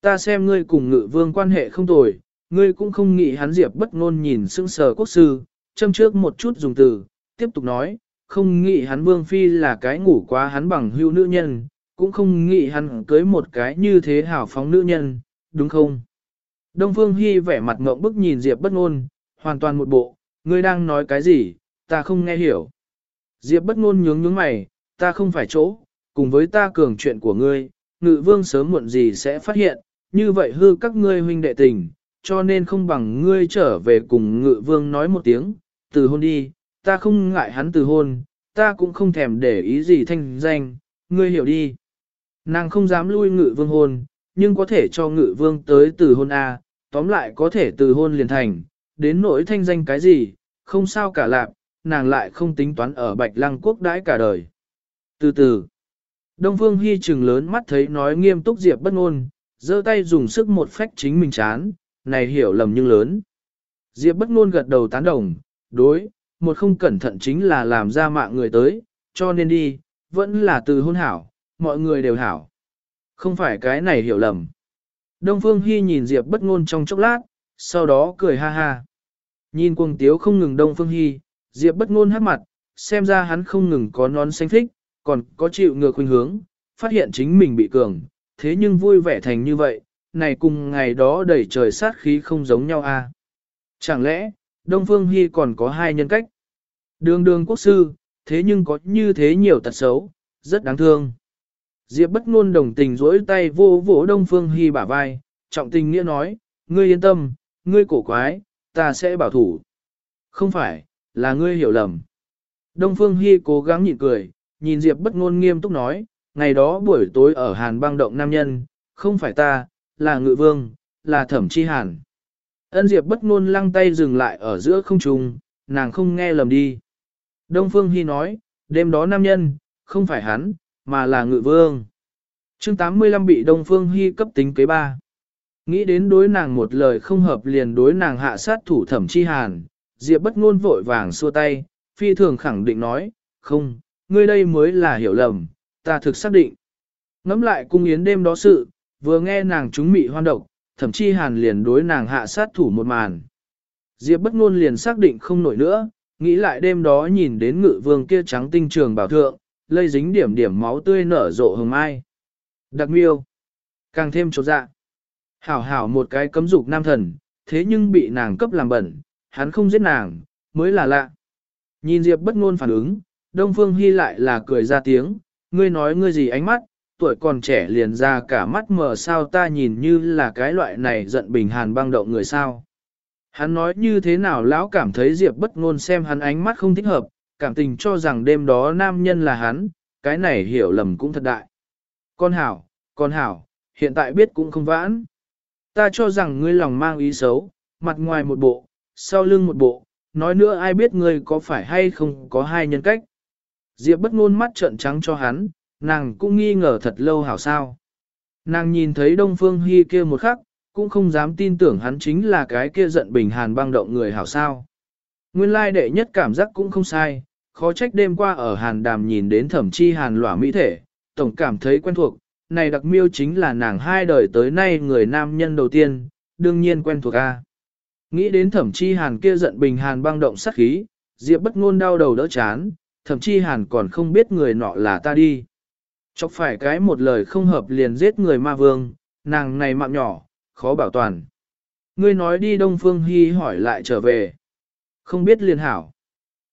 Ta xem ngươi cùng ngự vương quan hệ không tồi, ngươi cũng không nghĩ hắn diệp bất ngôn nhìn sững sờ quốc sư, châm trước một chút dùng từ, tiếp tục nói, không nghĩ hắn vương phi là cái ngủ quá hắn bằng hưu nữ nhân, cũng không nghĩ hắn cưới một cái như thế hảo phóng nữ nhân, đúng không? Đông Phương Hy vẻ mặt ngộng bức nhìn Diệp bất ngôn, hoàn toàn một bộ, ngươi đang nói cái gì, ta không nghe hiểu. Diệp bất ngôn nhướng nhướng mày, ta không phải chỗ, cùng với ta cường chuyện của ngươi, ngự vương sớm muộn gì sẽ phát hiện, như vậy hư các ngươi huynh đệ tình, cho nên không bằng ngươi trở về cùng ngự vương nói một tiếng, từ hôn đi, ta không ngại hắn từ hôn, ta cũng không thèm để ý gì thanh danh, ngươi hiểu đi. Nàng không dám lui ngự vương hôn, nhưng có thể cho ngự vương tới từ hôn A, tóm lại có thể từ hôn liền thành, đến nỗi thanh danh cái gì, không sao cả lạp, nàng lại không tính toán ở bạch lăng quốc đãi cả đời. Từ từ, Đông Phương Hy trừng lớn mắt thấy nói nghiêm túc Diệp bất ngôn, giơ tay dùng sức một phách chính mình chán, này hiểu lầm nhưng lớn. Diệp bất ngôn gật đầu tán đồng, đối, một không cẩn thận chính là làm ra mạng người tới, cho nên đi, vẫn là từ hôn hảo, mọi người đều hảo. Không phải cái này hiểu lầm. Đông Phương Hy nhìn Diệp bất ngôn trong chốc lát, sau đó cười ha ha. Nhìn cuồng tiếu không ngừng Đông Phương Hy, Diệp bất ngôn hát mặt, xem ra hắn không ngừng có nón xanh thích, còn có chịu ngược khuynh hướng, phát hiện chính mình bị cường, thế nhưng vui vẻ thành như vậy, này cùng ngày đó đẩy trời sát khí không giống nhau a. À? Chẳng lẽ, Đông Phương Hy còn có hai nhân cách? Đường đường quốc sư, thế nhưng có như thế nhiều tật xấu, rất đáng thương. Diệp bất ngôn đồng tình rỗi tay vô vỗ Đông Phương Hy bả vai, trọng tình nghĩa nói, ngươi yên tâm, ngươi cổ quái, ta sẽ bảo thủ. Không phải, là ngươi hiểu lầm. Đông Phương Hy cố gắng nhịn cười, nhìn Diệp bất ngôn nghiêm túc nói, ngày đó buổi tối ở Hàn băng động nam nhân, không phải ta, là ngự vương, là thẩm chi hàn. Ân Diệp bất ngôn lăng tay dừng lại ở giữa không trung, nàng không nghe lầm đi. Đông Phương Hy nói, đêm đó nam nhân, không phải hắn, mà là ngự vương. chương 85 bị Đông Phương Hy cấp tính kế ba. Nghĩ đến đối nàng một lời không hợp liền đối nàng hạ sát thủ thẩm chi hàn, Diệp bất ngôn vội vàng xua tay, phi thường khẳng định nói, không, ngươi đây mới là hiểu lầm, ta thực xác định. Ngắm lại cung yến đêm đó sự, vừa nghe nàng trúng mị hoan độc, thậm chí hàn liền đối nàng hạ sát thủ một màn. Diệp bất ngôn liền xác định không nổi nữa, nghĩ lại đêm đó nhìn đến ngự vương kia trắng tinh trường bảo thượng, lây dính điểm điểm máu tươi nở rộ hồng mai. Đặc miêu, càng thêm chột dạ. Hảo hảo một cái cấm dục nam thần, thế nhưng bị nàng cấp làm bẩn, hắn không giết nàng, mới là lạ. Nhìn Diệp bất ngôn phản ứng, Đông Phương Hy lại là cười ra tiếng, ngươi nói ngươi gì ánh mắt, tuổi còn trẻ liền ra cả mắt mờ sao ta nhìn như là cái loại này giận bình hàn băng động người sao. Hắn nói như thế nào lão cảm thấy Diệp bất ngôn xem hắn ánh mắt không thích hợp, cảm tình cho rằng đêm đó nam nhân là hắn, cái này hiểu lầm cũng thật đại. Con hảo, con hảo, hiện tại biết cũng không vãn. Ta cho rằng ngươi lòng mang ý xấu, mặt ngoài một bộ, sau lưng một bộ, nói nữa ai biết ngươi có phải hay không có hai nhân cách. Diệp bất ngôn mắt trợn trắng cho hắn, nàng cũng nghi ngờ thật lâu hảo sao. Nàng nhìn thấy Đông Phương Hi kia một khắc, cũng không dám tin tưởng hắn chính là cái kia giận bình hàn băng động người hảo sao. Nguyên lai đệ nhất cảm giác cũng không sai, khó trách đêm qua ở hàn đàm nhìn đến thẩm chi hàn lỏa mỹ thể, tổng cảm thấy quen thuộc, này đặc miêu chính là nàng hai đời tới nay người nam nhân đầu tiên, đương nhiên quen thuộc a. Nghĩ đến thẩm chi hàn kia giận bình hàn băng động sát khí, Diệp bất ngôn đau đầu đỡ chán, Thẩm Chi hàn còn không biết người nọ là ta đi. Chọc phải cái một lời không hợp liền giết người ma vương, nàng này mạng nhỏ, khó bảo toàn. Ngươi nói đi Đông Phương Hy hỏi lại trở về. Không biết liên hảo.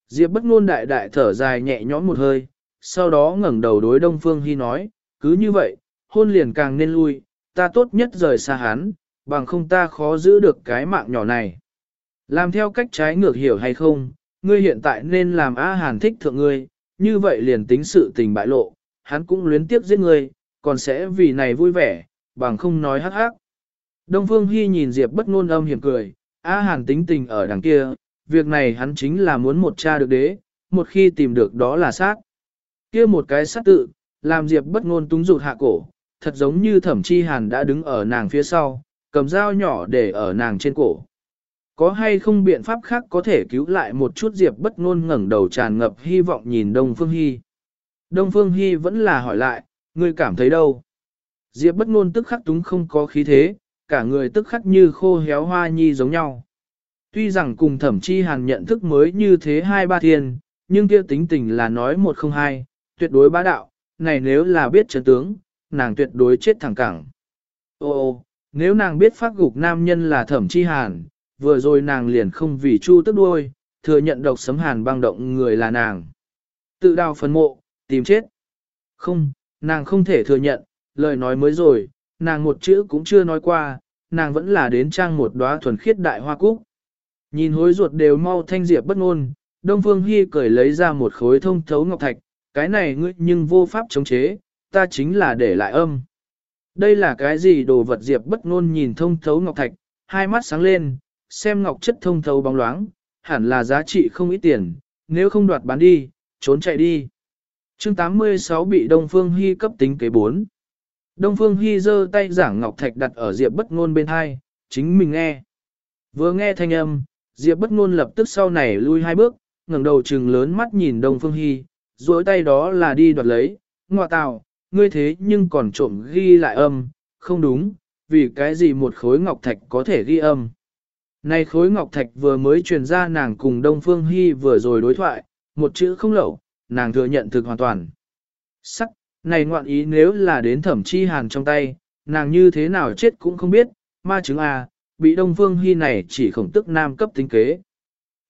Diệp bất ngôn đại đại thở dài nhẹ nhõm một hơi, sau đó ngẩng đầu đối Đông Phương Hy nói, cứ như vậy, hôn liền càng nên lui, ta tốt nhất rời xa hắn, bằng không ta khó giữ được cái mạng nhỏ này. Làm theo cách trái ngược hiểu hay không, ngươi hiện tại nên làm A Hàn thích thượng ngươi, như vậy liền tính sự tình bại lộ, hắn cũng luyến tiếp giết ngươi, còn sẽ vì này vui vẻ, bằng không nói hắc hắc. Đông Phương Hy nhìn Diệp bất ngôn âm hiểm cười, A Hàn tính tình ở đằng kia, việc này hắn chính là muốn một cha được đế, một khi tìm được đó là sát. kia một cái sát tự, làm Diệp bất ngôn túng rụt hạ cổ, thật giống như thẩm chi Hàn đã đứng ở nàng phía sau, cầm dao nhỏ để ở nàng trên cổ. Có hay không biện pháp khác có thể cứu lại một chút Diệp bất ngôn ngẩng đầu tràn ngập hy vọng nhìn Đông Phương Hy. Đông Phương Hy vẫn là hỏi lại, ngươi cảm thấy đâu? Diệp bất ngôn tức khắc túng không có khí thế, cả người tức khắc như khô héo hoa nhi giống nhau. Tuy rằng cùng thẩm chi hàn nhận thức mới như thế hai ba thiên, nhưng kia tính tình là nói một không hai, tuyệt đối bá đạo, này nếu là biết chấn tướng, nàng tuyệt đối chết thẳng cẳng. Ô ô, nếu nàng biết phát gục nam nhân là thẩm chi hàn, vừa rồi nàng liền không vì chu tức đuôi, thừa nhận độc sấm hàn băng động người là nàng. Tự đào phấn mộ, tìm chết. Không, nàng không thể thừa nhận, lời nói mới rồi, nàng một chữ cũng chưa nói qua, nàng vẫn là đến trang một đóa thuần khiết đại hoa cúc. Nhìn hối ruột đều mau thanh diệp bất ngôn, Đông Phương Hi cởi lấy ra một khối thông thấu ngọc thạch, cái này ngươi nhưng vô pháp chống chế, ta chính là để lại âm. Đây là cái gì đồ vật diệp bất ngôn nhìn thông thấu ngọc thạch, hai mắt sáng lên, xem ngọc chất thông thấu bóng loáng, hẳn là giá trị không ít tiền, nếu không đoạt bán đi, trốn chạy đi. Chương 86 bị Đông Phương Hi cấp tính kế 4. Đông Phương Hi giơ tay giảng ngọc thạch đặt ở Diệp Bất ngôn bên hai, chính mình nghe. Vừa nghe thanh âm, Diệp Bất ngôn lập tức sau này lui hai bước, ngẩng đầu trừng lớn mắt nhìn Đông Phương Hi, duỗi tay đó là đi đoạt lấy, "Ngọa tào, ngươi thế nhưng còn trộm ghi lại âm, không đúng, vì cái gì một khối ngọc thạch có thể ghi âm?" Này khối ngọc thạch vừa mới truyền ra nàng cùng Đông Phương Hi vừa rồi đối thoại, một chữ không lậu, nàng thừa nhận thực hoàn toàn. Sắc, này ngoạn ý nếu là đến thẩm chi hàn trong tay, nàng như thế nào chết cũng không biết, ma chứng à, bị Đông Phương Hy này chỉ khổng tức nam cấp tính kế.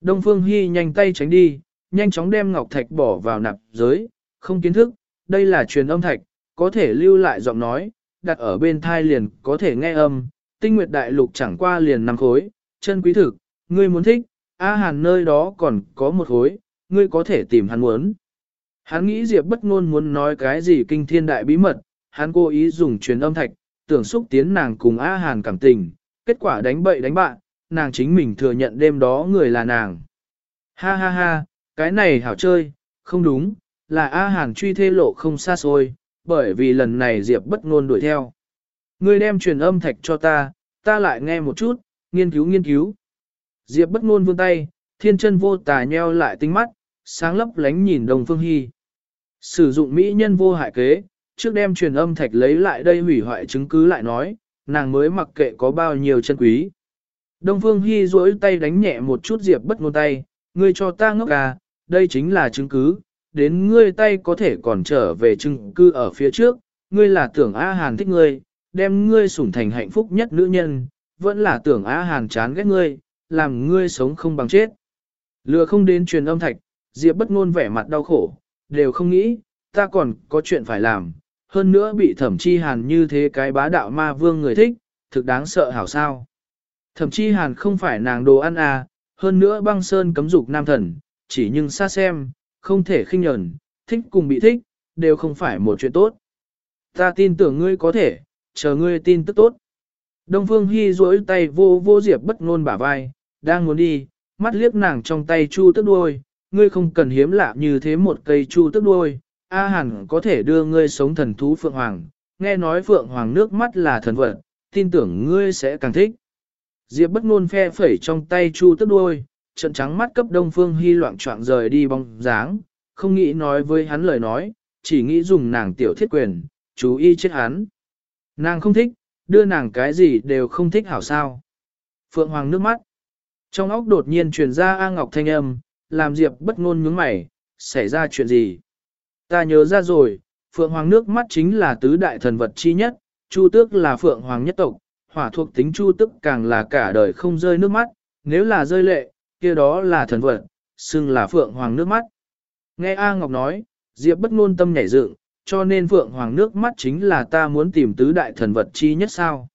Đông Phương Hy nhanh tay tránh đi, nhanh chóng đem ngọc thạch bỏ vào nạp giới, không kiến thức, đây là truyền âm thạch, có thể lưu lại giọng nói, đặt ở bên thai liền có thể nghe âm, tinh nguyệt đại lục chẳng qua liền năm khối, chân quý thực, ngươi muốn thích, A Hàn nơi đó còn có một khối, ngươi có thể tìm hắn muốn. Hắn nghĩ Diệp bất ngôn muốn nói cái gì kinh thiên đại bí mật, hắn cố ý dùng truyền âm thạch, tưởng xúc tiến nàng cùng A Hàn cảm tình, kết quả đánh bậy đánh bạn, nàng chính mình thừa nhận đêm đó người là nàng. Ha ha ha, cái này hảo chơi, không đúng, là A Hàn truy thê lộ không xa xôi, bởi vì lần này Diệp bất ngôn đuổi theo. Ngươi đem truyền âm thạch cho ta, ta lại nghe một chút, nghiên cứu nghiên cứu. Diệp bất ngôn vươn tay, thiên chân vô tà nheo lại tinh mắt, sáng lấp lánh nhìn đồng Phương Hi. Sử dụng mỹ nhân vô hại kế, trước đem truyền âm thạch lấy lại đây hủy hoại chứng cứ lại nói, nàng mới mặc kệ có bao nhiêu chân quý. Đông Phương Hi duỗi tay đánh nhẹ một chút Diệp bất ngôn tay, ngươi cho ta ngốc à, đây chính là chứng cứ, đến ngươi tay có thể còn trở về chứng cứ ở phía trước, ngươi là tưởng A Hàn thích ngươi, đem ngươi sủng thành hạnh phúc nhất nữ nhân, vẫn là tưởng A Hàn chán ghét ngươi, làm ngươi sống không bằng chết. Lừa không đến truyền âm thạch, Diệp bất ngôn vẻ mặt đau khổ, đều không nghĩ, ta còn có chuyện phải làm, hơn nữa bị thẩm chi hàn như thế cái bá đạo ma vương người thích, thực đáng sợ hảo sao. Thẩm chi hàn không phải nàng đồ ăn à, hơn nữa băng sơn cấm dục nam thần, chỉ nhưng xa xem, không thể khinh nhẫn, thích cùng bị thích, đều không phải một chuyện tốt. Ta tin tưởng ngươi có thể, chờ ngươi tin tức tốt. Đông Phương Hy duỗi tay vô vô diệp bất ngôn bả vai, đang muốn đi, mắt liếc nàng trong tay chu tức đuôi, ngươi không cần hiếm lạ như thế một cây chu tức đuôi, A Hàn có thể đưa ngươi sống thần thú Phượng Hoàng, nghe nói Phượng Hoàng nước mắt là thần vật, tin tưởng ngươi sẽ càng thích. Diệp bất ngôn phe phẩy trong tay chu tức đuôi, trận trắng mắt cấp Đông Phương Hy loạn choạng rời đi bóng dáng, không nghĩ nói với hắn lời nói, chỉ nghĩ dùng nàng tiểu thiết quyền, chú ý chết hắn. Nàng không thích, đưa nàng cái gì đều không thích hảo sao. Phượng Hoàng nước mắt. Trong óc đột nhiên truyền ra A Ngọc thanh âm, làm Diệp bất ngôn nhướng mày, xảy ra chuyện gì? Ta nhớ ra rồi, Phượng Hoàng nước mắt chính là tứ đại thần vật chi nhất, Chu Tước là Phượng Hoàng nhất tộc, hỏa thuộc tính Chu Tước càng là cả đời không rơi nước mắt, nếu là rơi lệ, kia đó là thần vật, xưng là Phượng Hoàng nước mắt. Nghe A Ngọc nói, Diệp bất ngôn tâm nhảy dựng, cho nên Phượng Hoàng nước mắt chính là ta muốn tìm tứ đại thần vật chi nhất sao?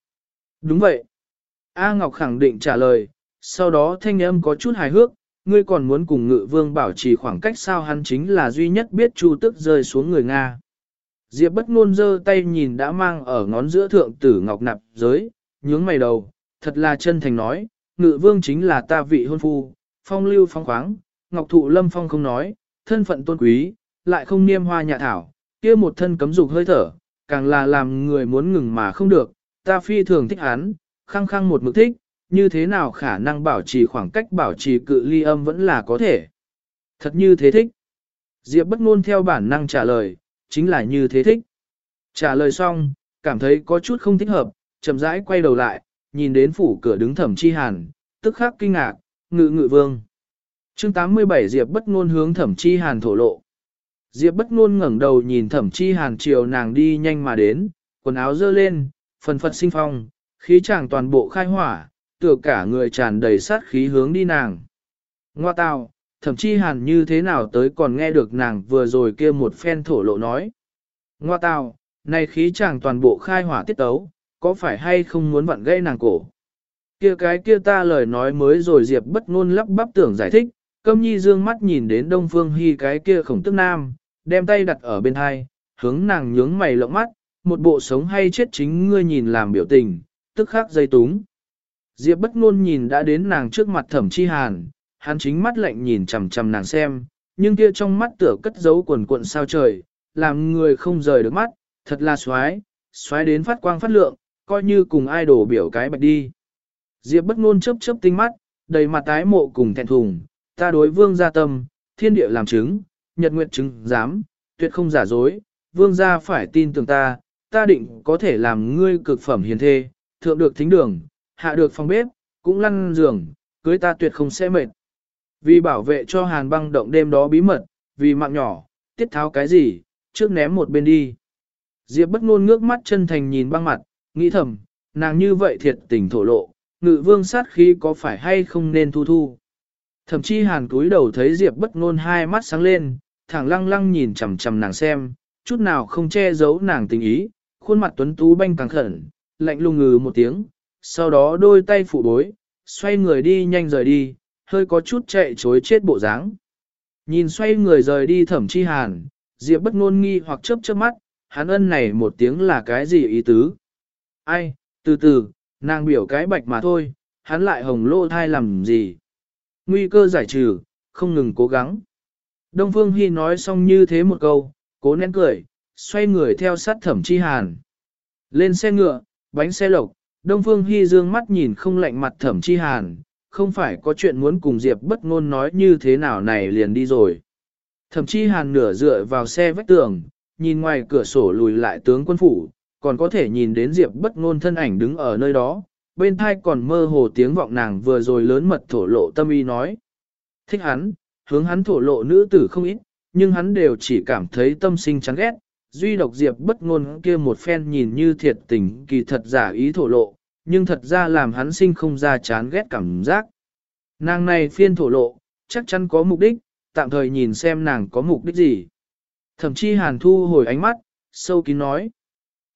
Đúng vậy. A Ngọc khẳng định trả lời, sau đó thanh âm có chút hài hước, ngươi còn muốn cùng ngự vương bảo trì khoảng cách sao hắn chính là duy nhất biết chu tức rơi xuống người Nga. Diệp bất ngôn giơ tay nhìn đã mang ở ngón giữa thượng tử ngọc nạp giới, nhướng mày đầu, thật là chân thành nói, ngự vương chính là ta vị hôn phu, phong lưu phong khoáng, ngọc thụ lâm phong không nói, thân phận tôn quý, lại không niêm hoa nhạ thảo, kia một thân cấm dục hơi thở, càng là làm người muốn ngừng mà không được, ta phi thường thích hắn, khăng khăng một mực thích, như thế nào khả năng bảo trì khoảng cách bảo trì cự ly âm vẫn là có thể. Thật như thế thích. Diệp bất ngôn theo bản năng trả lời, chính là như thế thích. Trả lời xong, cảm thấy có chút không thích hợp, chậm rãi quay đầu lại, nhìn đến phủ cửa đứng thẩm chi hàn, tức khắc kinh ngạc, ngự ngự vương. chương 87 Diệp bất ngôn hướng thẩm chi hàn thổ lộ. Diệp bất ngôn ngẩng đầu nhìn thẩm chi hàn chiều nàng đi nhanh mà đến, quần áo dơ lên, phần phật sinh phong, khí chàng toàn bộ khai hỏa, tựa cả người tràn đầy sát khí hướng đi nàng. Ngoa tào, thậm chí hàn như thế nào tới còn nghe được nàng vừa rồi kia một phen thổ lộ nói. Ngoa tào, này khí chàng toàn bộ khai hỏa tiết tấu, có phải hay không muốn vặn gây nàng cổ? Kia cái kia ta lời nói mới rồi Diệp bất ngôn lắp bắp tưởng giải thích, câm nhi dương mắt nhìn đến đông phương hy cái kia khổng tức nam, đem tay đặt ở bên hai, hướng nàng nhướng mày lộng mắt, một bộ sống hay chết chính ngươi nhìn làm biểu tình, tức khắc dây túng. Diệp bất ngôn nhìn đã đến nàng trước mặt thẩm chi hàn, hắn chính mắt lạnh nhìn chằm chằm nàng xem, nhưng kia trong mắt tựa cất giấu quần cuộn sao trời, làm người không rời được mắt, thật là xoái, xoái đến phát quang phát lượng, coi như cùng idol biểu cái bạch đi. Diệp bất ngôn chớp chớp tinh mắt, đầy mặt tái mộ cùng thẹn thùng, ta đối vương gia tâm, thiên địa làm chứng, nhật nguyệt chứng dám, tuyệt không giả dối, vương gia phải tin tưởng ta, ta định có thể làm ngươi cực phẩm hiền thê, thượng được thính đường, hạ được phòng bếp, cũng lăn giường, cưới ta tuyệt không sẽ mệt. Vì bảo vệ cho hàn băng động đêm đó bí mật, vì mạng nhỏ, tiết tháo cái gì, trước ném một bên đi. Diệp bất ngôn ngước mắt chân thành nhìn băng mặt, nghĩ thầm, nàng như vậy thiệt tình thổ lộ, ngự vương sát khí có phải hay không nên thu thu. Thậm chí hàn cúi đầu thấy Diệp bất ngôn hai mắt sáng lên, thẳng lăng lăng nhìn chằm chằm nàng xem, chút nào không che giấu nàng tình ý, khuôn mặt tuấn tú banh càng khẩn, lạnh lùng ngừ một tiếng, sau đó đôi tay phụ bối, xoay người đi nhanh rời đi, hơi có chút chạy chối chết bộ dáng. Nhìn xoay người rời đi thẩm chi hàn, Diệp bất ngôn nghi hoặc chớp chớp mắt, hắn ân này một tiếng là cái gì ý tứ? Ai, từ từ, nàng biểu cái bạch mà thôi, hắn lại hồng lô thai làm gì? Nguy cơ giải trừ, không ngừng cố gắng. Đông Phương Hy nói xong như thế một câu, cố nén cười, xoay người theo sát thẩm chi hàn. Lên xe ngựa, bánh xe lộc, Đông Phương Hy dương mắt nhìn không lạnh mặt thẩm chi hàn, không phải có chuyện muốn cùng Diệp bất ngôn nói như thế nào này liền đi rồi. Thẩm chi hàn nửa dựa vào xe vách tường, nhìn ngoài cửa sổ lùi lại tướng quân phủ, còn có thể nhìn đến Diệp bất ngôn thân ảnh đứng ở nơi đó, bên thai còn mơ hồ tiếng vọng nàng vừa rồi lớn mật thổ lộ tâm ý nói. Thích hắn, hướng hắn thổ lộ nữ tử không ít, nhưng hắn đều chỉ cảm thấy tâm sinh chán ghét, duy độc diệp bất ngôn kia một phen nhìn như thiệt tình kỳ thật giả ý thổ lộ, nhưng thật ra làm hắn sinh không ra chán ghét cảm giác. Nàng này phiên thổ lộ, chắc chắn có mục đích, tạm thời nhìn xem nàng có mục đích gì. Thậm chí hàn thu hồi ánh mắt, sâu kín nói.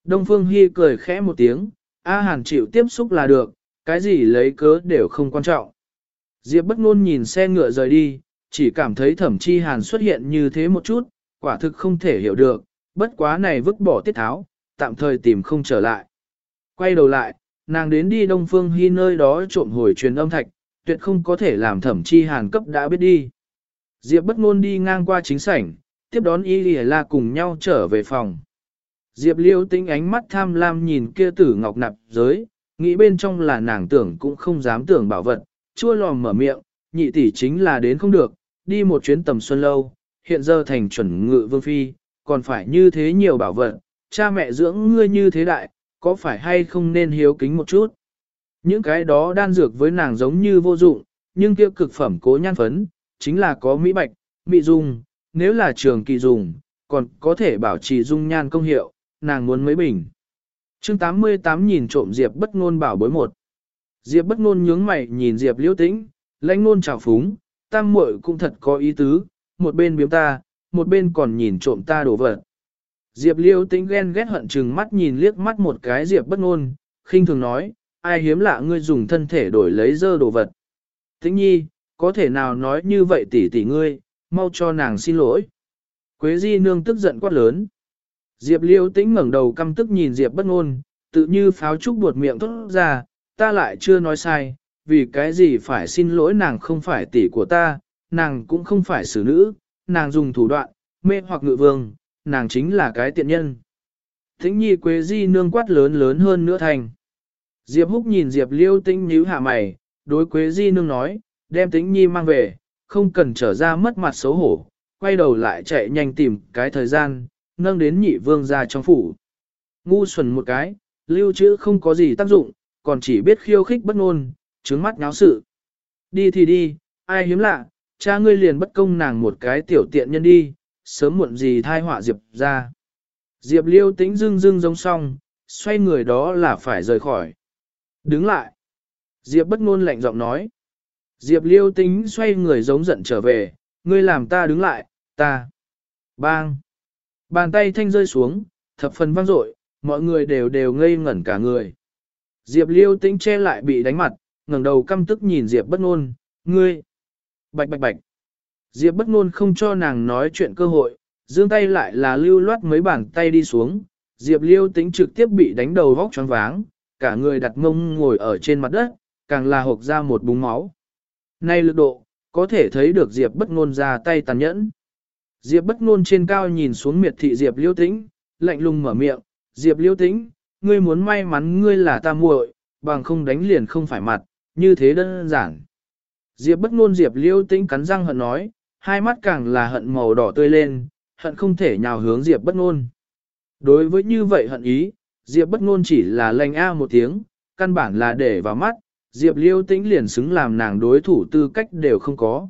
Đông Phương hi cười khẽ một tiếng, A hàn chịu tiếp xúc là được, cái gì lấy cớ đều không quan trọng. Diệp bất ngôn nhìn xe ngựa rời đi, chỉ cảm thấy thẩm chi hàn xuất hiện như thế một chút, quả thực không thể hiểu được, bất quá này vứt bỏ tiết tháo, tạm thời tìm không trở lại. Quay đầu lại, nàng đến đi Đông Phương Hy nơi đó trộm hồi truyền âm thạch, tuyệt không có thể làm thẩm chi hàn cấp đã biết đi. Diệp bất ngôn đi ngang qua chính sảnh, tiếp đón Y Lì La cùng nhau trở về phòng. Diệp liêu tinh ánh mắt tham lam nhìn kia tử ngọc nạp giới, nghĩ bên trong là nàng tưởng cũng không dám tưởng bảo vật, chua lòm mở miệng, nhị tỷ chính là đến không được, đi một chuyến tầm xuân lâu, hiện giờ thành chuẩn ngự vương phi, còn phải như thế nhiều bảo vật, cha mẹ dưỡng ngươi như thế đại, có phải hay không nên hiếu kính một chút. Những cái đó đan dược với nàng giống như vô dụng, nhưng kia cực phẩm cố nhan phấn, chính là có mỹ bạch, mỹ dung, nếu là trường kỳ dùng, còn có thể bảo trì dung nhan công hiệu, nàng muốn mấy bình. chương 88 nhìn trộm Diệp bất ngôn bảo bối một. Diệp bất ngôn nhướng mày nhìn Diệp liễu tĩnh, lãnh ngôn chào phúng, tam muội cũng thật có ý tứ, một bên biếm ta, một bên còn nhìn trộm ta đổ vật. Diệp Liêu tĩnh ghen ghét hận chừng mắt nhìn liếc mắt một cái Diệp bất ngôn, khinh thường nói, ai hiếm lạ ngươi dùng thân thể đổi lấy dơ đồ vật. Tĩnh nhi, có thể nào nói như vậy tỷ tỷ ngươi, mau cho nàng xin lỗi. Quế di nương tức giận quát lớn. Diệp liêu tĩnh ngẩng đầu căm tức nhìn Diệp bất ngôn, tự như pháo trúc buột miệng thốt ra, ta lại chưa nói sai, vì cái gì phải xin lỗi nàng không phải tỷ của ta, nàng cũng không phải xử nữ, nàng dùng thủ đoạn, mê hoặc ngự vương, nàng chính là cái tiện nhân. Thính nhi quế di nương quát lớn lớn hơn nữa thành. Diệp húc nhìn Diệp liêu tĩnh nhíu hạ mày, đối quế di nương nói, đem tính nhi mang về, không cần trở ra mất mặt xấu hổ, quay đầu lại chạy nhanh tìm cái thời gian, nâng đến nhị vương ra trong phủ. Ngu xuẩn một cái, lưu trữ không có gì tác dụng, còn chỉ biết khiêu khích bất ngôn, trướng mắt nháo sự. Đi thì đi, ai hiếm lạ, cha ngươi liền bất công nàng một cái tiểu tiện nhân đi, sớm muộn gì thai họa Diệp ra. Diệp liêu tĩnh dưng dưng giống song, xoay người đó là phải rời khỏi. Đứng lại. Diệp bất ngôn lạnh giọng nói. Diệp liêu tính xoay người giống giận trở về, ngươi làm ta đứng lại, ta. Bang. Bàn tay thanh rơi xuống, thập phần vang dội, mọi người đều đều ngây ngẩn cả người. Diệp liêu tính che lại bị đánh mặt, ngẩng đầu căm tức nhìn Diệp bất ngôn, ngươi. Bạch bạch bạch. Diệp bất ngôn không cho nàng nói chuyện cơ hội, dương tay lại là lưu loát mấy bàn tay đi xuống. Diệp liêu tính trực tiếp bị đánh đầu vóc choáng váng, cả người đặt mông ngồi ở trên mặt đất, càng là hộc ra một búng máu. Nay lực độ, có thể thấy được Diệp bất ngôn ra tay tàn nhẫn. Diệp bất ngôn trên cao nhìn xuống miệt thị Diệp liêu tĩnh, lạnh lùng mở miệng, Diệp liêu tĩnh, ngươi muốn may mắn ngươi là ta muội, bằng không đánh liền không phải mặt, như thế đơn giản. Diệp bất ngôn Diệp liêu tĩnh cắn răng hận nói, hai mắt càng là hận màu đỏ tươi lên, hận không thể nhào hướng Diệp bất ngôn. Đối với như vậy hận ý, Diệp bất ngôn chỉ là lanh a một tiếng, căn bản là để vào mắt, Diệp liêu tĩnh liền xứng làm nàng đối thủ tư cách đều không có.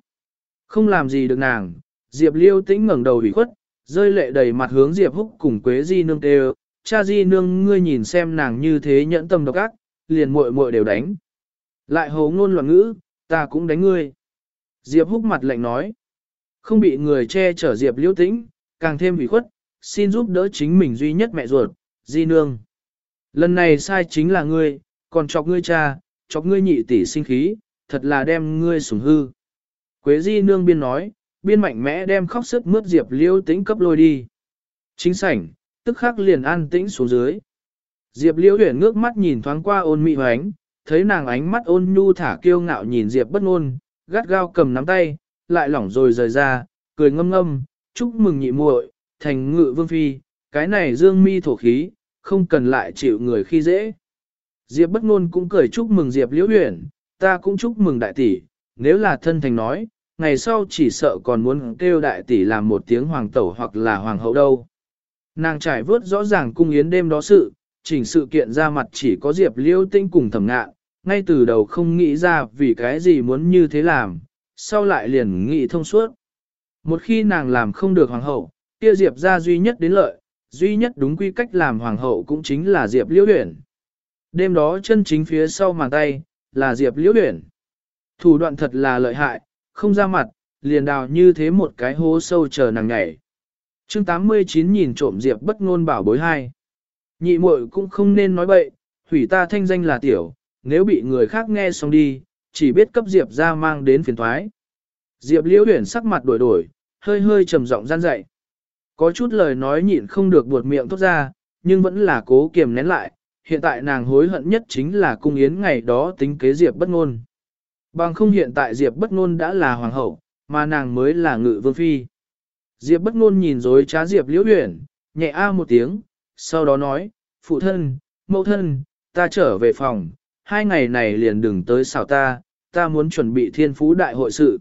Không làm gì được nàng, Diệp liêu tĩnh ngẩng đầu ủy khuất, rơi lệ đầy mặt hướng Diệp húc cùng Quế Di nương kêu, cha Di nương ngươi nhìn xem nàng như thế nhẫn tâm độc ác, liền muội muội đều đánh. Lại hồ ngôn loạn ngữ, ta cũng đánh ngươi. Diệp húc mặt lạnh nói, không bị người che chở Diệp Liễu tĩnh, càng thêm ủy khuất, xin giúp đỡ chính mình duy nhất mẹ ruột, Di nương. Lần này sai chính là ngươi, còn chọc ngươi cha, chọc ngươi nhị tỷ sinh khí, thật là đem ngươi sủng hư. Quế di nương biên nói, biên mạnh mẽ đem khóc sức mướt diệp Liễu tĩnh cấp lôi đi. Chính sảnh, tức khắc liền an tĩnh xuống dưới. Diệp Liễu huyển ngước mắt nhìn thoáng qua ôn mị hoánh, thấy nàng ánh mắt ôn nhu thả kiêu ngạo nhìn diệp bất ngôn, gắt gao cầm nắm tay, lại lỏng rồi rời ra, cười ngâm ngâm, chúc mừng nhị muội, thành ngự vương phi, cái này dương mi thổ khí, không cần lại chịu người khi dễ. Diệp bất ngôn cũng cười chúc mừng Diệp liễu huyền, ta cũng chúc mừng đại tỷ, nếu là thân thành nói, ngày sau chỉ sợ còn muốn kêu đại tỷ làm một tiếng hoàng tẩu hoặc là hoàng hậu đâu. Nàng trải vớt rõ ràng cung yến đêm đó sự, chỉnh sự kiện ra mặt chỉ có Diệp liễu tinh cùng thẩm ngạ, ngay từ đầu không nghĩ ra vì cái gì muốn như thế làm, sau lại liền nghĩ thông suốt. Một khi nàng làm không được hoàng hậu, kia Diệp ra duy nhất đến lợi, duy nhất đúng quy cách làm hoàng hậu cũng chính là Diệp liễu huyền. Đêm đó chân chính phía sau màn tay, là Diệp Liễu Huyền, Thủ đoạn thật là lợi hại, không ra mặt, liền đào như thế một cái hố sâu chờ nàng nhảy. Chương 89 nhìn trộm Diệp bất ngôn bảo bối hai. Nhị muội cũng không nên nói bậy, hủy ta thanh danh là tiểu, nếu bị người khác nghe xong đi, chỉ biết cấp Diệp ra mang đến phiền thoái Diệp Liễu Uyển sắc mặt đổi đổi, hơi hơi trầm giọng gian dạy. Có chút lời nói nhịn không được buột miệng tốt ra, nhưng vẫn là cố kiềm nén lại, hiện tại nàng hối hận nhất chính là cung yến ngày đó tính kế Diệp bất ngôn. Bằng không hiện tại Diệp bất ngôn đã là hoàng hậu, mà nàng mới là ngự vương phi. Diệp bất ngôn nhìn dối trá Diệp liễu huyển, nhẹ a một tiếng, sau đó nói, phụ thân, mẫu thân, ta trở về phòng, hai ngày này liền đừng tới xào ta, ta muốn chuẩn bị thiên phú đại hội sự.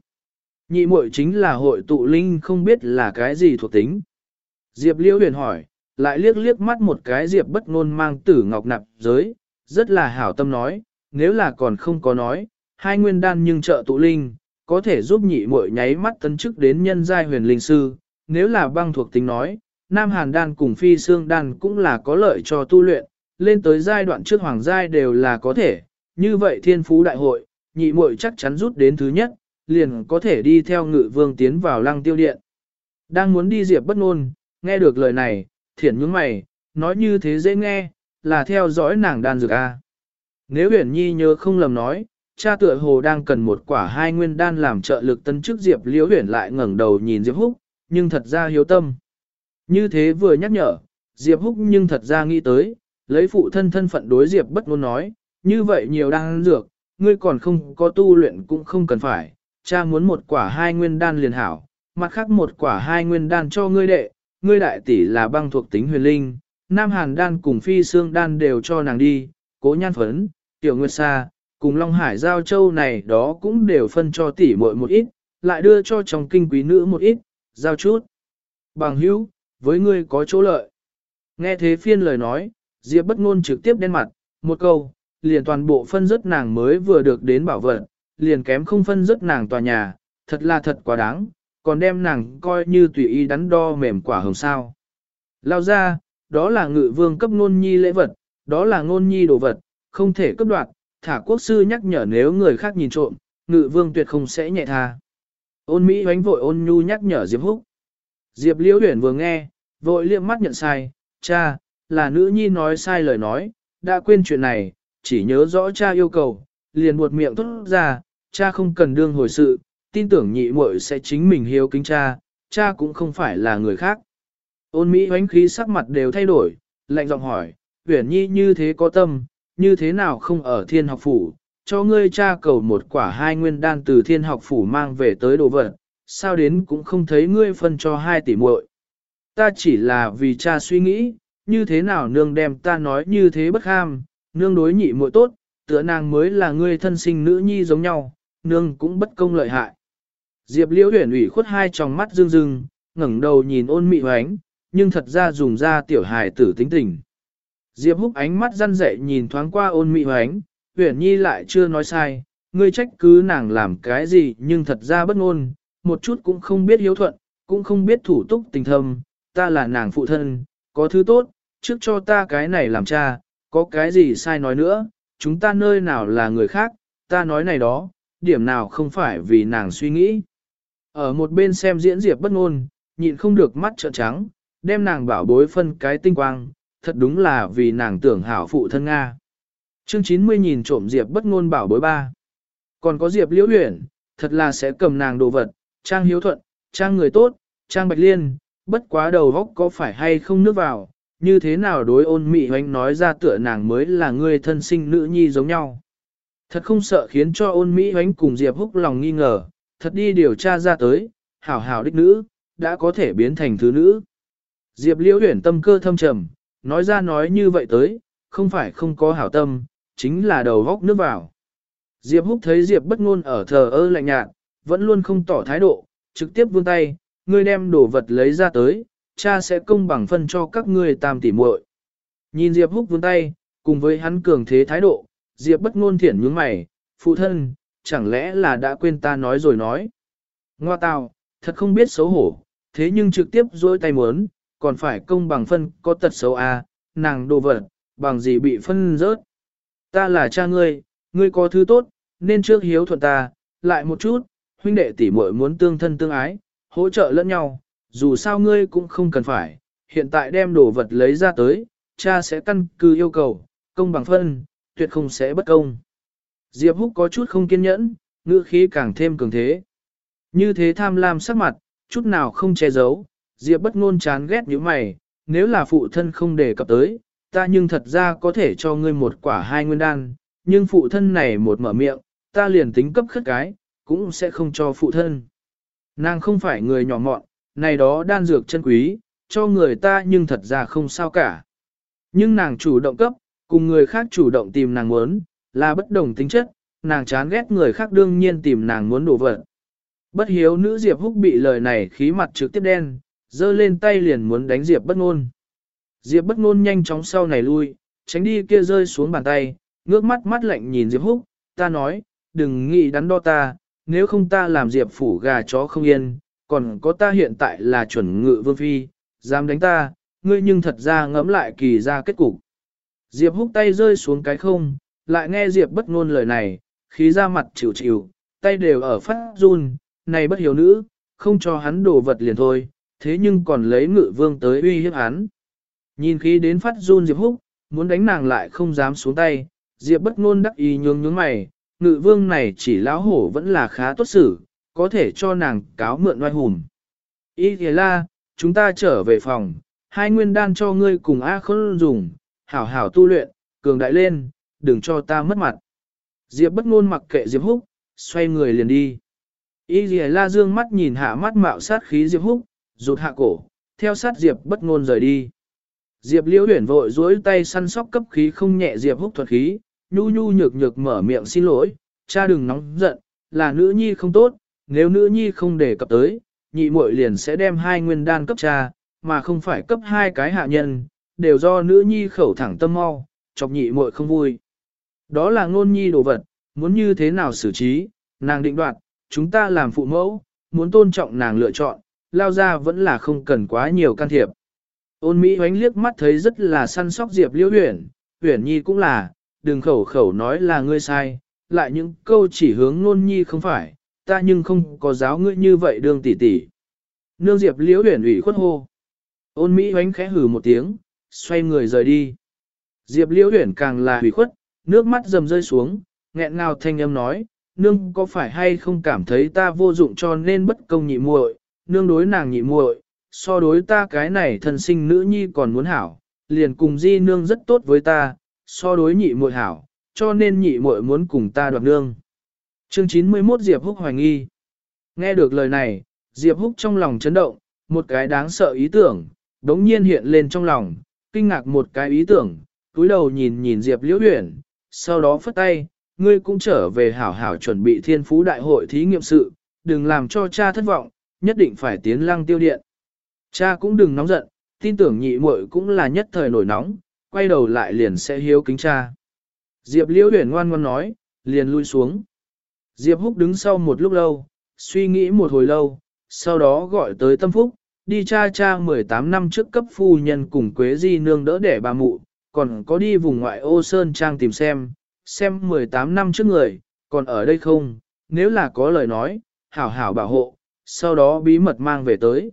Nhị muội chính là hội tụ linh không biết là cái gì thuộc tính. Diệp liễu huyền hỏi, lại liếc liếc mắt một cái diệp bất ngôn mang tử ngọc nạp giới, rất là hảo tâm nói, nếu là còn không có nói, hai nguyên đan nhưng trợ tụ linh, có thể giúp nhị muội nháy mắt tấn chức đến nhân giai huyền linh sư, nếu là băng thuộc tính nói, Nam Hàn đan cùng phi xương đan cũng là có lợi cho tu luyện, lên tới giai đoạn trước hoàng giai đều là có thể, như vậy thiên phú đại hội, nhị muội chắc chắn rút đến thứ nhất, liền có thể đi theo ngự vương tiến vào lăng tiêu điện. Đang muốn đi diệp bất ngôn, nghe được lời này, thiển nhướng mày, nói như thế dễ nghe, là theo dõi nàng đan dược A. Nếu huyển nhi nhớ không lầm nói, cha tựa hồ đang cần một quả hai nguyên đan làm trợ lực tân chức diệp liễu huyển lại ngẩng đầu nhìn diệp húc, nhưng thật ra hiếu tâm. Như thế vừa nhắc nhở, diệp húc nhưng thật ra nghĩ tới, lấy phụ thân thân phận đối diệp bất ngôn nói, như vậy nhiều đan dược, ngươi còn không có tu luyện cũng không cần phải, cha muốn một quả hai nguyên đan liền hảo, mặt khác một quả hai nguyên đan cho ngươi đệ, ngươi đại tỷ là băng thuộc tính huyền linh, Nam Hàn đan cùng phi xương đan đều cho nàng đi, cố nhan phấn, tiểu nguyệt sa, cùng Long Hải Giao Châu này đó cũng đều phân cho tỷ muội một ít, lại đưa cho chồng kinh quý nữ một ít, giao chút. Bằng hữu, với ngươi có chỗ lợi. Nghe thế phiên lời nói, Diệp bất ngôn trực tiếp đen mặt, một câu, liền toàn bộ phân rớt nàng mới vừa được đến bảo vật, liền kém không phân rớt nàng tòa nhà, thật là thật quá đáng, còn đem nàng coi như tùy ý đắn đo mềm quả hồng sao. Lao ra, đó là ngự vương cấp ngôn nhi lễ vật, đó là ngôn nhi đồ vật, không thể cấp đoạt, thả quốc sư nhắc nhở nếu người khác nhìn trộm, ngự vương tuyệt không sẽ nhẹ tha. Ôn Mỹ oánh vội ôn nhu nhắc nhở Diệp Húc. Diệp Liễu Huyền vừa nghe, vội liếc mắt nhận sai, cha, là nữ nhi nói sai lời nói, đã quên chuyện này, chỉ nhớ rõ cha yêu cầu, liền buột miệng thốt ra, cha không cần đương hồi sự, tin tưởng nhị muội sẽ chính mình hiếu kính cha, cha cũng không phải là người khác. Ôn Mỹ hoánh khí sắc mặt đều thay đổi, lạnh giọng hỏi, huyển Nhi như thế có tâm, như thế nào không ở thiên học phủ, cho ngươi cha cầu một quả hai nguyên đan từ thiên học phủ mang về tới đồ vật, sao đến cũng không thấy ngươi phân cho hai tỷ muội. Ta chỉ là vì cha suy nghĩ, như thế nào nương đem ta nói như thế bất ham, nương đối nhị muội tốt, tựa nàng mới là ngươi thân sinh nữ nhi giống nhau, nương cũng bất công lợi hại. Diệp liễu huyền ủy khuất hai tròng mắt rưng rưng, ngẩng đầu nhìn ôn mị hoánh, nhưng thật ra dùng ra tiểu hài tử tính tình. Diệp húc ánh mắt răn rẻ nhìn thoáng qua ôn mị hoánh, huyền nhi lại chưa nói sai, ngươi trách cứ nàng làm cái gì nhưng thật ra bất ngôn, một chút cũng không biết hiếu thuận, cũng không biết thủ túc tình thâm, ta là nàng phụ thân, có thứ tốt, trước cho ta cái này làm cha, có cái gì sai nói nữa, chúng ta nơi nào là người khác, ta nói này đó, điểm nào không phải vì nàng suy nghĩ. Ở một bên xem diễn diệp bất ngôn, nhịn không được mắt trợn trắng, đem nàng bảo bối phân cái tinh quang, thật đúng là vì nàng tưởng hảo phụ thân Nga. Chương 90 nhìn trộm diệp bất ngôn bảo bối ba. Còn có diệp liễu huyển, thật là sẽ cầm nàng đồ vật, trang hiếu thuận, trang người tốt, trang bạch liên, bất quá đầu góc có phải hay không nước vào, như thế nào đối ôn mị hoánh nói ra tựa nàng mới là người thân sinh nữ nhi giống nhau. Thật không sợ khiến cho ôn Mỹ hoánh cùng Diệp Húc lòng nghi ngờ, thật đi điều tra ra tới, hảo hảo đích nữ, đã có thể biến thành thứ nữ. Diệp liễu huyển tâm cơ thâm trầm, nói ra nói như vậy tới, không phải không có hảo tâm, chính là đầu góc nước vào. Diệp Húc thấy Diệp bất ngôn ở thờ ơ lạnh nhạt, vẫn luôn không tỏ thái độ, trực tiếp vươn tay, ngươi đem đồ vật lấy ra tới, cha sẽ công bằng phân cho các ngươi tam tỷ muội. Nhìn Diệp Húc vươn tay, cùng với hắn cường thế thái độ, Diệp bất ngôn thiển nhướng mày, phụ thân, chẳng lẽ là đã quên ta nói rồi nói. Ngoa tào, thật không biết xấu hổ, thế nhưng trực tiếp dối tay muốn, còn phải công bằng phân có tật xấu à, nàng đồ vật, bằng gì bị phân rớt. Ta là cha ngươi, ngươi có thứ tốt, nên trước hiếu thuận ta, lại một chút, huynh đệ tỷ muội muốn tương thân tương ái, hỗ trợ lẫn nhau, dù sao ngươi cũng không cần phải, hiện tại đem đồ vật lấy ra tới, cha sẽ căn cứ yêu cầu, công bằng phân, tuyệt không sẽ bất công. Diệp Húc có chút không kiên nhẫn, ngữ khí càng thêm cường thế. Như thế tham lam sắc mặt, chút nào không che giấu, Diệp bất ngôn chán ghét như mày, nếu là phụ thân không đề cập tới, ta nhưng thật ra có thể cho ngươi một quả hai nguyên đan, nhưng phụ thân này một mở miệng, ta liền tính cấp khất cái, cũng sẽ không cho phụ thân. Nàng không phải người nhỏ mọn, này đó đan dược chân quý, cho người ta nhưng thật ra không sao cả. Nhưng nàng chủ động cấp, cùng người khác chủ động tìm nàng muốn, là bất đồng tính chất, nàng chán ghét người khác đương nhiên tìm nàng muốn đổ vật. Bất hiếu nữ Diệp Húc bị lời này khí mặt trực tiếp đen, giơ lên tay liền muốn đánh Diệp bất ngôn. Diệp bất ngôn nhanh chóng sau này lui, tránh đi kia rơi xuống bàn tay, ngước mắt mắt lạnh nhìn Diệp Húc, ta nói, đừng nghĩ đắn đo ta, nếu không ta làm Diệp phủ gà chó không yên, còn có ta hiện tại là chuẩn ngự vương phi, dám đánh ta, ngươi nhưng thật ra ngẫm lại kỳ ra kết cục. Diệp húc tay rơi xuống cái không, lại nghe Diệp bất ngôn lời này, khí ra mặt chịu chịu, tay đều ở phát run, này bất hiểu nữ, không cho hắn đồ vật liền thôi, thế nhưng còn lấy ngự vương tới uy hiếp hắn. Nhìn khí đến phát run Diệp húc, muốn đánh nàng lại không dám xuống tay, Diệp bất ngôn đắc ý nhướng nhướng mày, ngự vương này chỉ lão hổ vẫn là khá tốt xử, có thể cho nàng cáo mượn oai hùm. Ý thế la, chúng ta trở về phòng, hai nguyên đan cho ngươi cùng A khôn dùng, hảo hảo tu luyện, cường đại lên, đừng cho ta mất mặt. Diệp bất ngôn mặc kệ Diệp húc, xoay người liền đi. Ý Lì La dương mắt nhìn hạ mắt mạo sát khí Diệp húc, rụt hạ cổ, theo sát Diệp bất ngôn rời đi. Diệp liễu huyển vội duỗi tay săn sóc cấp khí không nhẹ Diệp húc thuật khí, nhu nhu nhược nhược mở miệng xin lỗi, cha đừng nóng giận, là nữ nhi không tốt, nếu nữ nhi không đề cập tới, nhị muội liền sẽ đem hai nguyên đan cấp cha, mà không phải cấp hai cái hạ nhân, đều do nữ nhi khẩu thẳng tâm mau, chọc nhị muội không vui. Đó là ngôn nhi đồ vật, muốn như thế nào xử trí, nàng định đoạt, chúng ta làm phụ mẫu, muốn tôn trọng nàng lựa chọn, lao ra vẫn là không cần quá nhiều can thiệp. Ôn Mỹ hoánh liếc mắt thấy rất là săn sóc Diệp Liễu Huyền, Huyền Nhi cũng là, đừng khẩu khẩu nói là ngươi sai, lại những câu chỉ hướng nôn nhi không phải, ta nhưng không có giáo ngươi như vậy đương tỷ tỷ. Nương Diệp Liễu Huyền ủy khuất hô. Ôn Mỹ hoánh khẽ hừ một tiếng, xoay người rời đi. Diệp Liễu Huyền càng là ủy khuất, nước mắt dầm rơi xuống, nghẹn ngào thanh âm nói, nương có phải hay không cảm thấy ta vô dụng cho nên bất công nhị muội, nương đối nàng nhị muội, so đối ta cái này thân sinh nữ nhi còn muốn hảo, liền cùng di nương rất tốt với ta, so đối nhị muội hảo, cho nên nhị muội muốn cùng ta đoạt nương. Chương 91 Diệp Húc hoài nghi. Nghe được lời này, Diệp Húc trong lòng chấn động, một cái đáng sợ ý tưởng, đống nhiên hiện lên trong lòng, kinh ngạc một cái ý tưởng, túi đầu nhìn nhìn Diệp Liễu Huyền, sau đó phất tay, ngươi cũng trở về hảo hảo chuẩn bị thiên phú đại hội thí nghiệm sự, đừng làm cho cha thất vọng, nhất định phải tiến lăng tiêu điện. Cha cũng đừng nóng giận, tin tưởng nhị muội cũng là nhất thời nổi nóng, quay đầu lại liền sẽ hiếu kính cha. Diệp Liễu Huyền ngoan ngoan nói, liền lui xuống. Diệp Húc đứng sau một lúc lâu, suy nghĩ một hồi lâu, sau đó gọi tới Tâm Phúc, đi cha cha 18 năm trước cấp phu nhân cùng Quế Di nương đỡ để bà mụ, còn có đi vùng ngoại ô Sơn Trang tìm xem, xem 18 năm trước người, còn ở đây không, nếu là có lời nói, hảo hảo bảo hộ, sau đó bí mật mang về tới.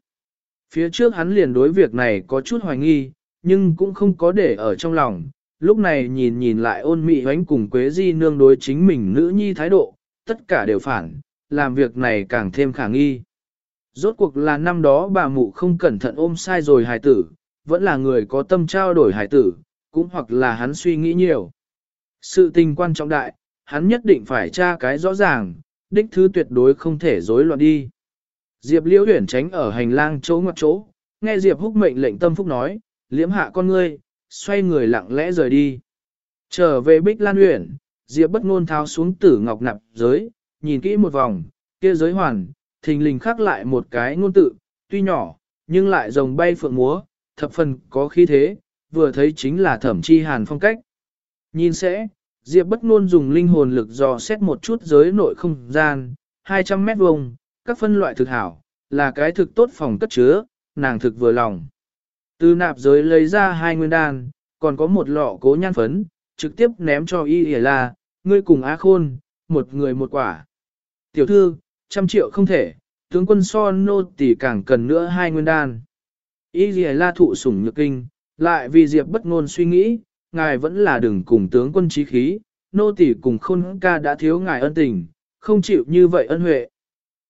Phía trước hắn liền đối việc này có chút hoài nghi, nhưng cũng không có để ở trong lòng, lúc này nhìn nhìn lại ôn mị hoánh cùng Quế Di nương đối chính mình nữ nhi thái độ, tất cả đều phản, làm việc này càng thêm khả nghi. Rốt cuộc là năm đó bà mụ không cẩn thận ôm sai rồi hài tử, vẫn là người có tâm trao đổi hài tử, cũng hoặc là hắn suy nghĩ nhiều. Sự tình quan trọng đại, hắn nhất định phải tra cái rõ ràng, đích thứ tuyệt đối không thể rối loạn đi. Diệp Liễu Huyển tránh ở hành lang chỗ ngoặt chỗ, nghe Diệp Húc mệnh lệnh tâm phúc nói, liễm hạ con ngươi, xoay người lặng lẽ rời đi. Trở về Bích Lan Huyển, Diệp bất ngôn tháo xuống tử ngọc nạp giới, nhìn kỹ một vòng, kia giới hoàn, thình lình khắc lại một cái ngôn tự, tuy nhỏ, nhưng lại rồng bay phượng múa, thập phần có khí thế, vừa thấy chính là thẩm chi hàn phong cách. Nhìn sẽ, Diệp bất ngôn dùng linh hồn lực dò xét một chút giới nội không gian, 200 mét vuông, các phân loại thực hảo, là cái thực tốt phòng cất chứa, nàng thực vừa lòng. Từ nạp giới lấy ra hai nguyên đan, còn có một lọ cố nhan phấn, trực tiếp ném cho y Y la, ngươi cùng á khôn, một người một quả. Tiểu thư, trăm triệu không thể, tướng quân so nô tỷ càng cần nữa hai nguyên đan. Y gì la thụ sủng nhược kinh, lại vì diệp bất ngôn suy nghĩ, ngài vẫn là đừng cùng tướng quân trí khí, nô tỷ cùng khôn ca đã thiếu ngài ân tình, không chịu như vậy ân huệ.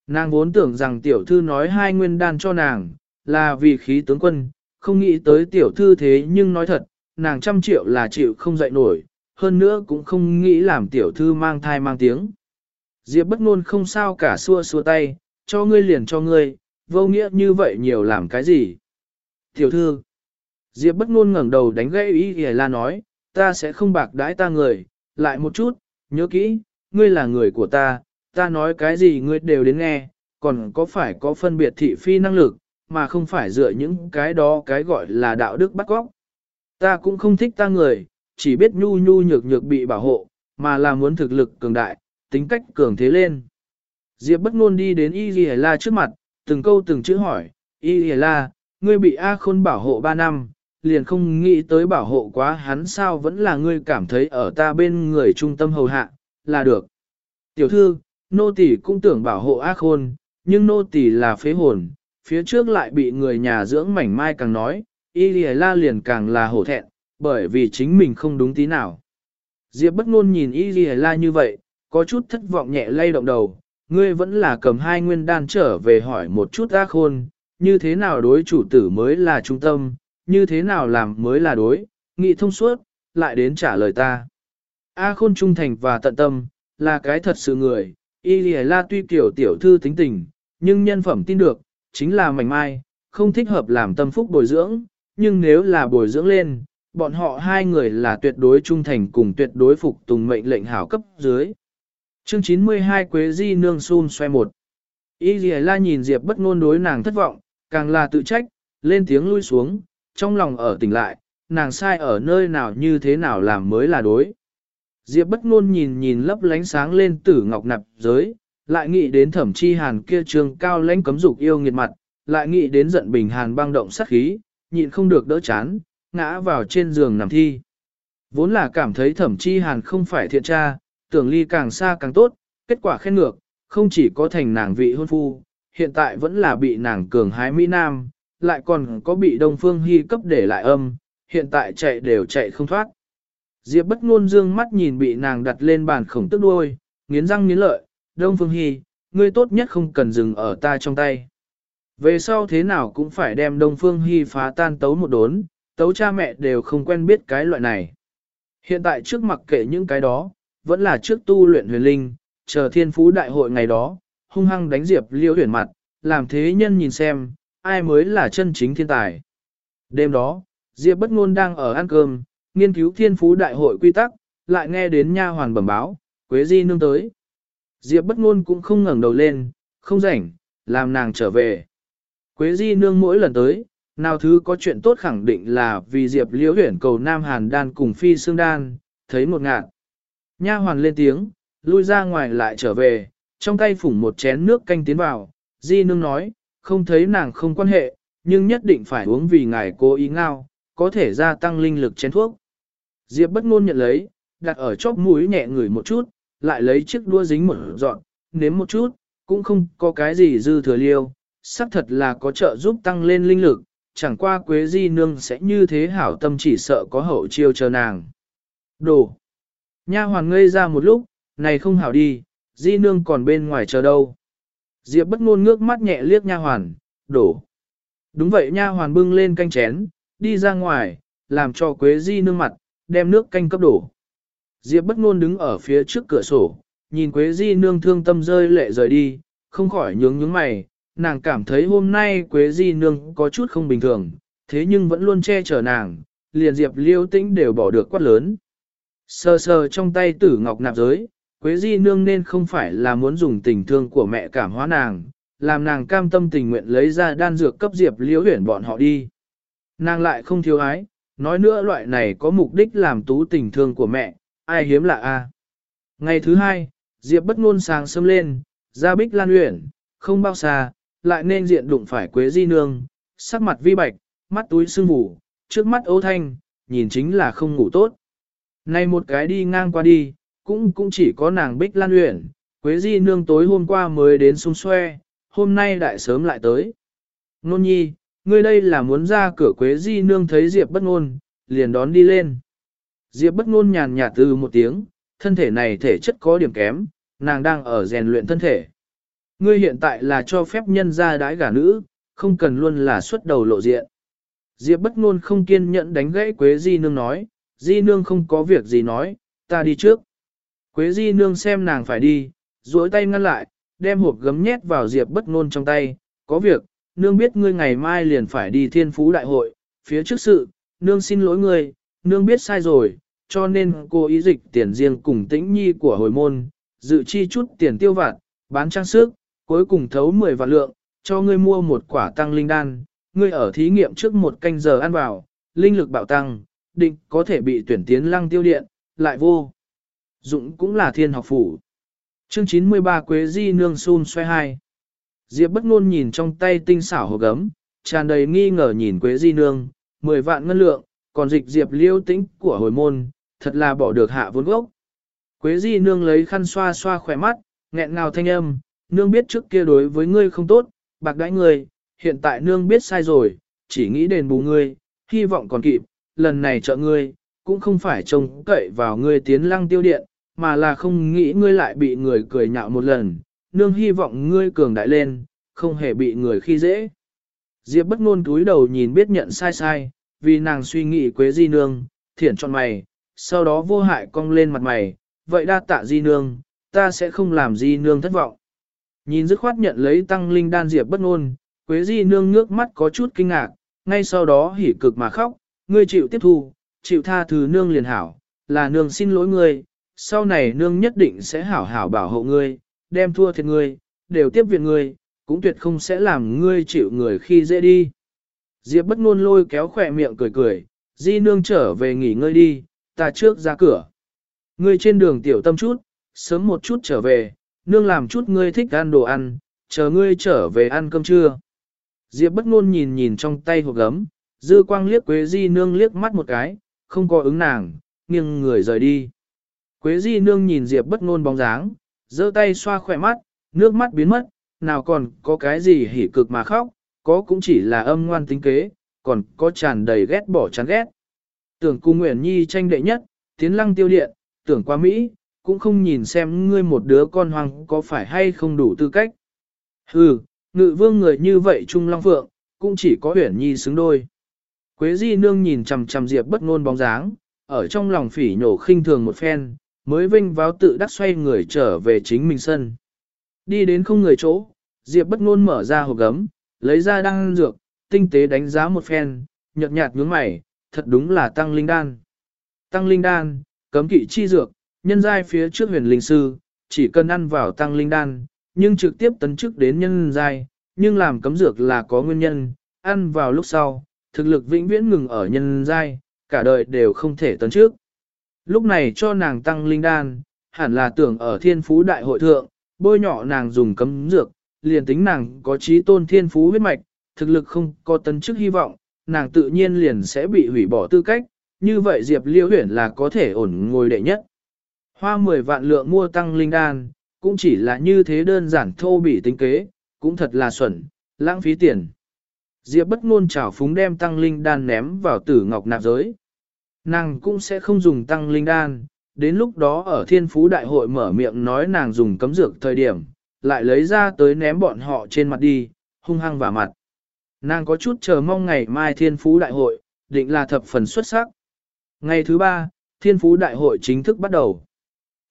Nàng vốn tưởng rằng tiểu thư nói hai nguyên đan cho nàng, là vì khí tướng quân, không nghĩ tới tiểu thư thế nhưng nói thật, nàng trăm triệu là chịu không dậy nổi, hơn nữa cũng không nghĩ làm tiểu thư mang thai mang tiếng. Diệp bất ngôn không sao cả xua xua tay, cho ngươi liền cho ngươi, vô nghĩa như vậy nhiều làm cái gì. Tiểu thư, Diệp bất ngôn ngẩng đầu đánh gãy ý Y La nói, ta sẽ không bạc đãi ta người, lại một chút, nhớ kỹ, ngươi là người của ta, ta nói cái gì ngươi đều đến nghe, còn có phải có phân biệt thị phi năng lực, mà không phải dựa những cái đó cái gọi là đạo đức bắt góc. Ta cũng không thích ta người, chỉ biết nhu nhu nhược nhược bị bảo hộ, mà là muốn thực lực cường đại, tính cách cường thế lên. Diệp bất ngôn đi đến Y Ghi La trước mặt, từng câu từng chữ hỏi, y hề la, ngươi bị A khôn bảo hộ 3 năm, liền không nghĩ tới bảo hộ quá hắn sao vẫn là ngươi cảm thấy ở ta bên người trung tâm hầu hạ, là được. Tiểu thư, nô tỳ cũng tưởng bảo hộ A khôn, nhưng nô tỳ là phế hồn, phía trước lại bị người nhà dưỡng mảnh mai càng nói, y hề la liền càng là hổ thẹn, bởi vì chính mình không đúng tí nào. Diệp bất ngôn nhìn y ghi la như vậy, có chút thất vọng nhẹ lay động đầu, ngươi vẫn là cầm hai nguyên đan trở về hỏi một chút A khôn, như thế nào đối chủ tử mới là trung tâm, như thế nào làm mới là đối, nghị thông suốt, lại đến trả lời ta. A khôn trung thành và tận tâm, là cái thật sự người, y lì la tuy kiểu tiểu thư tính tình, nhưng nhân phẩm tin được, chính là mảnh mai, không thích hợp làm tâm phúc bồi dưỡng, nhưng nếu là bồi dưỡng lên, bọn họ hai người là tuyệt đối trung thành cùng tuyệt đối phục tùng mệnh lệnh hảo cấp dưới. Chương 92 Quế Di Nương Xun xoay một. Y Dì La nhìn Diệp bất ngôn đối nàng thất vọng, càng là tự trách, lên tiếng lui xuống, trong lòng ở tỉnh lại, nàng sai ở nơi nào như thế nào làm mới là đối. Diệp bất ngôn nhìn nhìn lấp lánh sáng lên tử ngọc nạp giới, lại nghĩ đến thẩm chi hàn kia trường cao lãnh cấm dục yêu nghiệt mặt, lại nghĩ đến giận bình hàn băng động sát khí, nhịn không được đỡ chán, ngã vào trên giường nằm thi. Vốn là cảm thấy thẩm chi hàn không phải thiện tra, tưởng ly càng xa càng tốt, kết quả khen ngược, không chỉ có thành nàng vị hôn phu, hiện tại vẫn là bị nàng cường hái Mỹ Nam, lại còn có bị Đông Phương Hy cấp để lại âm, hiện tại chạy đều chạy không thoát. Diệp bất ngôn dương mắt nhìn bị nàng đặt lên bàn khổng tức đuôi, nghiến răng nghiến lợi, Đông Phương Hy, ngươi tốt nhất không cần dừng ở ta trong tay. Về sau thế nào cũng phải đem Đông Phương Hy phá tan tấu một đốn, tấu cha mẹ đều không quen biết cái loại này. Hiện tại trước mặc kệ những cái đó, vẫn là trước tu luyện huyền linh, chờ thiên phú đại hội ngày đó, hung hăng đánh Diệp liêu huyền mặt, làm thế nhân nhìn xem, ai mới là chân chính thiên tài. Đêm đó, Diệp bất ngôn đang ở ăn cơm, nghiên cứu thiên phú đại hội quy tắc, lại nghe đến nha hoàn bẩm báo, Quế Di nương tới. Diệp bất ngôn cũng không ngẩng đầu lên, không rảnh, làm nàng trở về. Quế Di nương mỗi lần tới, nào thứ có chuyện tốt khẳng định là vì Diệp Liễu Huyền cầu Nam Hàn đan cùng Phi Xương đan, thấy một ngạn. Nha hoàn lên tiếng, lui ra ngoài lại trở về, trong tay phủng một chén nước canh tiến vào, Di nương nói, không thấy nàng không quan hệ, nhưng nhất định phải uống vì ngài cố ý ngao, có thể gia tăng linh lực chén thuốc. Diệp bất ngôn nhận lấy, đặt ở chóp mũi nhẹ ngửi một chút, lại lấy chiếc đũa dính một dọn, nếm một chút, cũng không có cái gì dư thừa liêu, xác thật là có trợ giúp tăng lên linh lực, chẳng qua Quế Di Nương sẽ như thế hảo tâm chỉ sợ có hậu chiêu chờ nàng. Đồ! Nha hoàn ngây ra một lúc, này không hảo đi, Di Nương còn bên ngoài chờ đâu. Diệp bất ngôn ngước mắt nhẹ liếc nha hoàn, đổ. Đúng vậy nha hoàn bưng lên canh chén, đi ra ngoài, làm cho Quế Di Nương mặt, đem nước canh cấp đổ. Diệp bất ngôn đứng ở phía trước cửa sổ, nhìn Quế Di Nương thương tâm rơi lệ rời đi, không khỏi nhướng nhướng mày, nàng cảm thấy hôm nay Quế Di Nương có chút không bình thường, thế nhưng vẫn luôn che chở nàng, liền Diệp Liêu Tĩnh đều bỏ được quát lớn. Sờ sờ trong tay tử ngọc nạp giới, Quế Di Nương nên không phải là muốn dùng tình thương của mẹ cảm hóa nàng, làm nàng cam tâm tình nguyện lấy ra đan dược cấp Diệp Liêu huyển bọn họ đi. Nàng lại không thiếu ái, nói nữa loại này có mục đích làm tú tình thương của mẹ, ai hiếm lạ a. Ngày thứ hai, Diệp bất ngôn sáng sớm lên, ra bích lan huyển, không bao xa, lại nên diện đụng phải Quế Di Nương, sắc mặt vi bạch, mắt túi sưng vù, trước mắt ấu thanh, nhìn chính là không ngủ tốt. Nay một cái đi ngang qua đi, cũng cũng chỉ có nàng Bích Lan Uyển, Quế Di Nương tối hôm qua mới đến xung xoe, hôm nay đại sớm lại tới. Nôn nhi, ngươi đây là muốn ra cửa Quế Di Nương thấy Diệp bất ngôn, liền đón đi lên. Diệp bất ngôn nhàn nhạt từ một tiếng, thân thể này thể chất có điểm kém, nàng đang ở rèn luyện thân thể. Ngươi hiện tại là cho phép nhân ra đái gả nữ, không cần luôn là xuất đầu lộ diện. Diệp bất ngôn không kiên nhẫn đánh gãy Quế Di Nương nói, Di Nương không có việc gì nói, ta đi trước. Quế Di Nương xem nàng phải đi, duỗi tay ngăn lại, đem hộp gấm nhét vào Diệp bất ngôn trong tay, có việc, Nương biết ngươi ngày mai liền phải đi thiên phú đại hội, phía trước sự, Nương xin lỗi ngươi, Nương biết sai rồi, cho nên cô ý dịch tiền riêng cùng tĩnh nhi của hồi môn, dự chi chút tiền tiêu vặt, bán trang sức, cuối cùng thấu 10 vạn lượng, cho ngươi mua một quả tăng linh đan, ngươi ở thí nghiệm trước một canh giờ ăn vào, linh lực bạo tăng, định có thể bị tuyển tiến lăng tiêu điện, lại vô. Dụng cũng là thiên học phủ. Chương 93 Quế Di Nương Xun xoay hai. Diệp bất ngôn nhìn trong tay tinh xảo hộp gấm, tràn đầy nghi ngờ nhìn Quế Di Nương, 10 vạn ngân lượng, còn dịch Diệp liêu tĩnh của hồi môn, thật là bỏ được hạ vốn gốc. Quế Di Nương lấy khăn xoa xoa khỏe mắt, nghẹn ngào thanh âm, nương biết trước kia đối với ngươi không tốt, bạc đãi ngươi, hiện tại nương biết sai rồi, chỉ nghĩ đền bù ngươi, hy vọng còn kịp, lần này trợ ngươi, cũng không phải trông cậy vào ngươi tiến lăng tiêu điện, mà là không nghĩ ngươi lại bị người cười nhạo một lần, nương hy vọng ngươi cường đại lên, không hề bị người khi dễ. Diệp bất ngôn túi đầu nhìn biết nhận sai sai, vì nàng suy nghĩ quế di nương, thiển trọn mày, sau đó vô hại cong lên mặt mày, vậy đa tạ di nương, ta sẽ không làm di nương thất vọng. Nhìn dứt khoát nhận lấy tăng linh đan diệp bất ngôn, quế di nương ngước mắt có chút kinh ngạc, ngay sau đó hỉ cực mà khóc, ngươi chịu tiếp thu, chịu tha thứ nương liền hảo, là nương xin lỗi ngươi, sau này nương nhất định sẽ hảo hảo bảo hộ ngươi, đem thua thiệt ngươi, đều tiếp viện ngươi, cũng tuyệt không sẽ làm ngươi chịu người khi dễ đi. Diệp bất ngôn lôi kéo khỏe miệng cười cười, di nương trở về nghỉ ngơi đi, ta trước ra cửa. Ngươi trên đường tiểu tâm chút, sớm một chút trở về, nương làm chút ngươi thích ăn đồ ăn, chờ ngươi trở về ăn cơm trưa. Diệp bất ngôn nhìn nhìn trong tay hộp gấm, dư quang liếc Quế Di nương liếc mắt một cái, không có ứng nàng, nghiêng người rời đi. Quế Di nương nhìn Diệp bất ngôn bóng dáng, giơ tay xoa khỏe mắt, nước mắt biến mất, nào còn có cái gì hỉ cực mà khóc, có cũng chỉ là âm ngoan tính kế, còn có tràn đầy ghét bỏ chán ghét. Tưởng cung Nguyễn Nhi tranh đệ nhất, tiến lăng tiêu điện, tưởng qua Mỹ, cũng không nhìn xem ngươi một đứa con hoàng có phải hay không đủ tư cách. Hừ, ngự vương người như vậy Trung Long Phượng, cũng chỉ có huyển Nhi xứng đôi. Quế Di Nương nhìn chằm chằm Diệp bất ngôn bóng dáng, ở trong lòng phỉ nhổ khinh thường một phen, mới vinh váo tự đắc xoay người trở về chính mình sân. Đi đến không người chỗ, Diệp bất ngôn mở ra hộp gấm, lấy ra đan dược, tinh tế đánh giá một phen, nhợt nhạt nhướng mày, thật đúng là tăng linh đan. Tăng linh đan, cấm kỵ chi dược, nhân giai phía trước huyền linh sư, chỉ cần ăn vào tăng linh đan, nhưng trực tiếp tấn chức đến nhân giai, nhưng làm cấm dược là có nguyên nhân, ăn vào lúc sau, thực lực vĩnh viễn ngừng ở nhân giai, cả đời đều không thể tấn trước. Lúc này cho nàng tăng linh đan, hẳn là tưởng ở thiên phú đại hội thượng, bôi nhỏ nàng dùng cấm dược, liền tính nàng có trí tôn thiên phú huyết mạch, thực lực không có tấn chức hy vọng, nàng tự nhiên liền sẽ bị hủy bỏ tư cách, như vậy Diệp Liêu Huyển là có thể ổn ngồi đệ nhất. Hoa 10 vạn lượng mua tăng linh đan, cũng chỉ là như thế đơn giản thô bỉ tính kế, cũng thật là xuẩn, lãng phí tiền. Diệp bất ngôn trào phúng đem tăng linh đan ném vào tử ngọc nạp giới. Nàng cũng sẽ không dùng tăng linh đan, đến lúc đó ở thiên phú đại hội mở miệng nói nàng dùng cấm dược thời điểm, lại lấy ra tới ném bọn họ trên mặt đi, hung hăng vào mặt. Nàng có chút chờ mong ngày mai thiên phú đại hội, định là thập phần xuất sắc. Ngày thứ ba, thiên phú đại hội chính thức bắt đầu.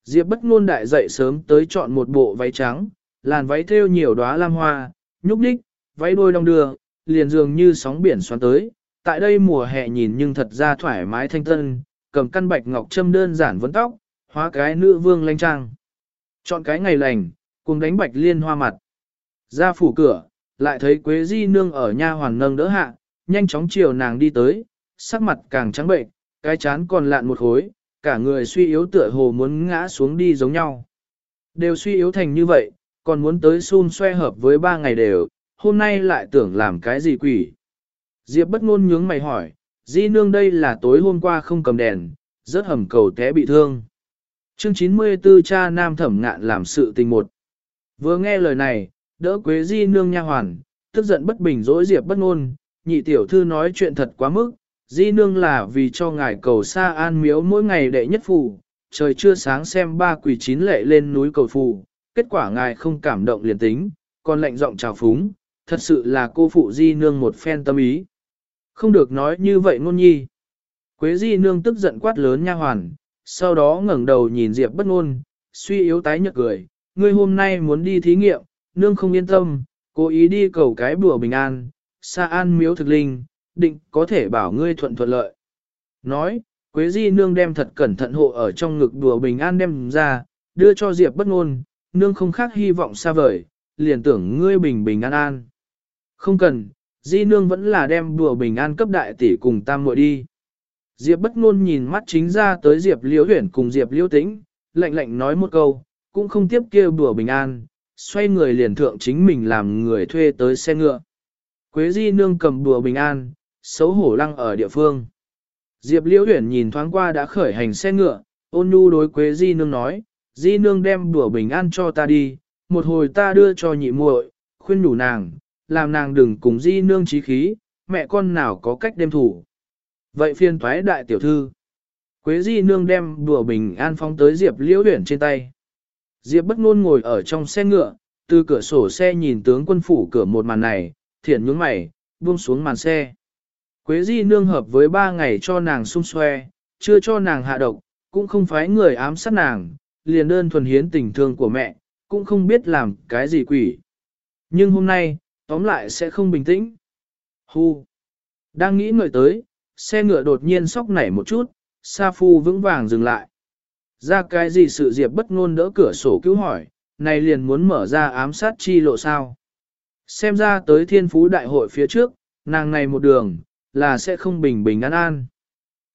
Diệp bất ngôn đại dậy sớm tới chọn một bộ váy trắng, làn váy thêu nhiều đóa lam hoa, nhúc đích, váy đôi đong đưa, liền dường như sóng biển xoắn tới. Tại đây mùa hè nhìn nhưng thật ra thoải mái thanh tân, cầm căn bạch ngọc châm đơn giản vấn tóc, hóa cái nữ vương lanh trang. Chọn cái ngày lành, cùng đánh bạch liên hoa mặt. Ra phủ cửa, lại thấy Quế Di nương ở nha hoàn nâng đỡ hạ, nhanh chóng chiều nàng đi tới, sắc mặt càng trắng bệnh, cái chán còn lạn một khối, cả người suy yếu tựa hồ muốn ngã xuống đi giống nhau. Đều suy yếu thành như vậy, còn muốn tới xun xoe hợp với ba ngày đều, hôm nay lại tưởng làm cái gì quỷ. Diệp bất ngôn nhướng mày hỏi, Di nương đây là tối hôm qua không cầm đèn, rất hầm cầu té bị thương. Chương 94 cha nam thẩm ngạn làm sự tình một. Vừa nghe lời này, đỡ Quế Di nương nha hoàn, tức giận bất bình dỗi Diệp bất ngôn, nhị tiểu thư nói chuyện thật quá mức, Di nương là vì cho ngài cầu xa an miếu mỗi ngày đệ nhất phù, trời chưa sáng xem ba quỷ chín lệ lên núi cầu phù, kết quả ngài không cảm động liền tính, còn lệnh giọng chào phúng, thật sự là cô phụ Di nương một phen tâm ý. Không được nói như vậy ngôn nhi. Quế Di nương tức giận quát lớn nha hoàn, sau đó ngẩng đầu nhìn Diệp bất ngôn, suy yếu tái nhợt cười, ngươi hôm nay muốn đi thí nghiệm, nương không yên tâm, cố ý đi cầu cái bùa bình an, xa an miếu thực linh, định có thể bảo ngươi thuận thuận lợi. Nói, Quế Di nương đem thật cẩn thận hộ ở trong ngực đùa bình an đem ra, đưa cho Diệp bất ngôn, nương không khác hy vọng xa vời, liền tưởng ngươi bình bình an an. Không cần, Di nương vẫn là đem đùa bình an cấp đại tỷ cùng tam muội đi. Diệp bất ngôn nhìn mắt chính ra tới Diệp liễu huyển cùng Diệp liễu tĩnh, lạnh lạnh nói một câu, cũng không tiếp kêu đùa bình an, xoay người liền thượng chính mình làm người thuê tới xe ngựa. Quế di nương cầm đùa bình an, xấu hổ lăng ở địa phương. Diệp liễu huyển nhìn thoáng qua đã khởi hành xe ngựa, ôn nhu đối quế di nương nói, di nương đem đùa bình an cho ta đi, một hồi ta đưa cho nhị muội, khuyên nhủ nàng, làm nàng đừng cùng di nương trí khí, mẹ con nào có cách đem thủ. Vậy phiên thoái đại tiểu thư. Quế di nương đem đùa bình an phóng tới Diệp liễu huyển trên tay. Diệp bất ngôn ngồi ở trong xe ngựa, từ cửa sổ xe nhìn tướng quân phủ cửa một màn này, thiện nhướng mày, buông xuống màn xe. Quế di nương hợp với ba ngày cho nàng sung xoe, chưa cho nàng hạ độc, cũng không phải người ám sát nàng, liền đơn thuần hiến tình thương của mẹ, cũng không biết làm cái gì quỷ. Nhưng hôm nay, tóm lại sẽ không bình tĩnh. Hu! Đang nghĩ ngợi tới, xe ngựa đột nhiên sóc nảy một chút, Sa Phu vững vàng dừng lại. Ra cái gì sự diệp bất ngôn đỡ cửa sổ cứu hỏi, này liền muốn mở ra ám sát chi lộ sao. Xem ra tới thiên phú đại hội phía trước, nàng này một đường, là sẽ không bình bình an an.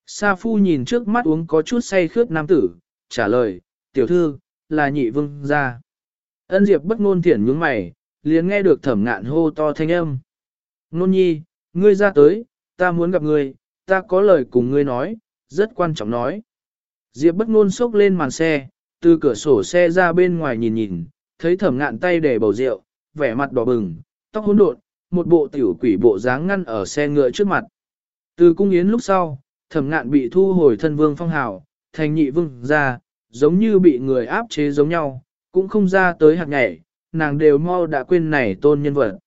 Sa Phu nhìn trước mắt uống có chút say khướt nam tử, trả lời, tiểu thư, là nhị vương gia. Ân diệp bất ngôn thiển nhướng mày, liền nghe được thẩm ngạn hô to thanh âm. Nôn nhi, ngươi ra tới, ta muốn gặp ngươi, ta có lời cùng ngươi nói, rất quan trọng nói. Diệp bất ngôn sốc lên màn xe, từ cửa sổ xe ra bên ngoài nhìn nhìn, thấy thẩm ngạn tay để bầu rượu, vẻ mặt đỏ bừng, tóc hỗn độn, một bộ tiểu quỷ bộ dáng ngăn ở xe ngựa trước mặt. Từ cung yến lúc sau, thẩm ngạn bị thu hồi thân vương phong hào, thành nhị vương ra, giống như bị người áp chế giống nhau, cũng không ra tới hạt nhảy, nàng đều mau đã quên này tôn nhân vật.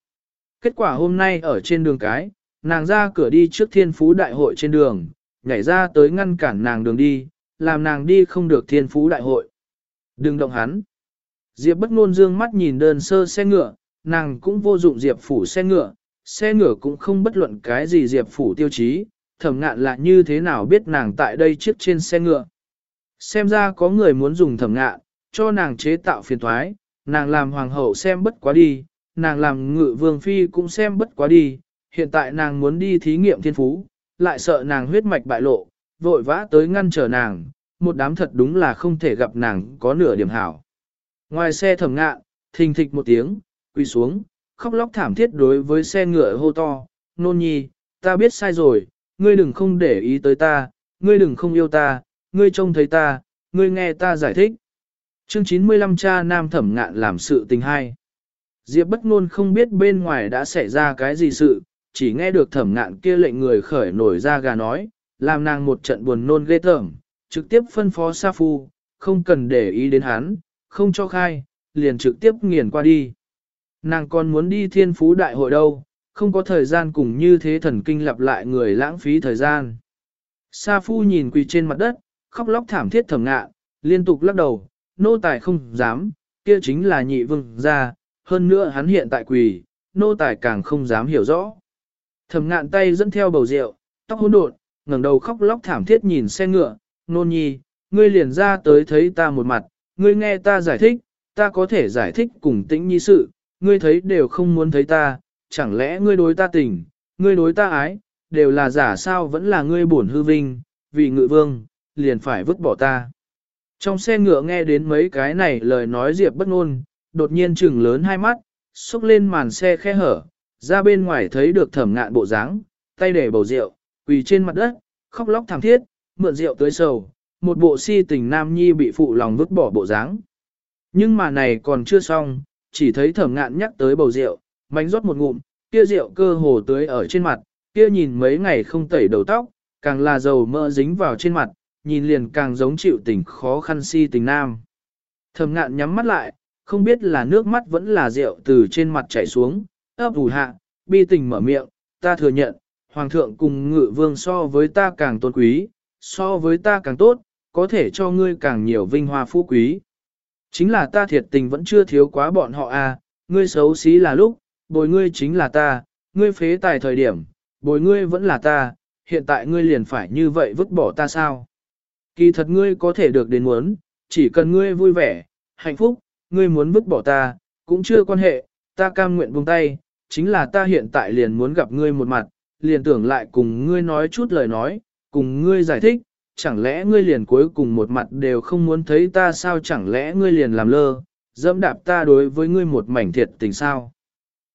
Kết quả hôm nay ở trên đường cái, nàng ra cửa đi trước thiên phú đại hội trên đường, nhảy ra tới ngăn cản nàng đường đi, làm nàng đi không được thiên phú đại hội. Đừng động hắn. Diệp bất ngôn dương mắt nhìn đơn sơ xe ngựa, nàng cũng vô dụng Diệp phủ xe ngựa, xe ngựa cũng không bất luận cái gì Diệp phủ tiêu chí, thẩm ngạn là như thế nào biết nàng tại đây chiếc trên xe ngựa. Xem ra có người muốn dùng thẩm ngạn, cho nàng chế tạo phiền thoái, nàng làm hoàng hậu xem bất quá đi, nàng làm ngự vương phi cũng xem bất quá đi, hiện tại nàng muốn đi thí nghiệm thiên phú, lại sợ nàng huyết mạch bại lộ, vội vã tới ngăn trở nàng, một đám thật đúng là không thể gặp nàng có nửa điểm hảo. Ngoài xe thẩm ngạn thình thịch một tiếng, quỳ xuống, khóc lóc thảm thiết đối với xe ngựa hô to, nôn nhi, ta biết sai rồi, ngươi đừng không để ý tới ta, ngươi đừng không yêu ta, ngươi trông thấy ta, ngươi nghe ta giải thích. Chương 95 cha nam thẩm ngạn làm sự tình hai. Diệp bất ngôn không biết bên ngoài đã xảy ra cái gì sự, chỉ nghe được thẩm ngạn kia lệnh người khởi nổi ra gà nói, làm nàng một trận buồn nôn ghê tởm, trực tiếp phân phó Sa Phu, không cần để ý đến hắn, không cho khai, liền trực tiếp nghiền qua đi. Nàng còn muốn đi thiên phú đại hội đâu, không có thời gian cùng như thế thần kinh lặp lại người lãng phí thời gian. Sa Phu nhìn quỳ trên mặt đất, khóc lóc thảm thiết thẩm ngạn, liên tục lắc đầu, nô tài không dám, kia chính là nhị vương gia, hơn nữa hắn hiện tại quỳ, nô tài càng không dám hiểu rõ. Thẩm ngạn tay dẫn theo bầu rượu, tóc hỗn độn, ngẩng đầu khóc lóc thảm thiết nhìn xe ngựa, nôn nhi, ngươi liền ra tới thấy ta một mặt, ngươi nghe ta giải thích, ta có thể giải thích cùng tĩnh nhi sự, ngươi thấy đều không muốn thấy ta, chẳng lẽ ngươi đối ta tình, ngươi đối ta ái, đều là giả sao vẫn là ngươi bổn hư vinh, vì ngự vương, liền phải vứt bỏ ta. Trong xe ngựa nghe đến mấy cái này lời nói diệp bất ngôn, đột nhiên trừng lớn hai mắt, xúc lên màn xe khe hở, ra bên ngoài thấy được thẩm ngạn bộ dáng, tay để bầu rượu, quỳ trên mặt đất, khóc lóc thảm thiết, mượn rượu tới sầu, một bộ si tình nam nhi bị phụ lòng vứt bỏ bộ dáng. Nhưng mà này còn chưa xong, chỉ thấy thẩm ngạn nhắc tới bầu rượu, mánh rót một ngụm, kia rượu cơ hồ tưới ở trên mặt, kia nhìn mấy ngày không tẩy đầu tóc, càng là dầu mỡ dính vào trên mặt, nhìn liền càng giống chịu tình khó khăn si tình nam. Thẩm ngạn nhắm mắt lại, không biết là nước mắt vẫn là rượu từ trên mặt chảy xuống, ấp ủ hạ, bi tình mở miệng, ta thừa nhận, hoàng thượng cùng ngự vương so với ta càng tôn quý, so với ta càng tốt, có thể cho ngươi càng nhiều vinh hoa phú quý. Chính là ta thiệt tình vẫn chưa thiếu quá bọn họ à, ngươi xấu xí là lúc, bồi ngươi chính là ta, ngươi phế tài thời điểm, bồi ngươi vẫn là ta, hiện tại ngươi liền phải như vậy vứt bỏ ta sao? Kỳ thật ngươi có thể được đến muốn, chỉ cần ngươi vui vẻ, hạnh phúc, ngươi muốn vứt bỏ ta, cũng chưa quan hệ, ta cam nguyện buông tay, chính là ta hiện tại liền muốn gặp ngươi một mặt, liền tưởng lại cùng ngươi nói chút lời nói, cùng ngươi giải thích, chẳng lẽ ngươi liền cuối cùng một mặt đều không muốn thấy ta sao chẳng lẽ ngươi liền làm lơ, dẫm đạp ta đối với ngươi một mảnh thiệt tình sao.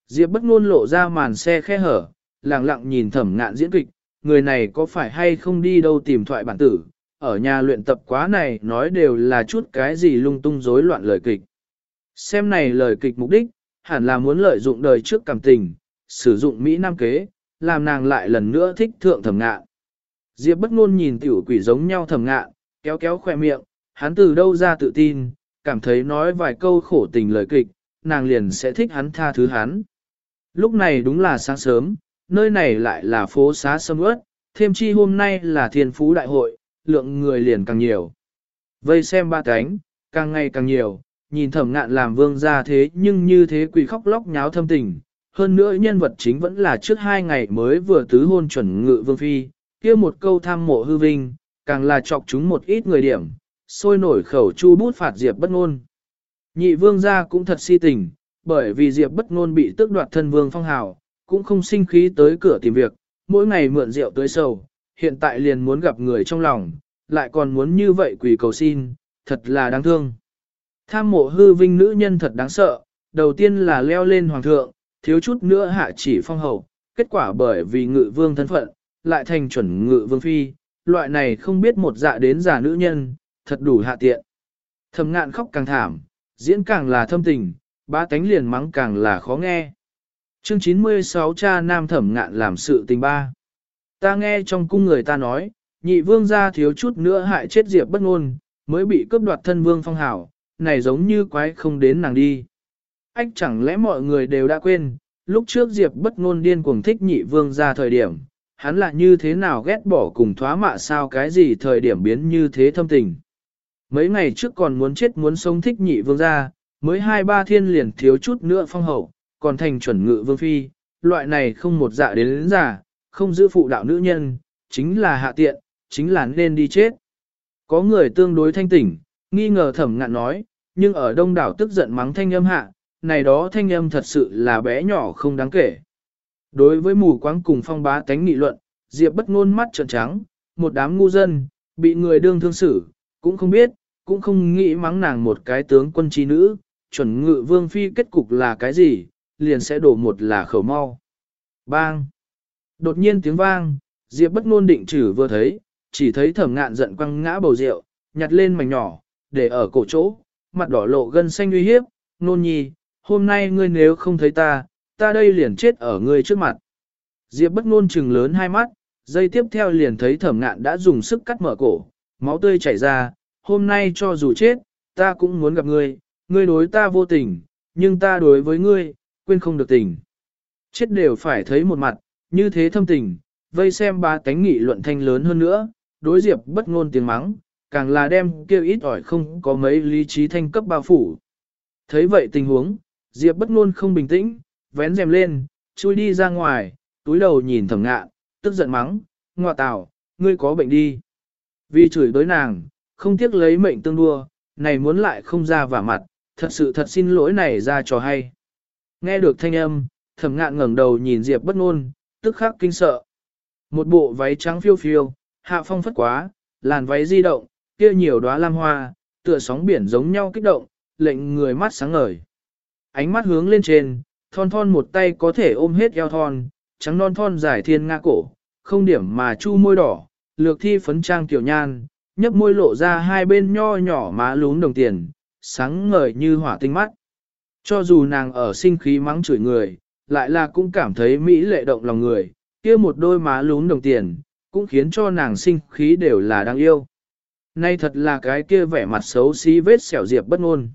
Diệp bất ngôn lộ ra màn xe khe hở, lặng lặng nhìn thẩm ngạn diễn kịch, người này có phải hay không đi đâu tìm thoại bản tử, ở nhà luyện tập quá này nói đều là chút cái gì lung tung rối loạn lời kịch. Xem này lời kịch mục đích, hẳn là muốn lợi dụng đời trước cảm tình, sử dụng Mỹ Nam kế, làm nàng lại lần nữa thích thượng thẩm ngạn. Diệp bất ngôn nhìn tiểu quỷ giống nhau thẩm ngạn, kéo kéo khoe miệng, hắn từ đâu ra tự tin, cảm thấy nói vài câu khổ tình lời kịch, nàng liền sẽ thích hắn tha thứ hắn. Lúc này đúng là sáng sớm, nơi này lại là phố xá sâm ướt, thêm chi hôm nay là thiên phú đại hội, lượng người liền càng nhiều. Vây xem ba cánh, càng ngày càng nhiều, nhìn thẩm ngạn làm vương ra thế nhưng như thế quỷ khóc lóc nháo thâm tình. Hơn nữa nhân vật chính vẫn là trước hai ngày mới vừa tứ hôn chuẩn ngự vương phi, kia một câu tham mộ hư vinh, càng là chọc chúng một ít người điểm, sôi nổi khẩu chu bút phạt Diệp bất ngôn. Nhị vương gia cũng thật si tình, bởi vì Diệp bất ngôn bị tước đoạt thân vương phong hào, cũng không sinh khí tới cửa tìm việc, mỗi ngày mượn rượu tới sầu, hiện tại liền muốn gặp người trong lòng, lại còn muốn như vậy quỳ cầu xin, thật là đáng thương. Tham mộ hư vinh nữ nhân thật đáng sợ, đầu tiên là leo lên hoàng thượng, thiếu chút nữa hạ chỉ phong hầu, kết quả bởi vì ngự vương thân phận, lại thành chuẩn ngự vương phi, loại này không biết một dạ đến giả nữ nhân, thật đủ hạ tiện. Thầm ngạn khóc càng thảm, diễn càng là thâm tình, ba tánh liền mắng càng là khó nghe. Chương 96 cha nam thẩm ngạn làm sự tình ba. Ta nghe trong cung người ta nói, nhị vương gia thiếu chút nữa hại chết diệp bất ngôn, mới bị cướp đoạt thân vương phong hảo, này giống như quái không đến nàng đi. Ách chẳng lẽ mọi người đều đã quên, lúc trước diệp bất ngôn điên cuồng thích nhị vương gia thời điểm, hắn là như thế nào ghét bỏ cùng thoá mạ sao cái gì thời điểm biến như thế thâm tình. Mấy ngày trước còn muốn chết muốn sống thích nhị vương gia, mới hai ba thiên liền thiếu chút nữa phong hậu, còn thành chuẩn ngự vương phi, loại này không một dạ đến đến giả, không giữ phụ đạo nữ nhân, chính là hạ tiện, chính là nên đi chết. Có người tương đối thanh tỉnh, nghi ngờ thẩm ngạn nói, nhưng ở đông đảo tức giận mắng thanh âm hạ, này đó thanh âm thật sự là bé nhỏ không đáng kể. Đối với mù quáng cùng phong bá tánh nghị luận, Diệp bất ngôn mắt trợn trắng, một đám ngu dân, bị người đương thương xử, cũng không biết, cũng không nghĩ mắng nàng một cái tướng quân chi nữ, chuẩn ngự vương phi kết cục là cái gì, liền sẽ đổ một là khẩu mau. Bang! Đột nhiên tiếng vang, Diệp bất ngôn định trừ vừa thấy, chỉ thấy thẩm ngạn giận quăng ngã bầu rượu, nhặt lên mảnh nhỏ, để ở cổ chỗ, mặt đỏ lộ gân xanh uy hiếp, nôn nhi, hôm nay ngươi nếu không thấy ta, ta đây liền chết ở ngươi trước mặt. Diệp bất ngôn trừng lớn hai mắt, giây tiếp theo liền thấy thẩm ngạn đã dùng sức cắt mở cổ, máu tươi chảy ra, hôm nay cho dù chết, ta cũng muốn gặp ngươi, ngươi đối ta vô tình, nhưng ta đối với ngươi, quên không được tình. Chết đều phải thấy một mặt, như thế thâm tình, vây xem ba tánh nghị luận thanh lớn hơn nữa, đối diệp bất ngôn tiếng mắng, càng là đem kêu ít ỏi không có mấy lý trí thanh cấp bao phủ. Thấy vậy tình huống, diệp bất ngôn không bình tĩnh, vén rèm lên, chui đi ra ngoài, túi đầu nhìn thẩm ngạn, tức giận mắng, ngọa tào, ngươi có bệnh đi. Vì chửi đối nàng, không tiếc lấy mệnh tương đua, này muốn lại không ra vả mặt, thật sự thật xin lỗi này ra trò hay. Nghe được thanh âm, thẩm ngạn ngẩng đầu nhìn Diệp bất ngôn, tức khắc kinh sợ. Một bộ váy trắng phiêu phiêu, hạ phong phất quá, làn váy di động, kia nhiều đóa lam hoa, tựa sóng biển giống nhau kích động, lệnh người mắt sáng ngời. Ánh mắt hướng lên trên, thon thon một tay có thể ôm hết eo thon, trắng non thon dài thiên nga cổ, không điểm mà chu môi đỏ, lược thi phấn trang tiểu nhan, nhấp môi lộ ra hai bên nho nhỏ má lún đồng tiền, sáng ngời như hỏa tinh mắt. Cho dù nàng ở sinh khí mắng chửi người, lại là cũng cảm thấy mỹ lệ động lòng người, kia một đôi má lún đồng tiền, cũng khiến cho nàng sinh khí đều là đáng yêu. Nay thật là cái kia vẻ mặt xấu xí vết xẻo Diệp bất ngôn.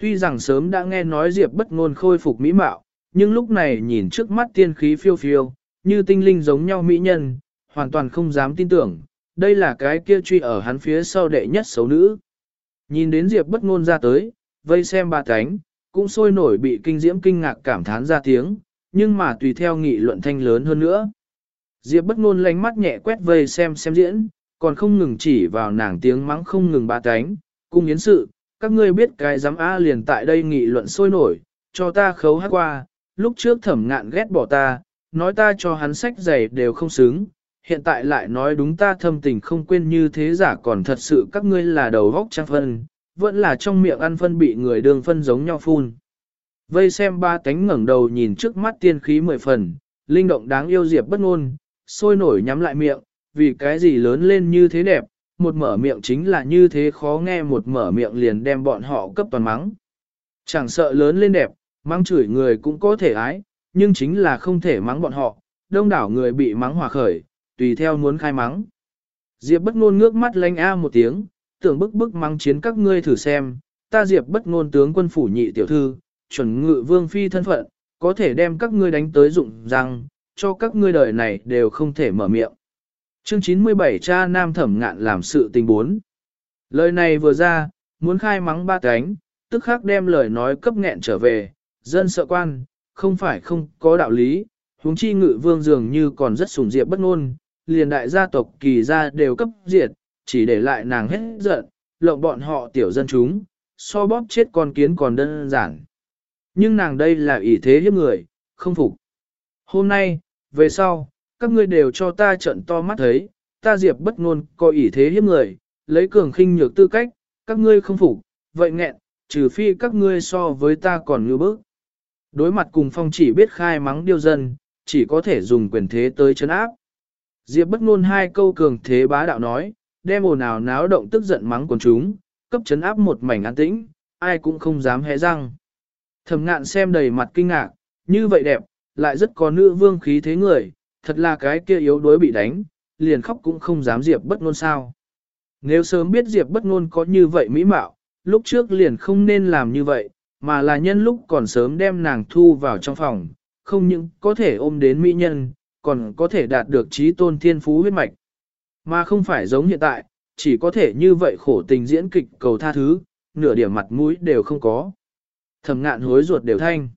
Tuy rằng sớm đã nghe nói Diệp bất ngôn khôi phục mỹ mạo, nhưng lúc này nhìn trước mắt tiên khí phiêu phiêu, như tinh linh giống nhau mỹ nhân, hoàn toàn không dám tin tưởng, đây là cái kia truy ở hắn phía sau đệ nhất xấu nữ. Nhìn đến Diệp bất ngôn ra tới, vây xem ba cánh, cũng sôi nổi bị kinh diễm kinh ngạc cảm thán ra tiếng, nhưng mà tùy theo nghị luận thanh lớn hơn nữa. Diệp bất ngôn lánh mắt nhẹ quét vây xem xem diễn, còn không ngừng chỉ vào nàng tiếng mắng không ngừng ba cánh, cung yến sự, các ngươi biết cái giám A liền tại đây nghị luận sôi nổi, cho ta khấu hát qua, lúc trước thẩm ngạn ghét bỏ ta, nói ta cho hắn sách giày đều không xứng, hiện tại lại nói đúng ta thâm tình không quên như thế giả còn thật sự các ngươi là đầu vóc trang phân, vẫn là trong miệng ăn phân bị người đường phân giống nhau phun. Vây xem ba tánh ngẩng đầu nhìn trước mắt tiên khí mười phần, linh động đáng yêu diệp bất ngôn, sôi nổi nhắm lại miệng, vì cái gì lớn lên như thế đẹp, một mở miệng chính là như thế khó nghe một mở miệng liền đem bọn họ cấp toàn mắng. Chẳng sợ lớn lên đẹp, mắng chửi người cũng có thể ái, nhưng chính là không thể mắng bọn họ, đông đảo người bị mắng hòa khởi, tùy theo muốn khai mắng. Diệp bất ngôn ngước mắt lanh a một tiếng, tưởng bức bức mắng chiến các ngươi thử xem, ta Diệp bất ngôn tướng quân phủ nhị tiểu thư, chuẩn ngự vương phi thân phận, có thể đem các ngươi đánh tới dụng răng, cho các ngươi đời này đều không thể mở miệng. Chương 97 cha nam thẩm ngạn làm sự tình bốn. Lời này vừa ra, muốn khai mắng ba cánh, tức khắc đem lời nói cấp nghẹn trở về, dân sợ quan, không phải không có đạo lý, huống chi ngự vương dường như còn rất sủng diệp bất ngôn, liền đại gia tộc kỳ gia đều cấp diệt, chỉ để lại nàng hết giận, lộng bọn họ tiểu dân chúng, so bóp chết con kiến còn đơn giản. Nhưng nàng đây là ỷ thế hiếp người, không phục. Hôm nay, về sau, các ngươi đều cho ta trận to mắt thấy, ta diệp bất ngôn có ý thế hiếp người, lấy cường khinh nhược tư cách, các ngươi không phục, vậy nghẹn, trừ phi các ngươi so với ta còn như bước. Đối mặt cùng phong chỉ biết khai mắng điêu dân, chỉ có thể dùng quyền thế tới chấn áp. Diệp bất ngôn hai câu cường thế bá đạo nói, đem ồn ào náo động tức giận mắng quần chúng, cấp chấn áp một mảnh an tĩnh, ai cũng không dám hé răng. Thẩm ngạn xem đầy mặt kinh ngạc, như vậy đẹp, lại rất có nữ vương khí thế người, thật là cái kia yếu đuối bị đánh, liền khóc cũng không dám Diệp bất ngôn sao. Nếu sớm biết Diệp bất ngôn có như vậy mỹ mạo, lúc trước liền không nên làm như vậy, mà là nhân lúc còn sớm đem nàng thu vào trong phòng, không những có thể ôm đến mỹ nhân, còn có thể đạt được trí tôn thiên phú huyết mạch. Mà không phải giống hiện tại, chỉ có thể như vậy khổ tình diễn kịch cầu tha thứ, nửa điểm mặt mũi đều không có. Thẩm ngạn hối ruột đều thanh.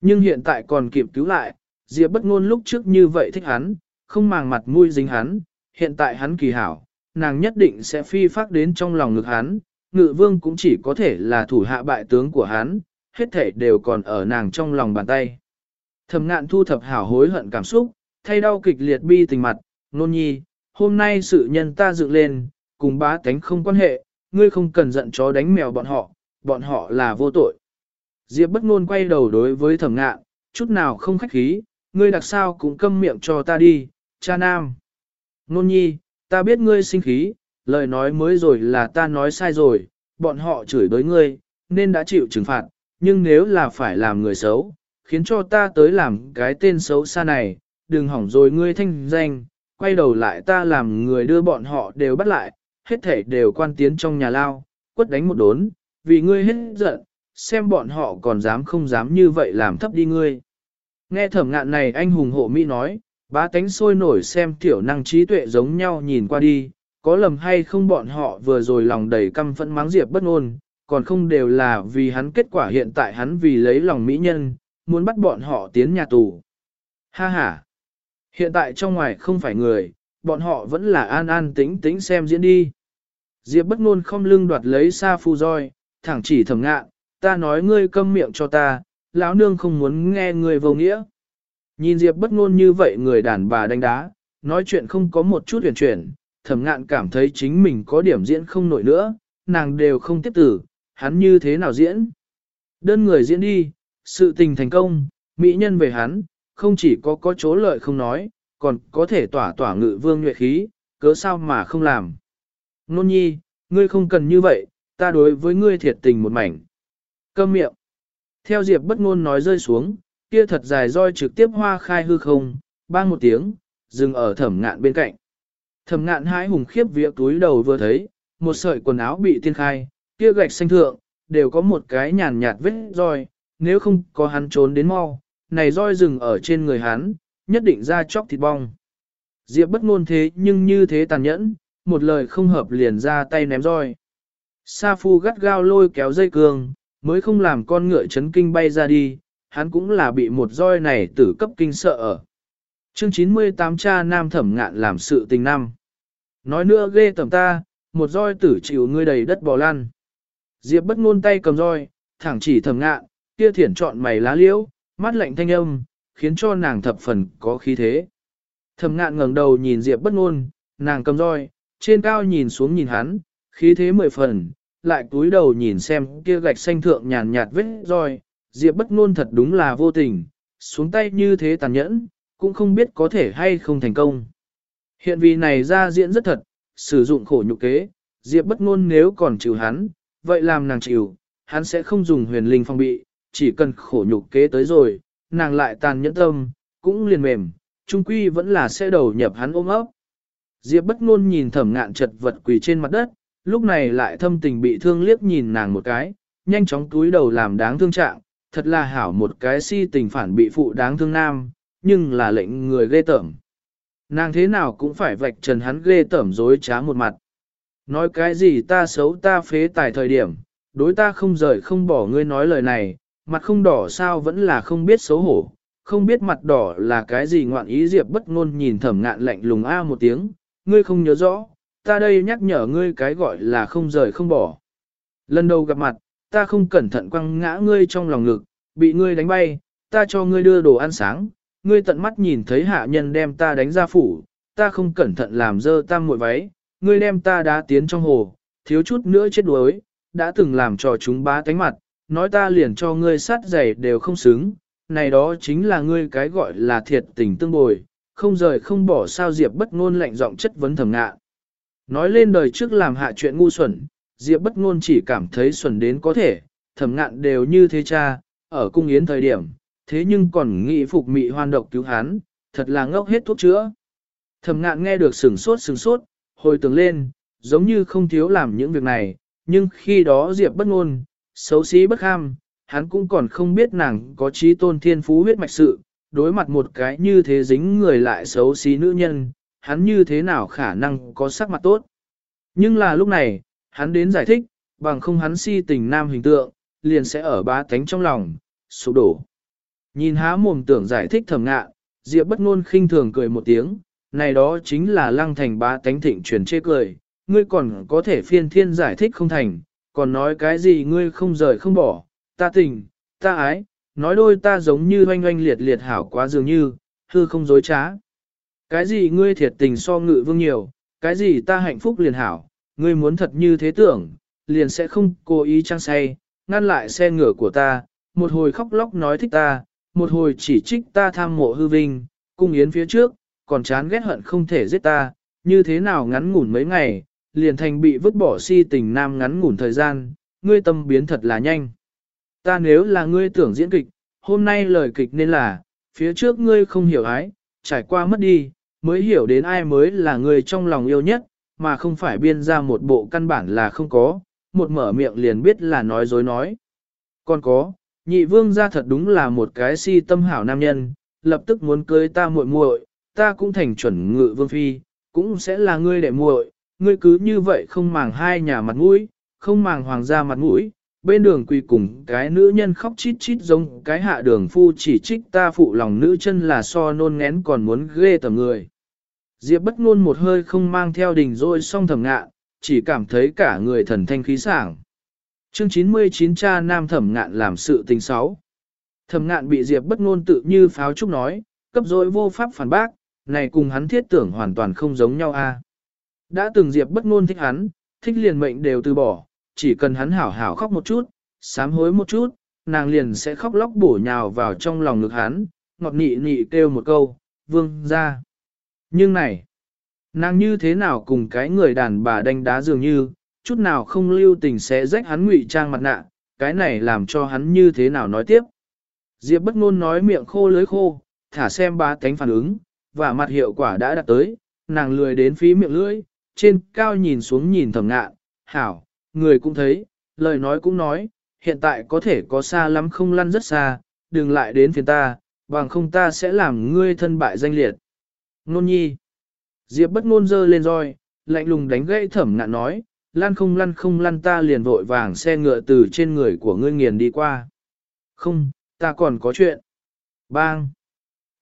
Nhưng hiện tại còn kịp cứu lại, Diệp bất ngôn lúc trước như vậy thích hắn, không màng mặt mũi dính hắn, hiện tại hắn kỳ hảo, nàng nhất định sẽ phi phát đến trong lòng ngực hắn, ngự vương cũng chỉ có thể là thủ hạ bại tướng của hắn, hết thể đều còn ở nàng trong lòng bàn tay. Thẩm ngạn thu thập hảo hối hận cảm xúc, thay đau kịch liệt bi tình mặt, nôn nhi, hôm nay sự nhân ta dựng lên, cùng bá tánh không quan hệ, ngươi không cần giận chó đánh mèo bọn họ, bọn họ là vô tội. Diệp bất ngôn quay đầu đối với thẩm ngạn, chút nào không khách khí, ngươi đặc sao cũng câm miệng cho ta đi, cha nam. Nôn nhi, ta biết ngươi sinh khí, lời nói mới rồi là ta nói sai rồi, bọn họ chửi đối ngươi, nên đã chịu trừng phạt, nhưng nếu là phải làm người xấu, khiến cho ta tới làm cái tên xấu xa này, đừng hỏng rồi ngươi thanh danh, quay đầu lại ta làm người đưa bọn họ đều bắt lại, hết thể đều quan tiến trong nhà lao, quất đánh một đốn, vì ngươi hết giận, xem bọn họ còn dám không dám như vậy làm thấp đi ngươi. Nghe thẩm ngạn này anh hùng hộ Mỹ nói, bá tánh sôi nổi xem tiểu năng trí tuệ giống nhau nhìn qua đi, có lầm hay không bọn họ vừa rồi lòng đầy căm phẫn mắng diệp bất ngôn, còn không đều là vì hắn kết quả hiện tại hắn vì lấy lòng mỹ nhân, muốn bắt bọn họ tiến nhà tù. Ha ha! Hiện tại trong ngoài không phải người, bọn họ vẫn là an an tính tính xem diễn đi. Diệp bất ngôn không lưng đoạt lấy xa phu roi, thẳng chỉ thầm ngạn, ta nói ngươi câm miệng cho ta, lão nương không muốn nghe người vô nghĩa. Nhìn Diệp bất ngôn như vậy người đàn bà đánh đá, nói chuyện không có một chút huyền chuyển, thẩm ngạn cảm thấy chính mình có điểm diễn không nổi nữa, nàng đều không tiếp tử, hắn như thế nào diễn. Đơn người diễn đi, sự tình thành công, mỹ nhân về hắn, không chỉ có có chỗ lợi không nói, còn có thể tỏa tỏa ngự vương nhuệ khí, cớ sao mà không làm. Nôn nhi, ngươi không cần như vậy, ta đối với ngươi thiệt tình một mảnh. Câm miệng. Theo Diệp bất ngôn nói rơi xuống, kia thật dài roi trực tiếp hoa khai hư không, bang một tiếng, dừng ở thẩm ngạn bên cạnh. Thẩm ngạn hãi hùng khiếp vía túi đầu vừa thấy, một sợi quần áo bị tiên khai, kia gạch xanh thượng, đều có một cái nhàn nhạt vết roi, nếu không có hắn trốn đến mau, này roi dừng ở trên người hắn, nhất định ra chóc thịt bong. Diệp bất ngôn thế nhưng như thế tàn nhẫn, một lời không hợp liền ra tay ném roi. Sa phu gắt gao lôi kéo dây cương, mới không làm con ngựa chấn kinh bay ra đi, hắn cũng là bị một roi này tử cấp kinh sợ ở. Chương 98 cha nam thẩm ngạn làm sự tình năm. Nói nữa ghê tầm ta, một roi tử chịu ngươi đầy đất bò lăn. Diệp bất ngôn tay cầm roi, thẳng chỉ thẩm ngạn, kia thiển chọn mày lá liễu, mắt lạnh thanh âm, khiến cho nàng thập phần có khí thế. Thẩm ngạn ngẩng đầu nhìn Diệp bất ngôn, nàng cầm roi, trên cao nhìn xuống nhìn hắn, khí thế mười phần, lại cúi đầu nhìn xem kia gạch xanh thượng nhàn nhạt vết roi, Diệp bất ngôn thật đúng là vô tình, xuống tay như thế tàn nhẫn, cũng không biết có thể hay không thành công. Hiện vì này ra diễn rất thật, sử dụng khổ nhục kế, Diệp bất ngôn nếu còn chịu hắn, vậy làm nàng chịu, hắn sẽ không dùng huyền linh phong bị, chỉ cần khổ nhục kế tới rồi, nàng lại tàn nhẫn tâm, cũng liền mềm, trung quy vẫn là sẽ đầu nhập hắn ôm ấp. Diệp bất ngôn nhìn thẩm ngạn chật vật quỳ trên mặt đất, lúc này lại thâm tình bị thương liếc nhìn nàng một cái, nhanh chóng túi đầu làm đáng thương trạng, thật là hảo một cái si tình phản bị phụ đáng thương nam, nhưng là lệnh người ghê tởm. Nàng thế nào cũng phải vạch trần hắn ghê tởm dối trá một mặt. Nói cái gì ta xấu ta phế tài thời điểm, đối ta không rời không bỏ ngươi nói lời này, mặt không đỏ sao vẫn là không biết xấu hổ, không biết mặt đỏ là cái gì ngoạn ý diệp bất ngôn nhìn thẩm ngạn lạnh lùng a một tiếng, ngươi không nhớ rõ, ta đây nhắc nhở ngươi cái gọi là không rời không bỏ. Lần đầu gặp mặt, ta không cẩn thận quăng ngã ngươi trong lòng ngực, bị ngươi đánh bay, ta cho ngươi đưa đồ ăn sáng, ngươi tận mắt nhìn thấy hạ nhân đem ta đánh ra phủ, ta không cẩn thận làm dơ tam muội váy, ngươi đem ta đá tiến trong hồ, thiếu chút nữa chết đuối, đã từng làm cho chúng bá tánh mặt, nói ta liền cho ngươi sát giày đều không xứng, này đó chính là ngươi cái gọi là thiệt tình tương bồi, không rời không bỏ sao Diệp bất ngôn lạnh giọng chất vấn thầm ngạ. Nói lên đời trước làm hạ chuyện ngu xuẩn, Diệp bất ngôn chỉ cảm thấy xuẩn đến có thể, thầm ngạn đều như thế cha, ở cung yến thời điểm, thế nhưng còn nghĩ phục mị hoan độc cứu hắn, thật là ngốc hết thuốc chữa. Thầm ngạn nghe được sừng sốt sừng sốt, hồi tưởng lên, giống như không thiếu làm những việc này, nhưng khi đó Diệp bất ngôn, xấu xí bất ham, hắn cũng còn không biết nàng có trí tôn thiên phú huyết mạch sự, đối mặt một cái như thế dính người lại xấu xí nữ nhân, hắn như thế nào khả năng có sắc mặt tốt. Nhưng là lúc này, hắn đến giải thích, bằng không hắn si tình nam hình tượng, liền sẽ ở ba tánh trong lòng, sụp đổ. Nhìn há mồm tưởng giải thích thầm ngạ, Diệp bất ngôn khinh thường cười một tiếng, này đó chính là lăng thành ba tánh thịnh truyền chê cười, ngươi còn có thể phiên thiên giải thích không thành, còn nói cái gì ngươi không rời không bỏ, ta tình, ta ái, nói đôi ta giống như oanh oanh liệt liệt hảo quá dường như, hư không dối trá. Cái gì ngươi thiệt tình so ngự vương nhiều, cái gì ta hạnh phúc liền hảo, ngươi muốn thật như thế tưởng, liền sẽ không cố ý trang say, ngăn lại xe ngựa của ta, một hồi khóc lóc nói thích ta, một hồi chỉ trích ta tham mộ hư vinh, cung yến phía trước, còn chán ghét hận không thể giết ta, như thế nào ngắn ngủn mấy ngày, liền thành bị vứt bỏ si tình nam ngắn ngủn thời gian, ngươi tâm biến thật là nhanh. Ta nếu là ngươi tưởng diễn kịch, hôm nay lời kịch nên là, phía trước ngươi không hiểu ái, trải qua mất đi, mới hiểu đến ai mới là người trong lòng yêu nhất, mà không phải biên ra một bộ căn bản là không có, một mở miệng liền biết là nói dối nói. Còn có, nhị vương gia thật đúng là một cái si tâm hảo nam nhân, lập tức muốn cưới ta muội muội, ta cũng thành chuẩn ngự vương phi, cũng sẽ là ngươi đệ muội, ngươi cứ như vậy không màng hai nhà mặt mũi, không màng hoàng gia mặt mũi, bên đường quỳ cùng cái nữ nhân khóc chít chít giống cái hạ đường phu chỉ trích ta phụ lòng nữ chân là so nôn ngén còn muốn ghê tầm người. Diệp bất ngôn một hơi không mang theo đình rồi song thầm ngạ, chỉ cảm thấy cả người thần thanh khí sảng. Chương 99 cha nam thẩm ngạn làm sự tình xấu. Thẩm ngạn bị Diệp bất ngôn tự như pháo trúc nói, cấp dối vô pháp phản bác, này cùng hắn thiết tưởng hoàn toàn không giống nhau a. Đã từng Diệp bất ngôn thích hắn, thích liền mệnh đều từ bỏ, chỉ cần hắn hảo hảo khóc một chút, sám hối một chút, nàng liền sẽ khóc lóc bổ nhào vào trong lòng ngực hắn, ngọt nị nị kêu một câu, vương ra. Nhưng này, nàng như thế nào cùng cái người đàn bà đánh đá dường như, chút nào không lưu tình sẽ rách hắn ngụy trang mặt nạ, cái này làm cho hắn như thế nào nói tiếp. Diệp bất ngôn nói miệng khô lưới khô, thả xem ba cánh phản ứng, và mặt hiệu quả đã đạt tới, nàng lười đến phí miệng lưỡi, trên cao nhìn xuống nhìn thầm ngạ, hảo, người cũng thấy, lời nói cũng nói, hiện tại có thể có xa lắm không lăn rất xa, đừng lại đến phiền ta, bằng không ta sẽ làm ngươi thân bại danh liệt. Nôn nhi. Diệp bất ngôn dơ lên roi, lạnh lùng đánh gãy thẩm nạn nói, lăn không lăn không lăn ta liền vội vàng xe ngựa từ trên người của ngươi nghiền đi qua. Không, ta còn có chuyện. Bang.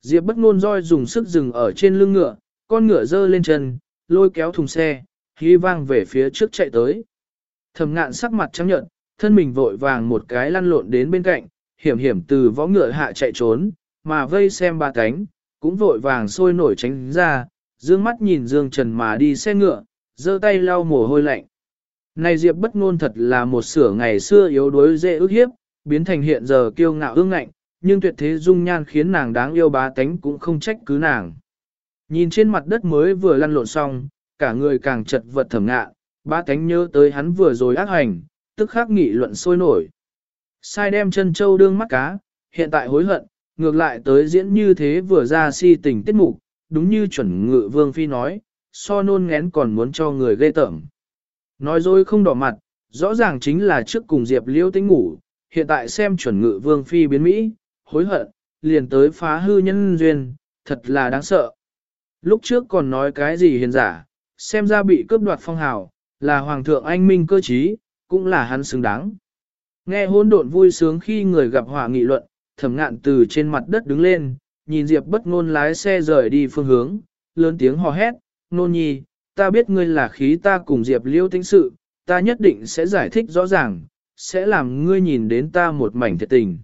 Diệp bất ngôn roi dùng sức dừng ở trên lưng ngựa, con ngựa dơ lên chân, lôi kéo thùng xe, khí vang về phía trước chạy tới. Thẩm ngạn sắc mặt trắng nhợt, thân mình vội vàng một cái lăn lộn đến bên cạnh, hiểm hiểm từ võ ngựa hạ chạy trốn, mà vây xem ba cánh, cũng vội vàng sôi nổi tránh ra, dương mắt nhìn Dương Trần mà đi xe ngựa, giơ tay lau mồ hôi lạnh. Này Diệp bất ngôn thật là một sửa ngày xưa yếu đuối dễ ức hiếp, biến thành hiện giờ kiêu ngạo ương ngạnh, nhưng tuyệt thế dung nhan khiến nàng đáng yêu bá tánh cũng không trách cứ nàng. Nhìn trên mặt đất mới vừa lăn lộn xong, cả người càng chật vật thẩm ngạ, Ba thánh nhớ tới hắn vừa rồi ác hành, tức khắc nghị luận sôi nổi. Sai đem chân châu đương mắt cá, hiện tại hối hận, ngược lại tới diễn như thế vừa ra si tình tiết mục, đúng như chuẩn ngự vương phi nói, so nôn ngén còn muốn cho người ghê tởm. Nói rồi không đỏ mặt, rõ ràng chính là trước cùng Diệp Liêu tính ngủ, hiện tại xem chuẩn ngự vương phi biến Mỹ, hối hận, liền tới phá hư nhân duyên, thật là đáng sợ. Lúc trước còn nói cái gì hiền giả, xem ra bị cướp đoạt phong hào, là hoàng thượng anh minh cơ trí, cũng là hắn xứng đáng. Nghe hôn độn vui sướng khi người gặp họa nghị luận, thẩm ngạn từ trên mặt đất đứng lên, nhìn Diệp bất ngôn lái xe rời đi phương hướng, lớn tiếng hò hét, nôn nhi, ta biết ngươi là khí ta cùng Diệp liêu tính sự, ta nhất định sẽ giải thích rõ ràng, sẽ làm ngươi nhìn đến ta một mảnh thiệt tình.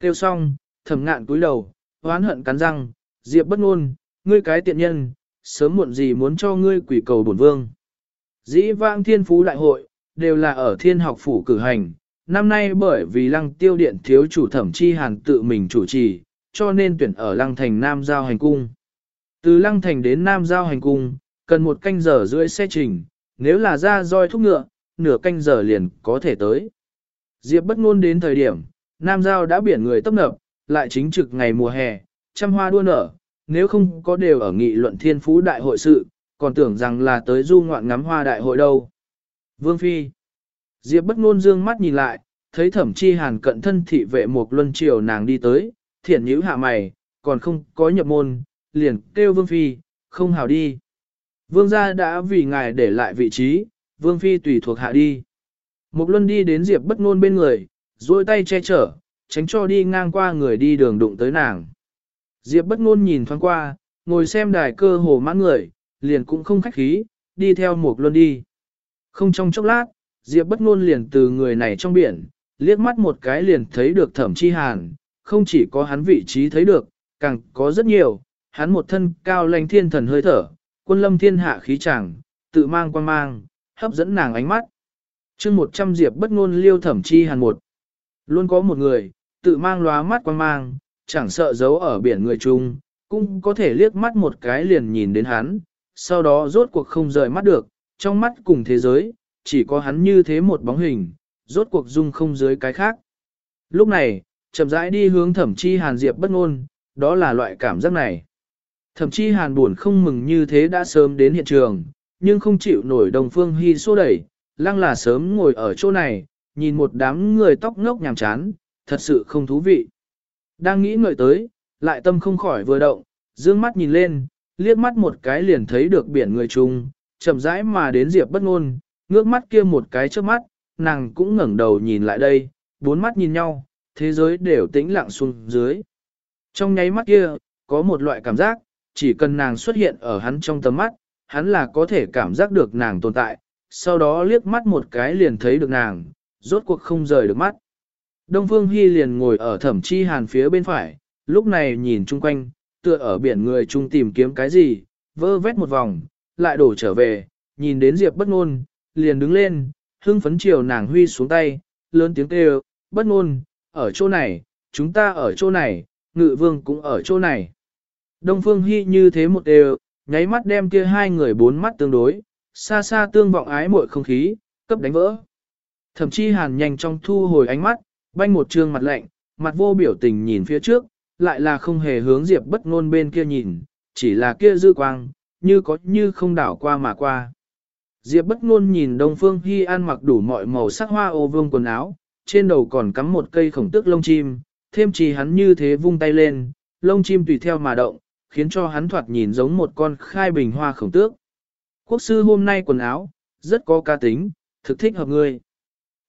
Kêu xong, thẩm ngạn cúi đầu, oán hận cắn răng, Diệp bất ngôn, ngươi cái tiện nhân, sớm muộn gì muốn cho ngươi quỷ cầu bổn vương. Dĩ vãng thiên phú đại hội, đều là ở thiên học phủ cử hành, năm nay bởi vì lăng tiêu điện thiếu chủ thẩm chi hàn tự mình chủ trì, cho nên tuyển ở lăng thành Nam Giao Hành Cung. Từ lăng thành đến Nam Giao Hành Cung, cần một canh giờ rưỡi xe trình, nếu là ra roi thúc ngựa, nửa canh giờ liền có thể tới. Diệp bất ngôn đến thời điểm, Nam Giao đã biển người tấp nập, lại chính trực ngày mùa hè, trăm hoa đua nở, nếu không có đều ở nghị luận thiên phú đại hội sự, còn tưởng rằng là tới du ngoạn ngắm hoa đại hội đâu. Vương Phi Diệp bất ngôn dương mắt nhìn lại, thấy thẩm chi hàn cận thân thị vệ một luân triều nàng đi tới, thiện nhữ hạ mày, còn không có nhập môn, liền kêu Vương Phi, không hào đi. Vương gia đã vì ngài để lại vị trí, Vương Phi tùy thuộc hạ đi. Một luân đi đến Diệp bất ngôn bên người, duỗi tay che chở, tránh cho đi ngang qua người đi đường đụng tới nàng. Diệp bất ngôn nhìn thoáng qua, ngồi xem đài cơ hồ mãn người, liền cũng không khách khí, đi theo một luân đi. Không trong chốc lát, Diệp bất ngôn liền từ người này trong biển, liếc mắt một cái liền thấy được thẩm chi hàn, không chỉ có hắn vị trí thấy được, càng có rất nhiều, hắn một thân cao lãnh thiên thần hơi thở, quân lâm thiên hạ khí chàng, tự mang quan mang, hấp dẫn nàng ánh mắt. chương 100 Diệp bất ngôn liêu thẩm chi hàn một. Luôn có một người, tự mang lóa mắt quan mang, chẳng sợ giấu ở biển người chung, cũng có thể liếc mắt một cái liền nhìn đến hắn, sau đó rốt cuộc không rời mắt được, trong mắt cùng thế giới, chỉ có hắn như thế một bóng hình, rốt cuộc dung không dưới cái khác. Lúc này, chậm rãi đi hướng thẩm chi hàn diệp bất ngôn, đó là loại cảm giác này. Thẩm chi hàn buồn không mừng như thế đã sớm đến hiện trường, nhưng không chịu nổi đồng phương hy xô đẩy, lăng là sớm ngồi ở chỗ này, nhìn một đám người tóc ngốc nhàm chán, thật sự không thú vị. Đang nghĩ ngợi tới, lại tâm không khỏi vừa động, dương mắt nhìn lên, liếc mắt một cái liền thấy được biển người chung, chậm rãi mà đến diệp bất ngôn, ngước mắt kia một cái trước mắt, nàng cũng ngẩng đầu nhìn lại đây, bốn mắt nhìn nhau, thế giới đều tĩnh lặng xuống dưới. Trong nháy mắt kia, có một loại cảm giác, chỉ cần nàng xuất hiện ở hắn trong tầm mắt, hắn là có thể cảm giác được nàng tồn tại, sau đó liếc mắt một cái liền thấy được nàng, rốt cuộc không rời được mắt. Đông Phương Hy liền ngồi ở thẩm chi hàn phía bên phải, lúc này nhìn chung quanh, tựa ở biển người chung tìm kiếm cái gì, vơ vét một vòng, lại đổ trở về, nhìn đến Diệp bất ngôn, liền đứng lên, hưng phấn chiều nàng huy xuống tay, lớn tiếng kêu, bất ngôn, ở chỗ này, chúng ta ở chỗ này, ngự vương cũng ở chỗ này. Đông Phương Hy như thế một đều, nháy mắt đem kia hai người bốn mắt tương đối, xa xa tương vọng ái muội không khí, cấp đánh vỡ. Thậm chí hàn nhanh trong thu hồi ánh mắt, banh một trương mặt lạnh, mặt vô biểu tình nhìn phía trước, lại là không hề hướng Diệp bất ngôn bên kia nhìn, chỉ là kia dư quang, như có như không đảo qua mà qua. Diệp bất ngôn nhìn Đông Phương Hi An mặc đủ mọi màu sắc hoa ô vương quần áo, trên đầu còn cắm một cây khổng tước lông chim, thêm chỉ hắn như thế vung tay lên, lông chim tùy theo mà động, khiến cho hắn thoạt nhìn giống một con khai bình hoa khổng tước. Quốc sư hôm nay quần áo, rất có ca tính, thực thích hợp ngươi.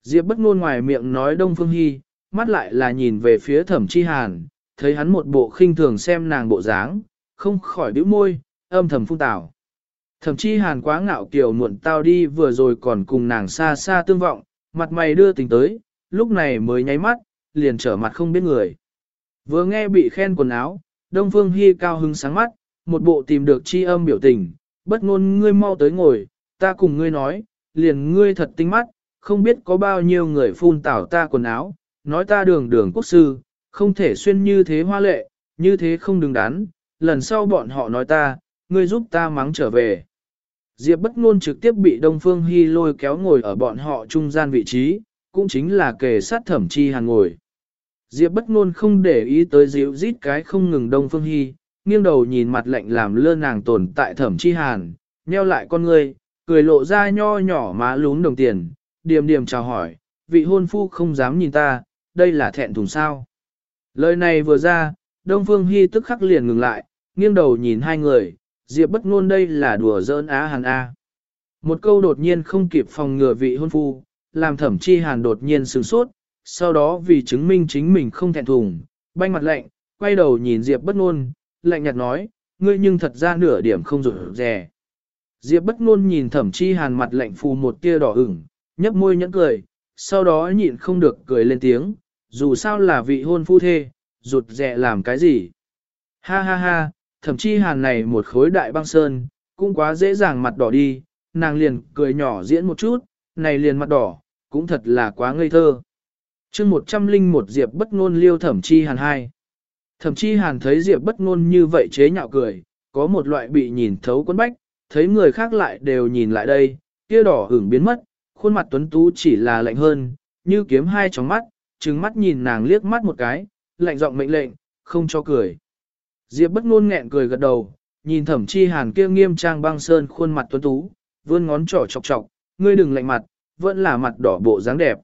Diệp bất ngôn ngoài miệng nói Đông Phương Hi, mắt lại là nhìn về phía thẩm chi hàn, thấy hắn một bộ khinh thường xem nàng bộ dáng, không khỏi bĩu môi, âm thầm phung tảo. Thậm chí hàn quá ngạo kiều muộn tao đi vừa rồi còn cùng nàng xa xa tương vọng, mặt mày đưa tình tới, lúc này mới nháy mắt, liền trở mặt không biết người. Vừa nghe bị khen quần áo, Đông Phương Hi cao hứng sáng mắt, một bộ tìm được chi âm biểu tình, bất ngôn ngươi mau tới ngồi, ta cùng ngươi nói, liền ngươi thật tinh mắt, không biết có bao nhiêu người phun tảo ta quần áo, nói ta đường đường quốc sư, không thể xuyên như thế hoa lệ, như thế không đứng đắn, lần sau bọn họ nói ta, ngươi giúp ta mắng trở về. Diệp bất ngôn trực tiếp bị Đông Phương Hy lôi kéo ngồi ở bọn họ trung gian vị trí, cũng chính là kề sát thẩm chi hàn ngồi. Diệp bất ngôn không để ý tới dịu rít cái không ngừng Đông Phương Hy, nghiêng đầu nhìn mặt lạnh làm lơ nàng tồn tại thẩm chi hàn, nheo lại con ngươi, cười lộ ra nho nhỏ má lún đồng tiền, điềm điềm chào hỏi, vị hôn phu không dám nhìn ta, đây là thẹn thùng sao. Lời này vừa ra, Đông Phương Hy tức khắc liền ngừng lại, nghiêng đầu nhìn hai người, Diệp bất ngôn đây là đùa giỡn á hàn A. Một câu đột nhiên không kịp phòng ngừa vị hôn phu, làm thẩm chi hàn đột nhiên sửng sốt, sau đó vì chứng minh chính mình không thẹn thùng, banh mặt lạnh, quay đầu nhìn Diệp bất ngôn, lạnh nhạt nói, ngươi nhưng thật ra nửa điểm không rủi rè. Diệp bất ngôn nhìn thẩm chi hàn mặt lạnh phù một tia đỏ ửng, nhấp môi nhẫn cười, sau đó nhịn không được cười lên tiếng, dù sao là vị hôn phu thê, rụt rẹ làm cái gì. Ha ha ha, thậm chí hàn này một khối đại băng sơn, cũng quá dễ dàng mặt đỏ đi, nàng liền cười nhỏ diễn một chút, này liền mặt đỏ, cũng thật là quá ngây thơ. chương một trăm linh một Diệp bất ngôn liêu thẩm chi hàn hai. Thẩm chi hàn thấy Diệp bất ngôn như vậy chế nhạo cười, có một loại bị nhìn thấu quân bách, thấy người khác lại đều nhìn lại đây, kia đỏ hưởng biến mất, khuôn mặt tuấn tú chỉ là lạnh hơn, như kiếm hai tròng mắt, trừng mắt nhìn nàng liếc mắt một cái, lạnh giọng mệnh lệnh, không cho cười. Diệp bất ngôn nghẹn cười gật đầu, nhìn thẩm chi hàn kia nghiêm trang băng sơn khuôn mặt tuấn tú, vươn ngón trỏ chọc chọc, ngươi đừng lạnh mặt, vẫn là mặt đỏ bộ dáng đẹp.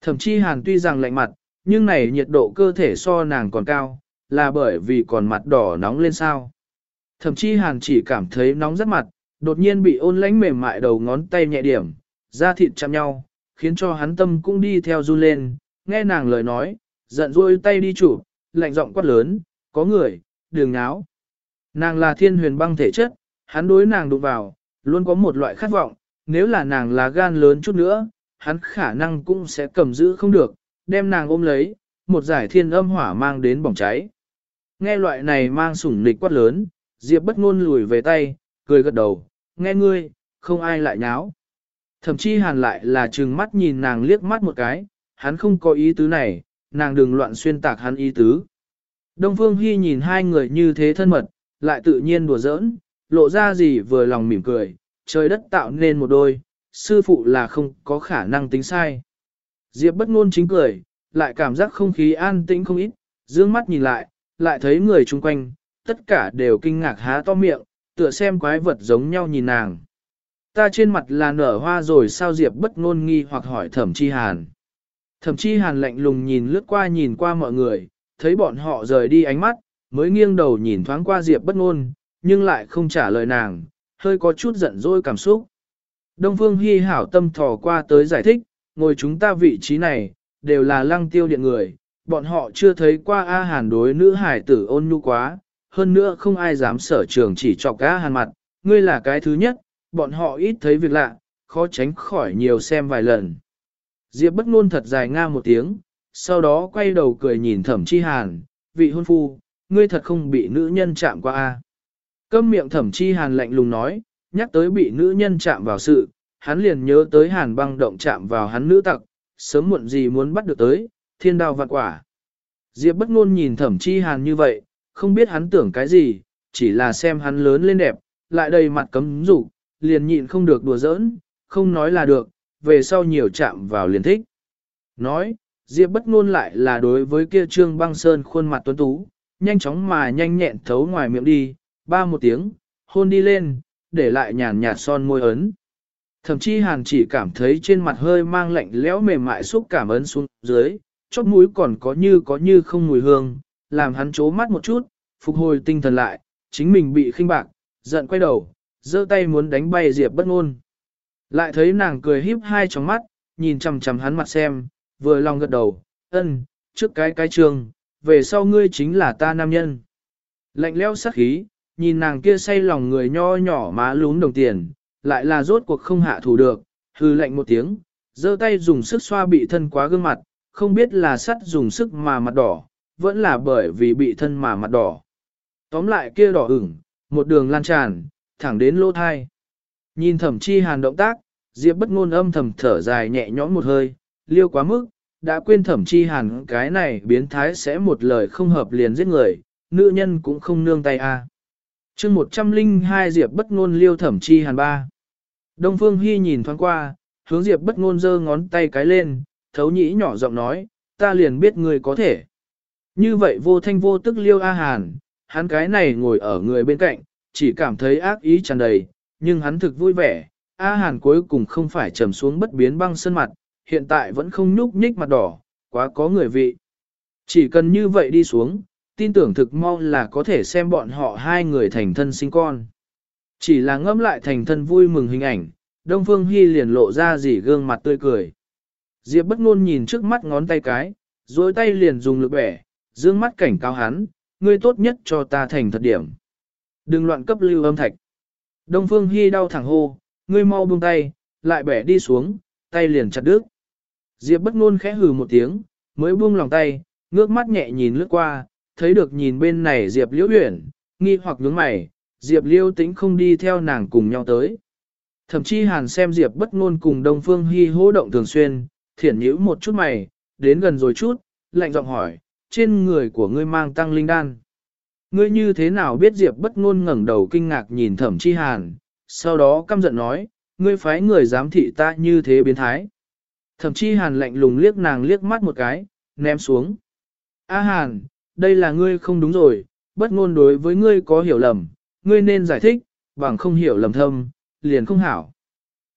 Thẩm chi hàn tuy rằng lạnh mặt, nhưng này nhiệt độ cơ thể so nàng còn cao, là bởi vì còn mặt đỏ nóng lên sao. Thẩm chi hàn chỉ cảm thấy nóng rất mặt, đột nhiên bị ôn lánh mềm mại đầu ngón tay nhẹ điểm, da thịt chạm nhau, khiến cho hắn tâm cũng đi theo run lên, nghe nàng lời nói, giận dỗi tay đi chủ, lạnh giọng quát lớn, có người, đường náo. Nàng là thiên huyền băng thể chất, hắn đối nàng đụng vào, luôn có một loại khát vọng, nếu là nàng là gan lớn chút nữa, hắn khả năng cũng sẽ cầm giữ không được, đem nàng ôm lấy, một giải thiên âm hỏa mang đến bỏng cháy. Nghe loại này mang sủng nịch quát lớn, Diệp bất ngôn lùi về tay, cười gật đầu, nghe ngươi, không ai lại nháo. Thậm chí hàn lại là trừng mắt nhìn nàng liếc mắt một cái, hắn không có ý tứ này, nàng đừng loạn xuyên tạc hắn ý tứ. Đông Phương Hy nhìn hai người như thế thân mật, lại tự nhiên đùa giỡn, lộ ra gì vừa lòng mỉm cười, trời đất tạo nên một đôi, sư phụ là không có khả năng tính sai. Diệp bất ngôn chính cười, lại cảm giác không khí an tĩnh không ít, dương mắt nhìn lại, lại thấy người chung quanh, tất cả đều kinh ngạc há to miệng, tựa xem quái vật giống nhau nhìn nàng. Ta trên mặt là nở hoa rồi sao Diệp bất ngôn nghi hoặc hỏi thẩm chi hàn. Thậm chí hàn lạnh lùng nhìn lướt qua nhìn qua mọi người, thấy bọn họ rời đi ánh mắt, mới nghiêng đầu nhìn thoáng qua Diệp bất ngôn, nhưng lại không trả lời nàng, hơi có chút giận dỗi cảm xúc. Đông Phương Hi hảo tâm thò qua tới giải thích, ngồi chúng ta vị trí này, đều là lăng tiêu điện người, bọn họ chưa thấy qua A Hàn đối nữ hải tử ôn nhu quá, hơn nữa không ai dám sở trường chỉ chọc A Hàn mặt, ngươi là cái thứ nhất, bọn họ ít thấy việc lạ, khó tránh khỏi nhiều xem vài lần. Diệp bất ngôn thật dài nga một tiếng, sau đó quay đầu cười nhìn thẩm chi hàn, vị hôn phu, ngươi thật không bị nữ nhân chạm qua a Câm miệng thẩm chi hàn lạnh lùng nói, nhắc tới bị nữ nhân chạm vào sự, hắn liền nhớ tới hàn băng động chạm vào hắn nữ tặc, sớm muộn gì muốn bắt được tới, thiên đao vạn quả. Diệp bất ngôn nhìn thẩm chi hàn như vậy, không biết hắn tưởng cái gì, chỉ là xem hắn lớn lên đẹp, lại đầy mặt cấm rủ, liền nhịn không được đùa giỡn, không nói là được, về sau nhiều chạm vào liền thích. Nói, Diệp bất ngôn lại là đối với kia trương băng sơn khuôn mặt tuấn tú, nhanh chóng mà nhanh nhẹn thấu ngoài miệng đi, ba một tiếng, hôn đi lên, để lại nhàn nhạt son môi ấn. Thậm chí hàn chỉ cảm thấy trên mặt hơi mang lạnh lẽo mềm mại xúc cảm ấn xuống dưới, chóp mũi còn có như có như không mùi hương, làm hắn chố mắt một chút, phục hồi tinh thần lại, chính mình bị khinh bạc, giận quay đầu, giơ tay muốn đánh bay Diệp bất ngôn. Lại thấy nàng cười híp hai tròng mắt, nhìn chằm chằm hắn mặt xem, vừa lòng gật đầu, ân, trước cái cái trường, về sau ngươi chính là ta nam nhân. Lạnh leo sắc khí, nhìn nàng kia say lòng người nho nhỏ má lún đồng tiền, lại là rốt cuộc không hạ thủ được, hư lạnh một tiếng, giơ tay dùng sức xoa bị thân quá gương mặt, không biết là sắt dùng sức mà mặt đỏ, vẫn là bởi vì bị thân mà mặt đỏ. Tóm lại kia đỏ ửng, một đường lan tràn, thẳng đến lỗ thai. Nhìn thẩm chi hàn động tác, Diệp bất ngôn âm thầm thở dài nhẹ nhõm một hơi, liêu quá mức, đã quên thẩm chi hàn cái này biến thái sẽ một lời không hợp liền giết người, nữ nhân cũng không nương tay a. À. chương 102 Diệp bất ngôn liêu thẩm chi hàn ba. Đông Phương Hy nhìn thoáng qua, hướng Diệp bất ngôn giơ ngón tay cái lên, thấu nhĩ nhỏ giọng nói, ta liền biết người có thể. Như vậy vô thanh vô tức liêu A Hàn, hắn cái này ngồi ở người bên cạnh, chỉ cảm thấy ác ý tràn đầy, nhưng hắn thực vui vẻ. A Hàn cuối cùng không phải trầm xuống bất biến băng sơn mặt, hiện tại vẫn không nhúc nhích mặt đỏ, quá có người vị. Chỉ cần như vậy đi xuống, tin tưởng thực mau là có thể xem bọn họ hai người thành thân sinh con. Chỉ là ngâm lại thành thân vui mừng hình ảnh, Đông Phương Hy liền lộ ra dỉ gương mặt tươi cười. Diệp bất ngôn nhìn trước mắt ngón tay cái, dối tay liền dùng lực bẻ, dương mắt cảnh cáo hắn, ngươi tốt nhất cho ta thành thật điểm. Đừng loạn cấp lưu âm thạch. Đông Phương Hy đau thẳng hô, ngươi mau buông tay, lại bẻ đi xuống, tay liền chặt đứt. Diệp bất ngôn khẽ hừ một tiếng, mới buông lòng tay, ngước mắt nhẹ nhìn lướt qua, thấy được nhìn bên này Diệp Liễu Uyển, nghi hoặc nhướng mày, Diệp Liễu Tĩnh không đi theo nàng cùng nhau tới. Thậm chí Hàn xem Diệp bất ngôn cùng Đông Phương Hi hô động thường xuyên, thiển nhíu một chút mày, đến gần rồi chút, lạnh giọng hỏi, trên người của ngươi mang tăng linh đan. Ngươi như thế nào biết Diệp bất ngôn ngẩng đầu kinh ngạc nhìn Thẩm Chi Hàn, sau đó căm giận nói, ngươi phái người giám thị ta như thế biến thái. Thẩm Chi Hàn lạnh lùng liếc nàng liếc mắt một cái, ném xuống. A Hàn, đây là ngươi không đúng rồi, bất ngôn đối với ngươi có hiểu lầm, ngươi nên giải thích, bằng không hiểu lầm thâm, liền không hảo.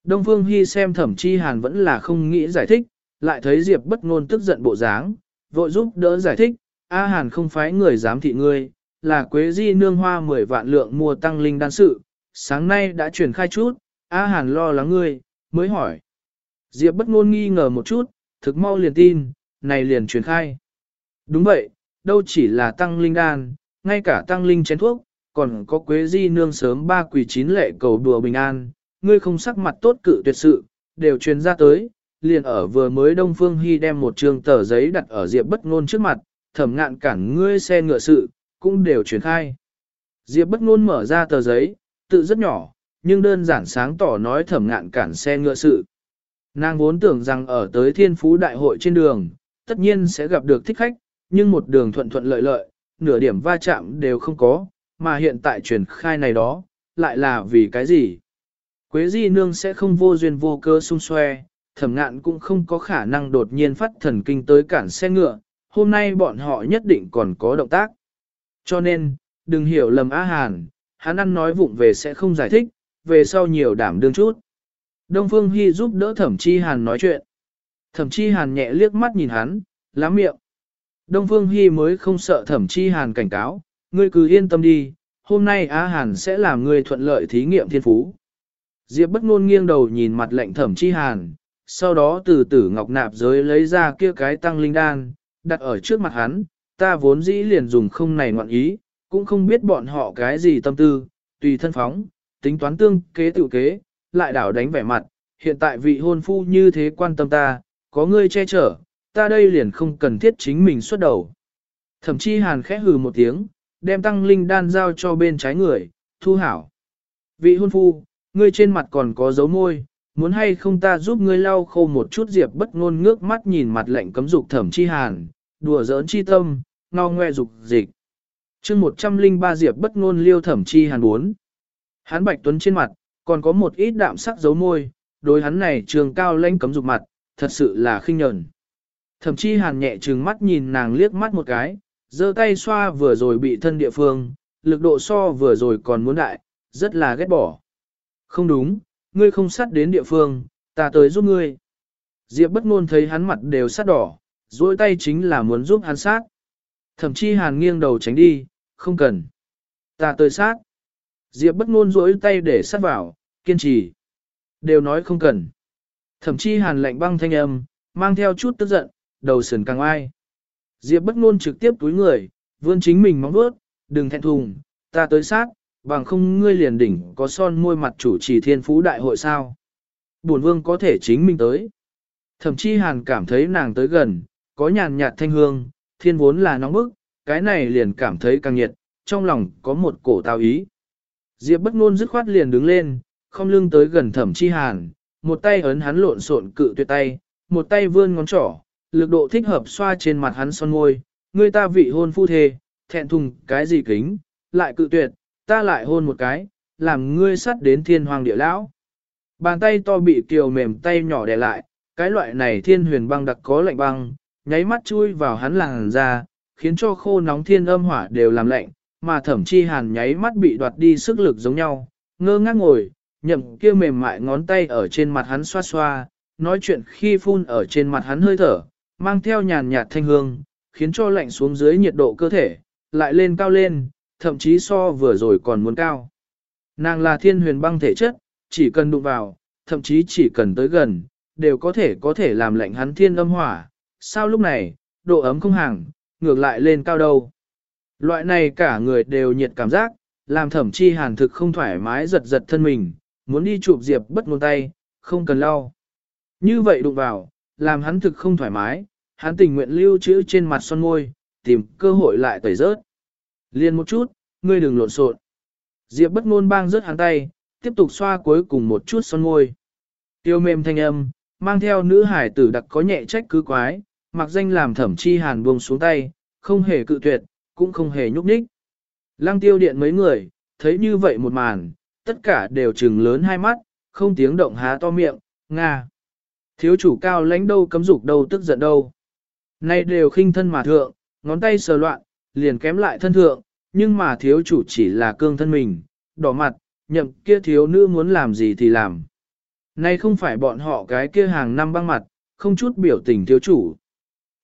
Đông Phương Hi xem Thẩm Chi Hàn vẫn là không nghĩ giải thích, lại thấy Diệp bất ngôn tức giận bộ dáng, vội giúp đỡ giải thích, A Hàn không phái người giám thị ngươi, là Quế Di nương hoa 10 vạn lượng mua tăng linh đan sự, sáng nay đã chuyển khai chút, A Hàn lo lắng ngươi, mới hỏi. Diệp bất ngôn nghi ngờ một chút, thực mau liền tin, này liền truyền khai. Đúng vậy, đâu chỉ là tăng linh đan, ngay cả tăng linh chén thuốc, còn có quế di nương sớm ba quỷ chín lệ cầu đùa bình an, ngươi không sắc mặt tốt cự tuyệt sự, đều truyền ra tới, liền ở vừa mới Đông Phương Hy đem một trường tờ giấy đặt ở Diệp bất ngôn trước mặt, thẩm ngạn cản ngươi xe ngựa sự, cũng đều truyền khai. Diệp bất ngôn mở ra tờ giấy, tự rất nhỏ, nhưng đơn giản sáng tỏ nói thẩm ngạn cản xe ngựa sự. Nàng vốn tưởng rằng ở tới thiên phú đại hội trên đường, tất nhiên sẽ gặp được thích khách, nhưng một đường thuận thuận lợi lợi, nửa điểm va chạm đều không có, mà hiện tại truyền khai này đó, lại là vì cái gì? Quế di nương sẽ không vô duyên vô cơ xung xoe, thẩm ngạn cũng không có khả năng đột nhiên phát thần kinh tới cản xe ngựa, hôm nay bọn họ nhất định còn có động tác. Cho nên, đừng hiểu lầm Á Hàn, hắn ăn nói vụng về sẽ không giải thích, về sau nhiều đảm đương chút. Đông Phương Hy giúp đỡ Thẩm Chi Hàn nói chuyện. Thẩm Chi Hàn nhẹ liếc mắt nhìn hắn, lắm miệng. Đông Phương Hy mới không sợ Thẩm Chi Hàn cảnh cáo, ngươi cứ yên tâm đi, hôm nay Á Hàn sẽ làm ngươi thuận lợi thí nghiệm thiên phú. Diệp bất ngôn nghiêng đầu nhìn mặt lệnh Thẩm Chi Hàn, sau đó từ tử ngọc nạp giới lấy ra kia cái tăng linh đan, đặt ở trước mặt hắn, ta vốn dĩ liền dùng không này ngoạn ý, cũng không biết bọn họ cái gì tâm tư, tùy thân phóng, tính toán tương kế tự kế, lại đảo đánh vẻ mặt, hiện tại vị hôn phu như thế quan tâm ta, có ngươi che chở, ta đây liền không cần thiết chính mình xuất đầu. Thậm chí hàn khẽ hừ một tiếng, đem tăng linh đan giao cho bên trái người, thu hảo. Vị hôn phu, ngươi trên mặt còn có dấu môi, muốn hay không ta giúp ngươi lau khô một chút diệp bất ngôn ngước mắt nhìn mặt lạnh cấm dục thẩm chi hàn, đùa giỡn chi tâm, ngao ngoe dục dịch chương 103 diệp bất ngôn liêu thẩm chi hàn bốn. Hán bạch tuấn trên mặt, còn có một ít đạm sắc dấu môi, đối hắn này trường cao lãnh cấm dục mặt, thật sự là khinh nhẫn. Thẩm chi hàn nhẹ trừng mắt nhìn nàng liếc mắt một cái, giơ tay xoa vừa rồi bị thân địa phương, lực độ so vừa rồi còn muốn đại, rất là ghét bỏ. Không đúng, ngươi không sát đến địa phương, ta tới giúp ngươi. Diệp bất ngôn thấy hắn mặt đều sát đỏ, duỗi tay chính là muốn giúp hắn sát. Thẩm chi hàn nghiêng đầu tránh đi, không cần. Ta tới sát. Diệp bất ngôn duỗi tay để sát vào, kiên trì. Đều nói không cần. Thẩm chi hàn lạnh băng thanh âm, mang theo chút tức giận, đầu sườn càng ai. Diệp bất ngôn trực tiếp túi người, vươn chính mình móng vuốt, đừng thẹn thùng, ta tới sát, bằng không ngươi liền đỉnh có son môi mặt chủ trì thiên phú đại hội sao. Bổn vương có thể chính mình tới. Thậm chí hàn cảm thấy nàng tới gần, có nhàn nhạt thanh hương, thiên vốn là nóng bức, cái này liền cảm thấy càng nhiệt, trong lòng có một cổ tao ý. Diệp bất ngôn dứt khoát liền đứng lên, không lưng tới gần thẩm chi hàn, một tay ấn hắn lộn xộn cự tuyệt tay, một tay vươn ngón trỏ, lực độ thích hợp xoa trên mặt hắn son môi, người ta vị hôn phu thề, thẹn thùng cái gì kính, lại cự tuyệt, ta lại hôn một cái, làm ngươi sắt đến thiên hoàng địa lão. Bàn tay to bị kiều mềm tay nhỏ đè lại, cái loại này thiên huyền băng đặc có lạnh băng, nháy mắt chui vào hắn làn ra, khiến cho khô nóng thiên âm hỏa đều làm lạnh, mà thẩm chi hàn nháy mắt bị đoạt đi sức lực giống nhau, ngơ ngác ngồi, nhậm kia mềm mại ngón tay ở trên mặt hắn xoa xoa, nói chuyện khi phun ở trên mặt hắn hơi thở, mang theo nhàn nhạt thanh hương, khiến cho lạnh xuống dưới nhiệt độ cơ thể, lại lên cao lên, thậm chí so vừa rồi còn muốn cao. Nàng là thiên huyền băng thể chất, chỉ cần đụng vào, thậm chí chỉ cần tới gần, đều có thể có thể làm lạnh hắn thiên âm hỏa. Sao lúc này, độ ấm không hàng, ngược lại lên cao đâu. Loại này cả người đều nhiệt cảm giác, làm thẩm chi hàn thực không thoải mái giật giật thân mình, muốn đi chụp diệp bất ngôn tay, không cần lau. Như vậy đụng vào, làm hắn thực không thoải mái, hắn tình nguyện lưu trữ trên mặt son môi, tìm cơ hội lại tẩy rớt. Liên một chút, ngươi đừng lộn xộn. Diệp bất ngôn bang rớt hắn tay, tiếp tục xoa cuối cùng một chút son môi. Tiêu mềm thanh âm, mang theo nữ hải tử đặc có nhẹ trách cứ quái, mặc danh làm thẩm chi hàn buông xuống tay, không hề cự tuyệt, cũng không hề nhúc nhích. Lăng tiêu điện mấy người, thấy như vậy một màn, tất cả đều trừng lớn hai mắt, không tiếng động há to miệng, nga. Thiếu chủ cao lãnh đâu cấm dục đâu tức giận đâu. Nay đều khinh thân mà thượng, ngón tay sờ loạn, liền kém lại thân thượng, nhưng mà thiếu chủ chỉ là cương thân mình, đỏ mặt, nhậm kia thiếu nữ muốn làm gì thì làm. Nay không phải bọn họ cái kia hàng năm băng mặt, không chút biểu tình thiếu chủ.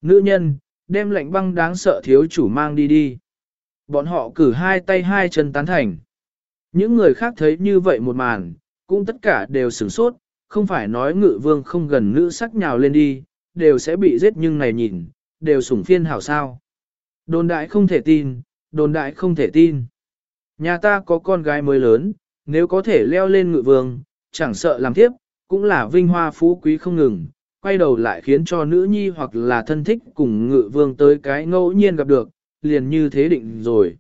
Nữ nhân, đem lệnh băng đáng sợ thiếu chủ mang đi đi. Bọn họ cử hai tay hai chân tán thành. Những người khác thấy như vậy một màn, cũng tất cả đều sửng sốt, không phải nói ngự vương không gần nữ sắc nhào lên đi, đều sẽ bị giết nhưng này nhìn, đều sủng phiên hảo sao. Đồn đại không thể tin, đồn đại không thể tin. Nhà ta có con gái mới lớn, nếu có thể leo lên ngự vương, chẳng sợ làm tiếp, cũng là vinh hoa phú quý không ngừng, quay đầu lại khiến cho nữ nhi hoặc là thân thích cùng ngự vương tới cái ngẫu nhiên gặp được, liền như thế định rồi.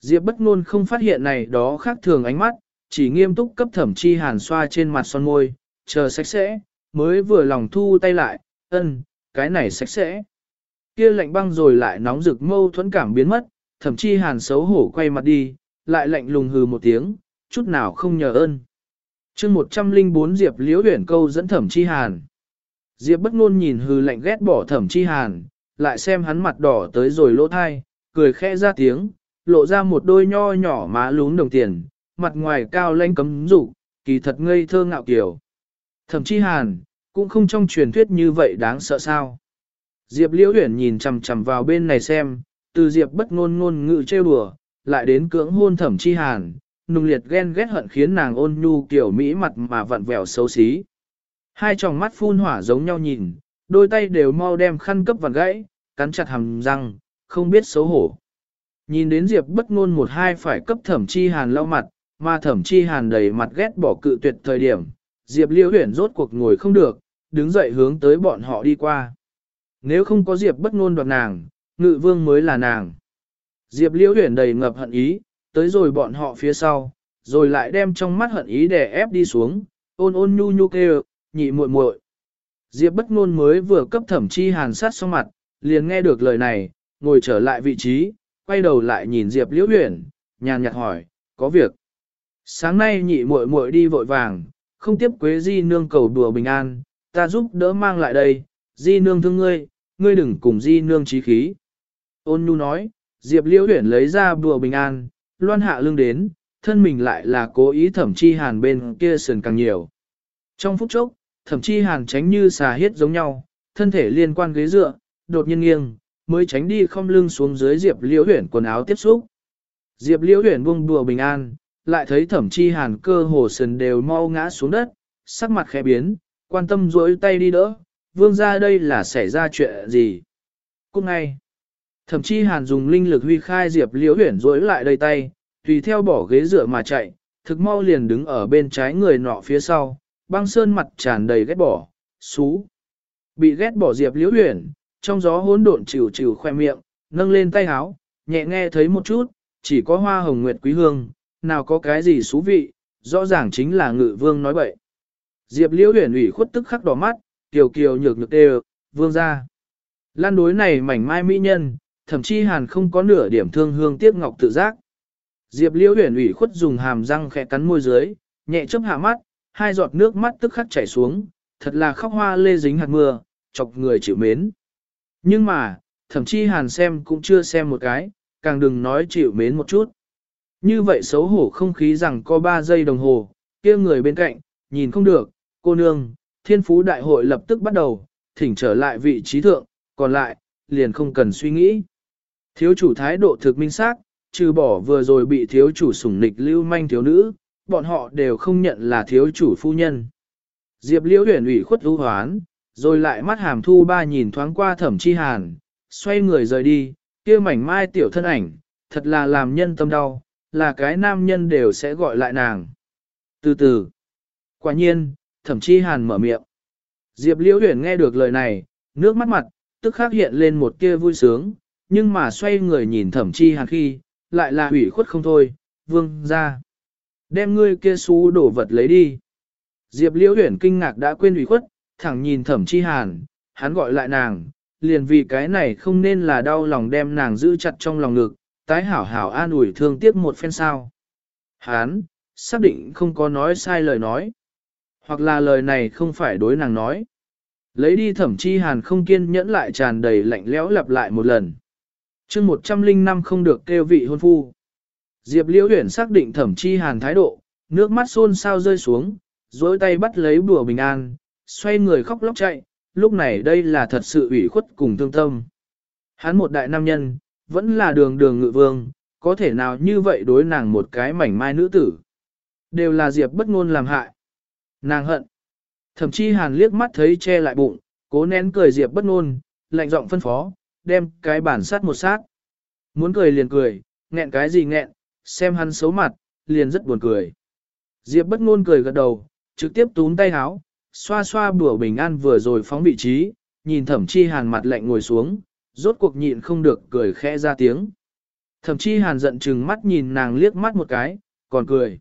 Diệp bất ngôn không phát hiện này đó khác thường ánh mắt, chỉ nghiêm túc cấp thẩm chi hàn xoa trên mặt son môi, chờ sạch sẽ, mới vừa lòng thu tay lại, ân, cái này sạch sẽ. Kia lạnh băng rồi lại nóng rực mâu thuẫn cảm biến mất, thẩm chi hàn xấu hổ quay mặt đi, lại lạnh lùng hừ một tiếng, chút nào không nhờ ơn chương 104 Diệp liễu huyển câu dẫn thẩm chi hàn. Diệp bất ngôn nhìn hừ lạnh ghét bỏ thẩm chi hàn, lại xem hắn mặt đỏ tới rồi lỗ thai, cười khẽ ra tiếng, lộ ra một đôi nho nhỏ má lún đồng tiền, mặt ngoài cao lanh cấm rủ, kỳ thật ngây thơ ngạo kiểu. Thẩm chi hàn, cũng không trong truyền thuyết như vậy đáng sợ sao. Diệp liễu huyển nhìn chằm chằm vào bên này xem, từ Diệp bất ngôn ngôn ngữ trêu đùa, lại đến cưỡng hôn thẩm chi hàn, nung liệt ghen ghét hận khiến nàng ôn nhu kiểu mỹ mặt mà vặn vẹo xấu xí. Hai tròng mắt phun hỏa giống nhau nhìn, đôi tay đều mau đem khăn cấp vặn gãy, cắn chặt hàm răng, không biết xấu hổ. Nhìn đến Diệp bất ngôn một hai phải cấp thẩm chi hàn lau mặt, mà thẩm chi hàn đầy mặt ghét bỏ cự tuyệt thời điểm, Diệp liễu huyển rốt cuộc ngồi không được, đứng dậy hướng tới bọn họ đi qua. Nếu không có Diệp bất ngôn đoạt nàng, ngự vương mới là nàng. Diệp liễu huyển đầy ngập hận ý, tới rồi bọn họ phía sau, rồi lại đem trong mắt hận ý để ép đi xuống, ôn ôn nhu nhu kêu, nhị muội muội. Diệp bất ngôn mới vừa cấp thẩm chi hàn sát xong mặt, liền nghe được lời này, ngồi trở lại vị trí, quay đầu lại nhìn Diệp liễu huyển, nhàn nhạt hỏi, có việc. Sáng nay nhị muội muội đi vội vàng, không tiếp quế di nương cầu đùa bình an, ta giúp đỡ mang lại đây, di nương thương ngươi, ngươi đừng cùng di nương trí khí. Ôn nhu nói, Diệp liễu huyển lấy ra bùa bình an, loan hạ lưng đến, thân mình lại là cố ý thẩm chi hàn bên kia sườn càng nhiều. Trong phút chốc, thẩm chi hàn tránh như xà hiết giống nhau, thân thể liên quan ghế dựa, đột nhiên nghiêng, mới tránh đi không lưng xuống dưới Diệp liễu huyển quần áo tiếp xúc. Diệp liễu huyển buông đùa bình an, lại thấy thẩm chi hàn cơ hồ sườn đều mau ngã xuống đất, sắc mặt khẽ biến, quan tâm duỗi tay đi đỡ, vương ra đây là xảy ra chuyện gì. Cũng ngay, Thậm chí hàn dùng linh lực huy khai Diệp liễu huyển rối lại đầy tay, tùy theo bỏ ghế dựa mà chạy, thực mau liền đứng ở bên trái người nọ phía sau, băng sơn mặt tràn đầy ghét bỏ, xú. Bị ghét bỏ Diệp liễu huyển, trong gió hỗn độn chịu chịu khoe miệng, nâng lên tay háo, nhẹ nghe thấy một chút, chỉ có hoa hồng nguyệt quý hương, nào có cái gì xú vị, rõ ràng chính là ngự vương nói bậy. Diệp liễu huyền ủy khuất tức khắc đỏ mắt, kiều kiều nhược nhược đều, vương ra. Lan đối này mảnh mai mỹ nhân, thậm chí hàn không có nửa điểm thương hương tiếc ngọc tự giác. Diệp liễu huyền ủy khuất dùng hàm răng khẽ cắn môi dưới, nhẹ chớp hạ mắt, hai giọt nước mắt tức khắc chảy xuống, thật là khóc hoa lê dính hạt mưa, chọc người chịu mến. Nhưng mà, thậm chí hàn xem cũng chưa xem một cái, càng đừng nói chịu mến một chút. Như vậy xấu hổ không khí rằng có 3 giây đồng hồ, kia người bên cạnh, nhìn không được, cô nương, thiên phú đại hội lập tức bắt đầu, thỉnh trở lại vị trí thượng, còn lại, liền không cần suy nghĩ. Thiếu chủ thái độ thực minh xác, trừ bỏ vừa rồi bị thiếu chủ sủng nịch lưu manh thiếu nữ, bọn họ đều không nhận là thiếu chủ phu nhân. Diệp liễu huyền ủy khuất ưu hoán, rồi lại mắt hàm thu ba nhìn thoáng qua thẩm chi hàn, xoay người rời đi, kia mảnh mai tiểu thân ảnh, thật là làm nhân tâm đau, là cái nam nhân đều sẽ gọi lại nàng. Từ từ, quả nhiên, thẩm chi hàn mở miệng. Diệp liễu huyền nghe được lời này, nước mắt mặt, tức khắc hiện lên một kia vui sướng, nhưng mà xoay người nhìn thẩm chi hàn khi, lại là hủy khuất không thôi, vương ra. Đem ngươi kia xú đổ vật lấy đi. Diệp liễu huyển kinh ngạc đã quên hủy khuất, thẳng nhìn thẩm chi hàn, hắn gọi lại nàng, liền vì cái này không nên là đau lòng đem nàng giữ chặt trong lòng ngực, tái hảo hảo an ủi thương tiếc một phen sao. Hắn, xác định không có nói sai lời nói. Hoặc là lời này không phải đối nàng nói. Lấy đi thẩm chi hàn không kiên nhẫn lại tràn đầy lạnh lẽo lặp lại một lần chương 105 không được kêu vị hôn phu. Diệp liễu huyển xác định thẩm chi hàn thái độ, nước mắt xôn sao rơi xuống, dối tay bắt lấy bùa bình an, xoay người khóc lóc chạy, lúc này đây là thật sự ủy khuất cùng thương tâm. Hắn một đại nam nhân, vẫn là đường đường ngự vương, có thể nào như vậy đối nàng một cái mảnh mai nữ tử. Đều là Diệp bất ngôn làm hại. Nàng hận. Thậm chí hàn liếc mắt thấy che lại bụng, cố nén cười Diệp bất ngôn, lạnh giọng phân phó, đem cái bản sát một sát. Muốn cười liền cười, nghẹn cái gì nghẹn, xem hắn xấu mặt, liền rất buồn cười. Diệp bất ngôn cười gật đầu, trực tiếp túm tay háo, xoa xoa bùa bình an vừa rồi phóng vị trí, nhìn thẩm chi hàn mặt lạnh ngồi xuống, rốt cuộc nhịn không được cười khẽ ra tiếng. Thẩm chi hàn giận chừng mắt nhìn nàng liếc mắt một cái, còn cười.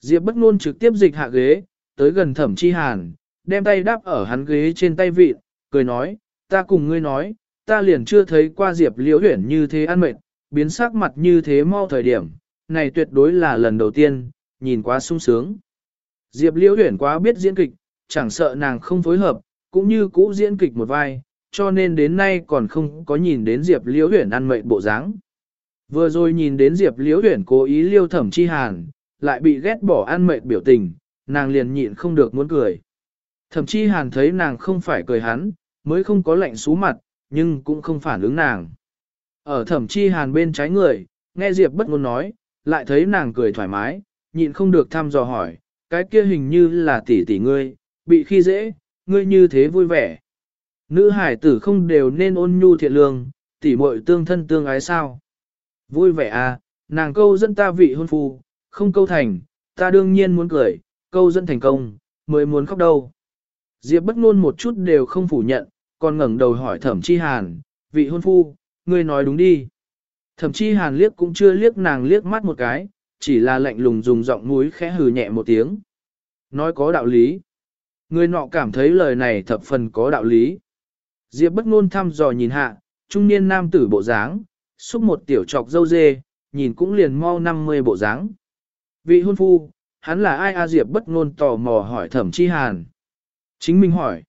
Diệp bất ngôn trực tiếp dịch hạ ghế, tới gần thẩm chi hàn, đem tay đáp ở hắn ghế trên tay vịt, cười nói, ta cùng ngươi nói, ta liền chưa thấy qua Diệp liễu huyển như thế ăn mệt, biến sắc mặt như thế mau thời điểm, này tuyệt đối là lần đầu tiên, nhìn quá sung sướng. Diệp liễu huyển quá biết diễn kịch, chẳng sợ nàng không phối hợp, cũng như cũ diễn kịch một vai, cho nên đến nay còn không có nhìn đến Diệp liễu huyển ăn mệt bộ dáng. Vừa rồi nhìn đến Diệp liễu huyển cố ý liêu thẩm chi hàn, lại bị ghét bỏ ăn mệt biểu tình, nàng liền nhịn không được muốn cười. Thẩm chi hàn thấy nàng không phải cười hắn, mới không có lạnh xú mặt, nhưng cũng không phản ứng nàng. Ở thẩm chi hàn bên trái người, nghe Diệp bất ngôn nói, lại thấy nàng cười thoải mái, nhịn không được thăm dò hỏi, cái kia hình như là tỷ tỷ ngươi, bị khi dễ, ngươi như thế vui vẻ. Nữ hải tử không đều nên ôn nhu thiện lương, tỷ muội tương thân tương ái sao. Vui vẻ à, nàng câu dẫn ta vị hôn phu, không câu thành, ta đương nhiên muốn cười, câu dẫn thành công, mới muốn khóc đâu. Diệp bất ngôn một chút đều không phủ nhận, còn ngẩng đầu hỏi thẩm chi hàn, vị hôn phu, ngươi nói đúng đi. Thẩm chi hàn liếc cũng chưa liếc nàng liếc mắt một cái, chỉ là lạnh lùng dùng giọng mũi khẽ hừ nhẹ một tiếng. Nói có đạo lý. Người nọ cảm thấy lời này thập phần có đạo lý. Diệp bất ngôn thăm dò nhìn hạ, trung niên nam tử bộ dáng, xúc một tiểu trọc dâu dê, nhìn cũng liền mau 50 bộ dáng. Vị hôn phu, hắn là ai a Diệp bất ngôn tò mò hỏi thẩm chi hàn. Chính mình hỏi.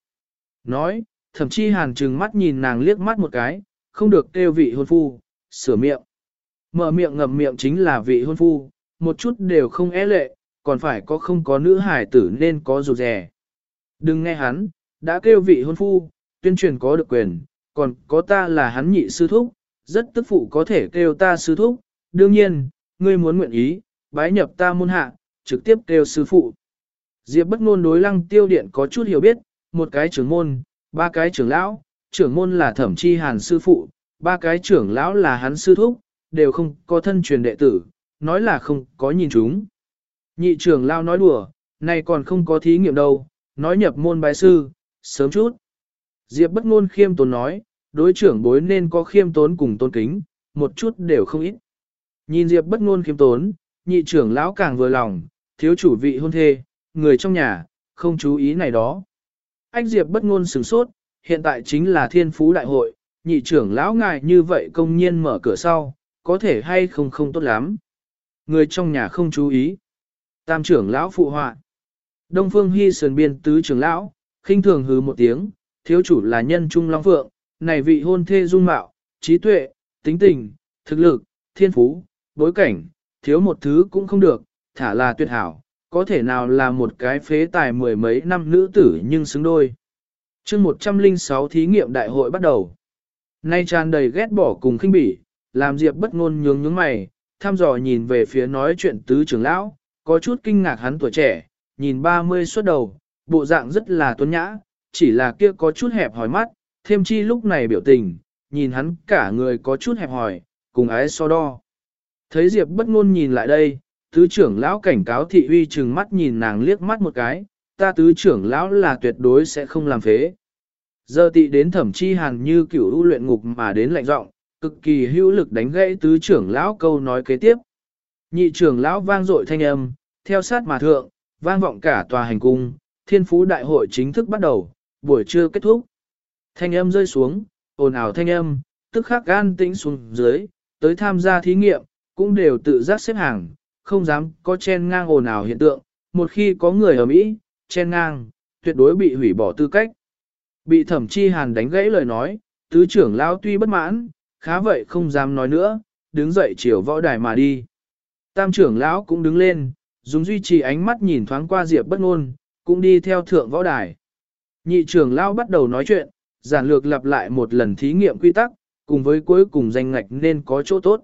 Nói, thậm chí hàn trừng mắt nhìn nàng liếc mắt một cái, không được kêu vị hôn phu, sửa miệng. Mở miệng ngậm miệng chính là vị hôn phu, một chút đều không é lệ, còn phải có không có nữ hải tử nên có rụt rè. Đừng nghe hắn, đã kêu vị hôn phu, tuyên truyền có được quyền, còn có ta là hắn nhị sư thúc, rất tức phụ có thể kêu ta sư thúc, đương nhiên, ngươi muốn nguyện ý, bái nhập ta môn hạ, trực tiếp kêu sư phụ. Diệp bất ngôn đối lăng tiêu điện có chút hiểu biết, một cái trưởng môn, ba cái trưởng lão, trưởng môn là thẩm chi hàn sư phụ, ba cái trưởng lão là hắn sư thúc, đều không có thân truyền đệ tử, nói là không có nhìn chúng. Nhị trưởng lão nói đùa, này còn không có thí nghiệm đâu, nói nhập môn bái sư, sớm chút. Diệp bất ngôn khiêm tốn nói, đối trưởng bối nên có khiêm tốn cùng tôn kính, một chút đều không ít. Nhìn Diệp bất ngôn khiêm tốn, nhị trưởng lão càng vừa lòng, thiếu chủ vị hôn thê, người trong nhà, không chú ý này đó. Ách Diệp bất ngôn sửng sốt, hiện tại chính là thiên phú đại hội, nhị trưởng lão ngài như vậy công nhiên mở cửa sau, có thể hay không không tốt lắm. Người trong nhà không chú ý. Tam trưởng lão phụ họa. Đông Phương Hi sườn biên tứ trưởng lão, khinh thường hừ một tiếng, thiếu chủ là nhân trung long phượng, này vị hôn thê dung mạo, trí tuệ, tính tình, thực lực, thiên phú, bối cảnh, thiếu một thứ cũng không được, thả là tuyệt hảo, có thể nào là một cái phế tài mười mấy năm nữ tử nhưng xứng đôi. chương 106 thí nghiệm đại hội bắt đầu. Nay tràn đầy ghét bỏ cùng khinh bỉ, làm Diệp bất ngôn nhướng nhướng mày, thăm dò nhìn về phía nói chuyện tứ trưởng lão, có chút kinh ngạc hắn tuổi trẻ, nhìn 30 xuất đầu, bộ dạng rất là tuấn nhã, chỉ là kia có chút hẹp hỏi mắt, thêm chi lúc này biểu tình, nhìn hắn cả người có chút hẹp hỏi, cùng ái so đo. Thấy Diệp bất ngôn nhìn lại đây, tứ trưởng lão cảnh cáo thị uy trừng mắt nhìn nàng liếc mắt một cái, ta tứ trưởng lão là tuyệt đối sẽ không làm phế. Giờ tị đến thẩm chi hàn như kiểu ưu luyện ngục mà đến lạnh giọng, cực kỳ hữu lực đánh gãy tứ trưởng lão câu nói kế tiếp. Nhị trưởng lão vang dội thanh âm, theo sát mà thượng, vang vọng cả tòa hành cung, thiên phú đại hội chính thức bắt đầu, buổi trưa kết thúc. Thanh âm rơi xuống, ồn ào thanh âm, tức khắc gan tĩnh xuống dưới, tới tham gia thí nghiệm, cũng đều tự giác xếp hàng, không dám có chen ngang ồn ào hiện tượng, một khi có người ở Mỹ, chen ngang, tuyệt đối bị hủy bỏ tư cách. Bị thẩm chi hàn đánh gãy lời nói, tứ trưởng lão tuy bất mãn, khá vậy không dám nói nữa, đứng dậy chiều võ đài mà đi. Tam trưởng lão cũng đứng lên, dùng duy trì ánh mắt nhìn thoáng qua Diệp bất ngôn, cũng đi theo thượng võ đài. Nhị trưởng lão bắt đầu nói chuyện, giản lược lặp lại một lần thí nghiệm quy tắc, cùng với cuối cùng danh ngạch nên có chỗ tốt.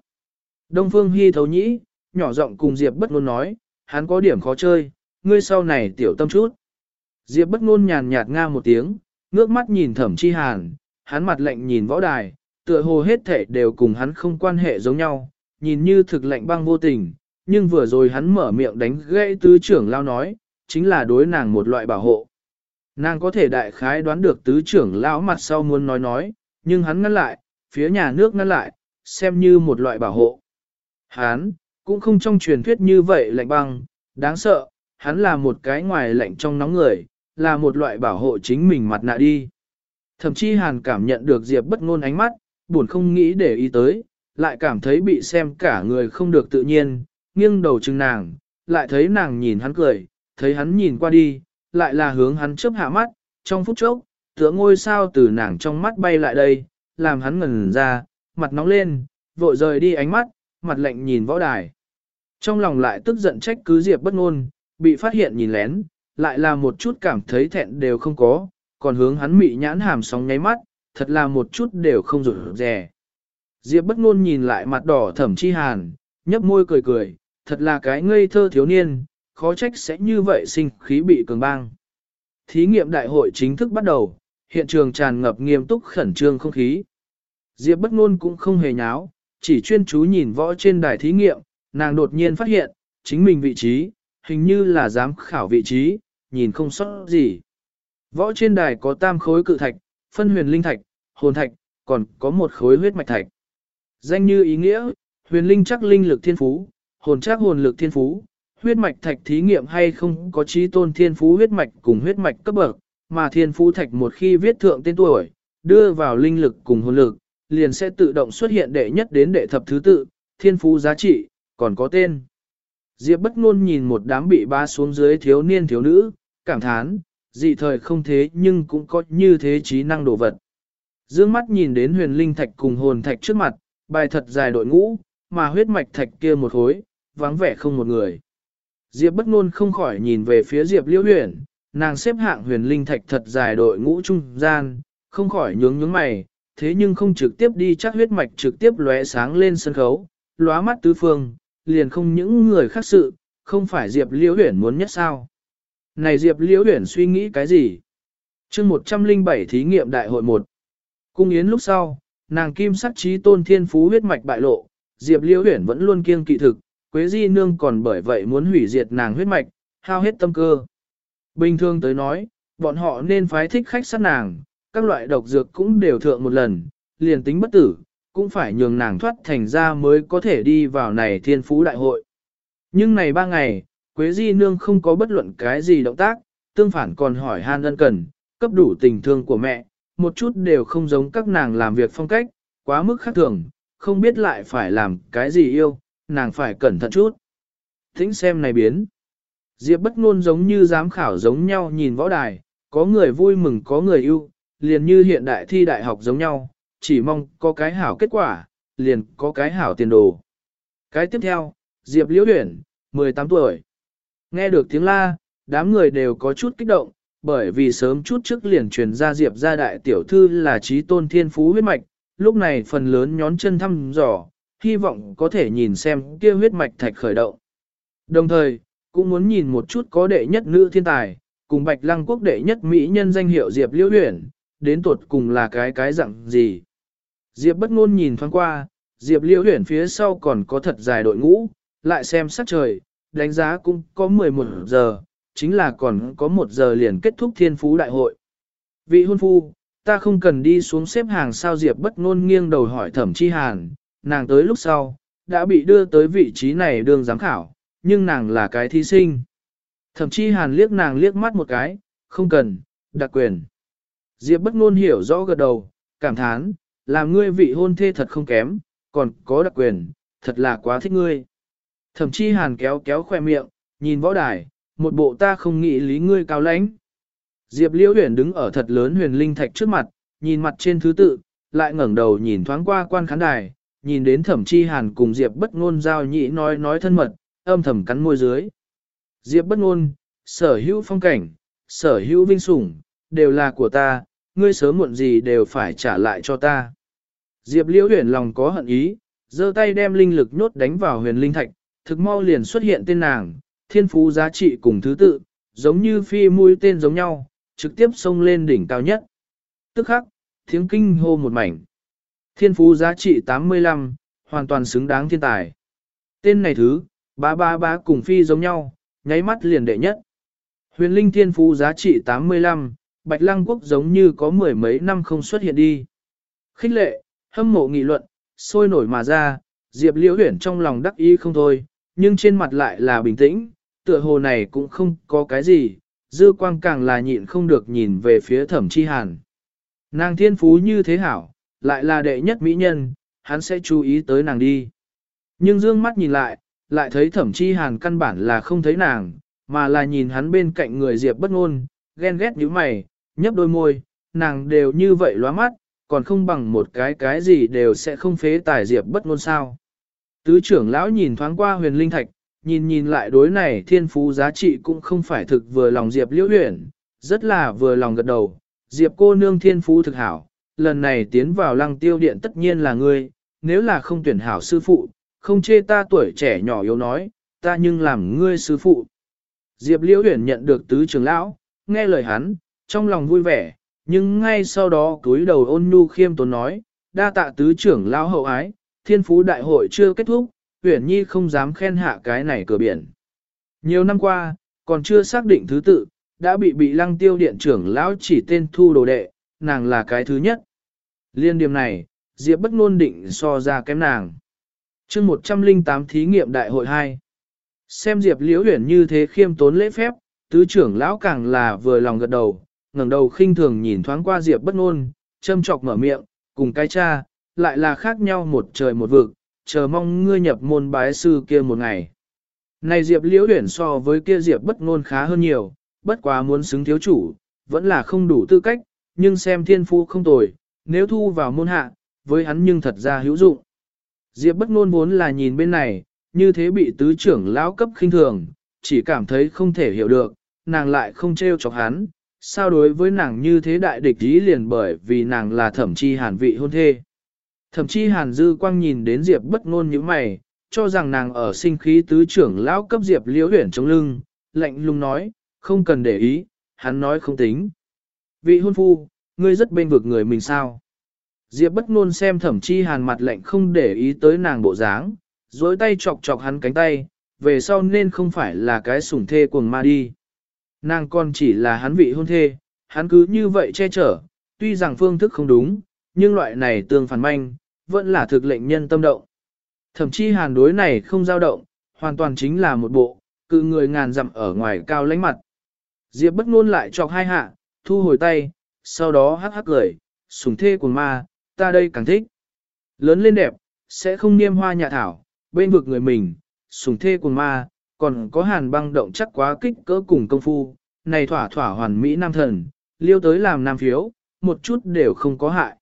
Đông Phương Hi thấu nhĩ, nhỏ giọng cùng Diệp bất ngôn nói, hắn có điểm khó chơi, ngươi sau này tiểu tâm chút. Diệp bất ngôn nhàn nhạt nga một tiếng, ngước mắt nhìn thẩm chi hàn, hắn mặt lạnh nhìn võ đài, tựa hồ hết thể đều cùng hắn không quan hệ giống nhau, nhìn như thực lạnh băng vô tình, nhưng vừa rồi hắn mở miệng đánh gãy tứ trưởng lao nói, chính là đối nàng một loại bảo hộ. Nàng có thể đại khái đoán được tứ trưởng lão mặt sau muốn nói nói, nhưng hắn ngăn lại, phía nhà nước ngăn lại, xem như một loại bảo hộ. Hắn, cũng không trong truyền thuyết như vậy lạnh băng, đáng sợ, hắn là một cái ngoài lạnh trong nóng người, là một loại bảo hộ chính mình mặt nạ đi. Thậm chí hàn cảm nhận được Diệp bất ngôn ánh mắt, buồn không nghĩ để ý tới, lại cảm thấy bị xem cả người không được tự nhiên, nghiêng đầu chừng nàng, lại thấy nàng nhìn hắn cười, thấy hắn nhìn qua đi, lại là hướng hắn chớp hạ mắt, trong phút chốc, tựa ngôi sao từ nàng trong mắt bay lại đây, làm hắn ngẩn ra, mặt nóng lên, vội rời đi ánh mắt, mặt lạnh nhìn võ đài. Trong lòng lại tức giận trách cứ Diệp bất ngôn, bị phát hiện nhìn lén, lại là một chút cảm thấy thẹn đều không có, còn hướng hắn mị nhãn hàm sóng nháy mắt, thật là một chút đều không rủi rè. Diệp bất ngôn nhìn lại mặt đỏ thẩm chi hàn, nhấp môi cười cười, thật là cái ngây thơ thiếu niên, khó trách sẽ như vậy sinh khí bị cường bang. Thí nghiệm đại hội chính thức bắt đầu, hiện trường tràn ngập nghiêm túc khẩn trương không khí. Diệp bất ngôn cũng không hề nháo, chỉ chuyên chú nhìn võ trên đài thí nghiệm, nàng đột nhiên phát hiện, chính mình vị trí, hình như là giám khảo vị trí, nhìn không sót gì. Võ trên đài có tam khối cự thạch, phân huyền linh thạch, hồn thạch, còn có một khối huyết mạch thạch. Danh như ý nghĩa, huyền linh chắc linh lực thiên phú, hồn chắc hồn lực thiên phú, huyết mạch thạch thí nghiệm hay không có trí tôn thiên phú huyết mạch cùng huyết mạch cấp bậc, mà thiên phú thạch một khi viết thượng tên tuổi, đưa vào linh lực cùng hồn lực, liền sẽ tự động xuất hiện đệ nhất đến đệ thập thứ tự, thiên phú giá trị, còn có tên. Diệp bất ngôn nhìn một đám bị ba xuống dưới thiếu niên thiếu nữ, cảm thán, dị thời không thế nhưng cũng có như thế trí năng đồ vật. Dương mắt nhìn đến huyền linh thạch cùng hồn thạch trước mặt, bài thật dài đội ngũ, mà huyết mạch thạch kia một hối, vắng vẻ không một người. Diệp bất ngôn không khỏi nhìn về phía Diệp liễu huyền, nàng xếp hạng huyền linh thạch thật dài đội ngũ trung gian, không khỏi nhướng nhướng mày, thế nhưng không trực tiếp đi chắc huyết mạch trực tiếp lóe sáng lên sân khấu, lóa mắt tứ phương, liền không những người khác sự, không phải Diệp liễu huyền muốn nhất sao. Này Diệp liễu huyền suy nghĩ cái gì? chương 107 thí nghiệm đại hội 1. Cung yến lúc sau, nàng kim sắc trí tôn thiên phú huyết mạch bại lộ, Diệp liễu huyền vẫn luôn kiêng kỵ thực, Quế Di Nương còn bởi vậy muốn hủy diệt nàng huyết mạch, hao hết tâm cơ. Bình thường tới nói, bọn họ nên phái thích khách sát nàng, các loại độc dược cũng đều thượng một lần, liền tính bất tử, cũng phải nhường nàng thoát thành ra mới có thể đi vào này thiên phú đại hội. Nhưng này ba ngày, Quế Di Nương không có bất luận cái gì động tác, tương phản còn hỏi han ân cần, cấp đủ tình thương của mẹ, một chút đều không giống các nàng làm việc phong cách, quá mức khác thường, không biết lại phải làm cái gì yêu, nàng phải cẩn thận chút. Thính xem này biến. Diệp bất ngôn giống như giám khảo giống nhau nhìn võ đài, có người vui mừng có người yêu, liền như hiện đại thi đại học giống nhau, chỉ mong có cái hảo kết quả, liền có cái hảo tiền đồ. Cái tiếp theo, Diệp Liễu Huyền, 18 tuổi. Nghe được tiếng la, đám người đều có chút kích động, bởi vì sớm chút trước liền truyền ra Diệp gia đại tiểu thư là trí tôn thiên phú huyết mạch, lúc này phần lớn nhón chân thăm dò, hy vọng có thể nhìn xem kia huyết mạch thạch khởi động. Đồng thời, cũng muốn nhìn một chút có đệ nhất nữ thiên tài, cùng bạch lăng quốc đệ nhất mỹ nhân danh hiệu Diệp Liễu Huyền, đến tuột cùng là cái cái dạng gì. Diệp bất ngôn nhìn thoáng qua, Diệp Liễu huyển phía sau còn có thật dài đội ngũ, lại xem sắc trời, đánh giá cũng có 11 giờ, chính là còn có một giờ liền kết thúc thiên phú đại hội. Vị hôn phu, ta không cần đi xuống xếp hàng sao Diệp bất ngôn nghiêng đầu hỏi thẩm chi hàn, nàng tới lúc sau, đã bị đưa tới vị trí này đương giám khảo, nhưng nàng là cái thí sinh. Thẩm chi hàn liếc nàng liếc mắt một cái, không cần, đặc quyền. Diệp bất ngôn hiểu rõ gật đầu, cảm thán, làm ngươi vị hôn thê thật không kém, còn có đặc quyền, thật là quá thích ngươi. Thẩm chi hàn kéo kéo khoe miệng, nhìn võ đài, một bộ ta không nghĩ lý ngươi cao lãnh. Diệp Liễu Huyền đứng ở thật lớn huyền linh thạch trước mặt, nhìn mặt trên thứ tự, lại ngẩng đầu nhìn thoáng qua quan khán đài, nhìn đến Thẩm Chi Hàn cùng Diệp Bất Ngôn giao nhị nói nói thân mật, âm thầm cắn môi dưới. Diệp Bất Ngôn, sở hữu phong cảnh, sở hữu vinh sủng, đều là của ta, ngươi sớm muộn gì đều phải trả lại cho ta. Diệp Liễu Huyền lòng có hận ý, giơ tay đem linh lực nhốt đánh vào huyền linh thạch, thực mau liền xuất hiện tên nàng, thiên phú giá trị cùng thứ tự, giống như phi mũi tên giống nhau, trực tiếp xông lên đỉnh cao nhất. Tức khắc, tiếng kinh hô một mảnh. Thiên phú giá trị 85, hoàn toàn xứng đáng thiên tài. Tên này thứ, ba ba ba cùng phi giống nhau, nháy mắt liền đệ nhất. Huyền linh thiên phú giá trị 85, Bạch Lăng Quốc giống như có mười mấy năm không xuất hiện đi. Khích lệ, hâm mộ nghị luận, sôi nổi mà ra, Diệp Liễu Huyển trong lòng đắc ý không thôi, nhưng trên mặt lại là bình tĩnh, tựa hồ này cũng không có cái gì, dư quang càng là nhịn không được nhìn về phía thẩm chi hàn. Nàng thiên phú như thế hảo, lại là đệ nhất mỹ nhân, hắn sẽ chú ý tới nàng đi. Nhưng dương mắt nhìn lại, lại thấy thẩm chi hàn căn bản là không thấy nàng, mà là nhìn hắn bên cạnh người diệp bất ngôn, ghen ghét như mày, nhấp đôi môi, nàng đều như vậy lóa mắt, còn không bằng một cái cái gì đều sẽ không phế tài diệp bất ngôn sao. Tứ trưởng lão nhìn thoáng qua huyền linh thạch, nhìn nhìn lại đối này thiên phú giá trị cũng không phải thực vừa lòng Diệp Liễu Huyền, rất là vừa lòng gật đầu, Diệp cô nương thiên phú thực hảo, lần này tiến vào lăng tiêu điện tất nhiên là ngươi, nếu là không tuyển hảo sư phụ, không chê ta tuổi trẻ nhỏ yếu nói, ta nhưng làm ngươi sư phụ. Diệp Liễu Huyền nhận được tứ trưởng lão, nghe lời hắn, trong lòng vui vẻ, nhưng ngay sau đó cúi đầu ôn nhu khiêm tốn nói, đa tạ tứ trưởng lão hậu ái, thiên phú đại hội chưa kết thúc, Uyển Nhi không dám khen hạ cái này cửa biển. Nhiều năm qua, còn chưa xác định thứ tự, đã bị bị lăng tiêu điện trưởng lão chỉ tên thu đồ đệ, nàng là cái thứ nhất. Liên điểm này, Diệp bất ngôn định so ra kém nàng. chương 108 thí nghiệm đại hội 2. Xem Diệp liễu huyển như thế khiêm tốn lễ phép, tứ trưởng lão càng là vừa lòng gật đầu, ngẩng đầu khinh thường nhìn thoáng qua Diệp bất ngôn, châm chọc mở miệng, cùng cái cha, lại là khác nhau một trời một vực, chờ mong ngươi nhập môn bái sư kia một ngày. Này Diệp Liễu Uyển so với kia Diệp bất ngôn khá hơn nhiều, bất quá muốn xứng thiếu chủ, vẫn là không đủ tư cách, nhưng xem thiên phú không tồi, nếu thu vào môn hạ, với hắn nhưng thật ra hữu dụng. Diệp bất ngôn vốn là nhìn bên này, như thế bị tứ trưởng lão cấp khinh thường, chỉ cảm thấy không thể hiểu được, nàng lại không trêu chọc hắn, sao đối với nàng như thế đại địch ý liền bởi vì nàng là thẩm chi hàn vị hôn thê. thẩm chi Hàn Dư Quang nhìn đến Diệp bất ngôn như mày, cho rằng nàng ở sinh khí tứ trưởng lão cấp Diệp liễu huyển trong lưng, lạnh lùng nói, không cần để ý, hắn nói không tính. Vị hôn phu, ngươi rất bên vực người mình sao? Diệp bất ngôn xem thẩm chi hàn mặt lạnh không để ý tới nàng bộ dáng, dối tay chọc chọc hắn cánh tay, về sau nên không phải là cái sủng thê cuồng ma đi. Nàng còn chỉ là hắn vị hôn thê, hắn cứ như vậy che chở, tuy rằng phương thức không đúng, nhưng loại này tương phản manh, vẫn là thực lệnh nhân tâm động. Thậm chí hàn đối này không dao động, hoàn toàn chính là một bộ, cự người ngàn dặm ở ngoài cao lãnh mặt. Diệp bất ngôn lại chọc hai hạ, thu hồi tay, sau đó hắc hắc cười, sùng thê của ma, ta đây càng thích. Lớn lên đẹp, sẽ không niêm hoa nhà thảo, bên vực người mình, sùng thê của ma, còn có hàn băng động chắc quá kích cỡ cùng công phu, này thỏa thỏa hoàn mỹ nam thần, liêu tới làm nam phiếu, một chút đều không có hại.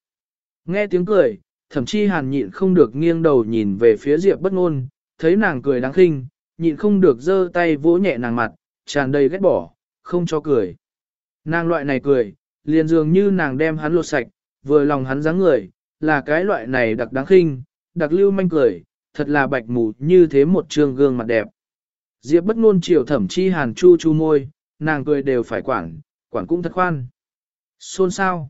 Nghe tiếng cười, thậm chí hàn nhịn không được nghiêng đầu nhìn về phía Diệp bất ngôn, thấy nàng cười đáng khinh, nhịn không được giơ tay vỗ nhẹ nàng mặt, tràn đầy ghét bỏ, không cho cười. Nàng loại này cười, liền dường như nàng đem hắn lột sạch, vừa lòng hắn dáng người, là cái loại này đặc đáng khinh, đặc lưu manh cười, thật là bạch mù như thế một trương gương mặt đẹp. Diệp bất ngôn chiều thẩm chi hàn chu chu môi, nàng cười đều phải quản, quản cũng thật khoan. Xôn sao?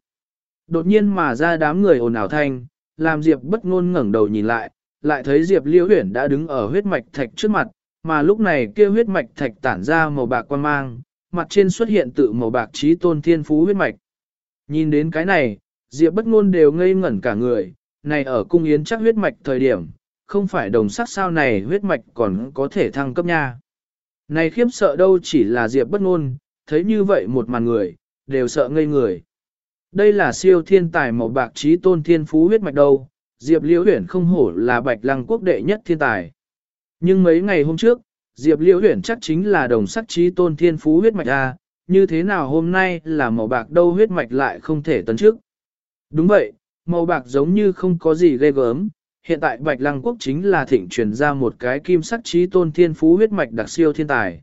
Đột nhiên mà ra đám người ồn ào thanh, làm Diệp bất ngôn ngẩng đầu nhìn lại, lại thấy Diệp Liễu Huyển đã đứng ở huyết mạch thạch trước mặt, mà lúc này kia huyết mạch thạch tản ra màu bạc quan mang, mặt trên xuất hiện tự màu bạc trí tôn thiên phú huyết mạch. Nhìn đến cái này, Diệp bất ngôn đều ngây ngẩn cả người, này ở cung yến chắc huyết mạch thời điểm, không phải đồng sắc sao này huyết mạch còn có thể thăng cấp nha. Này khiếp sợ đâu chỉ là Diệp bất ngôn, thấy như vậy một màn người, đều sợ ngây người. Đây là siêu thiên tài màu bạc trí tôn thiên phú huyết mạch đâu, Diệp Liễu Huyển không hổ là bạch lăng quốc đệ nhất thiên tài. Nhưng mấy ngày hôm trước, Diệp Liễu Huyển chắc chính là đồng sắc trí tôn thiên phú huyết mạch A, như thế nào hôm nay là màu bạc đâu huyết mạch lại không thể tấn trước. Đúng vậy, màu bạc giống như không có gì ghê gớm, hiện tại Bạch Lăng Quốc chính là thịnh truyền ra một cái kim sắc trí tôn thiên phú huyết mạch đặc siêu thiên tài.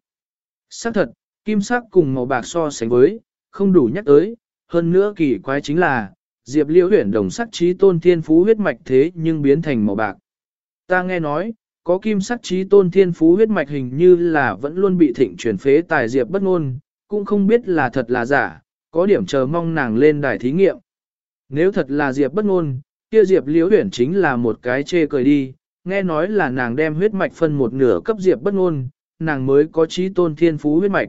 Sắc thật, kim sắc cùng màu bạc so sánh với, không đủ nhắc tới, hơn nữa kỳ quái chính là, Diệp Liễu Huyển đồng sắc trí tôn thiên phú huyết mạch thế nhưng biến thành màu bạc. Ta nghe nói, có kim sắc trí tôn thiên phú huyết mạch hình như là vẫn luôn bị thịnh truyền phế tài Diệp bất ngôn, cũng không biết là thật là giả, có điểm chờ mong nàng lên đài thí nghiệm. Nếu thật là Diệp bất ngôn, kia Diệp Liễu Uyển chính là một cái chê cười đi, nghe nói là nàng đem huyết mạch phân một nửa cấp Diệp bất ngôn, nàng mới có trí tôn thiên phú huyết mạch.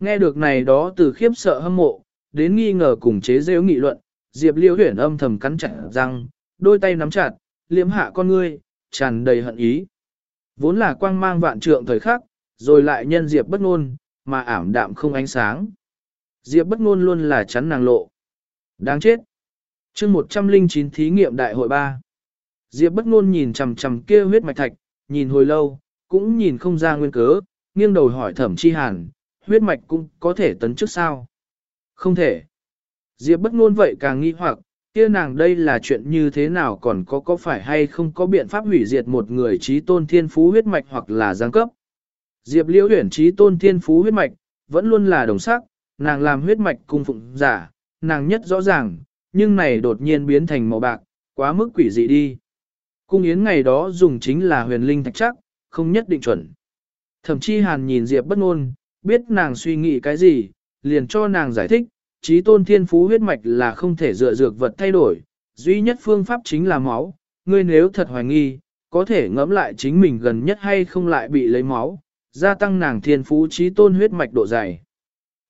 Nghe được này đó từ khiếp sợ hâm mộ, đến nghi ngờ cùng chế giễu nghị luận, Diệp Liễu Uyển âm thầm cắn chặt răng, đôi tay nắm chặt, liếm hạ con ngươi, tràn đầy hận ý. Vốn là quang mang vạn trượng thời khắc, rồi lại nhân Diệp bất ngôn, mà ảm đạm không ánh sáng. Diệp bất ngôn luôn là chắn nàng lộ. Đáng chết. Chương 109 thí nghiệm đại hội 3. Diệp bất ngôn nhìn chằm chằm kia huyết mạch thạch, nhìn hồi lâu, cũng nhìn không ra nguyên cớ, nghiêng đầu hỏi Thẩm Chi Hàn, huyết mạch cũng có thể tấn chức sao? Không thể. Diệp bất ngôn vậy càng nghi hoặc, kia nàng đây là chuyện như thế nào còn có có phải hay không có biện pháp hủy diệt một người trí tôn thiên phú huyết mạch hoặc là giáng cấp. Diệp liễu huyển trí tôn thiên phú huyết mạch, vẫn luôn là đồng sắc, nàng làm huyết mạch cung phụng giả, nàng nhất rõ ràng, nhưng này đột nhiên biến thành màu bạc, quá mức quỷ dị đi. Cung yến ngày đó dùng chính là huyền linh thạch chắc, không nhất định chuẩn. Thậm chí hàn nhìn Diệp bất ngôn, biết nàng suy nghĩ cái gì, liền cho nàng giải thích, trí tôn thiên phú huyết mạch là không thể dựa dược vật thay đổi, duy nhất phương pháp chính là máu, ngươi nếu thật hoài nghi, có thể ngẫm lại chính mình gần nhất hay không lại bị lấy máu, gia tăng nàng thiên phú trí tôn huyết mạch độ dày.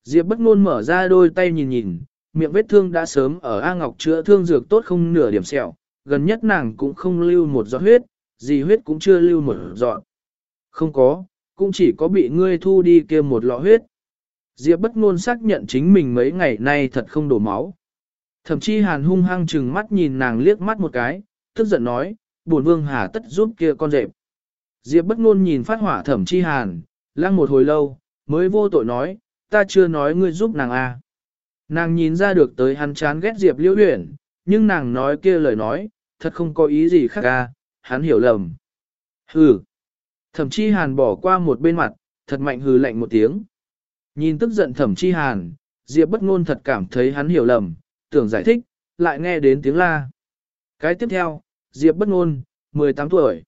Diệp bất ngôn mở ra đôi tay nhìn nhìn, miệng vết thương đã sớm ở A Ngọc chữa thương dược tốt không nửa điểm sẹo, gần nhất nàng cũng không lưu một giọt huyết, gì huyết cũng chưa lưu một giọt. Không có, cũng chỉ có bị ngươi thu đi kia một lọ huyết. Diệp bất ngôn xác nhận chính mình mấy ngày nay thật không đổ máu. Thậm chí hàn hung hăng chừng mắt nhìn nàng liếc mắt một cái, tức giận nói, buồn vương hà tất giúp kia con rệp. Diệp bất ngôn nhìn phát hỏa thẩm chi hàn, lăng một hồi lâu, mới vô tội nói, ta chưa nói ngươi giúp nàng à. Nàng nhìn ra được tới hắn chán ghét Diệp liễu Huyền, nhưng nàng nói kia lời nói, thật không có ý gì khác ca, hắn hiểu lầm. Hừ. Thẩm chi hàn bỏ qua một bên mặt, thật mạnh hừ lạnh một tiếng. Nhìn tức giận thẩm chi hàn, Diệp bất ngôn thật cảm thấy hắn hiểu lầm, tưởng giải thích, lại nghe đến tiếng la. Cái tiếp theo, Diệp bất ngôn, 18 tuổi.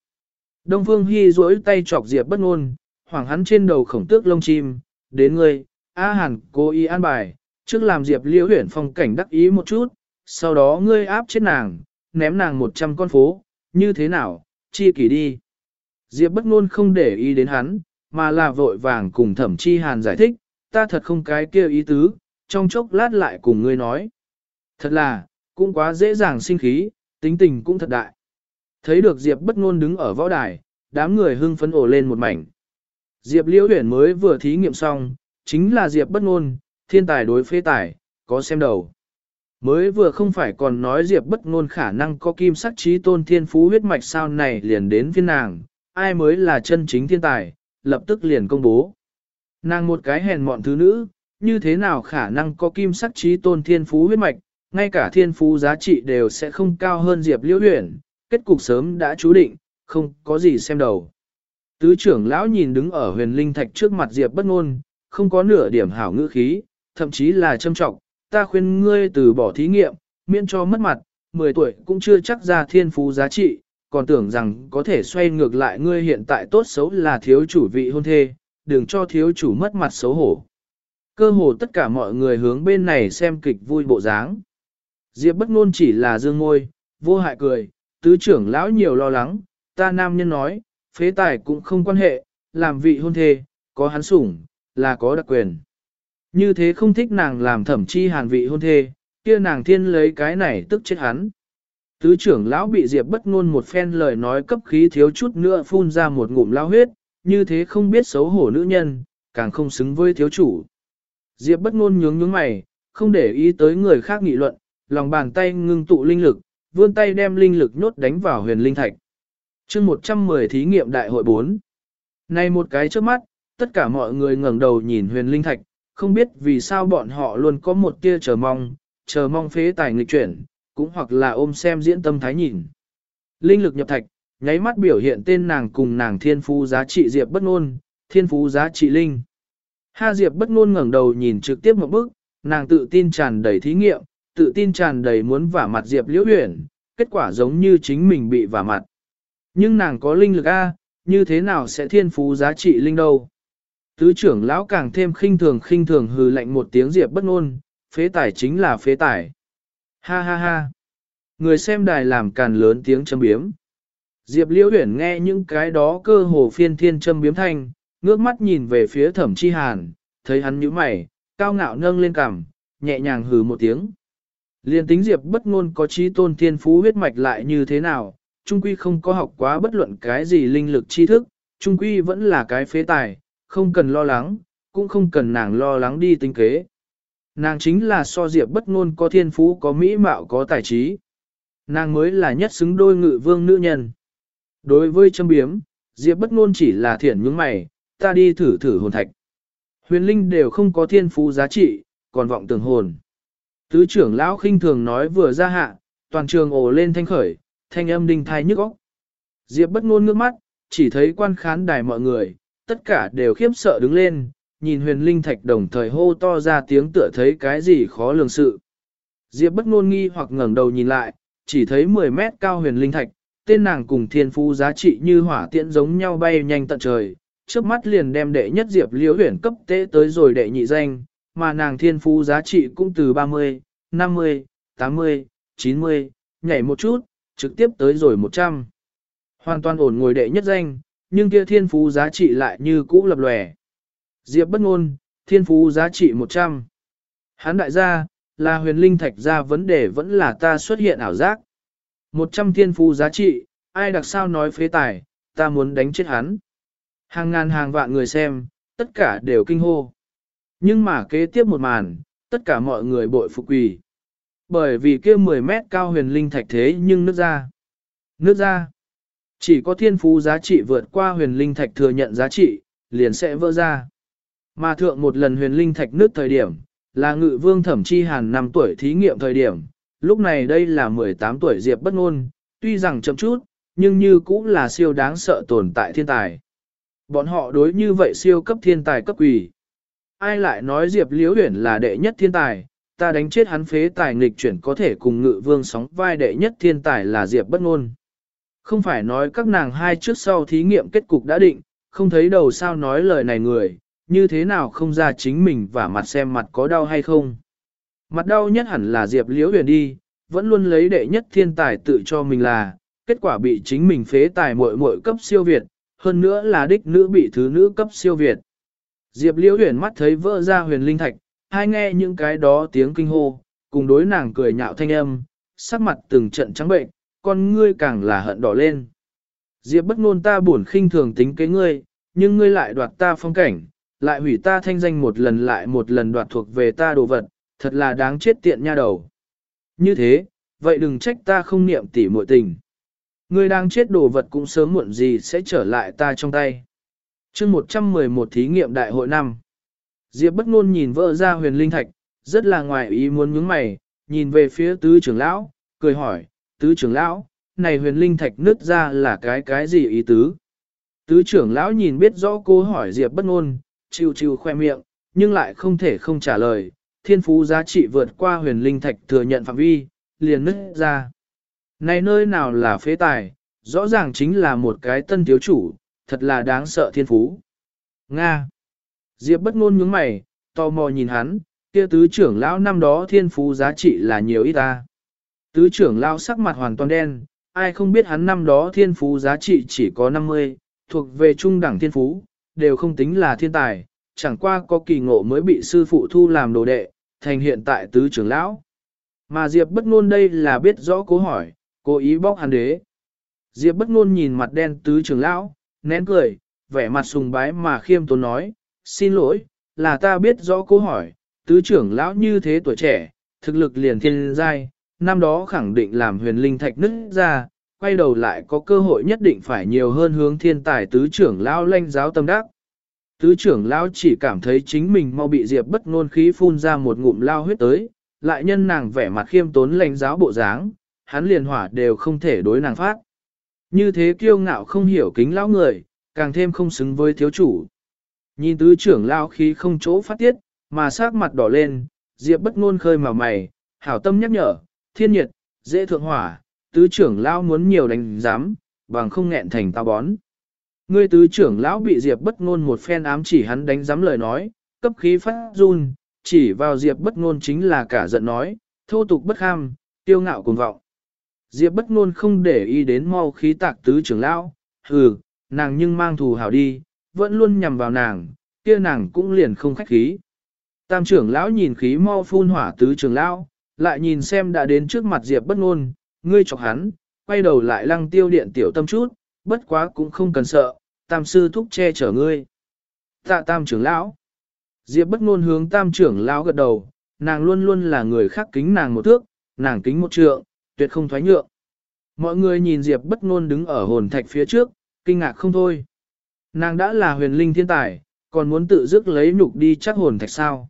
Đông Phương Hi duỗi tay chọc Diệp bất ngôn, hoảng hắn trên đầu khổng tước lông chim, đến ngươi, A Hàn cố ý an bài, trước làm Diệp Liễu Huyển phong cảnh đắc ý một chút, sau đó ngươi áp chết nàng, ném nàng 100 con phố, như thế nào, chi kỷ đi. Diệp bất ngôn không để ý đến hắn, mà là vội vàng cùng thẩm chi hàn giải thích, ta thật không cái kia ý tứ, trong chốc lát lại cùng ngươi nói. Thật là, cũng quá dễ dàng sinh khí, tính tình cũng thật đại. Thấy được Diệp bất ngôn đứng ở võ đài, đám người hưng phấn ồ lên một mảnh. Diệp liễu huyển mới vừa thí nghiệm xong, chính là Diệp bất ngôn, thiên tài đối phế tài, có xem đầu. Mới vừa không phải còn nói Diệp bất ngôn khả năng có kim sắc trí tôn thiên phú huyết mạch sao này liền đến phiên nàng, ai mới là chân chính thiên tài, lập tức liền công bố. Nàng một cái hèn mọn thứ nữ, như thế nào khả năng có kim sắc trí tôn thiên phú huyết mạch, ngay cả thiên phú giá trị đều sẽ không cao hơn Diệp Liễu Huyền, kết cục sớm đã chú định, không có gì xem đầu. Tứ trưởng lão nhìn đứng ở huyền linh thạch trước mặt Diệp bất ngôn, không có nửa điểm hảo ngữ khí, thậm chí là châm trọng, ta khuyên ngươi từ bỏ thí nghiệm, miễn cho mất mặt, 10 tuổi cũng chưa chắc ra thiên phú giá trị, còn tưởng rằng có thể xoay ngược lại ngươi hiện tại tốt xấu là thiếu chủ vị hôn thê, đừng cho thiếu chủ mất mặt xấu hổ. Cơ hồ tất cả mọi người hướng bên này xem kịch vui bộ dáng. Diệp bất ngôn chỉ là dương môi, vô hại cười, tứ trưởng lão nhiều lo lắng, ta nam nhân nói, phế tài cũng không quan hệ, làm vị hôn thê, có hắn sủng, là có đặc quyền. Như thế không thích nàng làm thẩm chi hàn vị hôn thê, kia nàng thiên lấy cái này tức chết hắn. Tứ trưởng lão bị Diệp bất ngôn một phen lời nói cấp khí thiếu chút nữa phun ra một ngụm lao huyết, như thế không biết xấu hổ nữ nhân, càng không xứng với thiếu chủ. Diệp bất ngôn nhướng nhướng mày, không để ý tới người khác nghị luận, lòng bàn tay ngưng tụ linh lực, vươn tay đem linh lực nhốt đánh vào huyền linh thạch. Chương 110 thí nghiệm đại hội 4. Này một cái trước mắt, tất cả mọi người ngẩng đầu nhìn huyền linh thạch, không biết vì sao bọn họ luôn có một tia chờ mong, chờ mong phế tài nghịch chuyển, cũng hoặc là ôm xem diễn tâm thái nhìn. Linh lực nhập thạch, nháy mắt biểu hiện tên nàng cùng nàng thiên phú giá trị diệp bất ngôn, thiên phú giá trị linh. Ha diệp bất ngôn ngẩng đầu nhìn trực tiếp một bước, nàng tự tin tràn đầy thí nghiệm, tự tin tràn đầy muốn vả mặt diệp liễu huyền, kết quả giống như chính mình bị vả mặt. Nhưng nàng có linh lực A, như thế nào sẽ thiên phú giá trị linh đâu? Tứ trưởng lão càng thêm khinh thường khinh thường hừ lạnh một tiếng diệp bất ngôn, phế tài chính là phế tài. Ha ha ha. Người xem đài làm càn lớn tiếng châm biếm. Diệp liễu Uyển nghe những cái đó cơ hồ phiên thiên châm biếm thanh, ngước mắt nhìn về phía thẩm chi hàn, thấy hắn nhíu mày, cao ngạo nâng lên cằm, nhẹ nhàng hừ một tiếng. Liên tính diệp bất ngôn có trí tôn thiên phú huyết mạch lại như thế nào, trung quy không có học quá bất luận cái gì linh lực tri thức, trung quy vẫn là cái phế tài, không cần lo lắng, cũng không cần nàng lo lắng đi tinh kế. Nàng chính là so diệp bất ngôn có thiên phú có mỹ mạo có tài trí. Nàng mới là nhất xứng đôi ngự vương nữ nhân. Đối với châm biếm, diệp bất ngôn chỉ là thiện những mày, ta đi thử thử hồn thạch. Huyền linh đều không có thiên phú giá trị, còn vọng tưởng hồn. Tứ trưởng lão khinh thường nói vừa ra hạ, toàn trường ồ lên thanh khởi, thanh âm đinh thai nhức óc. Diệp bất ngôn ngước mắt, chỉ thấy quan khán đài mọi người, tất cả đều khiếp sợ đứng lên, nhìn huyền linh thạch đồng thời hô to ra tiếng tựa thấy cái gì khó lường sự. Diệp bất ngôn nghi hoặc ngẩng đầu nhìn lại, chỉ thấy 10 mét cao huyền linh thạch, tên nàng cùng thiên phú giá trị như hỏa tiễn giống nhau bay nhanh tận trời, trước mắt liền đem đệ nhất Diệp Liễu huyền cấp tế tới rồi đệ nhị danh, mà nàng thiên phú giá trị cũng từ 30, 50, 80, 90, nhảy một chút, trực tiếp tới rồi 100. Hoàn toàn ổn ngồi đệ nhất danh, nhưng kia thiên phú giá trị lại như cũ lập lòe. Diệp bất ngôn, thiên phú giá trị 100. Hán đại gia, là huyền linh thạch ra vấn đề vẫn là ta xuất hiện ảo giác. 100 thiên phú giá trị, ai đặc sao nói phế tài, ta muốn đánh chết hắn. Hàng ngàn hàng vạn người xem, tất cả đều kinh hô. Nhưng mà kế tiếp một màn, tất cả mọi người bội phục quỳ. Bởi vì kia 10 mét cao huyền linh thạch thế nhưng nước ra. Nước ra. Chỉ có thiên phú giá trị vượt qua huyền linh thạch thừa nhận giá trị, liền sẽ vỡ ra. Mà thượng một lần huyền linh thạch nước thời điểm, là ngự vương thẩm chi hàn 5 tuổi thí nghiệm thời điểm, lúc này đây là 18 tuổi diệp bất ngôn, tuy rằng chậm chút, nhưng như cũng là siêu đáng sợ tồn tại thiên tài. Bọn họ đối như vậy siêu cấp thiên tài cấp quỷ. Ai lại nói diệp liễu huyển là đệ nhất thiên tài, ta đánh chết hắn phế tài nghịch chuyển có thể cùng ngự vương sóng vai đệ nhất thiên tài là diệp bất ngôn. Không phải nói các nàng hai trước sau thí nghiệm kết cục đã định, không thấy đầu sao nói lời này người, như thế nào không ra chính mình và mặt xem mặt có đau hay không. Mặt đau nhất hẳn là Diệp Liễu Huyền đi, vẫn luôn lấy đệ nhất thiên tài tự cho mình là, kết quả bị chính mình phế tài muội muội cấp siêu việt, hơn nữa là đích nữ bị thứ nữ cấp siêu việt. Diệp Liễu Huyền mắt thấy vỡ ra huyền linh thạch, hai nghe những cái đó tiếng kinh hô, cùng đối nàng cười nhạo thanh âm, sắc mặt từng trận trắng bệnh, con ngươi càng là hận đỏ lên. Diệp bất ngôn ta buồn khinh thường tính kế ngươi, nhưng ngươi lại đoạt ta phong cảnh, lại hủy ta thanh danh một lần lại một lần đoạt thuộc về ta đồ vật, thật là đáng chết tiện nha đầu. Như thế, vậy đừng trách ta không niệm tỉ muội tình. Ngươi đang chết đồ vật cũng sớm muộn gì sẽ trở lại ta trong tay. chương 111 thí nghiệm đại hội năm. Diệp bất ngôn nhìn vợ ra huyền linh thạch, rất là ngoài ý muốn nhướng mày, nhìn về phía tứ trưởng lão, cười hỏi, tứ trưởng lão, này huyền linh thạch nứt ra là cái cái gì ý tứ? Tứ trưởng lão nhìn biết rõ cô hỏi Diệp bất ngôn, chiều chiều khoe miệng, nhưng lại không thể không trả lời, thiên phú giá trị vượt qua huyền linh thạch thừa nhận phạm vi, liền nứt ra. Này nơi nào là phế tài, rõ ràng chính là một cái tân thiếu chủ, thật là đáng sợ thiên phú. Nga. Diệp bất ngôn nhướng mày, tò mò nhìn hắn, kia tứ trưởng lão năm đó thiên phú giá trị là nhiều ít ta. Tứ trưởng lão sắc mặt hoàn toàn đen, ai không biết hắn năm đó thiên phú giá trị chỉ có 50, thuộc về trung đẳng thiên phú, đều không tính là thiên tài, chẳng qua có kỳ ngộ mới bị sư phụ thu làm đồ đệ, thành hiện tại tứ trưởng lão. Mà Diệp bất ngôn đây là biết rõ cố hỏi, cố ý bóc hắn đế. Diệp bất ngôn nhìn mặt đen tứ trưởng lão, nén cười, vẻ mặt sùng bái mà khiêm tốn nói, xin lỗi, là ta biết rõ cố hỏi, tứ trưởng lão như thế tuổi trẻ, thực lực liền thiên giai, năm đó khẳng định làm huyền linh thạch nứt ra, quay đầu lại có cơ hội nhất định phải nhiều hơn hướng thiên tài tứ trưởng lão lanh giáo tâm đắc. Tứ trưởng lão chỉ cảm thấy chính mình mau bị Diệp bất ngôn khí phun ra một ngụm lao huyết tới, lại nhân nàng vẻ mặt khiêm tốn lãnh giáo bộ dáng, hắn liền hỏa đều không thể đối nàng phát. Như thế kiêu ngạo không hiểu kính lão người, càng thêm không xứng với thiếu chủ. Nhìn tứ trưởng lão khí không chỗ phát tiết, mà sắc mặt đỏ lên, Diệp bất ngôn khơi mà mày, hảo tâm nhắc nhở, thiên nhiệt, dễ thượng hỏa, tứ trưởng lão muốn nhiều đánh giám, bằng không nghẹn thành tao bón. Ngươi tứ trưởng lão bị Diệp bất ngôn một phen ám chỉ hắn đánh giám lời nói, cấp khí phát run, chỉ vào Diệp bất ngôn chính là cả giận nói, thô tục bất ham, tiêu ngạo cuồng vọng. Diệp bất ngôn không để ý đến mau khí tạc tứ trưởng lão, hừ, nàng nhưng mang thù hảo đi, vẫn luôn nhằm vào nàng, kia nàng cũng liền không khách khí. Tam trưởng lão nhìn khí mau phun hỏa tứ trưởng lão, lại nhìn xem đã đến trước mặt Diệp bất ngôn, ngươi chọc hắn, quay đầu lại lăng tiêu điện tiểu tâm chút, bất quá cũng không cần sợ, tam sư thúc che chở ngươi. Tạ tam trưởng lão. Diệp bất ngôn hướng tam trưởng lão gật đầu, nàng luôn luôn là người khác kính nàng một thước, nàng kính một trượng, tuyệt không thoái nhượng. Mọi người nhìn Diệp bất ngôn đứng ở hồn thạch phía trước, kinh ngạc không thôi. Nàng đã là huyền linh thiên tài, còn muốn tự dứt lấy nhục đi chắc hồn thạch sao.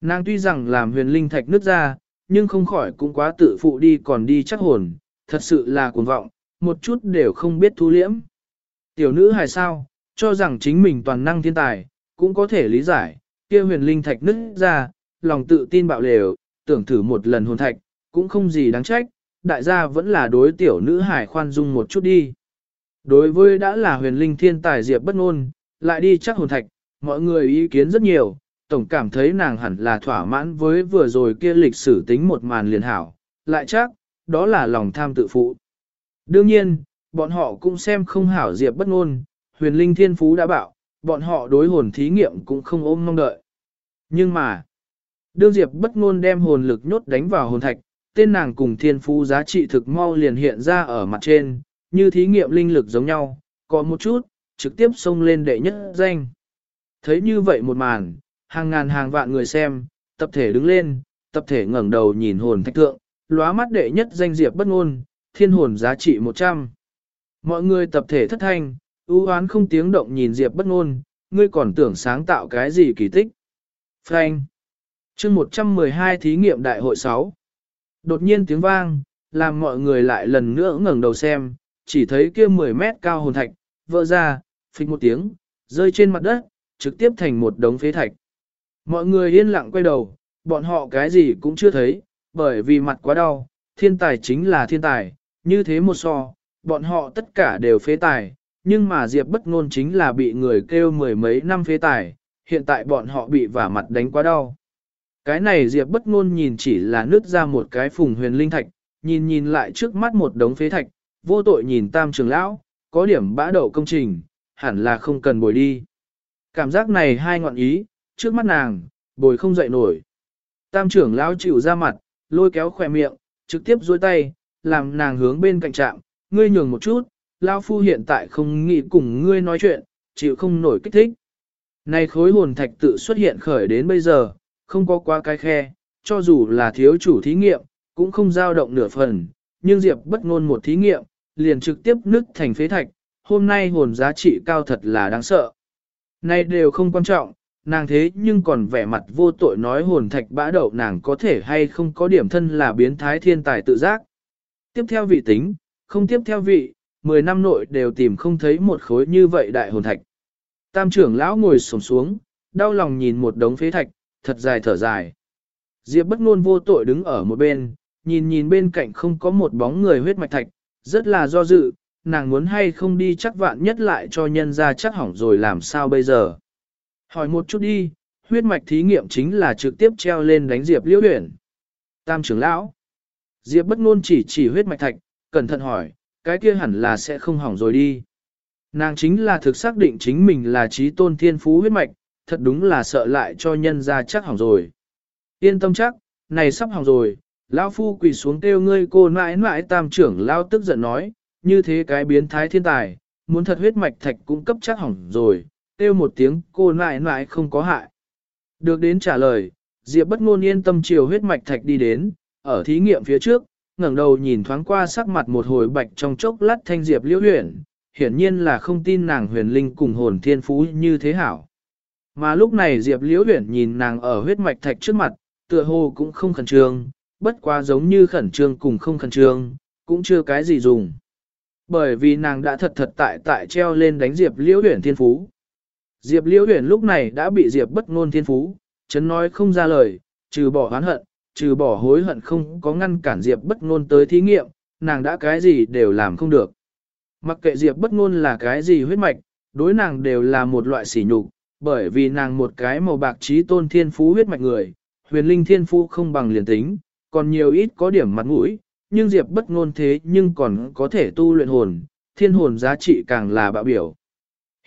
Nàng tuy rằng làm huyền linh thạch nứt ra, nhưng không khỏi cũng quá tự phụ đi còn đi chắc hồn, thật sự là cuồng vọng, một chút đều không biết thu liễm. Tiểu nữ hài sao, cho rằng chính mình toàn năng thiên tài, cũng có thể lý giải, kia huyền linh thạch nứt ra, lòng tự tin bạo lều, tưởng thử một lần hồn thạch, cũng không gì đáng trách, đại gia vẫn là đối tiểu nữ hải khoan dung một chút đi. Đối với đã là huyền linh thiên tài diệp bất ngôn, lại đi chắc hồn thạch, mọi người ý kiến rất nhiều, tổng cảm thấy nàng hẳn là thỏa mãn với vừa rồi kia lịch sử tính một màn liền hảo, lại chắc, đó là lòng tham tự phụ. Đương nhiên, bọn họ cũng xem không hảo diệp bất ngôn, huyền linh thiên phú đã bảo, bọn họ đối hồn thí nghiệm cũng không ôm mong đợi. Nhưng mà, đương diệp bất ngôn đem hồn lực nhốt đánh vào hồn thạch, tên nàng cùng thiên phú giá trị thực mau liền hiện ra ở mặt trên, như thí nghiệm linh lực giống nhau, có một chút, trực tiếp xông lên đệ nhất danh. Thấy như vậy một màn, hàng ngàn hàng vạn người xem, tập thể đứng lên, tập thể ngẩng đầu nhìn hồn thạch thượng, lóa mắt đệ nhất danh diệp bất ngôn, thiên hồn giá trị 100. Mọi người tập thể thất thanh, ưu hoán không tiếng động nhìn diệp bất ngôn, ngươi còn tưởng sáng tạo cái gì kỳ tích. Frank. Chương 112 thí nghiệm đại hội 6. Đột nhiên tiếng vang, làm mọi người lại lần nữa ngẩng đầu xem, chỉ thấy kia 10 mét cao hồn thạch, vỡ ra, phịch một tiếng, rơi trên mặt đất, trực tiếp thành một đống phế thạch. Mọi người yên lặng quay đầu, bọn họ cái gì cũng chưa thấy, bởi vì mặt quá đau, thiên tài chính là thiên tài, như thế một so, bọn họ tất cả đều phế tài, nhưng mà Diệp bất ngôn chính là bị người kêu mười mấy năm phế tài, hiện tại bọn họ bị vả mặt đánh quá đau. Cái này Diệp bất ngôn nhìn chỉ là nứt ra một cái phùng huyền linh thạch, nhìn nhìn lại trước mắt một đống phế thạch, vô tội nhìn tam trường lão, có điểm bã đậu công trình, hẳn là không cần bồi đi. Cảm giác này hai ngọn ý, trước mắt nàng, bồi không dậy nổi. Tam trưởng lão chịu ra mặt, lôi kéo khỏe miệng, trực tiếp duỗi tay, làm nàng hướng bên cạnh trạm, ngươi nhường một chút, lão phu hiện tại không nghĩ cùng ngươi nói chuyện, chịu không nổi kích thích. Này khối hồn thạch tự xuất hiện khởi đến bây giờ, không có quá cái khe, cho dù là thiếu chủ thí nghiệm, cũng không dao động nửa phần, nhưng Diệp bất ngôn một thí nghiệm, liền trực tiếp nứt thành phế thạch, hôm nay hồn giá trị cao thật là đáng sợ. Này đều không quan trọng, nàng thế nhưng còn vẻ mặt vô tội nói hồn thạch bã đậu nàng có thể hay không có điểm thân là biến thái thiên tài tự giác. Tiếp theo vị tính, không tiếp theo vị, 10 năm nội đều tìm không thấy một khối như vậy đại hồn thạch. Tam trưởng lão ngồi sổng xuống, đau lòng nhìn một đống phế thạch, thật dài thở dài. Diệp bất ngôn vô tội đứng ở một bên, nhìn nhìn bên cạnh không có một bóng người huyết mạch thạch, rất là do dự, nàng muốn hay không đi chắc vạn nhất lại cho nhân ra chắc hỏng rồi làm sao bây giờ. Hỏi một chút đi, huyết mạch thí nghiệm chính là trực tiếp treo lên đánh Diệp liễu huyền. Tam trưởng lão. Diệp bất ngôn chỉ chỉ huyết mạch thạch, cẩn thận hỏi, cái kia hẳn là sẽ không hỏng rồi đi. Nàng chính là thực xác định chính mình là trí tôn thiên phú huyết mạch, thật đúng là sợ lại cho nhân ra chắc hỏng rồi. Yên tâm chắc, này sắp hỏng rồi, lão phu quỳ xuống kêu ngươi cô mãi mãi tam trưởng lão tức giận nói, như thế cái biến thái thiên tài, muốn thật huyết mạch thạch cũng cấp chắc hỏng rồi, kêu một tiếng cô nại nại không có hại. Được đến trả lời, Diệp bất ngôn yên tâm chiều huyết mạch thạch đi đến, ở thí nghiệm phía trước, ngẩng đầu nhìn thoáng qua sắc mặt một hồi bạch trong chốc lát thanh Diệp liễu huyền, hiển nhiên là không tin nàng huyền linh cùng hồn thiên phú như thế hảo. Mà lúc này Diệp liễu huyền nhìn nàng ở huyết mạch thạch trước mặt, tựa hồ cũng không khẩn trương, bất quá giống như khẩn trương cùng không khẩn trương, cũng chưa cái gì dùng. Bởi vì nàng đã thật thật tại tại treo lên đánh Diệp liễu huyền thiên phú. Diệp liễu huyền lúc này đã bị Diệp bất ngôn thiên phú, chấn nói không ra lời, trừ bỏ oán hận, trừ bỏ hối hận không có ngăn cản Diệp bất ngôn tới thí nghiệm, nàng đã cái gì đều làm không được. Mặc kệ Diệp bất ngôn là cái gì huyết mạch, đối nàng đều là một loại sỉ nhục, bởi vì nàng một cái màu bạc trí tôn thiên phú huyết mạch người, huyền linh thiên phú không bằng liền tính, còn nhiều ít có điểm mặt mũi, nhưng Diệp bất ngôn thế nhưng còn có thể tu luyện hồn, thiên hồn giá trị càng là bạo biểu.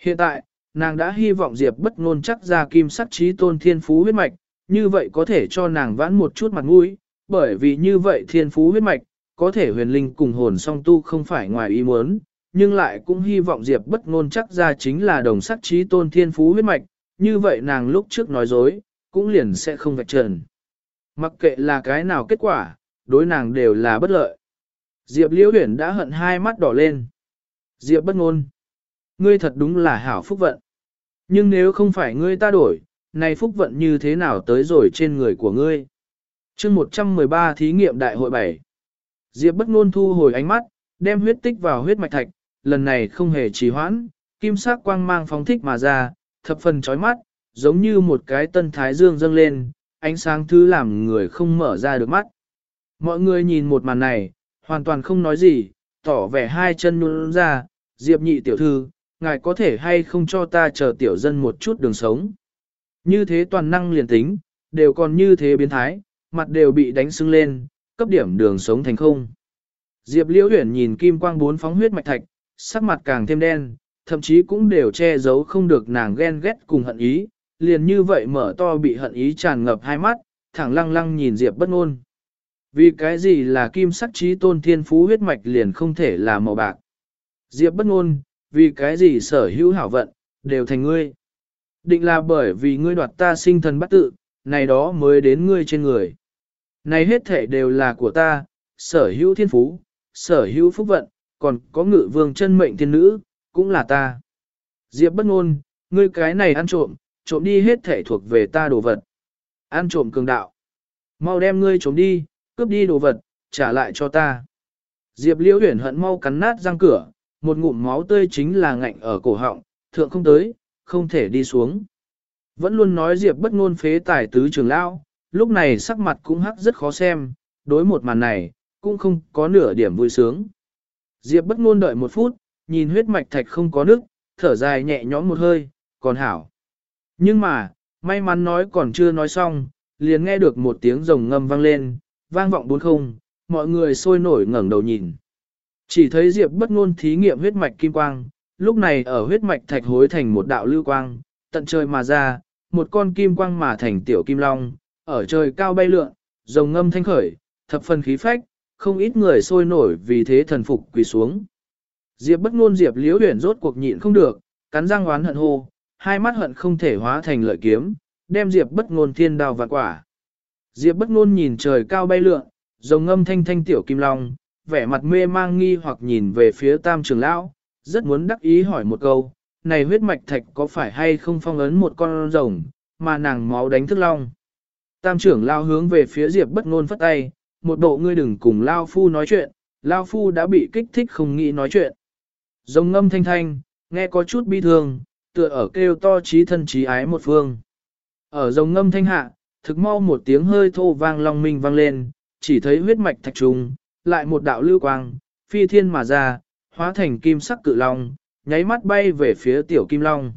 Hiện tại, nàng đã hy vọng Diệp bất ngôn chắc ra kim sắc trí tôn thiên phú huyết mạch, như vậy có thể cho nàng vãn một chút mặt mũi, bởi vì như vậy thiên phú huyết mạch, có thể huyền linh cùng hồn song tu không phải ngoài ý muốn, nhưng lại cũng hy vọng Diệp bất ngôn chắc ra chính là đồng sắc trí tôn thiên phú huyết mạch, như vậy nàng lúc trước nói dối, cũng liền sẽ không vạch trần. Mặc kệ là cái nào kết quả, đối nàng đều là bất lợi. Diệp Liễu Huyền đã hận hai mắt đỏ lên. Diệp bất ngôn, ngươi thật đúng là hảo phúc vận. Nhưng nếu không phải ngươi ta đổi, này phúc vận như thế nào tới rồi trên người của ngươi? Chương 113 thí nghiệm đại hội 7. Diệp bất ngôn thu hồi ánh mắt, đem huyết tích vào huyết mạch thạch, lần này không hề trì hoãn, kim sắc quang mang phóng thích mà ra, thập phần chói mắt, giống như một cái tân thái dương dâng lên, ánh sáng thứ làm người không mở ra được mắt. Mọi người nhìn một màn này, hoàn toàn không nói gì, tỏ vẻ hai chân nhún ra, Diệp nhị tiểu thư, ngài có thể hay không cho ta chờ tiểu dân một chút đường sống. Như thế toàn năng liền tính, đều còn như thế biến thái, mặt đều bị đánh sưng lên, cấp điểm đường sống thành không. Diệp Liễu Huyền nhìn kim quang bốn phóng huyết mạch thạch, sắc mặt càng thêm đen, thậm chí cũng đều che giấu không được nàng ghen ghét cùng hận ý, liền như vậy mở to bị hận ý tràn ngập hai mắt, thẳng lăng lăng nhìn Diệp bất ngôn. Vì cái gì là kim sắc trí tôn thiên phú huyết mạch liền không thể là màu bạc. Diệp bất ngôn, vì cái gì sở hữu hảo vận, đều thành ngươi. Định là bởi vì ngươi đoạt ta sinh thần bắt tự, này đó mới đến ngươi trên người. Này hết thể đều là của ta, sở hữu thiên phú, sở hữu phúc vận, còn có ngự vương chân mệnh thiên nữ, cũng là ta. Diệp bất ngôn, ngươi cái này ăn trộm, trộm đi hết thể thuộc về ta đồ vật. Ăn trộm cường đạo. Mau đem ngươi trộm đi, cướp đi đồ vật, trả lại cho ta. Diệp liễu huyển hận mau cắn nát răng cửa, một ngụm máu tươi chính là ngạnh ở cổ họng, thượng không tới, không thể đi xuống. Vẫn luôn nói Diệp bất ngôn phế tài tứ trường lão, lúc này sắc mặt cũng hắc rất khó xem, đối một màn này, cũng không có nửa điểm vui sướng. Diệp bất ngôn đợi một phút, nhìn huyết mạch thạch không có nước, thở dài nhẹ nhõm một hơi, còn hảo. Nhưng mà, may mắn nói còn chưa nói xong, liền nghe được một tiếng rồng ngâm vang lên, vang vọng bốn không, mọi người sôi nổi ngẩng đầu nhìn. Chỉ thấy Diệp bất ngôn thí nghiệm huyết mạch kim quang, lúc này ở huyết mạch thạch hối thành một đạo lưu quang, tận trời mà ra, một con kim quang mà thành tiểu kim long, ở trời cao bay lượn, rồng ngâm thanh khởi, thập phần khí phách, không ít người sôi nổi vì thế thần phục quỳ xuống. Diệp bất ngôn Diệp liễu huyền rốt cuộc nhịn không được, cắn răng oán hận hô, hai mắt hận không thể hóa thành lợi kiếm, đem Diệp bất ngôn thiên đào vạn quả. Diệp bất ngôn nhìn trời cao bay lượn, rồng ngâm thanh thanh tiểu kim long, vẻ mặt mê mang nghi hoặc nhìn về phía tam trưởng lão, rất muốn đắc ý hỏi một câu, này huyết mạch thạch có phải hay không phong ấn một con rồng, mà nàng máu đánh thức long. Tam trưởng lao hướng về phía Diệp bất ngôn phất tay, một bộ ngươi đừng cùng Lao Phu nói chuyện, Lao Phu đã bị kích thích không nghĩ nói chuyện. Rồng ngâm thanh thanh, nghe có chút bi thương, tựa ở kêu to trí thân trí ái một phương. Ở rồng ngâm thanh hạ, thực mau một tiếng hơi thô vang long minh vang lên, chỉ thấy huyết mạch thạch trùng, lại một đạo lưu quang, phi thiên mà ra, hóa thành kim sắc cự long, nháy mắt bay về phía tiểu kim long.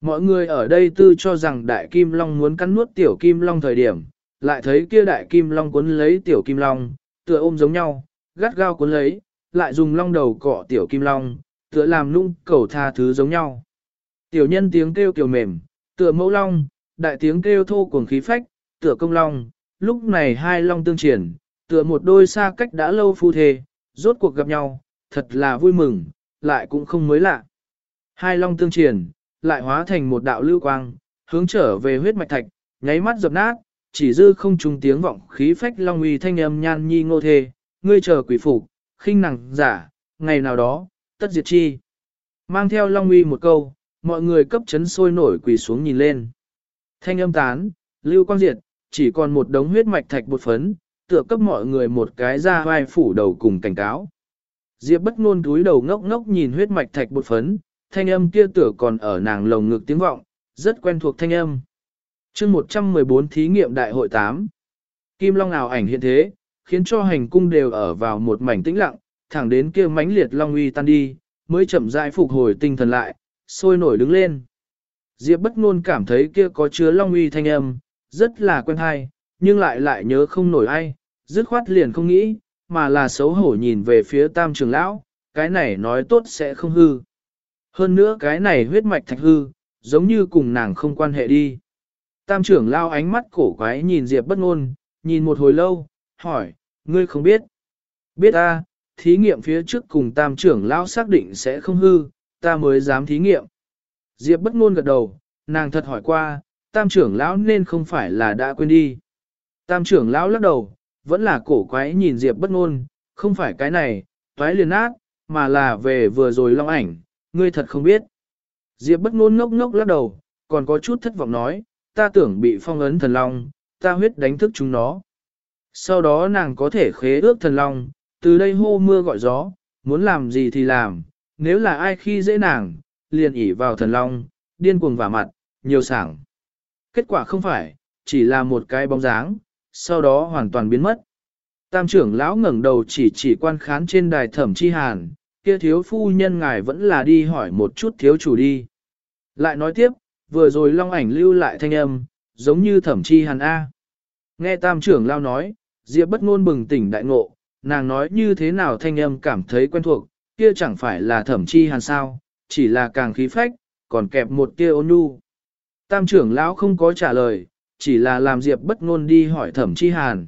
Mọi người ở đây tư cho rằng đại kim long muốn cắn nuốt tiểu kim long thời điểm, lại thấy kia đại kim long cuốn lấy tiểu kim long, tựa ôm giống nhau, gắt gao cuốn lấy, lại dùng long đầu cọ tiểu kim long, tựa làm nung cầu tha thứ giống nhau. Tiểu nhân tiếng kêu kiểu mềm, tựa mẫu long, đại tiếng kêu thô cuồng khí phách, tựa công long, lúc này hai long tương triển, tựa một đôi xa cách đã lâu phu thề, rốt cuộc gặp nhau, thật là vui mừng, lại cũng không mới lạ. Hai long tương triển, lại hóa thành một đạo lưu quang, hướng trở về huyết mạch thạch, nháy mắt dập nát, chỉ dư không trùng tiếng vọng khí phách long uy thanh âm nhan nhi ngô thề, ngươi chờ quỷ phục, khinh năng giả, ngày nào đó, tất diệt chi. Mang theo long uy một câu, mọi người cấp chấn sôi nổi quỳ xuống nhìn lên. Thanh âm tán, lưu quang diệt, chỉ còn một đống huyết mạch thạch bột phấn, tựa cấp mọi người một cái ra vai phủ đầu cùng cảnh cáo. Diệp bất ngôn túi đầu ngốc ngốc nhìn huyết mạch thạch bột phấn, thanh âm kia tựa còn ở nàng lồng ngực tiếng vọng, rất quen thuộc thanh âm. Chương 114 thí nghiệm đại hội 8. Kim Long ảo ảnh hiện thế, khiến cho hành cung đều ở vào một mảnh tĩnh lặng, thẳng đến kia mãnh liệt long uy tan đi, mới chậm rãi phục hồi tinh thần lại, sôi nổi đứng lên. Diệp bất ngôn cảm thấy kia có chứa long uy thanh âm, rất là quen hay, nhưng lại lại nhớ không nổi ai, dứt khoát liền không nghĩ, mà là xấu hổ nhìn về phía tam trường lão, cái này nói tốt sẽ không hư. Hơn nữa cái này huyết mạch thạch hư, giống như cùng nàng không quan hệ đi. Tam trưởng lao ánh mắt cổ quái nhìn Diệp bất ngôn, nhìn một hồi lâu, hỏi, ngươi không biết. Biết ta, thí nghiệm phía trước cùng tam trưởng lao xác định sẽ không hư, ta mới dám thí nghiệm. Diệp bất ngôn gật đầu, nàng thật hỏi qua, tam trưởng lão nên không phải là đã quên đi. Tam trưởng lão lắc đầu, vẫn là cổ quái nhìn Diệp bất ngôn, không phải cái này, toái liền ác, mà là về vừa rồi long ảnh, ngươi thật không biết. Diệp bất ngôn ngốc ngốc lắc đầu, còn có chút thất vọng nói, ta tưởng bị phong ấn thần long, ta huyết đánh thức chúng nó. Sau đó nàng có thể khế ước thần long, từ đây hô mưa gọi gió, muốn làm gì thì làm, nếu là ai khi dễ nàng, liền ỉ vào thần long, điên cuồng vả mặt, nhiều sảng. Kết quả không phải, chỉ là một cái bóng dáng, sau đó hoàn toàn biến mất. Tam trưởng lão ngẩng đầu chỉ chỉ quan khán trên đài thẩm chi hàn, kia thiếu phu nhân ngài vẫn là đi hỏi một chút thiếu chủ đi. Lại nói tiếp, vừa rồi long ảnh lưu lại thanh âm, giống như thẩm chi hàn A. Nghe tam trưởng lão nói, Diệp bất ngôn bừng tỉnh đại ngộ, nàng nói như thế nào thanh âm cảm thấy quen thuộc, kia chẳng phải là thẩm chi hàn sao, chỉ là càng khí phách, còn kẹp một kia ôn nhu. Tam trưởng lão không có trả lời, chỉ là làm Diệp bất ngôn đi hỏi thẩm chi hàn.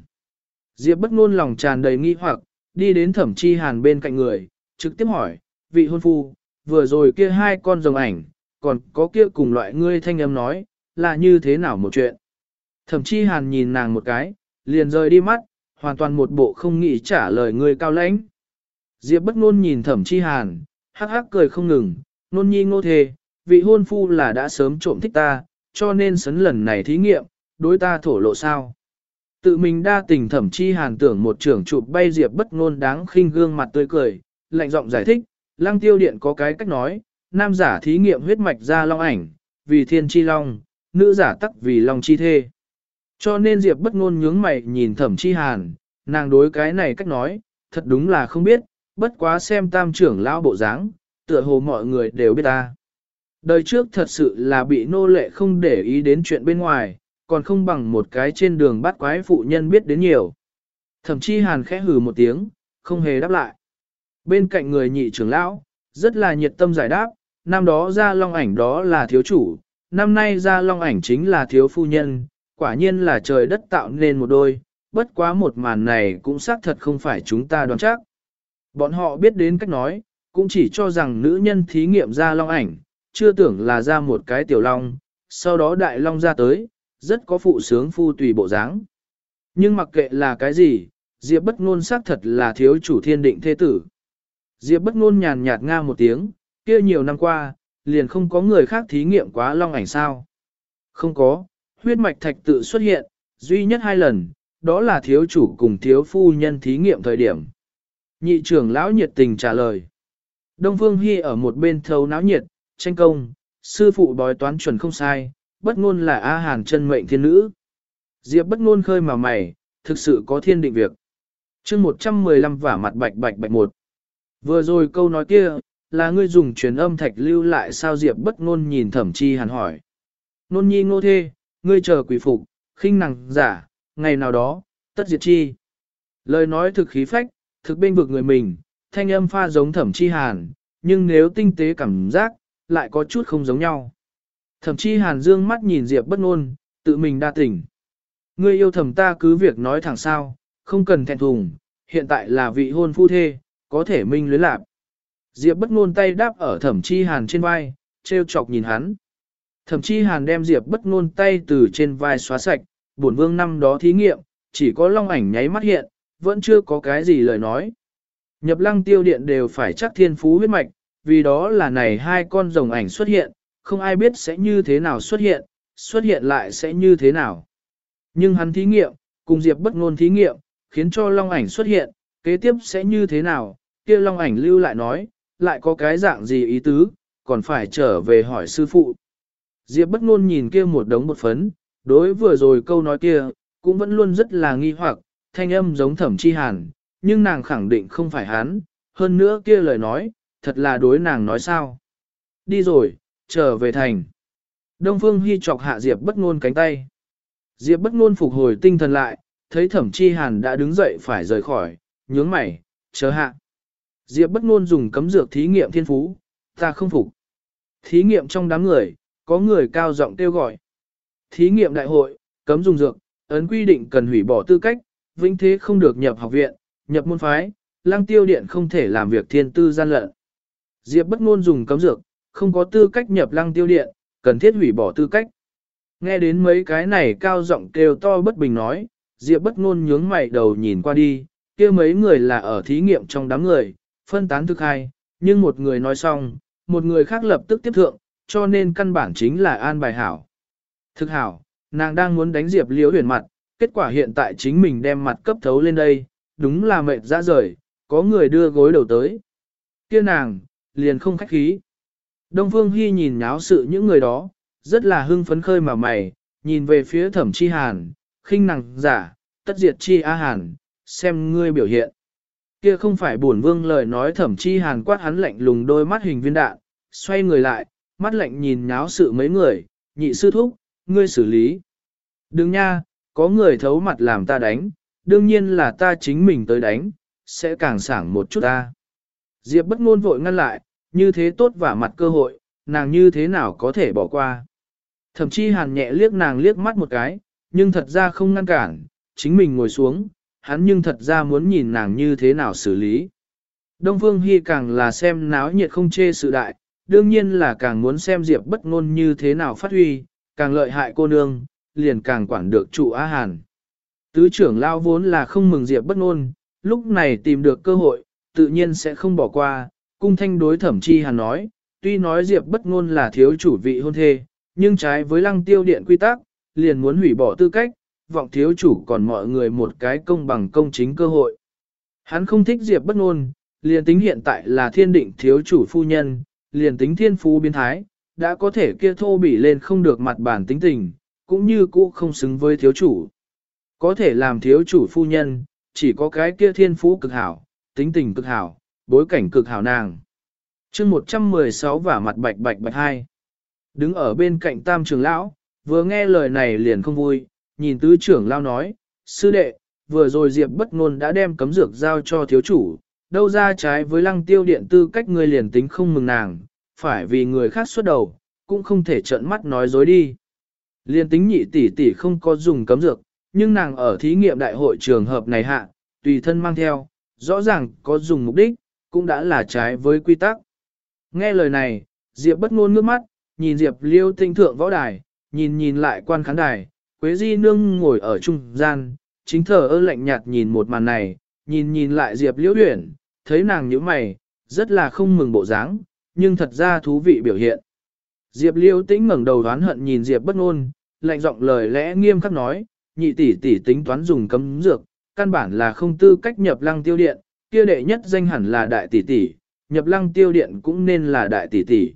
Diệp bất ngôn lòng tràn đầy nghi hoặc, đi đến thẩm chi hàn bên cạnh người, trực tiếp hỏi, vị hôn phu, vừa rồi kia hai con rồng ảnh, còn có kia cùng loại ngươi thanh âm nói, là như thế nào một chuyện. Thẩm chi hàn nhìn nàng một cái, liền rời đi mắt, hoàn toàn một bộ không nghĩ trả lời ngươi cao lãnh. Diệp bất ngôn nhìn thẩm chi hàn, hắc hắc cười không ngừng, nôn nhi ngô thề, vị hôn phu là đã sớm trộm thích ta, cho nên sấn lần này thí nghiệm, đối ta thổ lộ sao. Tự mình đa tình thẩm chi hàn tưởng một trưởng chụp bay Diệp bất ngôn đáng khinh gương mặt tươi cười, lạnh giọng giải thích, lăng tiêu điện có cái cách nói, nam giả thí nghiệm huyết mạch ra long ảnh, vì thiên chi long, nữ giả tắc vì long chi thê. Cho nên Diệp bất ngôn nhướng mày nhìn thẩm chi hàn, nàng đối cái này cách nói, thật đúng là không biết, bất quá xem tam trưởng lão bộ dáng, tựa hồ mọi người đều biết ta. Đời trước thật sự là bị nô lệ không để ý đến chuyện bên ngoài, còn không bằng một cái trên đường bắt quái phụ nhân biết đến nhiều. Thẩm chi hàn khẽ hừ một tiếng, không hề đáp lại. Bên cạnh người nhị trưởng lão, rất là nhiệt tâm giải đáp, năm đó ra long ảnh đó là thiếu chủ, năm nay ra long ảnh chính là thiếu phu nhân, quả nhiên là trời đất tạo nên một đôi, bất quá một màn này cũng xác thật không phải chúng ta đoán chắc. Bọn họ biết đến cách nói, cũng chỉ cho rằng nữ nhân thí nghiệm ra long ảnh, chưa tưởng là ra một cái tiểu long, sau đó đại long ra tới, rất có phụ sướng phu tùy bộ dáng. Nhưng mặc kệ là cái gì, Diệp bất ngôn xác thật là thiếu chủ thiên định thế tử. Diệp bất ngôn nhàn nhạt nga một tiếng, kia nhiều năm qua, liền không có người khác thí nghiệm quá long ảnh sao. Không có, huyết mạch thạch tự xuất hiện, duy nhất hai lần, đó là thiếu chủ cùng thiếu phu nhân thí nghiệm thời điểm. Nhị trưởng lão nhiệt tình trả lời. Đông Phương Hy ở một bên thấu náo nhiệt, tranh công, sư phụ bói toán chuẩn không sai, bất ngôn là A Hàn chân mệnh thiên nữ. Diệp bất ngôn khơi mà mày, thực sự có thiên định việc. chương 115 vả mặt bạch bạch bạch một. Vừa rồi câu nói kia, là ngươi dùng truyền âm thạch lưu lại sao Diệp bất ngôn nhìn thẩm chi hàn hỏi. Nôn nhi ngô thê, ngươi chờ quỷ phục, khinh năng giả, ngày nào đó, tất diệt chi. Lời nói thực khí phách, thực bên vực người mình, thanh âm pha giống thẩm chi hàn, nhưng nếu tinh tế cảm giác, lại có chút không giống nhau. Thẩm chi hàn dương mắt nhìn Diệp bất ngôn, tự mình đa tỉnh. Ngươi yêu thầm ta cứ việc nói thẳng sao, không cần thẹn thùng, hiện tại là vị hôn phu thê, có thể minh luyến lạc. Diệp bất ngôn tay đáp ở thẩm chi hàn trên vai, treo chọc nhìn hắn. Thẩm chi hàn đem Diệp bất ngôn tay từ trên vai xóa sạch, bổn vương năm đó thí nghiệm, chỉ có long ảnh nháy mắt hiện, vẫn chưa có cái gì lời nói. Nhập lăng tiêu điện đều phải chắc thiên phú huyết mạch, vì đó là này hai con rồng ảnh xuất hiện, không ai biết sẽ như thế nào xuất hiện, xuất hiện lại sẽ như thế nào. Nhưng hắn thí nghiệm, cùng Diệp bất ngôn thí nghiệm, khiến cho long ảnh xuất hiện, kế tiếp sẽ như thế nào, kia long ảnh lưu lại nói, lại có cái dạng gì ý tứ, còn phải trở về hỏi sư phụ. Diệp bất ngôn nhìn kia một đống bột phấn, đối vừa rồi câu nói kia, cũng vẫn luôn rất là nghi hoặc, thanh âm giống thẩm chi hàn, nhưng nàng khẳng định không phải hắn, hơn nữa kia lời nói, thật là đối nàng nói sao. Đi rồi, trở về thành. Đông Phương Hy chọc hạ Diệp bất ngôn cánh tay. Diệp bất ngôn phục hồi tinh thần lại, thấy thẩm chi hàn đã đứng dậy phải rời khỏi, nhướng mày, chờ hạ. Diệp bất ngôn dùng cấm dược thí nghiệm thiên phú, ta không phục. Thí nghiệm trong đám người, có người cao giọng kêu gọi. Thí nghiệm đại hội, cấm dùng dược, ấn quy định cần hủy bỏ tư cách, vĩnh thế không được nhập học viện, nhập môn phái, lang tiêu điện không thể làm việc thiên tư gian lận. Diệp bất ngôn dùng cấm dược, không có tư cách nhập lăng tiêu điện, cần thiết hủy bỏ tư cách. Nghe đến mấy cái này cao giọng kêu to bất bình nói, Diệp bất ngôn nhướng mày đầu nhìn qua đi, kia mấy người là ở thí nghiệm trong đám người, phân tán thực hai, nhưng một người nói xong, một người khác lập tức tiếp thượng, cho nên căn bản chính là an bài hảo. Thực hảo, nàng đang muốn đánh Diệp liễu huyền mặt, kết quả hiện tại chính mình đem mặt cấp thấu lên đây, đúng là mệt ra rời, có người đưa gối đầu tới. Kia nàng, liền không khách khí. Đông Phương Hy nhìn nháo sự những người đó, rất là hưng phấn khơi mà mày, nhìn về phía thẩm chi hàn, khinh năng giả, tất diệt chi a hàn, xem ngươi biểu hiện. Kia không phải buồn vương lời nói thẩm chi hàn quát hắn lạnh lùng đôi mắt hình viên đạn, xoay người lại, mắt lạnh nhìn nháo sự mấy người, nhị sư thúc, ngươi xử lý. Đừng nha, có người thấu mặt làm ta đánh, đương nhiên là ta chính mình tới đánh, sẽ càng sảng một chút ta. Diệp bất ngôn vội ngăn lại, như thế tốt và mặt cơ hội, nàng như thế nào có thể bỏ qua. Thậm chí hàn nhẹ liếc nàng liếc mắt một cái, nhưng thật ra không ngăn cản, chính mình ngồi xuống, hắn nhưng thật ra muốn nhìn nàng như thế nào xử lý. Đông Phương Hy càng là xem náo nhiệt không chê sự đại, đương nhiên là càng muốn xem Diệp bất ngôn như thế nào phát huy, càng lợi hại cô nương, liền càng quản được trụ Á Hàn. Tứ trưởng lao vốn là không mừng Diệp bất ngôn, lúc này tìm được cơ hội, tự nhiên sẽ không bỏ qua, cung thanh đối thẩm chi hàn nói, tuy nói Diệp bất ngôn là thiếu chủ vị hôn thê, nhưng trái với lăng tiêu điện quy tắc, liền muốn hủy bỏ tư cách, vọng thiếu chủ còn mọi người một cái công bằng công chính cơ hội. Hắn không thích Diệp bất ngôn, liền tính hiện tại là thiên định thiếu chủ phu nhân, liền tính thiên phú biến thái, đã có thể kia thô bỉ lên không được mặt bản tính tình, cũng như cũ không xứng với thiếu chủ. Có thể làm thiếu chủ phu nhân, chỉ có cái kia thiên phú cực hảo, tính tình cực hảo, bối cảnh cực hảo nàng. chương 116 và mặt bạch bạch bạch hai. Đứng ở bên cạnh tam trưởng lão, vừa nghe lời này liền không vui, nhìn tứ trưởng lão nói, sư đệ, vừa rồi Diệp bất ngôn đã đem cấm dược giao cho thiếu chủ, đâu ra trái với lăng tiêu điện tư cách người liền tính không mừng nàng, phải vì người khác xuất đầu, cũng không thể trợn mắt nói dối đi. Liên tính nhị tỷ tỷ không có dùng cấm dược, nhưng nàng ở thí nghiệm đại hội trường hợp này hạ, tùy thân mang theo, rõ ràng có dùng mục đích, cũng đã là trái với quy tắc. Nghe lời này, Diệp bất ngôn ngước mắt, nhìn Diệp liêu tinh thượng võ đài, nhìn nhìn lại quan khán đài, Quế Di Nương ngồi ở trung gian, chính thờ ơ lạnh nhạt nhìn một màn này, nhìn nhìn lại Diệp liễu huyển, thấy nàng nhíu mày, rất là không mừng bộ dáng, nhưng thật ra thú vị biểu hiện. Diệp liễu tĩnh ngẩng đầu đoán hận nhìn Diệp bất ngôn, lạnh giọng lời lẽ nghiêm khắc nói, nhị tỷ tỷ tính toán dùng cấm dược, căn bản là không tư cách nhập lăng tiêu điện, kia đệ nhất danh hẳn là đại tỷ tỷ, nhập lăng tiêu điện cũng nên là đại tỷ tỷ.